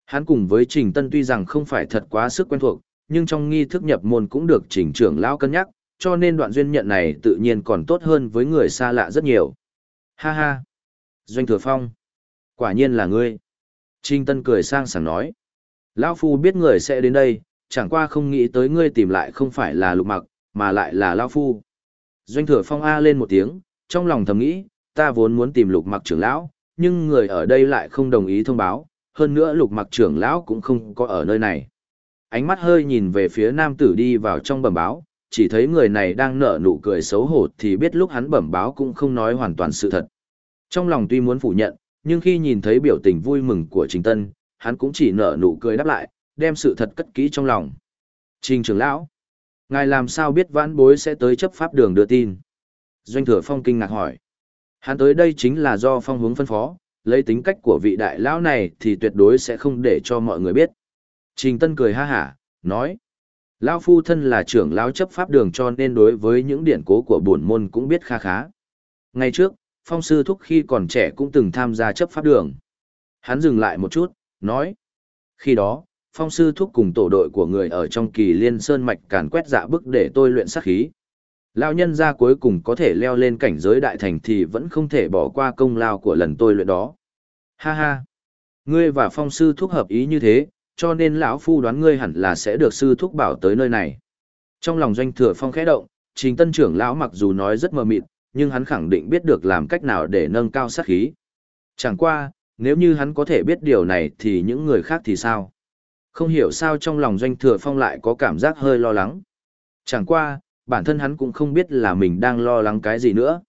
Speaker 1: Hắn cùng với Trình Tân tuy rằng không phải thật quá sức quen thuộc, nhưng trong nghi thức nhập môn cũng được Trình trưởng lão cân nhắc, cho nên đoạn duyên nhận này tự nhiên còn tốt hơn với người xa lạ rất nhiều. Ha ha! Doanh thừa phong! Quả nhiên là ngươi! Trinh Tân cười sang sảng nói. Lão Phu biết người sẽ đến đây, chẳng qua không nghĩ tới ngươi tìm lại không phải là lục mặc, mà lại là Lão Phu. Doanh thừa phong A lên một tiếng, trong lòng thầm nghĩ, ta vốn muốn tìm lục mặc trưởng lão, nhưng người ở đây lại không đồng ý thông báo, hơn nữa lục mặc trưởng lão cũng không có ở nơi này. Ánh mắt hơi nhìn về phía nam tử đi vào trong bẩm báo, chỉ thấy người này đang nở nụ cười xấu hổ thì biết lúc hắn bẩm báo cũng không nói hoàn toàn sự thật. Trong lòng tuy muốn phủ nhận, nhưng khi nhìn thấy biểu tình vui mừng của Trình Tân, hắn cũng chỉ nở nụ cười đáp lại, đem sự thật cất kỹ trong lòng. Trình trưởng lão, ngài làm sao biết vãn bối sẽ tới chấp pháp đường đưa tin? Doanh thừa phong kinh ngạc hỏi. Hắn tới đây chính là do phong hướng phân phó, lấy tính cách của vị đại lão này thì tuyệt đối sẽ không để cho mọi người biết. Trình Tân cười ha hả, nói. Lão phu thân là trưởng lão chấp pháp đường cho nên đối với những điển cố của bổn môn cũng biết kha khá. Ngày trước, phong sư thúc khi còn trẻ cũng từng tham gia chấp pháp đường. Hắn dừng lại một chút, nói. Khi đó, phong sư thúc cùng tổ đội của người ở trong kỳ liên sơn mạch càn quét dạ bức để tôi luyện sát khí. Lao nhân ra cuối cùng có thể leo lên cảnh giới đại thành thì vẫn không thể bỏ qua công lao của lần tôi luyện đó. Ha ha! Ngươi và phong sư thúc hợp ý như thế, cho nên lão phu đoán ngươi hẳn là sẽ được sư thúc bảo tới nơi này. Trong lòng doanh thừa phong khẽ động, trình tân trưởng lão mặc dù nói rất mờ mịt, nhưng hắn khẳng định biết được làm cách nào để nâng cao sát khí. Chẳng qua, nếu như hắn có thể biết điều này thì những người khác thì sao? Không hiểu sao trong lòng doanh thừa phong lại có cảm giác hơi lo lắng. Chẳng qua, bản thân hắn cũng không biết là mình đang lo lắng cái gì nữa.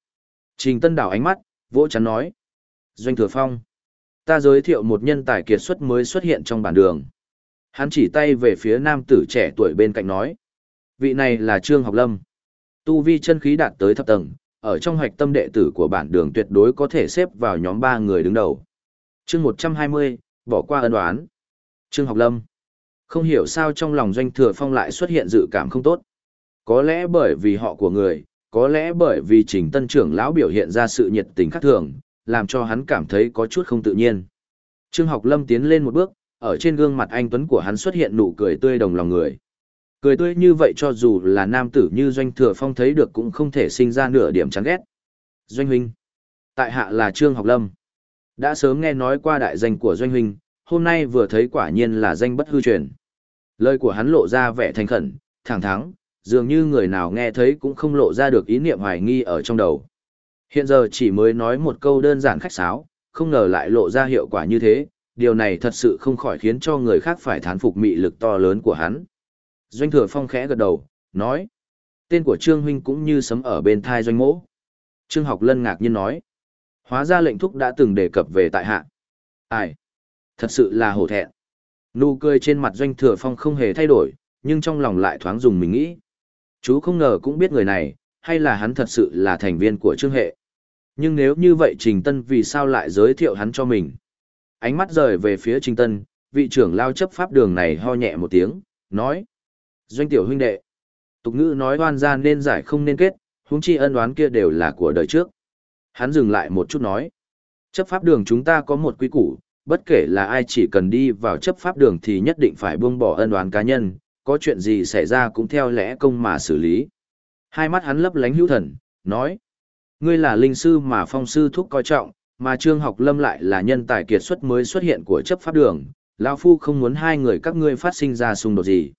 Speaker 1: Trình Tân đảo ánh mắt, vỗ chắn nói. Doanh thừa phong. Ta giới thiệu một nhân tài kiệt xuất mới xuất hiện trong bản đường. Hắn chỉ tay về phía nam tử trẻ tuổi bên cạnh nói. Vị này là Trương Học Lâm. Tu vi chân khí đạt tới thập tầng, ở trong hoạch tâm đệ tử của bản đường tuyệt đối có thể xếp vào nhóm ba người đứng đầu. chương một trăm hai mươi bỏ qua ân đoán. Trương Học Lâm. Không hiểu sao trong lòng doanh thừa phong lại xuất hiện dự cảm không tốt. Có lẽ bởi vì họ của người, có lẽ bởi vì trình tân trưởng lão biểu hiện ra sự nhiệt tình khác thường, làm cho hắn cảm thấy có chút không tự nhiên. Trương học lâm tiến lên một bước, ở trên gương mặt anh Tuấn của hắn xuất hiện nụ cười tươi đồng lòng người. Cười tươi như vậy cho dù là nam tử như Doanh Thừa Phong thấy được cũng không thể sinh ra nửa điểm chán ghét. Doanh huynh. Tại hạ là Trương Học Lâm. Đã sớm nghe nói qua đại danh của Doanh huynh, hôm nay vừa thấy quả nhiên là danh bất hư truyền. Lời của hắn lộ ra vẻ thành khẩn, thẳng thắng, dường như người nào nghe thấy cũng không lộ ra được ý niệm hoài nghi ở trong đầu. Hiện giờ chỉ mới nói một câu đơn giản khách sáo, không ngờ lại lộ ra hiệu quả như thế, điều này thật sự không khỏi khiến cho người khác phải thán phục mị lực to lớn của hắn. Doanh thừa phong khẽ gật đầu, nói. Tên của Trương Huynh cũng như sấm ở bên thai doanh mỗ. Trương học lân ngạc nhiên nói. Hóa ra lệnh thúc đã từng đề cập về tại hạ. Ai? Thật sự là hổ thẹn. Nụ cười trên mặt doanh thừa phong không hề thay đổi, nhưng trong lòng lại thoáng dùng mình nghĩ. Chú không ngờ cũng biết người này, hay là hắn thật sự là thành viên của trương hệ. Nhưng nếu như vậy Trình Tân vì sao lại giới thiệu hắn cho mình? Ánh mắt rời về phía Trình Tân, vị trưởng lao chấp pháp đường này ho nhẹ một tiếng, nói. Doanh tiểu huynh đệ. Tục ngữ nói oan ra nên giải không nên kết, huống chi ân oán kia đều là của đời trước. Hắn dừng lại một chút nói. Chấp pháp đường chúng ta có một quy củ, bất kể là ai chỉ cần đi vào chấp pháp đường thì nhất định phải buông bỏ ân oán cá nhân, có chuyện gì xảy ra cũng theo lẽ công mà xử lý. Hai mắt hắn lấp lánh hữu thần, nói. Ngươi là linh sư mà phong sư thúc coi trọng, mà trương học lâm lại là nhân tài kiệt xuất mới xuất hiện của chấp pháp đường. Lão Phu không muốn hai người các ngươi phát sinh ra xung đột gì.